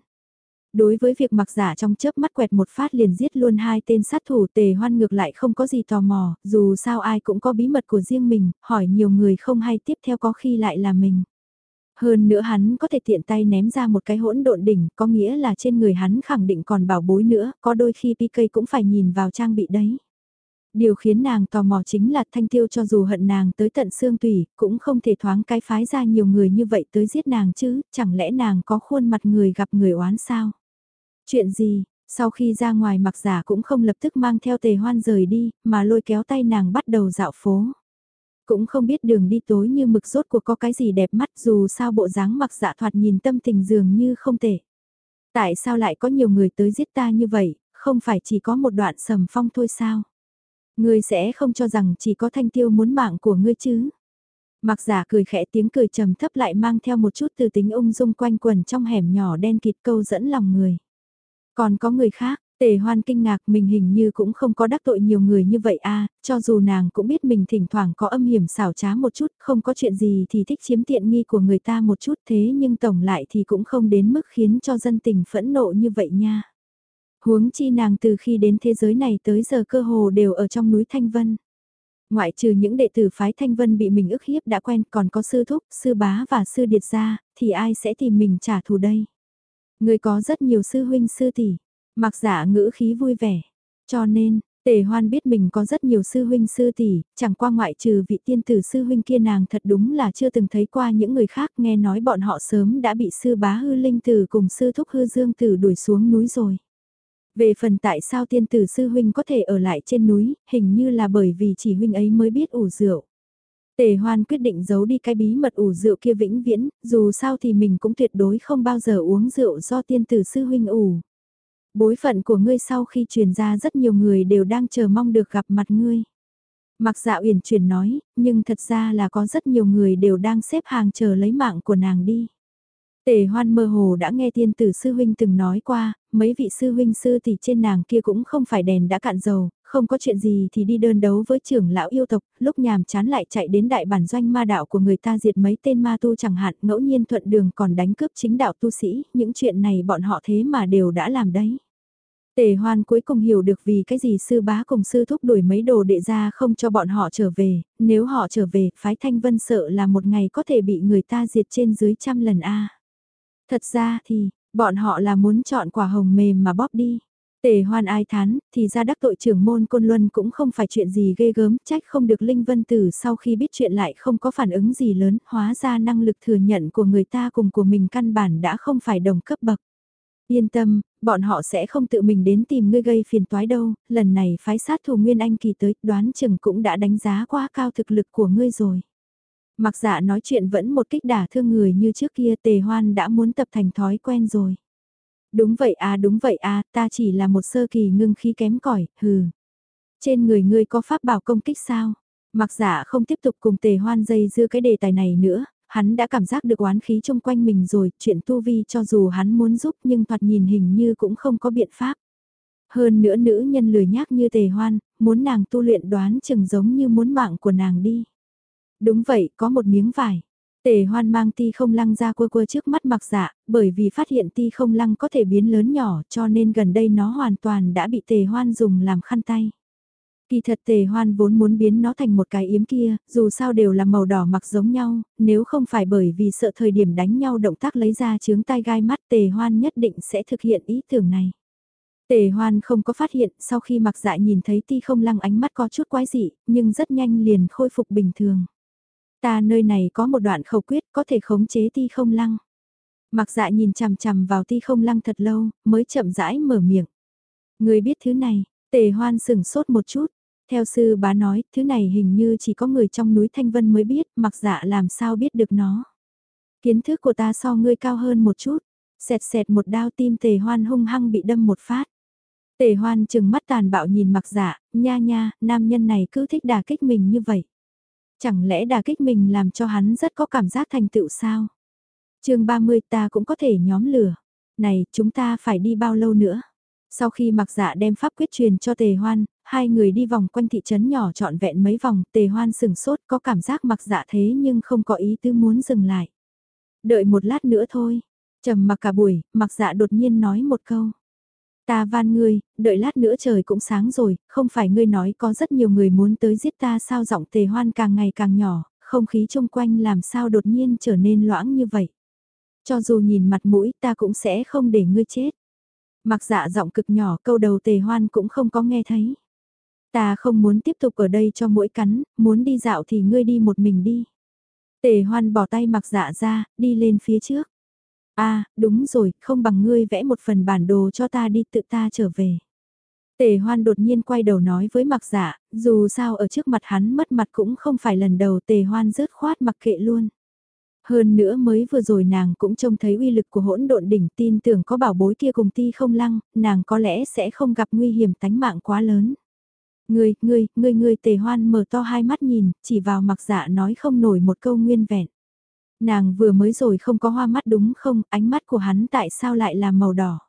Đối với việc mặc giả trong chớp mắt quẹt một phát liền giết luôn hai tên sát thủ tề hoan ngược lại không có gì tò mò, dù sao ai cũng có bí mật của riêng mình, hỏi nhiều người không hay tiếp theo có khi lại là mình. Hơn nữa hắn có thể tiện tay ném ra một cái hỗn độn đỉnh, có nghĩa là trên người hắn khẳng định còn bảo bối nữa, có đôi khi PK cũng phải nhìn vào trang bị đấy. Điều khiến nàng tò mò chính là thanh tiêu cho dù hận nàng tới tận xương tủy, cũng không thể thoáng cái phái ra nhiều người như vậy tới giết nàng chứ, chẳng lẽ nàng có khuôn mặt người gặp người oán sao? Chuyện gì, sau khi ra ngoài mặc giả cũng không lập tức mang theo tề hoan rời đi, mà lôi kéo tay nàng bắt đầu dạo phố. Cũng không biết đường đi tối như mực rốt cuộc có cái gì đẹp mắt dù sao bộ dáng mặc giả thoạt nhìn tâm tình dường như không tệ. Tại sao lại có nhiều người tới giết ta như vậy, không phải chỉ có một đoạn sầm phong thôi sao? Ngươi sẽ không cho rằng chỉ có thanh tiêu muốn mạng của ngươi chứ? Mặc giả cười khẽ tiếng cười trầm thấp lại mang theo một chút từ tính ung dung quanh quần trong hẻm nhỏ đen kịt câu dẫn lòng người. Còn có người khác, Tề hoan kinh ngạc mình hình như cũng không có đắc tội nhiều người như vậy a cho dù nàng cũng biết mình thỉnh thoảng có âm hiểm xảo trá một chút, không có chuyện gì thì thích chiếm tiện nghi của người ta một chút thế nhưng tổng lại thì cũng không đến mức khiến cho dân tình phẫn nộ như vậy nha. Huống chi nàng từ khi đến thế giới này tới giờ cơ hồ đều ở trong núi Thanh Vân. Ngoại trừ những đệ tử phái Thanh Vân bị mình ức hiếp đã quen còn có sư thúc, sư bá và sư điệt gia, thì ai sẽ tìm mình trả thù đây? Người có rất nhiều sư huynh sư tỷ Mặc giả ngữ khí vui vẻ. Cho nên, Tề hoan biết mình có rất nhiều sư huynh sư tỷ, chẳng qua ngoại trừ vị tiên tử sư huynh kia nàng thật đúng là chưa từng thấy qua những người khác nghe nói bọn họ sớm đã bị sư bá hư linh tử cùng sư thúc hư dương tử đuổi xuống núi rồi. Về phần tại sao tiên tử sư huynh có thể ở lại trên núi, hình như là bởi vì chỉ huynh ấy mới biết ủ rượu. Tề hoan quyết định giấu đi cái bí mật ủ rượu kia vĩnh viễn, dù sao thì mình cũng tuyệt đối không bao giờ uống rượu do tiên tử sư huynh ủ. Bối phận của ngươi sau khi truyền ra rất nhiều người đều đang chờ mong được gặp mặt ngươi. Mặc dạ uyển chuyển nói, nhưng thật ra là có rất nhiều người đều đang xếp hàng chờ lấy mạng của nàng đi. Tề hoan mơ hồ đã nghe tiên tử sư huynh từng nói qua, mấy vị sư huynh sư tỷ trên nàng kia cũng không phải đèn đã cạn dầu, không có chuyện gì thì đi đơn đấu với trưởng lão yêu tộc, lúc nhàm chán lại chạy đến đại bản doanh ma đạo của người ta diệt mấy tên ma tu chẳng hạn, ngẫu nhiên thuận đường còn đánh cướp chính đạo tu sĩ, những chuyện này bọn họ thế mà đều đã làm đấy. Tề hoan cuối cùng hiểu được vì cái gì sư bá cùng sư thúc đuổi mấy đồ đệ ra không cho bọn họ trở về, nếu họ trở về, phái thanh vân sợ là một ngày có thể bị người ta diệt trên dưới trăm lần a. Thật ra thì, bọn họ là muốn chọn quả hồng mềm mà bóp đi. Tề hoan ai thán, thì ra đắc tội trưởng môn côn luân cũng không phải chuyện gì ghê gớm, trách không được Linh Vân Tử sau khi biết chuyện lại không có phản ứng gì lớn, hóa ra năng lực thừa nhận của người ta cùng của mình căn bản đã không phải đồng cấp bậc. Yên tâm, bọn họ sẽ không tự mình đến tìm ngươi gây phiền toái đâu, lần này phái sát thủ Nguyên Anh kỳ tới, đoán chừng cũng đã đánh giá quá cao thực lực của ngươi rồi. Mặc dạ nói chuyện vẫn một kích đả thương người như trước kia tề hoan đã muốn tập thành thói quen rồi. Đúng vậy à đúng vậy à, ta chỉ là một sơ kỳ ngưng khí kém cỏi hừ. Trên người ngươi có pháp bảo công kích sao? Mặc giả không tiếp tục cùng tề hoan dây dưa cái đề tài này nữa, hắn đã cảm giác được oán khí chung quanh mình rồi, chuyện tu vi cho dù hắn muốn giúp nhưng thoạt nhìn hình như cũng không có biện pháp. Hơn nữa nữ nhân lười nhác như tề hoan, muốn nàng tu luyện đoán chừng giống như muốn mạng của nàng đi. Đúng vậy, có một miếng vải. Tề hoan mang ti không lăng ra quơ quơ trước mắt mặc dạ, bởi vì phát hiện ti không lăng có thể biến lớn nhỏ cho nên gần đây nó hoàn toàn đã bị tề hoan dùng làm khăn tay. Kỳ thật tề hoan vốn muốn biến nó thành một cái yếm kia, dù sao đều là màu đỏ mặc giống nhau, nếu không phải bởi vì sợ thời điểm đánh nhau động tác lấy ra chướng tai gai mắt tề hoan nhất định sẽ thực hiện ý tưởng này. Tề hoan không có phát hiện sau khi mặc dạ nhìn thấy ti không lăng ánh mắt có chút quái dị, nhưng rất nhanh liền khôi phục bình thường. Ta nơi này có một đoạn khẩu quyết có thể khống chế ti không lăng. Mặc dạ nhìn chằm chằm vào ti không lăng thật lâu, mới chậm rãi mở miệng. Người biết thứ này, tề hoan sừng sốt một chút, theo sư bá nói, thứ này hình như chỉ có người trong núi Thanh Vân mới biết, mặc dạ làm sao biết được nó. Kiến thức của ta so ngươi cao hơn một chút, xẹt xẹt một đao tim tề hoan hung hăng bị đâm một phát. Tề hoan chừng mắt tàn bạo nhìn mặc dạ, nha nha, nam nhân này cứ thích đà kích mình như vậy. Chẳng lẽ đà kích mình làm cho hắn rất có cảm giác thành tựu sao? chương 30 ta cũng có thể nhóm lửa. Này, chúng ta phải đi bao lâu nữa? Sau khi mặc dạ đem pháp quyết truyền cho tề hoan, hai người đi vòng quanh thị trấn nhỏ trọn vẹn mấy vòng, tề hoan sừng sốt có cảm giác mặc dạ thế nhưng không có ý tư muốn dừng lại. Đợi một lát nữa thôi, trầm mặc cả buổi, mặc dạ đột nhiên nói một câu. Ta van ngươi, đợi lát nữa trời cũng sáng rồi, không phải ngươi nói có rất nhiều người muốn tới giết ta sao giọng tề hoan càng ngày càng nhỏ, không khí chung quanh làm sao đột nhiên trở nên loãng như vậy. Cho dù nhìn mặt mũi ta cũng sẽ không để ngươi chết. Mặc dạ giọng cực nhỏ câu đầu tề hoan cũng không có nghe thấy. Ta không muốn tiếp tục ở đây cho mỗi cắn, muốn đi dạo thì ngươi đi một mình đi. Tề hoan bỏ tay mặc dạ ra, đi lên phía trước a đúng rồi, không bằng ngươi vẽ một phần bản đồ cho ta đi tự ta trở về. Tề hoan đột nhiên quay đầu nói với mặc dạ, dù sao ở trước mặt hắn mất mặt cũng không phải lần đầu tề hoan rớt khoát mặc kệ luôn. Hơn nữa mới vừa rồi nàng cũng trông thấy uy lực của hỗn độn đỉnh tin tưởng có bảo bối kia cùng ti không lăng, nàng có lẽ sẽ không gặp nguy hiểm tánh mạng quá lớn. Ngươi, ngươi, ngươi, ngươi tề hoan mở to hai mắt nhìn, chỉ vào mặc dạ nói không nổi một câu nguyên vẹn. Nàng vừa mới rồi không có hoa mắt đúng không, ánh mắt của hắn tại sao lại là màu đỏ.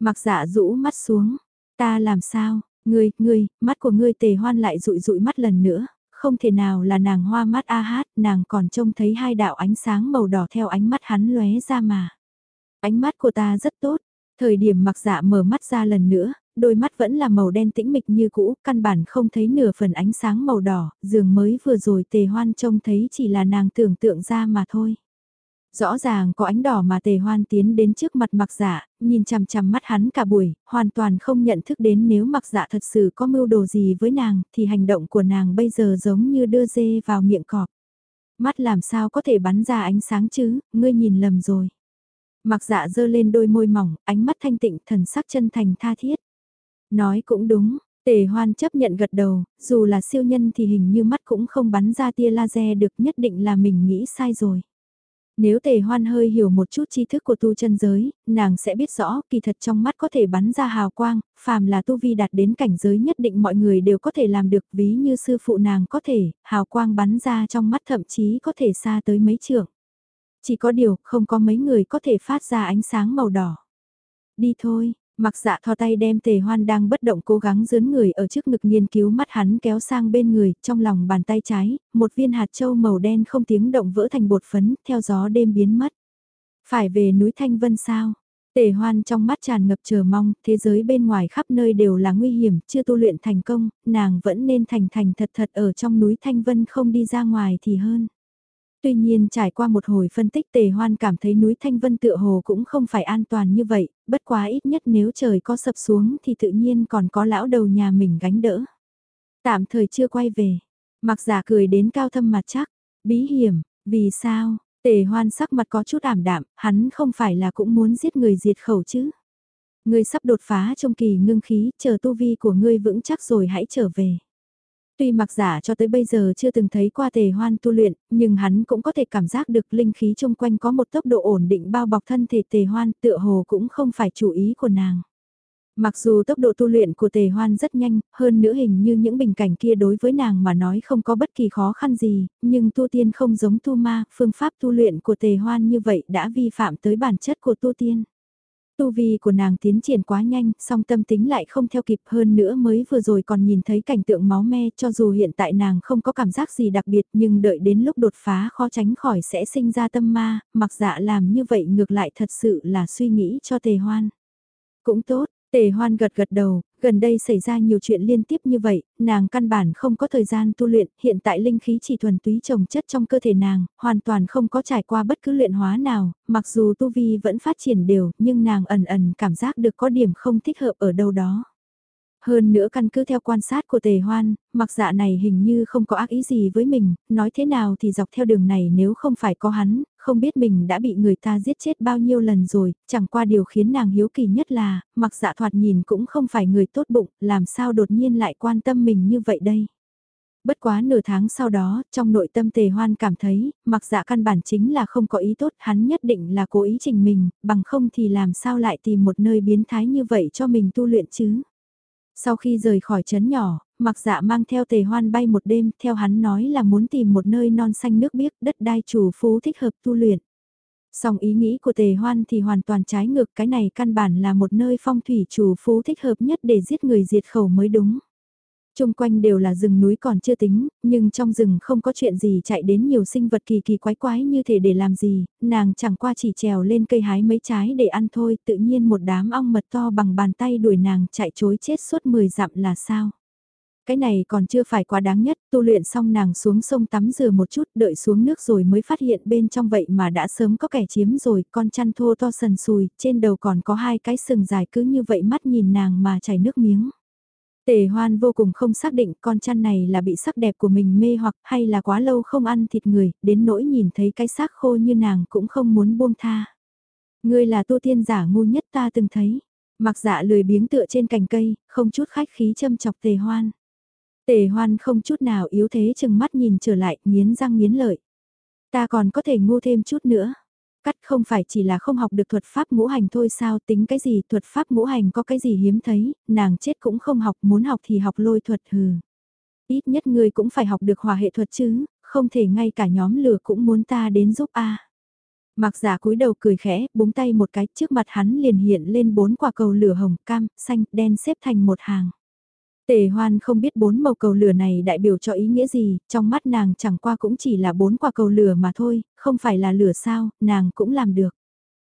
Mặc dạ rũ mắt xuống, ta làm sao, ngươi, ngươi, mắt của ngươi tề hoan lại rụi rụi mắt lần nữa, không thể nào là nàng hoa mắt a hát, nàng còn trông thấy hai đạo ánh sáng màu đỏ theo ánh mắt hắn lóe ra mà. Ánh mắt của ta rất tốt, thời điểm mặc dạ mở mắt ra lần nữa, đôi mắt vẫn là màu đen tĩnh mịch như cũ, căn bản không thấy nửa phần ánh sáng màu đỏ, giường mới vừa rồi tề hoan trông thấy chỉ là nàng tưởng tượng ra mà thôi. Rõ ràng có ánh đỏ mà tề hoan tiến đến trước mặt mặc dạ, nhìn chằm chằm mắt hắn cả buổi, hoàn toàn không nhận thức đến nếu mặc dạ thật sự có mưu đồ gì với nàng, thì hành động của nàng bây giờ giống như đưa dê vào miệng cọp. Mắt làm sao có thể bắn ra ánh sáng chứ, ngươi nhìn lầm rồi. Mặc dạ dơ lên đôi môi mỏng, ánh mắt thanh tịnh thần sắc chân thành tha thiết. Nói cũng đúng, tề hoan chấp nhận gật đầu, dù là siêu nhân thì hình như mắt cũng không bắn ra tia laser được nhất định là mình nghĩ sai rồi. Nếu tề hoan hơi hiểu một chút tri thức của tu chân giới, nàng sẽ biết rõ kỳ thật trong mắt có thể bắn ra hào quang, phàm là tu vi đạt đến cảnh giới nhất định mọi người đều có thể làm được ví như sư phụ nàng có thể, hào quang bắn ra trong mắt thậm chí có thể xa tới mấy trường. Chỉ có điều không có mấy người có thể phát ra ánh sáng màu đỏ. Đi thôi, Mặc dạ thò tay đem tề hoan đang bất động cố gắng dướn người ở trước ngực nghiên cứu mắt hắn kéo sang bên người, trong lòng bàn tay trái, một viên hạt châu màu đen không tiếng động vỡ thành bột phấn, theo gió đêm biến mất. Phải về núi Thanh Vân sao? Tề hoan trong mắt tràn ngập chờ mong, thế giới bên ngoài khắp nơi đều là nguy hiểm, chưa tu luyện thành công, nàng vẫn nên thành thành thật thật ở trong núi Thanh Vân không đi ra ngoài thì hơn. Tuy nhiên trải qua một hồi phân tích tề hoan cảm thấy núi Thanh Vân tựa hồ cũng không phải an toàn như vậy, bất quá ít nhất nếu trời có sập xuống thì tự nhiên còn có lão đầu nhà mình gánh đỡ. Tạm thời chưa quay về, mặc giả cười đến cao thâm mặt chắc, bí hiểm, vì sao, tề hoan sắc mặt có chút ảm đạm, hắn không phải là cũng muốn giết người diệt khẩu chứ. Ngươi sắp đột phá trong kỳ ngưng khí, chờ tu vi của ngươi vững chắc rồi hãy trở về. Tuy mặc giả cho tới bây giờ chưa từng thấy qua tề hoan tu luyện, nhưng hắn cũng có thể cảm giác được linh khí chung quanh có một tốc độ ổn định bao bọc thân thể tề hoan tựa hồ cũng không phải chủ ý của nàng. Mặc dù tốc độ tu luyện của tề hoan rất nhanh, hơn nữa hình như những bình cảnh kia đối với nàng mà nói không có bất kỳ khó khăn gì, nhưng tu tiên không giống tu ma, phương pháp tu luyện của tề hoan như vậy đã vi phạm tới bản chất của tu tiên. Tu vi của nàng tiến triển quá nhanh, song tâm tính lại không theo kịp hơn nữa mới vừa rồi còn nhìn thấy cảnh tượng máu me cho dù hiện tại nàng không có cảm giác gì đặc biệt nhưng đợi đến lúc đột phá khó tránh khỏi sẽ sinh ra tâm ma, mặc dạ làm như vậy ngược lại thật sự là suy nghĩ cho tề hoan. Cũng tốt, Tề hoan gật gật đầu, gần đây xảy ra nhiều chuyện liên tiếp như vậy, nàng căn bản không có thời gian tu luyện, hiện tại linh khí chỉ thuần túy trồng chất trong cơ thể nàng, hoàn toàn không có trải qua bất cứ luyện hóa nào, mặc dù tu vi vẫn phát triển đều, nhưng nàng ẩn ẩn cảm giác được có điểm không thích hợp ở đâu đó. Hơn nữa căn cứ theo quan sát của tề hoan, mặc dạ này hình như không có ác ý gì với mình, nói thế nào thì dọc theo đường này nếu không phải có hắn, không biết mình đã bị người ta giết chết bao nhiêu lần rồi, chẳng qua điều khiến nàng hiếu kỳ nhất là, mặc dạ thoạt nhìn cũng không phải người tốt bụng, làm sao đột nhiên lại quan tâm mình như vậy đây. Bất quá nửa tháng sau đó, trong nội tâm tề hoan cảm thấy, mặc dạ căn bản chính là không có ý tốt, hắn nhất định là cố ý trình mình, bằng không thì làm sao lại tìm một nơi biến thái như vậy cho mình tu luyện chứ. Sau khi rời khỏi trấn nhỏ, mặc dạ mang theo tề hoan bay một đêm, theo hắn nói là muốn tìm một nơi non xanh nước biếc, đất đai chủ phú thích hợp tu luyện. Song ý nghĩ của tề hoan thì hoàn toàn trái ngược cái này căn bản là một nơi phong thủy chủ phú thích hợp nhất để giết người diệt khẩu mới đúng. Trung quanh đều là rừng núi còn chưa tính, nhưng trong rừng không có chuyện gì chạy đến nhiều sinh vật kỳ kỳ quái quái như thể để làm gì, nàng chẳng qua chỉ trèo lên cây hái mấy trái để ăn thôi, tự nhiên một đám ong mật to bằng bàn tay đuổi nàng chạy chối chết suốt 10 dặm là sao. Cái này còn chưa phải quá đáng nhất, tu luyện xong nàng xuống sông tắm rửa một chút, đợi xuống nước rồi mới phát hiện bên trong vậy mà đã sớm có kẻ chiếm rồi, con chăn thô to sần sùi, trên đầu còn có hai cái sừng dài cứ như vậy mắt nhìn nàng mà chảy nước miếng. Tề hoan vô cùng không xác định con chăn này là bị sắc đẹp của mình mê hoặc hay là quá lâu không ăn thịt người, đến nỗi nhìn thấy cái xác khô như nàng cũng không muốn buông tha. Ngươi là tu tiên giả ngu nhất ta từng thấy. Mặc dạ lười biếng tựa trên cành cây, không chút khách khí châm chọc tề hoan. Tề hoan không chút nào yếu thế chừng mắt nhìn trở lại, nghiến răng nghiến lợi. Ta còn có thể ngu thêm chút nữa. Cắt không phải chỉ là không học được thuật pháp ngũ hành thôi sao tính cái gì thuật pháp ngũ hành có cái gì hiếm thấy, nàng chết cũng không học muốn học thì học lôi thuật hừ. Ít nhất ngươi cũng phải học được hòa hệ thuật chứ, không thể ngay cả nhóm lửa cũng muốn ta đến giúp a. Mặc giả cúi đầu cười khẽ, búng tay một cái trước mặt hắn liền hiện lên bốn quả cầu lửa hồng, cam, xanh, đen xếp thành một hàng. Tề hoan không biết bốn màu cầu lửa này đại biểu cho ý nghĩa gì, trong mắt nàng chẳng qua cũng chỉ là bốn quả cầu lửa mà thôi, không phải là lửa sao, nàng cũng làm được.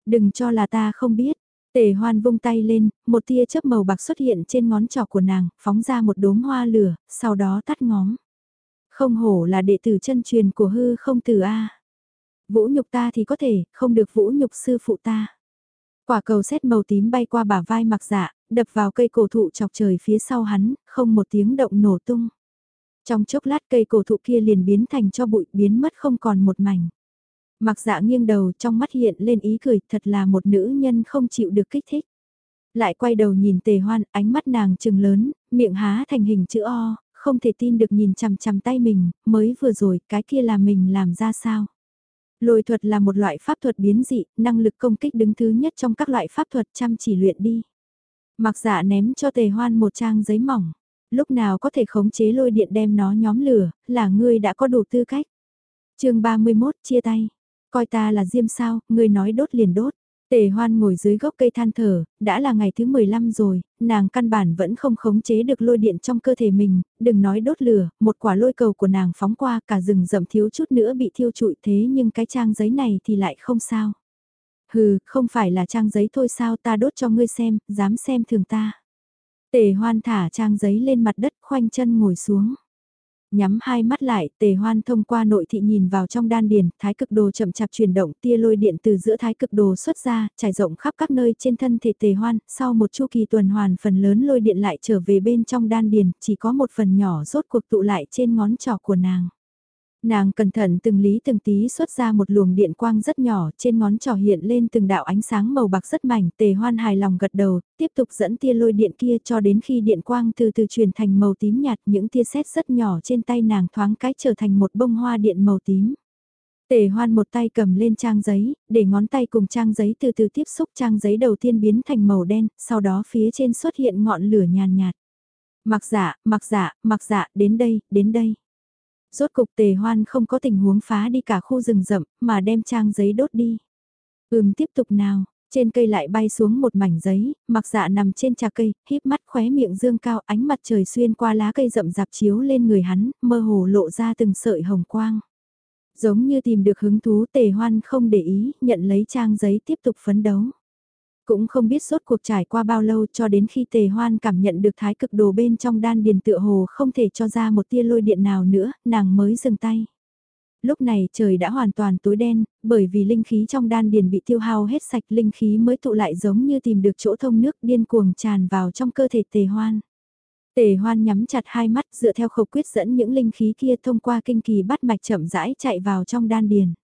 Đừng cho là ta không biết. Tề hoan vung tay lên, một tia chớp màu bạc xuất hiện trên ngón trỏ của nàng, phóng ra một đốm hoa lửa, sau đó tắt ngóm. Không hổ là đệ tử chân truyền của hư không từ A. Vũ nhục ta thì có thể, không được vũ nhục sư phụ ta. Quả cầu xét màu tím bay qua bả vai mặc dạ, đập vào cây cổ thụ chọc trời phía sau hắn, không một tiếng động nổ tung. Trong chốc lát cây cổ thụ kia liền biến thành cho bụi biến mất không còn một mảnh. Mặc dạ nghiêng đầu trong mắt hiện lên ý cười thật là một nữ nhân không chịu được kích thích. Lại quay đầu nhìn tề hoan, ánh mắt nàng trừng lớn, miệng há thành hình chữ O, không thể tin được nhìn chằm chằm tay mình, mới vừa rồi cái kia là mình làm ra sao. Lôi thuật là một loại pháp thuật biến dị, năng lực công kích đứng thứ nhất trong các loại pháp thuật chăm chỉ luyện đi. Mặc dạ ném cho tề hoan một trang giấy mỏng. Lúc nào có thể khống chế lôi điện đem nó nhóm lửa, là ngươi đã có đủ tư cách. chương 31 chia tay. Coi ta là diêm sao, ngươi nói đốt liền đốt. Tề hoan ngồi dưới gốc cây than thở, đã là ngày thứ 15 rồi, nàng căn bản vẫn không khống chế được lôi điện trong cơ thể mình, đừng nói đốt lửa, một quả lôi cầu của nàng phóng qua cả rừng rậm thiếu chút nữa bị thiêu trụi thế nhưng cái trang giấy này thì lại không sao. Hừ, không phải là trang giấy thôi sao ta đốt cho ngươi xem, dám xem thường ta. Tề hoan thả trang giấy lên mặt đất khoanh chân ngồi xuống. Nhắm hai mắt lại, tề hoan thông qua nội thị nhìn vào trong đan điền, thái cực đồ chậm chạp chuyển động tia lôi điện từ giữa thái cực đồ xuất ra, trải rộng khắp các nơi trên thân thể tề hoan, sau một chu kỳ tuần hoàn phần lớn lôi điện lại trở về bên trong đan điền, chỉ có một phần nhỏ rốt cuộc tụ lại trên ngón trỏ của nàng. Nàng cẩn thận từng lý từng tí xuất ra một luồng điện quang rất nhỏ trên ngón trỏ hiện lên từng đạo ánh sáng màu bạc rất mảnh tề hoan hài lòng gật đầu, tiếp tục dẫn tia lôi điện kia cho đến khi điện quang từ từ chuyển thành màu tím nhạt những tia sét rất nhỏ trên tay nàng thoáng cái trở thành một bông hoa điện màu tím. Tề hoan một tay cầm lên trang giấy, để ngón tay cùng trang giấy từ từ tiếp xúc trang giấy đầu tiên biến thành màu đen, sau đó phía trên xuất hiện ngọn lửa nhàn nhạt. Mặc dạ, mặc dạ, mặc dạ, đến đây, đến đây. Rốt cục tề hoan không có tình huống phá đi cả khu rừng rậm, mà đem trang giấy đốt đi. Ừm tiếp tục nào, trên cây lại bay xuống một mảnh giấy, mặc dạ nằm trên trà cây, híp mắt khóe miệng dương cao ánh mặt trời xuyên qua lá cây rậm rạp chiếu lên người hắn, mơ hồ lộ ra từng sợi hồng quang. Giống như tìm được hứng thú tề hoan không để ý, nhận lấy trang giấy tiếp tục phấn đấu. Cũng không biết suốt cuộc trải qua bao lâu cho đến khi tề hoan cảm nhận được thái cực đồ bên trong đan điền tựa hồ không thể cho ra một tia lôi điện nào nữa, nàng mới dừng tay. Lúc này trời đã hoàn toàn tối đen, bởi vì linh khí trong đan điền bị tiêu hao hết sạch linh khí mới tụ lại giống như tìm được chỗ thông nước điên cuồng tràn vào trong cơ thể tề hoan. Tề hoan nhắm chặt hai mắt dựa theo khẩu quyết dẫn những linh khí kia thông qua kinh kỳ bắt mạch chậm rãi chạy vào trong đan điền.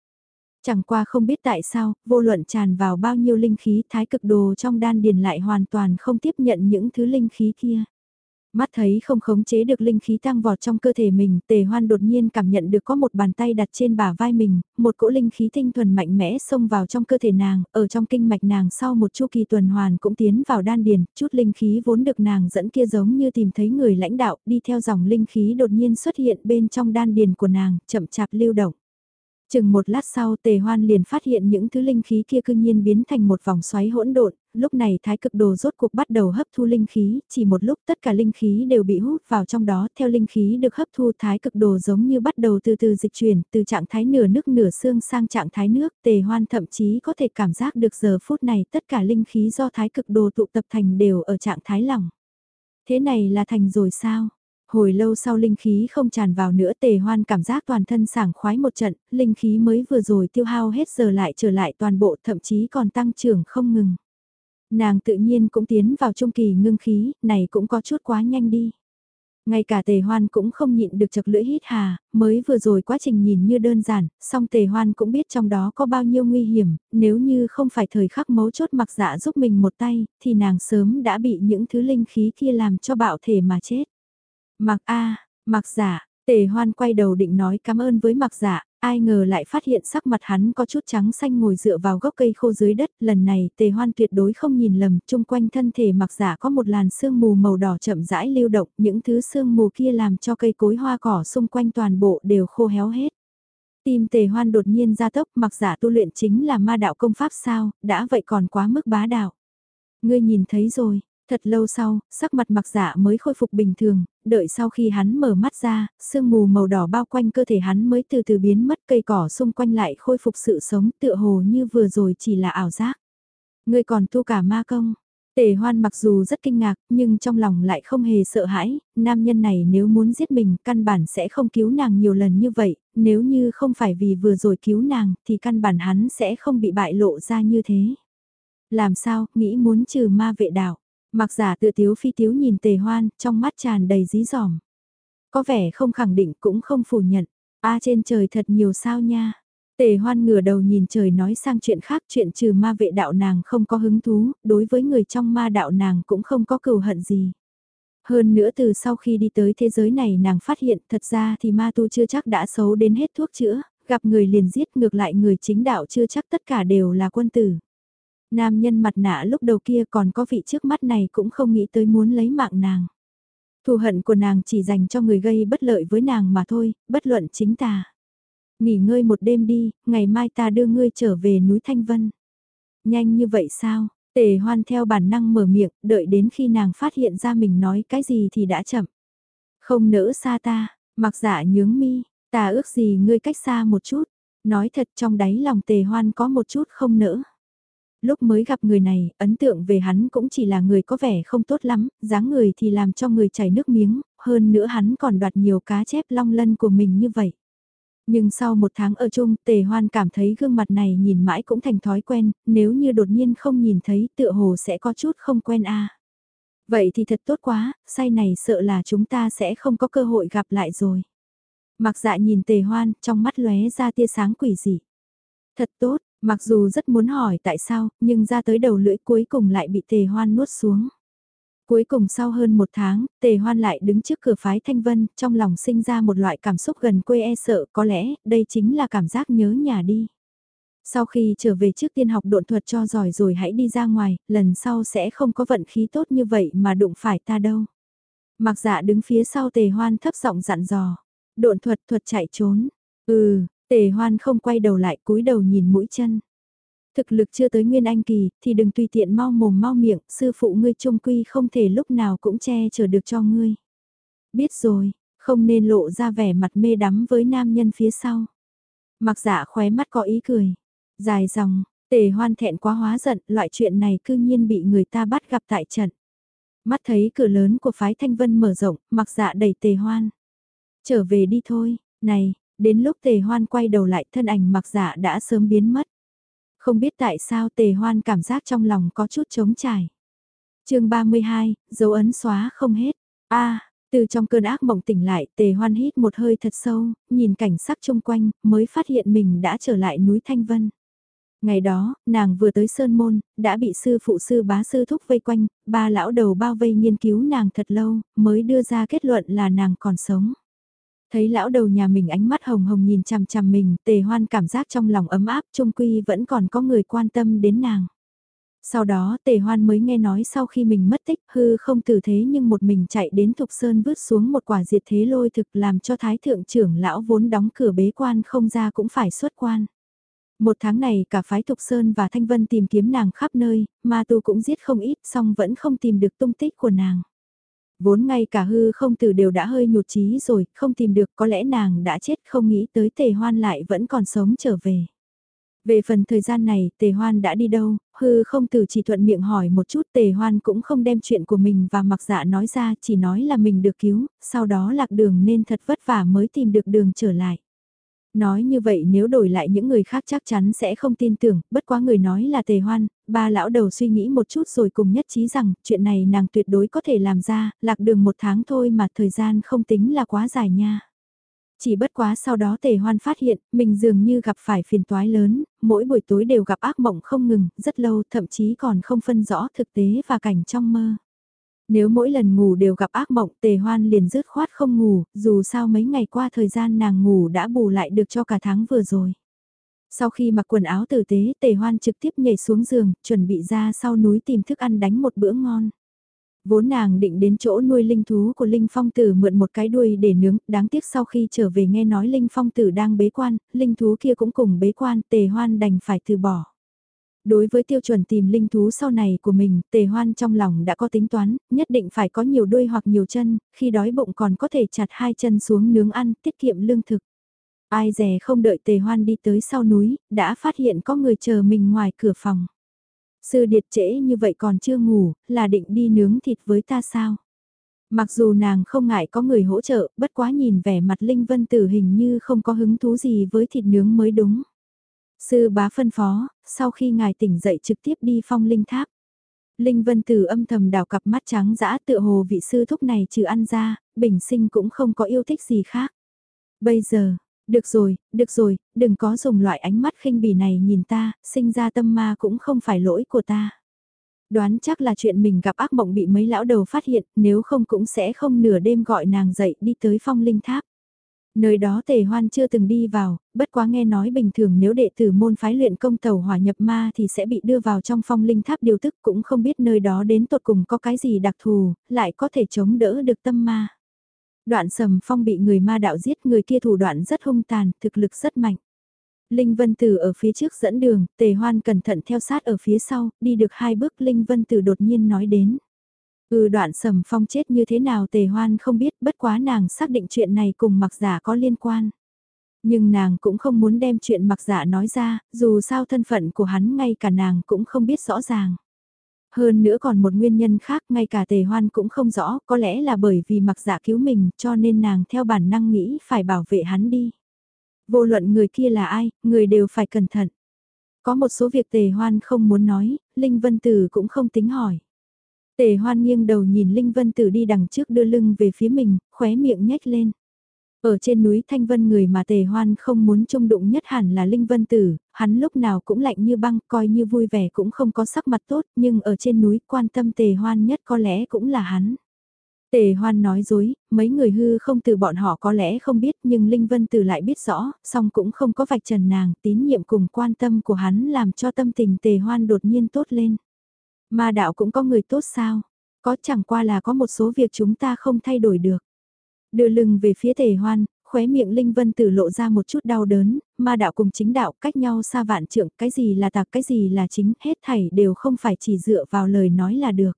Chẳng qua không biết tại sao, vô luận tràn vào bao nhiêu linh khí thái cực đồ trong đan điền lại hoàn toàn không tiếp nhận những thứ linh khí kia. Mắt thấy không khống chế được linh khí tăng vọt trong cơ thể mình, tề hoan đột nhiên cảm nhận được có một bàn tay đặt trên bả vai mình, một cỗ linh khí tinh thuần mạnh mẽ xông vào trong cơ thể nàng, ở trong kinh mạch nàng sau một chu kỳ tuần hoàn cũng tiến vào đan điền, chút linh khí vốn được nàng dẫn kia giống như tìm thấy người lãnh đạo, đi theo dòng linh khí đột nhiên xuất hiện bên trong đan điền của nàng, chậm chạp lưu động. Chừng một lát sau tề hoan liền phát hiện những thứ linh khí kia cương nhiên biến thành một vòng xoáy hỗn độn, lúc này thái cực đồ rốt cuộc bắt đầu hấp thu linh khí, chỉ một lúc tất cả linh khí đều bị hút vào trong đó, theo linh khí được hấp thu thái cực đồ giống như bắt đầu từ từ dịch chuyển, từ trạng thái nửa nước nửa xương sang trạng thái nước, tề hoan thậm chí có thể cảm giác được giờ phút này tất cả linh khí do thái cực đồ tụ tập thành đều ở trạng thái lỏng. Thế này là thành rồi sao? Hồi lâu sau linh khí không tràn vào nữa tề hoan cảm giác toàn thân sảng khoái một trận, linh khí mới vừa rồi tiêu hao hết giờ lại trở lại toàn bộ thậm chí còn tăng trưởng không ngừng. Nàng tự nhiên cũng tiến vào trung kỳ ngưng khí, này cũng có chút quá nhanh đi. Ngay cả tề hoan cũng không nhịn được chật lưỡi hít hà, mới vừa rồi quá trình nhìn như đơn giản, song tề hoan cũng biết trong đó có bao nhiêu nguy hiểm, nếu như không phải thời khắc mấu chốt mặc dạ giúp mình một tay, thì nàng sớm đã bị những thứ linh khí kia làm cho bạo thể mà chết. Mặc A, mặc giả, Tề hoan quay đầu định nói cảm ơn với mặc giả, ai ngờ lại phát hiện sắc mặt hắn có chút trắng xanh ngồi dựa vào gốc cây khô dưới đất. Lần này tề hoan tuyệt đối không nhìn lầm, chung quanh thân thể mặc giả có một làn sương mù màu đỏ chậm rãi lưu động. Những thứ sương mù kia làm cho cây cối hoa cỏ xung quanh toàn bộ đều khô héo hết. Tim tề hoan đột nhiên ra tốc mặc giả tu luyện chính là ma đạo công pháp sao, đã vậy còn quá mức bá đạo. Ngươi nhìn thấy rồi, thật lâu sau, sắc mặt mặc dạ mới khôi phục bình thường, đợi sau khi hắn mở mắt ra, sương mù màu đỏ bao quanh cơ thể hắn mới từ từ biến mất cây cỏ xung quanh lại khôi phục sự sống tựa hồ như vừa rồi chỉ là ảo giác. Ngươi còn tu cả ma công, Tề hoan mặc dù rất kinh ngạc, nhưng trong lòng lại không hề sợ hãi, nam nhân này nếu muốn giết mình, căn bản sẽ không cứu nàng nhiều lần như vậy, nếu như không phải vì vừa rồi cứu nàng, thì căn bản hắn sẽ không bị bại lộ ra như thế. Làm sao, nghĩ muốn trừ ma vệ đạo. Mặc giả tự tiếu phi tiếu nhìn tề hoan, trong mắt tràn đầy dí dỏm. Có vẻ không khẳng định cũng không phủ nhận. a trên trời thật nhiều sao nha. Tề hoan ngửa đầu nhìn trời nói sang chuyện khác chuyện trừ ma vệ đạo nàng không có hứng thú, đối với người trong ma đạo nàng cũng không có cừu hận gì. Hơn nữa từ sau khi đi tới thế giới này nàng phát hiện thật ra thì ma tu chưa chắc đã xấu đến hết thuốc chữa, gặp người liền giết ngược lại người chính đạo chưa chắc tất cả đều là quân tử. Nam nhân mặt nạ lúc đầu kia còn có vị trước mắt này cũng không nghĩ tới muốn lấy mạng nàng. Thù hận của nàng chỉ dành cho người gây bất lợi với nàng mà thôi, bất luận chính tà. Nghỉ ngơi một đêm đi, ngày mai ta đưa ngươi trở về núi Thanh Vân. Nhanh như vậy sao? Tề hoan theo bản năng mở miệng, đợi đến khi nàng phát hiện ra mình nói cái gì thì đã chậm. Không nỡ xa ta, mặc dạ nhướng mi, ta ước gì ngươi cách xa một chút. Nói thật trong đáy lòng tề hoan có một chút không nỡ. Lúc mới gặp người này, ấn tượng về hắn cũng chỉ là người có vẻ không tốt lắm, dáng người thì làm cho người chảy nước miếng, hơn nữa hắn còn đoạt nhiều cá chép long lân của mình như vậy. Nhưng sau một tháng ở chung, tề hoan cảm thấy gương mặt này nhìn mãi cũng thành thói quen, nếu như đột nhiên không nhìn thấy tựa hồ sẽ có chút không quen a Vậy thì thật tốt quá, say này sợ là chúng ta sẽ không có cơ hội gặp lại rồi. Mặc dạ nhìn tề hoan, trong mắt lóe ra tia sáng quỷ dị. Thật tốt, mặc dù rất muốn hỏi tại sao, nhưng ra tới đầu lưỡi cuối cùng lại bị tề hoan nuốt xuống. Cuối cùng sau hơn một tháng, tề hoan lại đứng trước cửa phái Thanh Vân, trong lòng sinh ra một loại cảm xúc gần quê e sợ, có lẽ, đây chính là cảm giác nhớ nhà đi. Sau khi trở về trước tiên học độn thuật cho giỏi rồi hãy đi ra ngoài, lần sau sẽ không có vận khí tốt như vậy mà đụng phải ta đâu. Mặc dạ đứng phía sau tề hoan thấp giọng dặn dò. Độn thuật thuật chạy trốn. Ừ, tề hoan không quay đầu lại cúi đầu nhìn mũi chân thực lực chưa tới nguyên anh kỳ, thì đừng tùy tiện mau mồm mau miệng, sư phụ ngươi trung quy không thể lúc nào cũng che chở được cho ngươi. Biết rồi, không nên lộ ra vẻ mặt mê đắm với nam nhân phía sau. Mặc dạ khóe mắt có ý cười. Dài dòng, tề hoan thẹn quá hóa giận, loại chuyện này cư nhiên bị người ta bắt gặp tại trận. Mắt thấy cửa lớn của phái thanh vân mở rộng, mặc dạ đẩy tề hoan. Trở về đi thôi, này, đến lúc tề hoan quay đầu lại thân ảnh mặc dạ đã sớm biến mất. Không biết tại sao tề hoan cảm giác trong lòng có chút trống trải. chương 32, dấu ấn xóa không hết. a từ trong cơn ác mộng tỉnh lại, tề hoan hít một hơi thật sâu, nhìn cảnh sắc chung quanh, mới phát hiện mình đã trở lại núi Thanh Vân. Ngày đó, nàng vừa tới Sơn Môn, đã bị sư phụ sư bá sư thúc vây quanh, ba lão đầu bao vây nghiên cứu nàng thật lâu, mới đưa ra kết luận là nàng còn sống. Thấy lão đầu nhà mình ánh mắt hồng hồng nhìn chằm chằm mình, tề hoan cảm giác trong lòng ấm áp, trung quy vẫn còn có người quan tâm đến nàng. Sau đó tề hoan mới nghe nói sau khi mình mất tích hư không tử thế nhưng một mình chạy đến Thục Sơn vứt xuống một quả diệt thế lôi thực làm cho thái thượng trưởng lão vốn đóng cửa bế quan không ra cũng phải xuất quan. Một tháng này cả phái Thục Sơn và Thanh Vân tìm kiếm nàng khắp nơi, ma tu cũng giết không ít song vẫn không tìm được tung tích của nàng. Vốn ngay cả hư không tử đều đã hơi nhụt chí rồi, không tìm được có lẽ nàng đã chết không nghĩ tới tề hoan lại vẫn còn sống trở về. Về phần thời gian này, tề hoan đã đi đâu, hư không tử chỉ thuận miệng hỏi một chút tề hoan cũng không đem chuyện của mình và mặc dạ nói ra, chỉ nói là mình được cứu, sau đó lạc đường nên thật vất vả mới tìm được đường trở lại. Nói như vậy nếu đổi lại những người khác chắc chắn sẽ không tin tưởng, bất quá người nói là tề hoan, ba lão đầu suy nghĩ một chút rồi cùng nhất trí rằng chuyện này nàng tuyệt đối có thể làm ra, lạc đường một tháng thôi mà thời gian không tính là quá dài nha. Chỉ bất quá sau đó tề hoan phát hiện, mình dường như gặp phải phiền toái lớn, mỗi buổi tối đều gặp ác mộng không ngừng, rất lâu, thậm chí còn không phân rõ thực tế và cảnh trong mơ. Nếu mỗi lần ngủ đều gặp ác mộng tề hoan liền dứt khoát không ngủ, dù sao mấy ngày qua thời gian nàng ngủ đã bù lại được cho cả tháng vừa rồi. Sau khi mặc quần áo tử tế tề hoan trực tiếp nhảy xuống giường, chuẩn bị ra sau núi tìm thức ăn đánh một bữa ngon. Vốn nàng định đến chỗ nuôi linh thú của Linh Phong Tử mượn một cái đuôi để nướng, đáng tiếc sau khi trở về nghe nói Linh Phong Tử đang bế quan, linh thú kia cũng cùng bế quan, tề hoan đành phải từ bỏ. Đối với tiêu chuẩn tìm linh thú sau này của mình, tề hoan trong lòng đã có tính toán, nhất định phải có nhiều đuôi hoặc nhiều chân, khi đói bụng còn có thể chặt hai chân xuống nướng ăn, tiết kiệm lương thực. Ai dè không đợi tề hoan đi tới sau núi, đã phát hiện có người chờ mình ngoài cửa phòng. Sư điệt trễ như vậy còn chưa ngủ, là định đi nướng thịt với ta sao? Mặc dù nàng không ngại có người hỗ trợ, bất quá nhìn vẻ mặt Linh Vân Tử hình như không có hứng thú gì với thịt nướng mới đúng. Sư bá phân phó, sau khi ngài tỉnh dậy trực tiếp đi phong linh tháp. Linh Vân Tử âm thầm đào cặp mắt trắng dã tựa hồ vị sư thúc này trừ ăn ra, bình sinh cũng không có yêu thích gì khác. Bây giờ, được rồi, được rồi, đừng có dùng loại ánh mắt khinh bỉ này nhìn ta, sinh ra tâm ma cũng không phải lỗi của ta. Đoán chắc là chuyện mình gặp ác mộng bị mấy lão đầu phát hiện, nếu không cũng sẽ không nửa đêm gọi nàng dậy đi tới phong linh tháp. Nơi đó tề hoan chưa từng đi vào, bất quá nghe nói bình thường nếu đệ tử môn phái luyện công tàu hỏa nhập ma thì sẽ bị đưa vào trong phong linh tháp điều tức cũng không biết nơi đó đến tột cùng có cái gì đặc thù, lại có thể chống đỡ được tâm ma. Đoạn sầm phong bị người ma đạo giết người kia thủ đoạn rất hung tàn, thực lực rất mạnh. Linh Vân Tử ở phía trước dẫn đường, Tề Hoan cẩn thận theo sát ở phía sau, đi được hai bước Linh Vân Tử đột nhiên nói đến. Ừ đoạn sầm phong chết như thế nào Tề Hoan không biết, bất quá nàng xác định chuyện này cùng mặc giả có liên quan. Nhưng nàng cũng không muốn đem chuyện mặc giả nói ra, dù sao thân phận của hắn ngay cả nàng cũng không biết rõ ràng. Hơn nữa còn một nguyên nhân khác ngay cả tề hoan cũng không rõ, có lẽ là bởi vì mặc giả cứu mình cho nên nàng theo bản năng nghĩ phải bảo vệ hắn đi. Vô luận người kia là ai, người đều phải cẩn thận. Có một số việc tề hoan không muốn nói, Linh Vân Tử cũng không tính hỏi. Tề hoan nghiêng đầu nhìn Linh Vân Tử đi đằng trước đưa lưng về phía mình, khóe miệng nhếch lên. Ở trên núi Thanh Vân người mà Tề Hoan không muốn trông đụng nhất hẳn là Linh Vân Tử, hắn lúc nào cũng lạnh như băng, coi như vui vẻ cũng không có sắc mặt tốt, nhưng ở trên núi quan tâm Tề Hoan nhất có lẽ cũng là hắn. Tề Hoan nói dối, mấy người hư không từ bọn họ có lẽ không biết nhưng Linh Vân Tử lại biết rõ, song cũng không có vạch trần nàng, tín nhiệm cùng quan tâm của hắn làm cho tâm tình Tề Hoan đột nhiên tốt lên. Ma đạo cũng có người tốt sao? Có chẳng qua là có một số việc chúng ta không thay đổi được. Đưa lưng về phía tề hoan, khóe miệng Linh Vân Tử lộ ra một chút đau đớn, ma đạo cùng chính đạo cách nhau xa vạn trượng, cái gì là tạc cái gì là chính, hết thảy đều không phải chỉ dựa vào lời nói là được.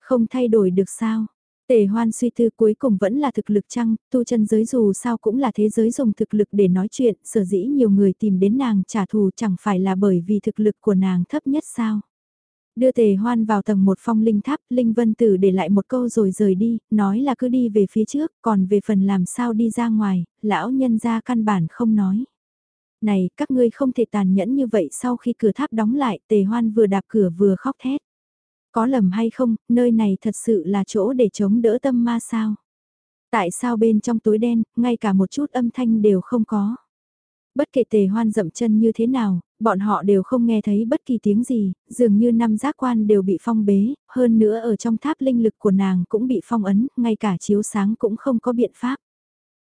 Không thay đổi được sao? Tề hoan suy tư cuối cùng vẫn là thực lực chăng, tu chân giới dù sao cũng là thế giới dùng thực lực để nói chuyện, sở dĩ nhiều người tìm đến nàng trả thù chẳng phải là bởi vì thực lực của nàng thấp nhất sao? Đưa tề hoan vào tầng một phong linh tháp, Linh Vân Tử để lại một câu rồi rời đi, nói là cứ đi về phía trước, còn về phần làm sao đi ra ngoài, lão nhân ra căn bản không nói. Này, các ngươi không thể tàn nhẫn như vậy sau khi cửa tháp đóng lại, tề hoan vừa đạp cửa vừa khóc thét. Có lầm hay không, nơi này thật sự là chỗ để chống đỡ tâm ma sao? Tại sao bên trong tối đen, ngay cả một chút âm thanh đều không có? Bất kể tề hoan dậm chân như thế nào, bọn họ đều không nghe thấy bất kỳ tiếng gì, dường như năm giác quan đều bị phong bế, hơn nữa ở trong tháp linh lực của nàng cũng bị phong ấn, ngay cả chiếu sáng cũng không có biện pháp.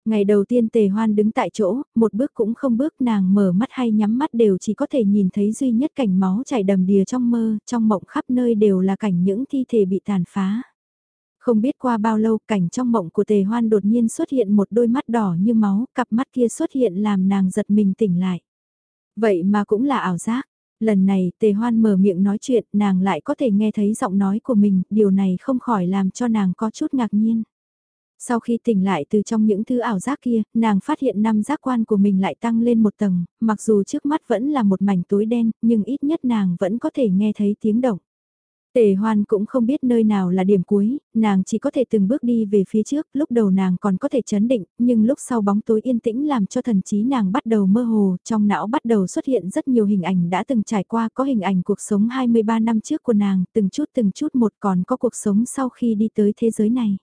Ngày đầu tiên tề hoan đứng tại chỗ, một bước cũng không bước nàng mở mắt hay nhắm mắt đều chỉ có thể nhìn thấy duy nhất cảnh máu chảy đầm đìa trong mơ, trong mộng khắp nơi đều là cảnh những thi thể bị tàn phá. Không biết qua bao lâu cảnh trong mộng của tề hoan đột nhiên xuất hiện một đôi mắt đỏ như máu, cặp mắt kia xuất hiện làm nàng giật mình tỉnh lại. Vậy mà cũng là ảo giác. Lần này tề hoan mở miệng nói chuyện nàng lại có thể nghe thấy giọng nói của mình, điều này không khỏi làm cho nàng có chút ngạc nhiên. Sau khi tỉnh lại từ trong những thứ ảo giác kia, nàng phát hiện năm giác quan của mình lại tăng lên một tầng, mặc dù trước mắt vẫn là một mảnh tối đen, nhưng ít nhất nàng vẫn có thể nghe thấy tiếng động. Tề hoan cũng không biết nơi nào là điểm cuối, nàng chỉ có thể từng bước đi về phía trước, lúc đầu nàng còn có thể chấn định, nhưng lúc sau bóng tối yên tĩnh làm cho thần trí nàng bắt đầu mơ hồ, trong não bắt đầu xuất hiện rất nhiều hình ảnh đã từng trải qua, có hình ảnh cuộc sống 23 năm trước của nàng, từng chút từng chút một còn có cuộc sống sau khi đi tới thế giới này.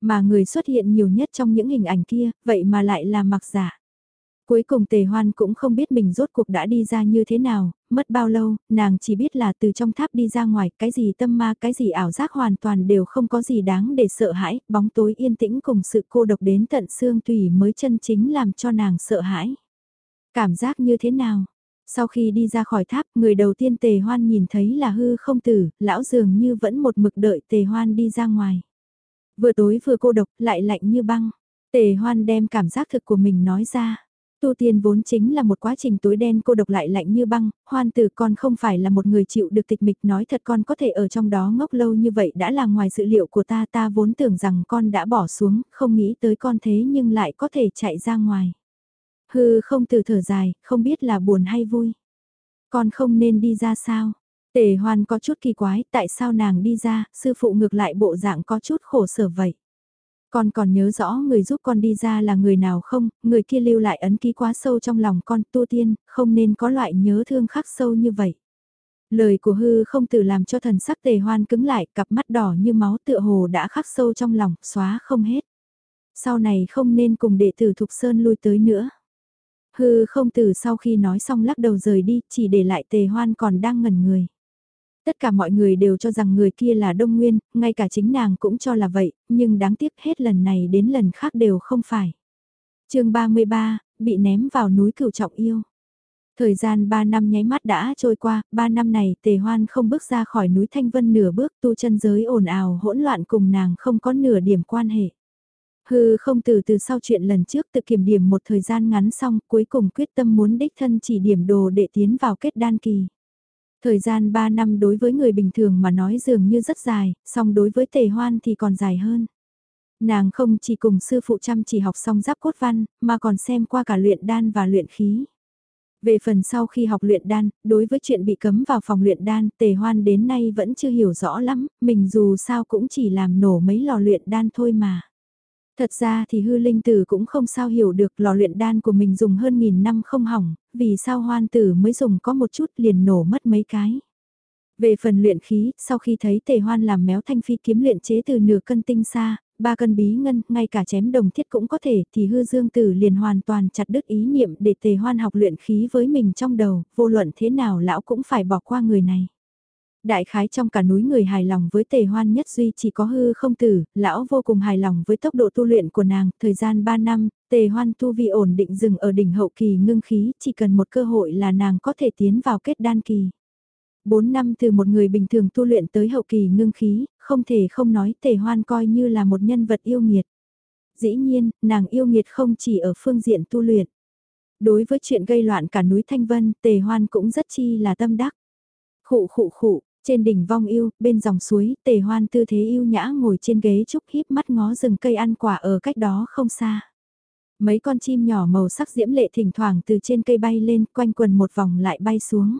Mà người xuất hiện nhiều nhất trong những hình ảnh kia, vậy mà lại là mặc giả. Dạ. Cuối cùng tề hoan cũng không biết mình rốt cuộc đã đi ra như thế nào, mất bao lâu, nàng chỉ biết là từ trong tháp đi ra ngoài, cái gì tâm ma, cái gì ảo giác hoàn toàn đều không có gì đáng để sợ hãi, bóng tối yên tĩnh cùng sự cô độc đến tận xương tùy mới chân chính làm cho nàng sợ hãi. Cảm giác như thế nào? Sau khi đi ra khỏi tháp, người đầu tiên tề hoan nhìn thấy là hư không tử, lão dường như vẫn một mực đợi tề hoan đi ra ngoài. Vừa tối vừa cô độc, lại lạnh như băng. Tề hoan đem cảm giác thực của mình nói ra. Tu tiên vốn chính là một quá trình tối đen cô độc lại lạnh như băng, hoan tử con không phải là một người chịu được tịch mịch nói thật con có thể ở trong đó ngốc lâu như vậy đã là ngoài dự liệu của ta ta vốn tưởng rằng con đã bỏ xuống, không nghĩ tới con thế nhưng lại có thể chạy ra ngoài. Hư không từ thở dài, không biết là buồn hay vui. Con không nên đi ra sao? Tề hoan có chút kỳ quái, tại sao nàng đi ra, sư phụ ngược lại bộ dạng có chút khổ sở vậy. Con còn nhớ rõ người giúp con đi ra là người nào không, người kia lưu lại ấn ký quá sâu trong lòng con tu tiên, không nên có loại nhớ thương khắc sâu như vậy. Lời của hư không tự làm cho thần sắc tề hoan cứng lại, cặp mắt đỏ như máu tựa hồ đã khắc sâu trong lòng, xóa không hết. Sau này không nên cùng đệ tử Thục Sơn lui tới nữa. Hư không tử sau khi nói xong lắc đầu rời đi, chỉ để lại tề hoan còn đang ngẩn người. Tất cả mọi người đều cho rằng người kia là Đông Nguyên, ngay cả chính nàng cũng cho là vậy, nhưng đáng tiếc hết lần này đến lần khác đều không phải. chương 33, bị ném vào núi cửu trọng yêu. Thời gian 3 năm nháy mắt đã trôi qua, 3 năm này tề hoan không bước ra khỏi núi Thanh Vân nửa bước tu chân giới ồn ào hỗn loạn cùng nàng không có nửa điểm quan hệ. Hư không từ từ sau chuyện lần trước tự kiểm điểm một thời gian ngắn xong cuối cùng quyết tâm muốn đích thân chỉ điểm đồ để tiến vào kết đan kỳ. Thời gian 3 năm đối với người bình thường mà nói dường như rất dài, song đối với tề hoan thì còn dài hơn. Nàng không chỉ cùng sư phụ chăm chỉ học xong giáp cốt văn, mà còn xem qua cả luyện đan và luyện khí. Về phần sau khi học luyện đan, đối với chuyện bị cấm vào phòng luyện đan, tề hoan đến nay vẫn chưa hiểu rõ lắm, mình dù sao cũng chỉ làm nổ mấy lò luyện đan thôi mà. Thật ra thì hư linh tử cũng không sao hiểu được lò luyện đan của mình dùng hơn nghìn năm không hỏng, vì sao hoan tử mới dùng có một chút liền nổ mất mấy cái. Về phần luyện khí, sau khi thấy tề hoan làm méo thanh phi kiếm luyện chế từ nửa cân tinh xa, ba cân bí ngân, ngay cả chém đồng thiết cũng có thể, thì hư dương tử liền hoàn toàn chặt đứt ý niệm để tề hoan học luyện khí với mình trong đầu, vô luận thế nào lão cũng phải bỏ qua người này. Đại khái trong cả núi người hài lòng với tề hoan nhất duy chỉ có hư không tử, lão vô cùng hài lòng với tốc độ tu luyện của nàng, thời gian 3 năm, tề hoan tu vi ổn định dừng ở đỉnh hậu kỳ ngưng khí, chỉ cần một cơ hội là nàng có thể tiến vào kết đan kỳ. 4 năm từ một người bình thường tu luyện tới hậu kỳ ngưng khí, không thể không nói tề hoan coi như là một nhân vật yêu nghiệt. Dĩ nhiên, nàng yêu nghiệt không chỉ ở phương diện tu luyện. Đối với chuyện gây loạn cả núi Thanh Vân, tề hoan cũng rất chi là tâm đắc. Khụ khụ khụ, trên đỉnh vong yêu, bên dòng suối, tề hoan tư thế yêu nhã ngồi trên ghế trúc híp mắt ngó rừng cây ăn quả ở cách đó không xa. Mấy con chim nhỏ màu sắc diễm lệ thỉnh thoảng từ trên cây bay lên quanh quần một vòng lại bay xuống.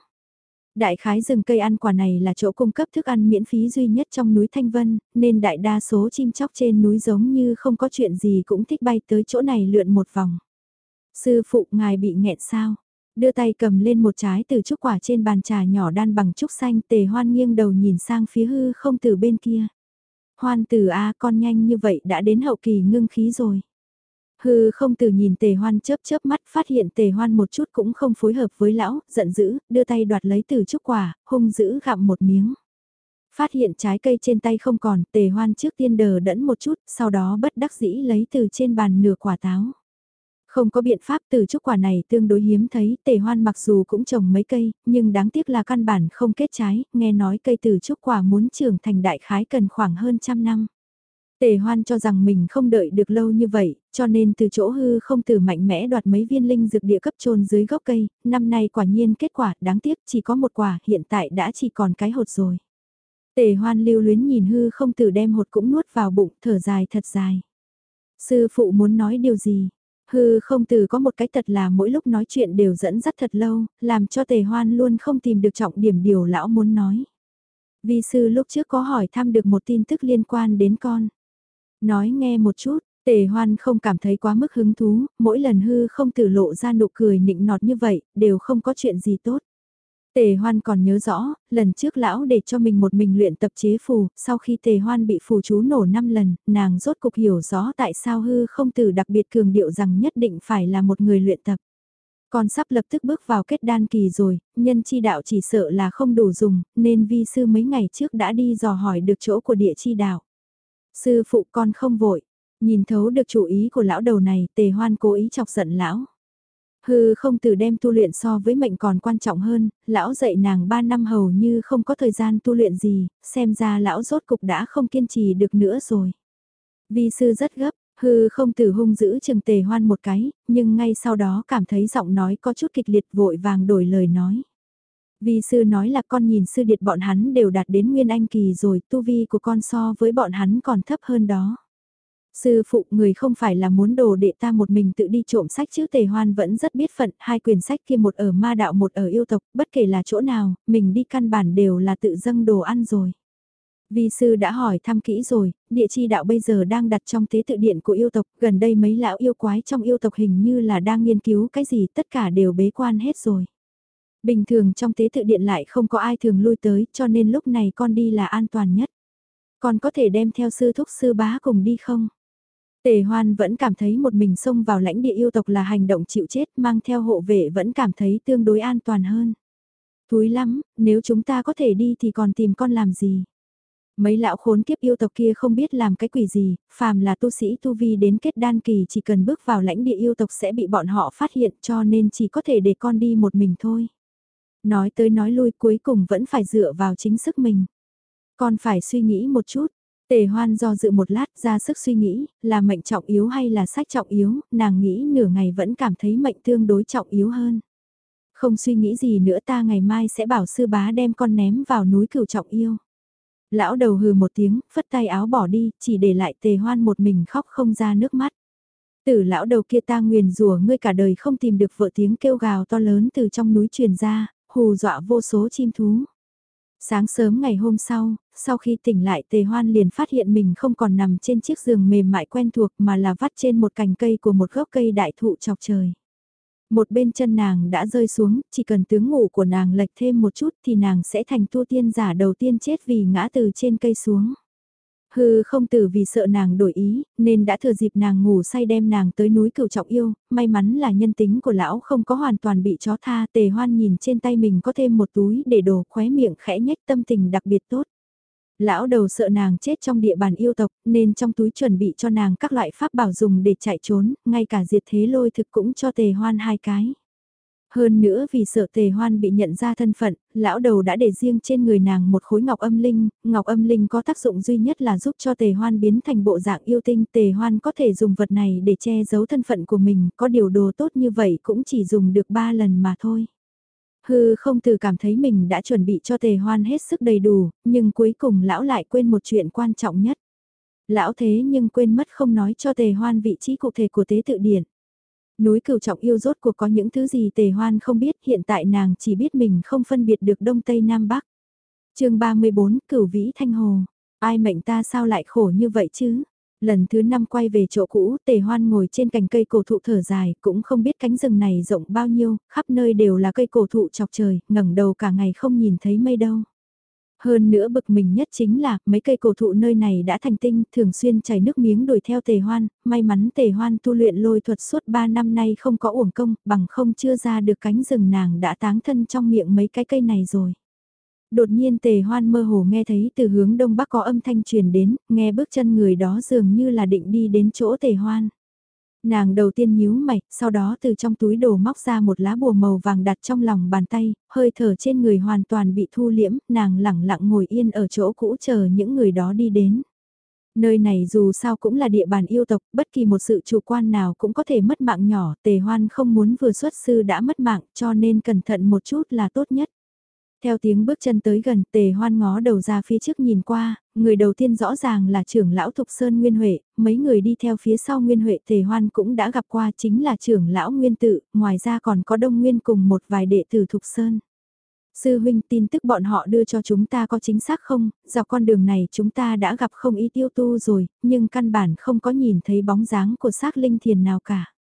Đại khái rừng cây ăn quả này là chỗ cung cấp thức ăn miễn phí duy nhất trong núi Thanh Vân, nên đại đa số chim chóc trên núi giống như không có chuyện gì cũng thích bay tới chỗ này lượn một vòng. Sư phụ ngài bị nghẹn sao? Đưa tay cầm lên một trái từ trúc quả trên bàn trà nhỏ đan bằng trúc xanh tề hoan nghiêng đầu nhìn sang phía hư không từ bên kia. Hoan tử A con nhanh như vậy đã đến hậu kỳ ngưng khí rồi. Hư không từ nhìn tề hoan chớp chớp mắt phát hiện tề hoan một chút cũng không phối hợp với lão, giận dữ, đưa tay đoạt lấy từ trúc quả, hung dữ gặm một miếng. Phát hiện trái cây trên tay không còn, tề hoan trước tiên đờ đẫn một chút, sau đó bất đắc dĩ lấy từ trên bàn nửa quả táo. Không có biện pháp từ trúc quả này tương đối hiếm thấy, tề hoan mặc dù cũng trồng mấy cây, nhưng đáng tiếc là căn bản không kết trái, nghe nói cây từ trúc quả muốn trưởng thành đại khái cần khoảng hơn trăm năm. Tề hoan cho rằng mình không đợi được lâu như vậy, cho nên từ chỗ hư không từ mạnh mẽ đoạt mấy viên linh dược địa cấp trôn dưới gốc cây, năm nay quả nhiên kết quả đáng tiếc chỉ có một quả, hiện tại đã chỉ còn cái hột rồi. Tề hoan lưu luyến nhìn hư không từ đem hột cũng nuốt vào bụng, thở dài thật dài. Sư phụ muốn nói điều gì? Hư không từ có một cái thật là mỗi lúc nói chuyện đều dẫn dắt thật lâu, làm cho tề hoan luôn không tìm được trọng điểm điều lão muốn nói. Vi sư lúc trước có hỏi thăm được một tin tức liên quan đến con. Nói nghe một chút, tề hoan không cảm thấy quá mức hứng thú, mỗi lần hư không từ lộ ra nụ cười nịnh nọt như vậy, đều không có chuyện gì tốt. Tề Hoan còn nhớ rõ, lần trước lão để cho mình một mình luyện tập chế phù, sau khi Tề Hoan bị phù chú nổ 5 lần, nàng rốt cục hiểu rõ tại sao hư không tử đặc biệt cường điệu rằng nhất định phải là một người luyện tập. Con sắp lập tức bước vào kết đan kỳ rồi, nhân chi đạo chỉ sợ là không đủ dùng, nên vi sư mấy ngày trước đã đi dò hỏi được chỗ của địa chi đạo. Sư phụ con không vội, nhìn thấu được chủ ý của lão đầu này, tề hoan cố ý chọc giận lão. Hư không từ đem tu luyện so với mệnh còn quan trọng hơn, lão dạy nàng 3 năm hầu như không có thời gian tu luyện gì, xem ra lão rốt cục đã không kiên trì được nữa rồi. Vi sư rất gấp, hư không từ hung giữ chừng tề hoan một cái, nhưng ngay sau đó cảm thấy giọng nói có chút kịch liệt vội vàng đổi lời nói. Vi sư nói là con nhìn sư điệt bọn hắn đều đạt đến nguyên anh kỳ rồi, tu vi của con so với bọn hắn còn thấp hơn đó. Sư phụ người không phải là muốn đồ đệ ta một mình tự đi trộm sách chứ tề hoan vẫn rất biết phận, hai quyển sách kia một ở ma đạo một ở yêu tộc, bất kể là chỗ nào, mình đi căn bản đều là tự dâng đồ ăn rồi. Vi sư đã hỏi thăm kỹ rồi, địa chi đạo bây giờ đang đặt trong tế tự điện của yêu tộc, gần đây mấy lão yêu quái trong yêu tộc hình như là đang nghiên cứu cái gì tất cả đều bế quan hết rồi. Bình thường trong tế tự điện lại không có ai thường lui tới cho nên lúc này con đi là an toàn nhất. Con có thể đem theo sư thúc sư bá cùng đi không? Tề hoan vẫn cảm thấy một mình xông vào lãnh địa yêu tộc là hành động chịu chết mang theo hộ vệ vẫn cảm thấy tương đối an toàn hơn. Thúi lắm, nếu chúng ta có thể đi thì còn tìm con làm gì? Mấy lão khốn kiếp yêu tộc kia không biết làm cái quỷ gì, phàm là tu sĩ tu vi đến kết đan kỳ chỉ cần bước vào lãnh địa yêu tộc sẽ bị bọn họ phát hiện cho nên chỉ có thể để con đi một mình thôi. Nói tới nói lui cuối cùng vẫn phải dựa vào chính sức mình. Con phải suy nghĩ một chút, Tề hoan do dự một lát ra sức suy nghĩ, là mệnh trọng yếu hay là sách trọng yếu, nàng nghĩ nửa ngày vẫn cảm thấy mệnh tương đối trọng yếu hơn. Không suy nghĩ gì nữa ta ngày mai sẽ bảo sư bá đem con ném vào núi cửu trọng yêu. Lão đầu hừ một tiếng, phất tay áo bỏ đi, chỉ để lại tề hoan một mình khóc không ra nước mắt. Tử lão đầu kia ta nguyền rủa ngươi cả đời không tìm được vợ tiếng kêu gào to lớn từ trong núi truyền ra, hù dọa vô số chim thú. Sáng sớm ngày hôm sau, sau khi tỉnh lại tề hoan liền phát hiện mình không còn nằm trên chiếc giường mềm mại quen thuộc mà là vắt trên một cành cây của một gốc cây đại thụ chọc trời. Một bên chân nàng đã rơi xuống, chỉ cần tướng ngủ của nàng lệch thêm một chút thì nàng sẽ thành tu tiên giả đầu tiên chết vì ngã từ trên cây xuống. Hư không tử vì sợ nàng đổi ý, nên đã thừa dịp nàng ngủ say đem nàng tới núi cửu trọng yêu, may mắn là nhân tính của lão không có hoàn toàn bị chó tha, tề hoan nhìn trên tay mình có thêm một túi để đồ khóe miệng khẽ nhếch tâm tình đặc biệt tốt. Lão đầu sợ nàng chết trong địa bàn yêu tộc, nên trong túi chuẩn bị cho nàng các loại pháp bảo dùng để chạy trốn, ngay cả diệt thế lôi thực cũng cho tề hoan hai cái. Hơn nữa vì sợ tề hoan bị nhận ra thân phận, lão đầu đã để riêng trên người nàng một khối ngọc âm linh, ngọc âm linh có tác dụng duy nhất là giúp cho tề hoan biến thành bộ dạng yêu tinh, tề hoan có thể dùng vật này để che giấu thân phận của mình, có điều đồ tốt như vậy cũng chỉ dùng được ba lần mà thôi. Hư không từ cảm thấy mình đã chuẩn bị cho tề hoan hết sức đầy đủ, nhưng cuối cùng lão lại quên một chuyện quan trọng nhất. Lão thế nhưng quên mất không nói cho tề hoan vị trí cụ thể của tế tự điển. Núi cửu trọng yêu rốt cuộc có những thứ gì tề hoan không biết hiện tại nàng chỉ biết mình không phân biệt được Đông Tây Nam Bắc. chương 34 cửu vĩ thanh hồ. Ai mệnh ta sao lại khổ như vậy chứ? Lần thứ năm quay về chỗ cũ, tề hoan ngồi trên cành cây cổ thụ thở dài, cũng không biết cánh rừng này rộng bao nhiêu, khắp nơi đều là cây cổ thụ chọc trời, ngẩng đầu cả ngày không nhìn thấy mây đâu. Hơn nữa bực mình nhất chính là, mấy cây cổ thụ nơi này đã thành tinh, thường xuyên chảy nước miếng đuổi theo tề hoan, may mắn tề hoan tu luyện lôi thuật suốt 3 năm nay không có uổng công, bằng không chưa ra được cánh rừng nàng đã táng thân trong miệng mấy cái cây này rồi. Đột nhiên tề hoan mơ hồ nghe thấy từ hướng đông bắc có âm thanh truyền đến, nghe bước chân người đó dường như là định đi đến chỗ tề hoan. Nàng đầu tiên nhíu mày, sau đó từ trong túi đồ móc ra một lá bùa màu vàng đặt trong lòng bàn tay, hơi thở trên người hoàn toàn bị thu liễm, nàng lẳng lặng ngồi yên ở chỗ cũ chờ những người đó đi đến. Nơi này dù sao cũng là địa bàn yêu tộc, bất kỳ một sự chủ quan nào cũng có thể mất mạng nhỏ, tề hoan không muốn vừa xuất sư đã mất mạng cho nên cẩn thận một chút là tốt nhất. Theo tiếng bước chân tới gần, tề hoan ngó đầu ra phía trước nhìn qua, người đầu tiên rõ ràng là trưởng lão Thục Sơn Nguyên Huệ, mấy người đi theo phía sau Nguyên Huệ tề hoan cũng đã gặp qua chính là trưởng lão Nguyên Tự, ngoài ra còn có Đông Nguyên cùng một vài đệ tử Thục Sơn. Sư huynh tin tức bọn họ đưa cho chúng ta có chính xác không, dọc con đường này chúng ta đã gặp không ít tiêu tu rồi, nhưng căn bản không có nhìn thấy bóng dáng của xác linh thiền nào cả.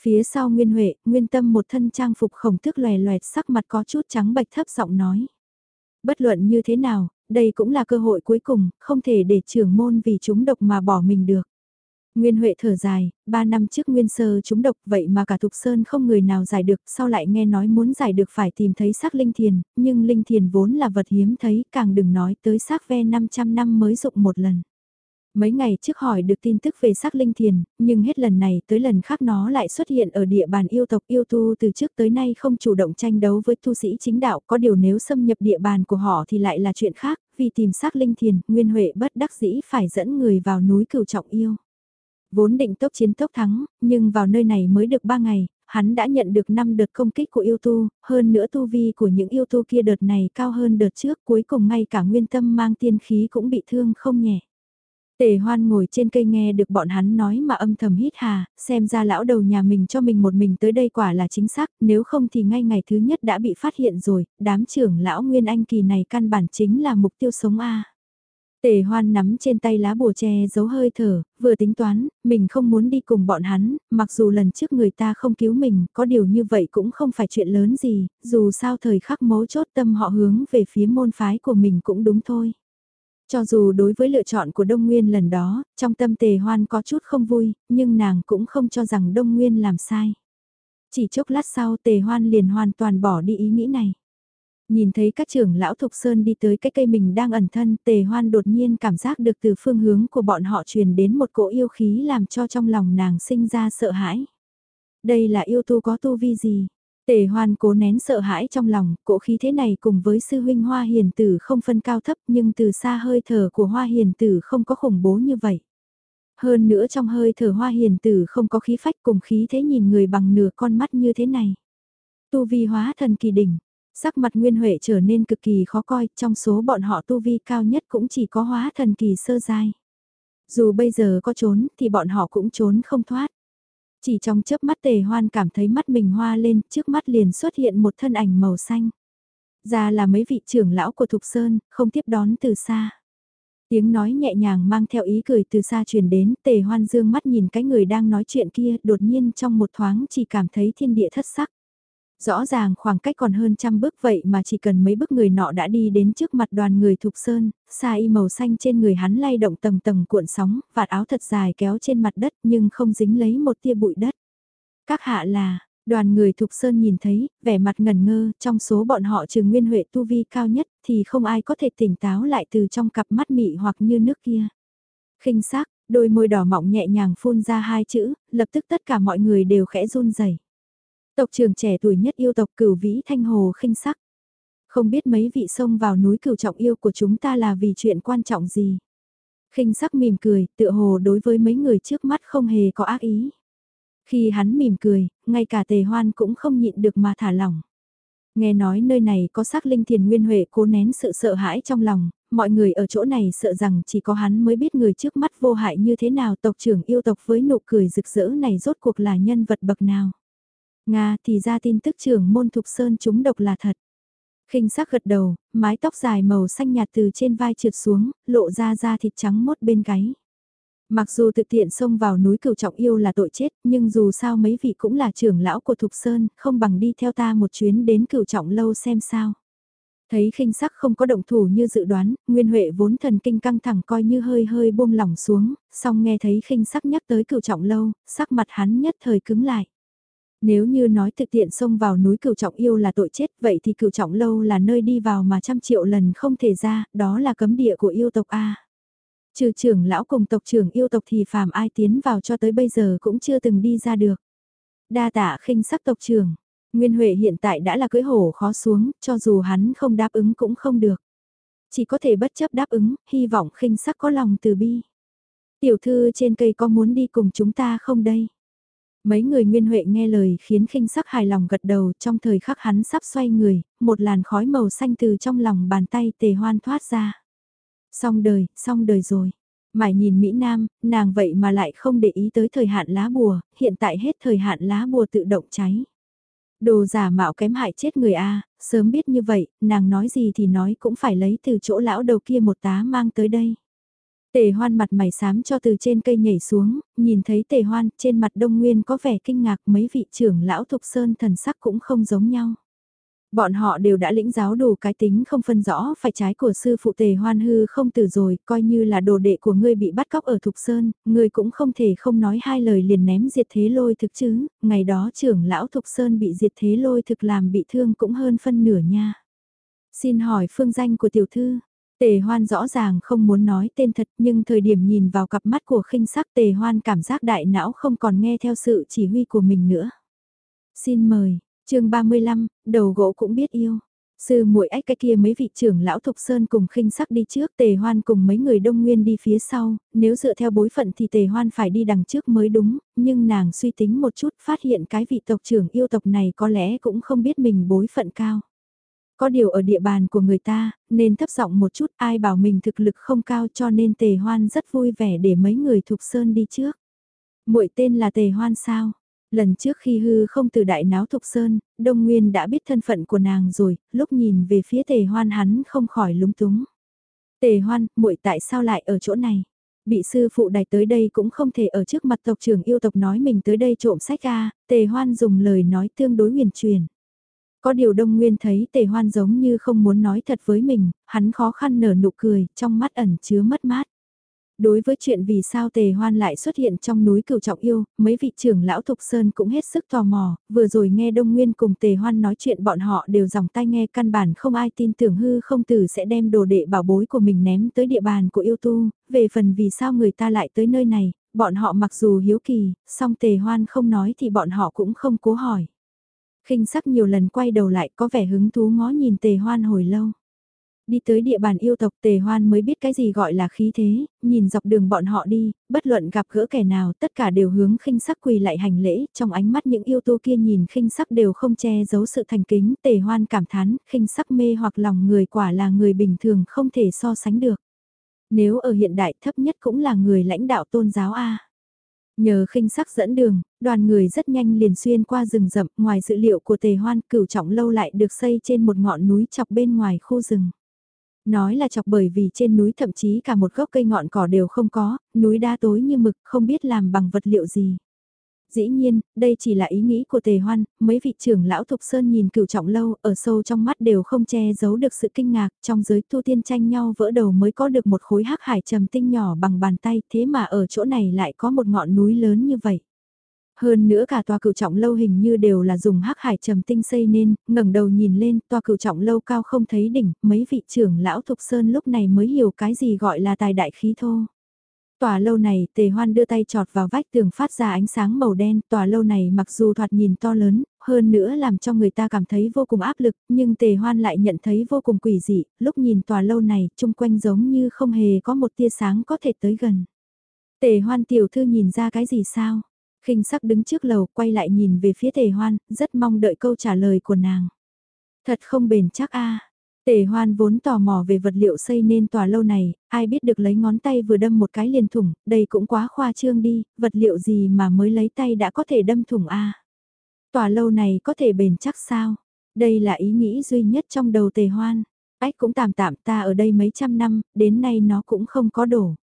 Phía sau Nguyên Huệ, Nguyên Tâm một thân trang phục khổng thức lòe loẹt sắc mặt có chút trắng bạch thấp giọng nói. Bất luận như thế nào, đây cũng là cơ hội cuối cùng, không thể để trưởng môn vì chúng độc mà bỏ mình được. Nguyên Huệ thở dài, ba năm trước Nguyên Sơ chúng độc vậy mà cả Thục Sơn không người nào giải được, sau lại nghe nói muốn giải được phải tìm thấy xác linh thiền, nhưng linh thiền vốn là vật hiếm thấy, càng đừng nói tới xác ve 500 năm mới dụng một lần. Mấy ngày trước hỏi được tin tức về xác linh thiền, nhưng hết lần này tới lần khác nó lại xuất hiện ở địa bàn yêu tộc yêu tu từ trước tới nay không chủ động tranh đấu với tu sĩ chính đạo, có điều nếu xâm nhập địa bàn của họ thì lại là chuyện khác, vì tìm xác linh thiền, Nguyên Huệ bất đắc dĩ phải dẫn người vào núi cửu trọng yêu. Vốn định tốc chiến tốc thắng, nhưng vào nơi này mới được 3 ngày, hắn đã nhận được 5 đợt công kích của yêu tu, hơn nữa tu vi của những yêu tu kia đợt này cao hơn đợt trước, cuối cùng ngay cả nguyên tâm mang tiên khí cũng bị thương không nhẹ. Tề hoan ngồi trên cây nghe được bọn hắn nói mà âm thầm hít hà, xem ra lão đầu nhà mình cho mình một mình tới đây quả là chính xác, nếu không thì ngay ngày thứ nhất đã bị phát hiện rồi, đám trưởng lão Nguyên Anh kỳ này căn bản chính là mục tiêu sống A. Tề hoan nắm trên tay lá bùa tre giấu hơi thở, vừa tính toán, mình không muốn đi cùng bọn hắn, mặc dù lần trước người ta không cứu mình, có điều như vậy cũng không phải chuyện lớn gì, dù sao thời khắc mấu chốt tâm họ hướng về phía môn phái của mình cũng đúng thôi. Cho dù đối với lựa chọn của Đông Nguyên lần đó, trong tâm tề hoan có chút không vui, nhưng nàng cũng không cho rằng Đông Nguyên làm sai. Chỉ chốc lát sau tề hoan liền hoàn toàn bỏ đi ý nghĩ này. Nhìn thấy các trưởng lão Thục Sơn đi tới cái cây mình đang ẩn thân, tề hoan đột nhiên cảm giác được từ phương hướng của bọn họ truyền đến một cỗ yêu khí làm cho trong lòng nàng sinh ra sợ hãi. Đây là yêu tu có tu vi gì? Tề hoan cố nén sợ hãi trong lòng, cỗ khí thế này cùng với sư huynh hoa hiền tử không phân cao thấp nhưng từ xa hơi thở của hoa hiền tử không có khủng bố như vậy. Hơn nữa trong hơi thở hoa hiền tử không có khí phách cùng khí thế nhìn người bằng nửa con mắt như thế này. Tu vi hóa thần kỳ đỉnh, sắc mặt Nguyên Huệ trở nên cực kỳ khó coi, trong số bọn họ tu vi cao nhất cũng chỉ có hóa thần kỳ sơ giai. Dù bây giờ có trốn thì bọn họ cũng trốn không thoát. Chỉ trong chớp mắt tề hoan cảm thấy mắt mình hoa lên, trước mắt liền xuất hiện một thân ảnh màu xanh. Ra là mấy vị trưởng lão của Thục Sơn, không tiếp đón từ xa. Tiếng nói nhẹ nhàng mang theo ý cười từ xa truyền đến, tề hoan dương mắt nhìn cái người đang nói chuyện kia, đột nhiên trong một thoáng chỉ cảm thấy thiên địa thất sắc. Rõ ràng khoảng cách còn hơn trăm bước vậy mà chỉ cần mấy bước người nọ đã đi đến trước mặt đoàn người thục sơn, xa y màu xanh trên người hắn lay động tầng tầng cuộn sóng, vạt áo thật dài kéo trên mặt đất nhưng không dính lấy một tia bụi đất. Các hạ là, đoàn người thục sơn nhìn thấy, vẻ mặt ngần ngơ, trong số bọn họ trừ nguyên huệ tu vi cao nhất thì không ai có thể tỉnh táo lại từ trong cặp mắt mị hoặc như nước kia. khinh sắc, đôi môi đỏ mọng nhẹ nhàng phun ra hai chữ, lập tức tất cả mọi người đều khẽ run rẩy. Tộc trưởng trẻ tuổi nhất yêu tộc cửu vĩ thanh hồ khinh sắc. Không biết mấy vị sông vào núi cửu trọng yêu của chúng ta là vì chuyện quan trọng gì. khinh sắc mỉm cười, tựa hồ đối với mấy người trước mắt không hề có ác ý. Khi hắn mỉm cười, ngay cả tề hoan cũng không nhịn được mà thả lỏng. Nghe nói nơi này có sắc linh thiền nguyên huệ cố nén sự sợ hãi trong lòng, mọi người ở chỗ này sợ rằng chỉ có hắn mới biết người trước mắt vô hại như thế nào tộc trưởng yêu tộc với nụ cười rực rỡ này rốt cuộc là nhân vật bậc nào. Nga thì ra tin tức trưởng môn thục sơn chúng độc là thật. khinh sắc gật đầu, mái tóc dài màu xanh nhạt từ trên vai trượt xuống, lộ ra da thịt trắng mốt bên gáy. Mặc dù thực tiện xông vào núi cửu trọng yêu là tội chết, nhưng dù sao mấy vị cũng là trưởng lão của Thục Sơn, không bằng đi theo ta một chuyến đến cửu trọng lâu xem sao. Thấy khinh sắc không có động thủ như dự đoán, Nguyên Huệ vốn thần kinh căng thẳng coi như hơi hơi buông lỏng xuống, song nghe thấy khinh sắc nhắc tới cửu trọng lâu, sắc mặt hắn nhất thời cứng lại. Nếu như nói thực tiện xông vào núi cửu trọng yêu là tội chết, vậy thì cửu trọng lâu là nơi đi vào mà trăm triệu lần không thể ra, đó là cấm địa của yêu tộc A. Trừ trưởng lão cùng tộc trưởng yêu tộc thì phàm ai tiến vào cho tới bây giờ cũng chưa từng đi ra được. Đa tạ khinh sắc tộc trưởng, Nguyên Huệ hiện tại đã là cưỡi hổ khó xuống, cho dù hắn không đáp ứng cũng không được. Chỉ có thể bất chấp đáp ứng, hy vọng khinh sắc có lòng từ bi. Tiểu thư trên cây có muốn đi cùng chúng ta không đây? Mấy người Nguyên Huệ nghe lời khiến khinh sắc hài lòng gật đầu trong thời khắc hắn sắp xoay người, một làn khói màu xanh từ trong lòng bàn tay tề hoan thoát ra. Xong đời, xong đời rồi. Mải nhìn Mỹ Nam, nàng vậy mà lại không để ý tới thời hạn lá bùa, hiện tại hết thời hạn lá bùa tự động cháy. Đồ giả mạo kém hại chết người A, sớm biết như vậy, nàng nói gì thì nói cũng phải lấy từ chỗ lão đầu kia một tá mang tới đây. Tề hoan mặt mày xám cho từ trên cây nhảy xuống, nhìn thấy tề hoan trên mặt đông nguyên có vẻ kinh ngạc mấy vị trưởng lão thục sơn thần sắc cũng không giống nhau. Bọn họ đều đã lĩnh giáo đủ cái tính không phân rõ phải trái của sư phụ tề hoan hư không từ rồi, coi như là đồ đệ của ngươi bị bắt cóc ở Thục Sơn, ngươi cũng không thể không nói hai lời liền ném diệt thế lôi thực chứ, ngày đó trưởng lão Thục Sơn bị diệt thế lôi thực làm bị thương cũng hơn phân nửa nha. Xin hỏi phương danh của tiểu thư, Tề hoan rõ ràng không muốn nói tên thật nhưng thời điểm nhìn vào cặp mắt của khinh sắc tề hoan cảm giác đại não không còn nghe theo sự chỉ huy của mình nữa. Xin mời, chương 35, đầu gỗ cũng biết yêu. Sư muội ách cái kia mấy vị trưởng lão Thục Sơn cùng khinh sắc đi trước tề hoan cùng mấy người đông nguyên đi phía sau, nếu dựa theo bối phận thì tề hoan phải đi đằng trước mới đúng, nhưng nàng suy tính một chút phát hiện cái vị tộc trưởng yêu tộc này có lẽ cũng không biết mình bối phận cao. Có điều ở địa bàn của người ta, nên thấp giọng một chút ai bảo mình thực lực không cao cho nên tề hoan rất vui vẻ để mấy người Thục Sơn đi trước. muội tên là tề hoan sao? Lần trước khi hư không từ đại náo Thục Sơn, Đông Nguyên đã biết thân phận của nàng rồi, lúc nhìn về phía tề hoan hắn không khỏi lúng túng. Tề hoan, muội tại sao lại ở chỗ này? Bị sư phụ đài tới đây cũng không thể ở trước mặt tộc trưởng yêu tộc nói mình tới đây trộm sách ra, tề hoan dùng lời nói tương đối huyền truyền. Có điều Đông Nguyên thấy tề hoan giống như không muốn nói thật với mình, hắn khó khăn nở nụ cười, trong mắt ẩn chứa mất mát. Đối với chuyện vì sao tề hoan lại xuất hiện trong núi cửu trọng yêu, mấy vị trưởng lão Thục Sơn cũng hết sức tò mò, vừa rồi nghe Đông Nguyên cùng tề hoan nói chuyện bọn họ đều dòng tay nghe căn bản không ai tin tưởng hư không tử sẽ đem đồ đệ bảo bối của mình ném tới địa bàn của yêu tu, về phần vì sao người ta lại tới nơi này, bọn họ mặc dù hiếu kỳ, song tề hoan không nói thì bọn họ cũng không cố hỏi khinh sắc nhiều lần quay đầu lại có vẻ hứng thú ngó nhìn tề hoan hồi lâu. Đi tới địa bàn yêu tộc tề hoan mới biết cái gì gọi là khí thế, nhìn dọc đường bọn họ đi, bất luận gặp gỡ kẻ nào tất cả đều hướng khinh sắc quỳ lại hành lễ, trong ánh mắt những yêu tu kia nhìn khinh sắc đều không che giấu sự thành kính, tề hoan cảm thán, khinh sắc mê hoặc lòng người quả là người bình thường không thể so sánh được. Nếu ở hiện đại thấp nhất cũng là người lãnh đạo tôn giáo A. Nhờ khinh sắc dẫn đường, đoàn người rất nhanh liền xuyên qua rừng rậm, ngoài dự liệu của tề hoan cửu trọng lâu lại được xây trên một ngọn núi chọc bên ngoài khu rừng. Nói là chọc bởi vì trên núi thậm chí cả một gốc cây ngọn cỏ đều không có, núi đá tối như mực không biết làm bằng vật liệu gì. Dĩ nhiên, đây chỉ là ý nghĩ của tề hoan, mấy vị trưởng lão Thục Sơn nhìn cửu trọng lâu, ở sâu trong mắt đều không che giấu được sự kinh ngạc, trong giới tu tiên tranh nhau vỡ đầu mới có được một khối hắc hải trầm tinh nhỏ bằng bàn tay, thế mà ở chỗ này lại có một ngọn núi lớn như vậy. Hơn nữa cả tòa cửu trọng lâu hình như đều là dùng hắc hải trầm tinh xây nên, ngẩng đầu nhìn lên, tòa cửu trọng lâu cao không thấy đỉnh, mấy vị trưởng lão Thục Sơn lúc này mới hiểu cái gì gọi là tài đại khí thô. Tòa lâu này, tề hoan đưa tay trọt vào vách tường phát ra ánh sáng màu đen, tòa lâu này mặc dù thoạt nhìn to lớn, hơn nữa làm cho người ta cảm thấy vô cùng áp lực, nhưng tề hoan lại nhận thấy vô cùng quỷ dị, lúc nhìn tòa lâu này, chung quanh giống như không hề có một tia sáng có thể tới gần. Tề hoan tiểu thư nhìn ra cái gì sao? khinh sắc đứng trước lầu quay lại nhìn về phía tề hoan, rất mong đợi câu trả lời của nàng. Thật không bền chắc a Tề hoan vốn tò mò về vật liệu xây nên tòa lâu này, ai biết được lấy ngón tay vừa đâm một cái liền thủng, đây cũng quá khoa trương đi, vật liệu gì mà mới lấy tay đã có thể đâm thủng a Tòa lâu này có thể bền chắc sao? Đây là ý nghĩ duy nhất trong đầu tề hoan. Ách cũng tạm tạm ta ở đây mấy trăm năm, đến nay nó cũng không có đổ.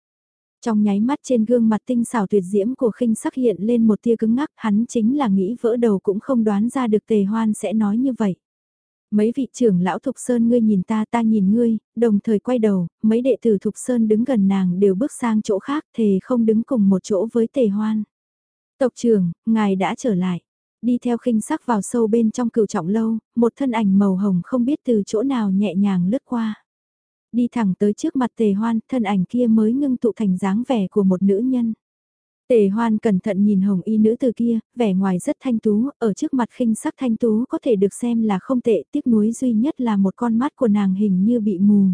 Trong nháy mắt trên gương mặt tinh xảo tuyệt diễm của khinh sắc hiện lên một tia cứng ngắc, hắn chính là nghĩ vỡ đầu cũng không đoán ra được tề hoan sẽ nói như vậy. Mấy vị trưởng lão Thục Sơn ngươi nhìn ta ta nhìn ngươi, đồng thời quay đầu, mấy đệ tử Thục Sơn đứng gần nàng đều bước sang chỗ khác thề không đứng cùng một chỗ với tề hoan. Tộc trưởng, ngài đã trở lại. Đi theo khinh sắc vào sâu bên trong cửu trọng lâu, một thân ảnh màu hồng không biết từ chỗ nào nhẹ nhàng lướt qua. Đi thẳng tới trước mặt tề hoan, thân ảnh kia mới ngưng tụ thành dáng vẻ của một nữ nhân. Tề hoan cẩn thận nhìn hồng y nữ từ kia, vẻ ngoài rất thanh tú, ở trước mặt khinh sắc thanh tú có thể được xem là không tệ, tiếc nuối duy nhất là một con mắt của nàng hình như bị mù.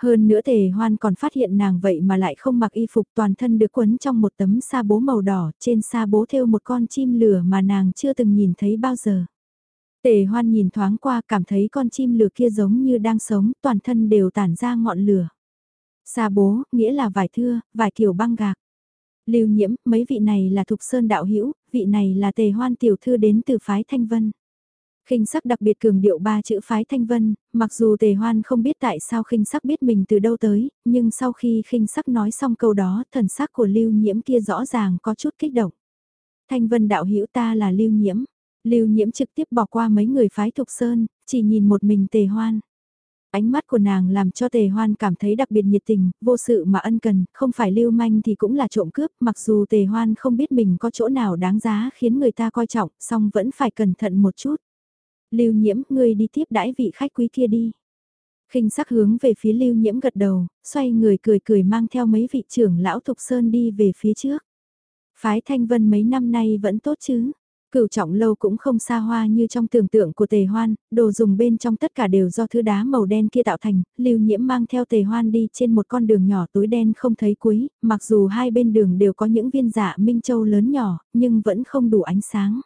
Hơn nữa tề hoan còn phát hiện nàng vậy mà lại không mặc y phục toàn thân được quấn trong một tấm sa bố màu đỏ, trên sa bố thêu một con chim lửa mà nàng chưa từng nhìn thấy bao giờ. Tề hoan nhìn thoáng qua cảm thấy con chim lửa kia giống như đang sống, toàn thân đều tản ra ngọn lửa. Sa bố, nghĩa là vải thưa, vải kiểu băng gạc. Lưu nhiễm, mấy vị này là Thục Sơn đạo hữu vị này là tề hoan tiểu thư đến từ phái Thanh Vân. khinh sắc đặc biệt cường điệu ba chữ phái Thanh Vân, mặc dù tề hoan không biết tại sao khinh sắc biết mình từ đâu tới, nhưng sau khi khinh sắc nói xong câu đó, thần sắc của lưu nhiễm kia rõ ràng có chút kích động. Thanh Vân đạo hữu ta là lưu nhiễm. Lưu nhiễm trực tiếp bỏ qua mấy người phái thục sơn, chỉ nhìn một mình tề hoan. Ánh mắt của nàng làm cho tề hoan cảm thấy đặc biệt nhiệt tình, vô sự mà ân cần, không phải lưu manh thì cũng là trộm cướp, mặc dù tề hoan không biết mình có chỗ nào đáng giá khiến người ta coi trọng, song vẫn phải cẩn thận một chút. Lưu nhiễm, ngươi đi tiếp đãi vị khách quý kia đi. khinh sắc hướng về phía lưu nhiễm gật đầu, xoay người cười cười mang theo mấy vị trưởng lão thục sơn đi về phía trước. Phái thanh vân mấy năm nay vẫn tốt chứ, Cửu trọng lâu cũng không xa hoa như trong tưởng tượng của tề hoan, đồ dùng bên trong tất cả đều do thứ đá màu đen kia tạo thành, lưu nhiễm mang theo tề hoan đi trên một con đường nhỏ tối đen không thấy cuối, mặc dù hai bên đường đều có những viên dạ minh châu lớn nhỏ, nhưng vẫn không đủ ánh sáng.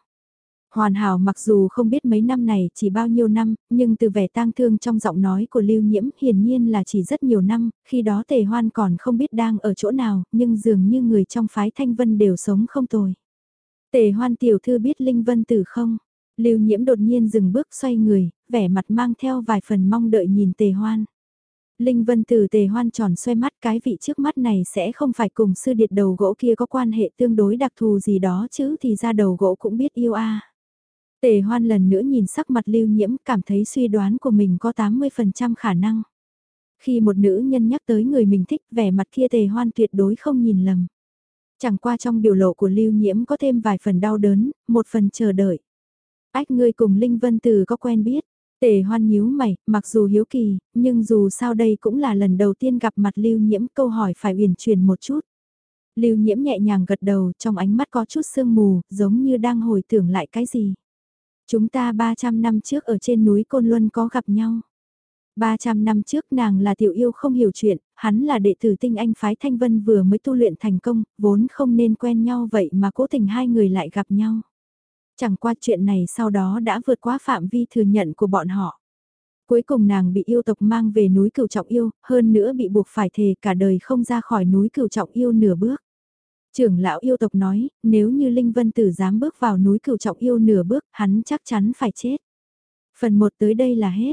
Hoàn hảo mặc dù không biết mấy năm này chỉ bao nhiêu năm, nhưng từ vẻ tang thương trong giọng nói của Lưu Nhiễm hiển nhiên là chỉ rất nhiều năm, khi đó tề hoan còn không biết đang ở chỗ nào, nhưng dường như người trong phái thanh vân đều sống không tồi. Tề hoan tiểu thư biết Linh Vân Tử không? Lưu nhiễm đột nhiên dừng bước xoay người, vẻ mặt mang theo vài phần mong đợi nhìn tề hoan. Linh Vân Tử tề hoan tròn xoay mắt cái vị trước mắt này sẽ không phải cùng sư điệt đầu gỗ kia có quan hệ tương đối đặc thù gì đó chứ thì ra đầu gỗ cũng biết yêu a. Tề hoan lần nữa nhìn sắc mặt lưu nhiễm cảm thấy suy đoán của mình có 80% khả năng. Khi một nữ nhân nhắc tới người mình thích vẻ mặt kia tề hoan tuyệt đối không nhìn lầm. Chẳng qua trong biểu lộ của lưu nhiễm có thêm vài phần đau đớn, một phần chờ đợi. Ách ngươi cùng Linh Vân Từ có quen biết. Tề hoan nhíu mày, mặc dù hiếu kỳ, nhưng dù sao đây cũng là lần đầu tiên gặp mặt lưu nhiễm câu hỏi phải uyển chuyển một chút. Lưu nhiễm nhẹ nhàng gật đầu trong ánh mắt có chút sương mù, giống như đang hồi tưởng lại cái gì. Chúng ta 300 năm trước ở trên núi Côn Luân có gặp nhau. 300 năm trước nàng là tiểu yêu không hiểu chuyện, hắn là đệ tử tinh anh phái Thanh Vân vừa mới tu luyện thành công, vốn không nên quen nhau vậy mà cố tình hai người lại gặp nhau. Chẳng qua chuyện này sau đó đã vượt quá phạm vi thừa nhận của bọn họ. Cuối cùng nàng bị yêu tộc mang về núi cửu trọng yêu, hơn nữa bị buộc phải thề cả đời không ra khỏi núi cửu trọng yêu nửa bước. Trưởng lão yêu tộc nói, nếu như Linh Vân Tử dám bước vào núi cửu trọng yêu nửa bước, hắn chắc chắn phải chết. Phần 1 tới đây là hết.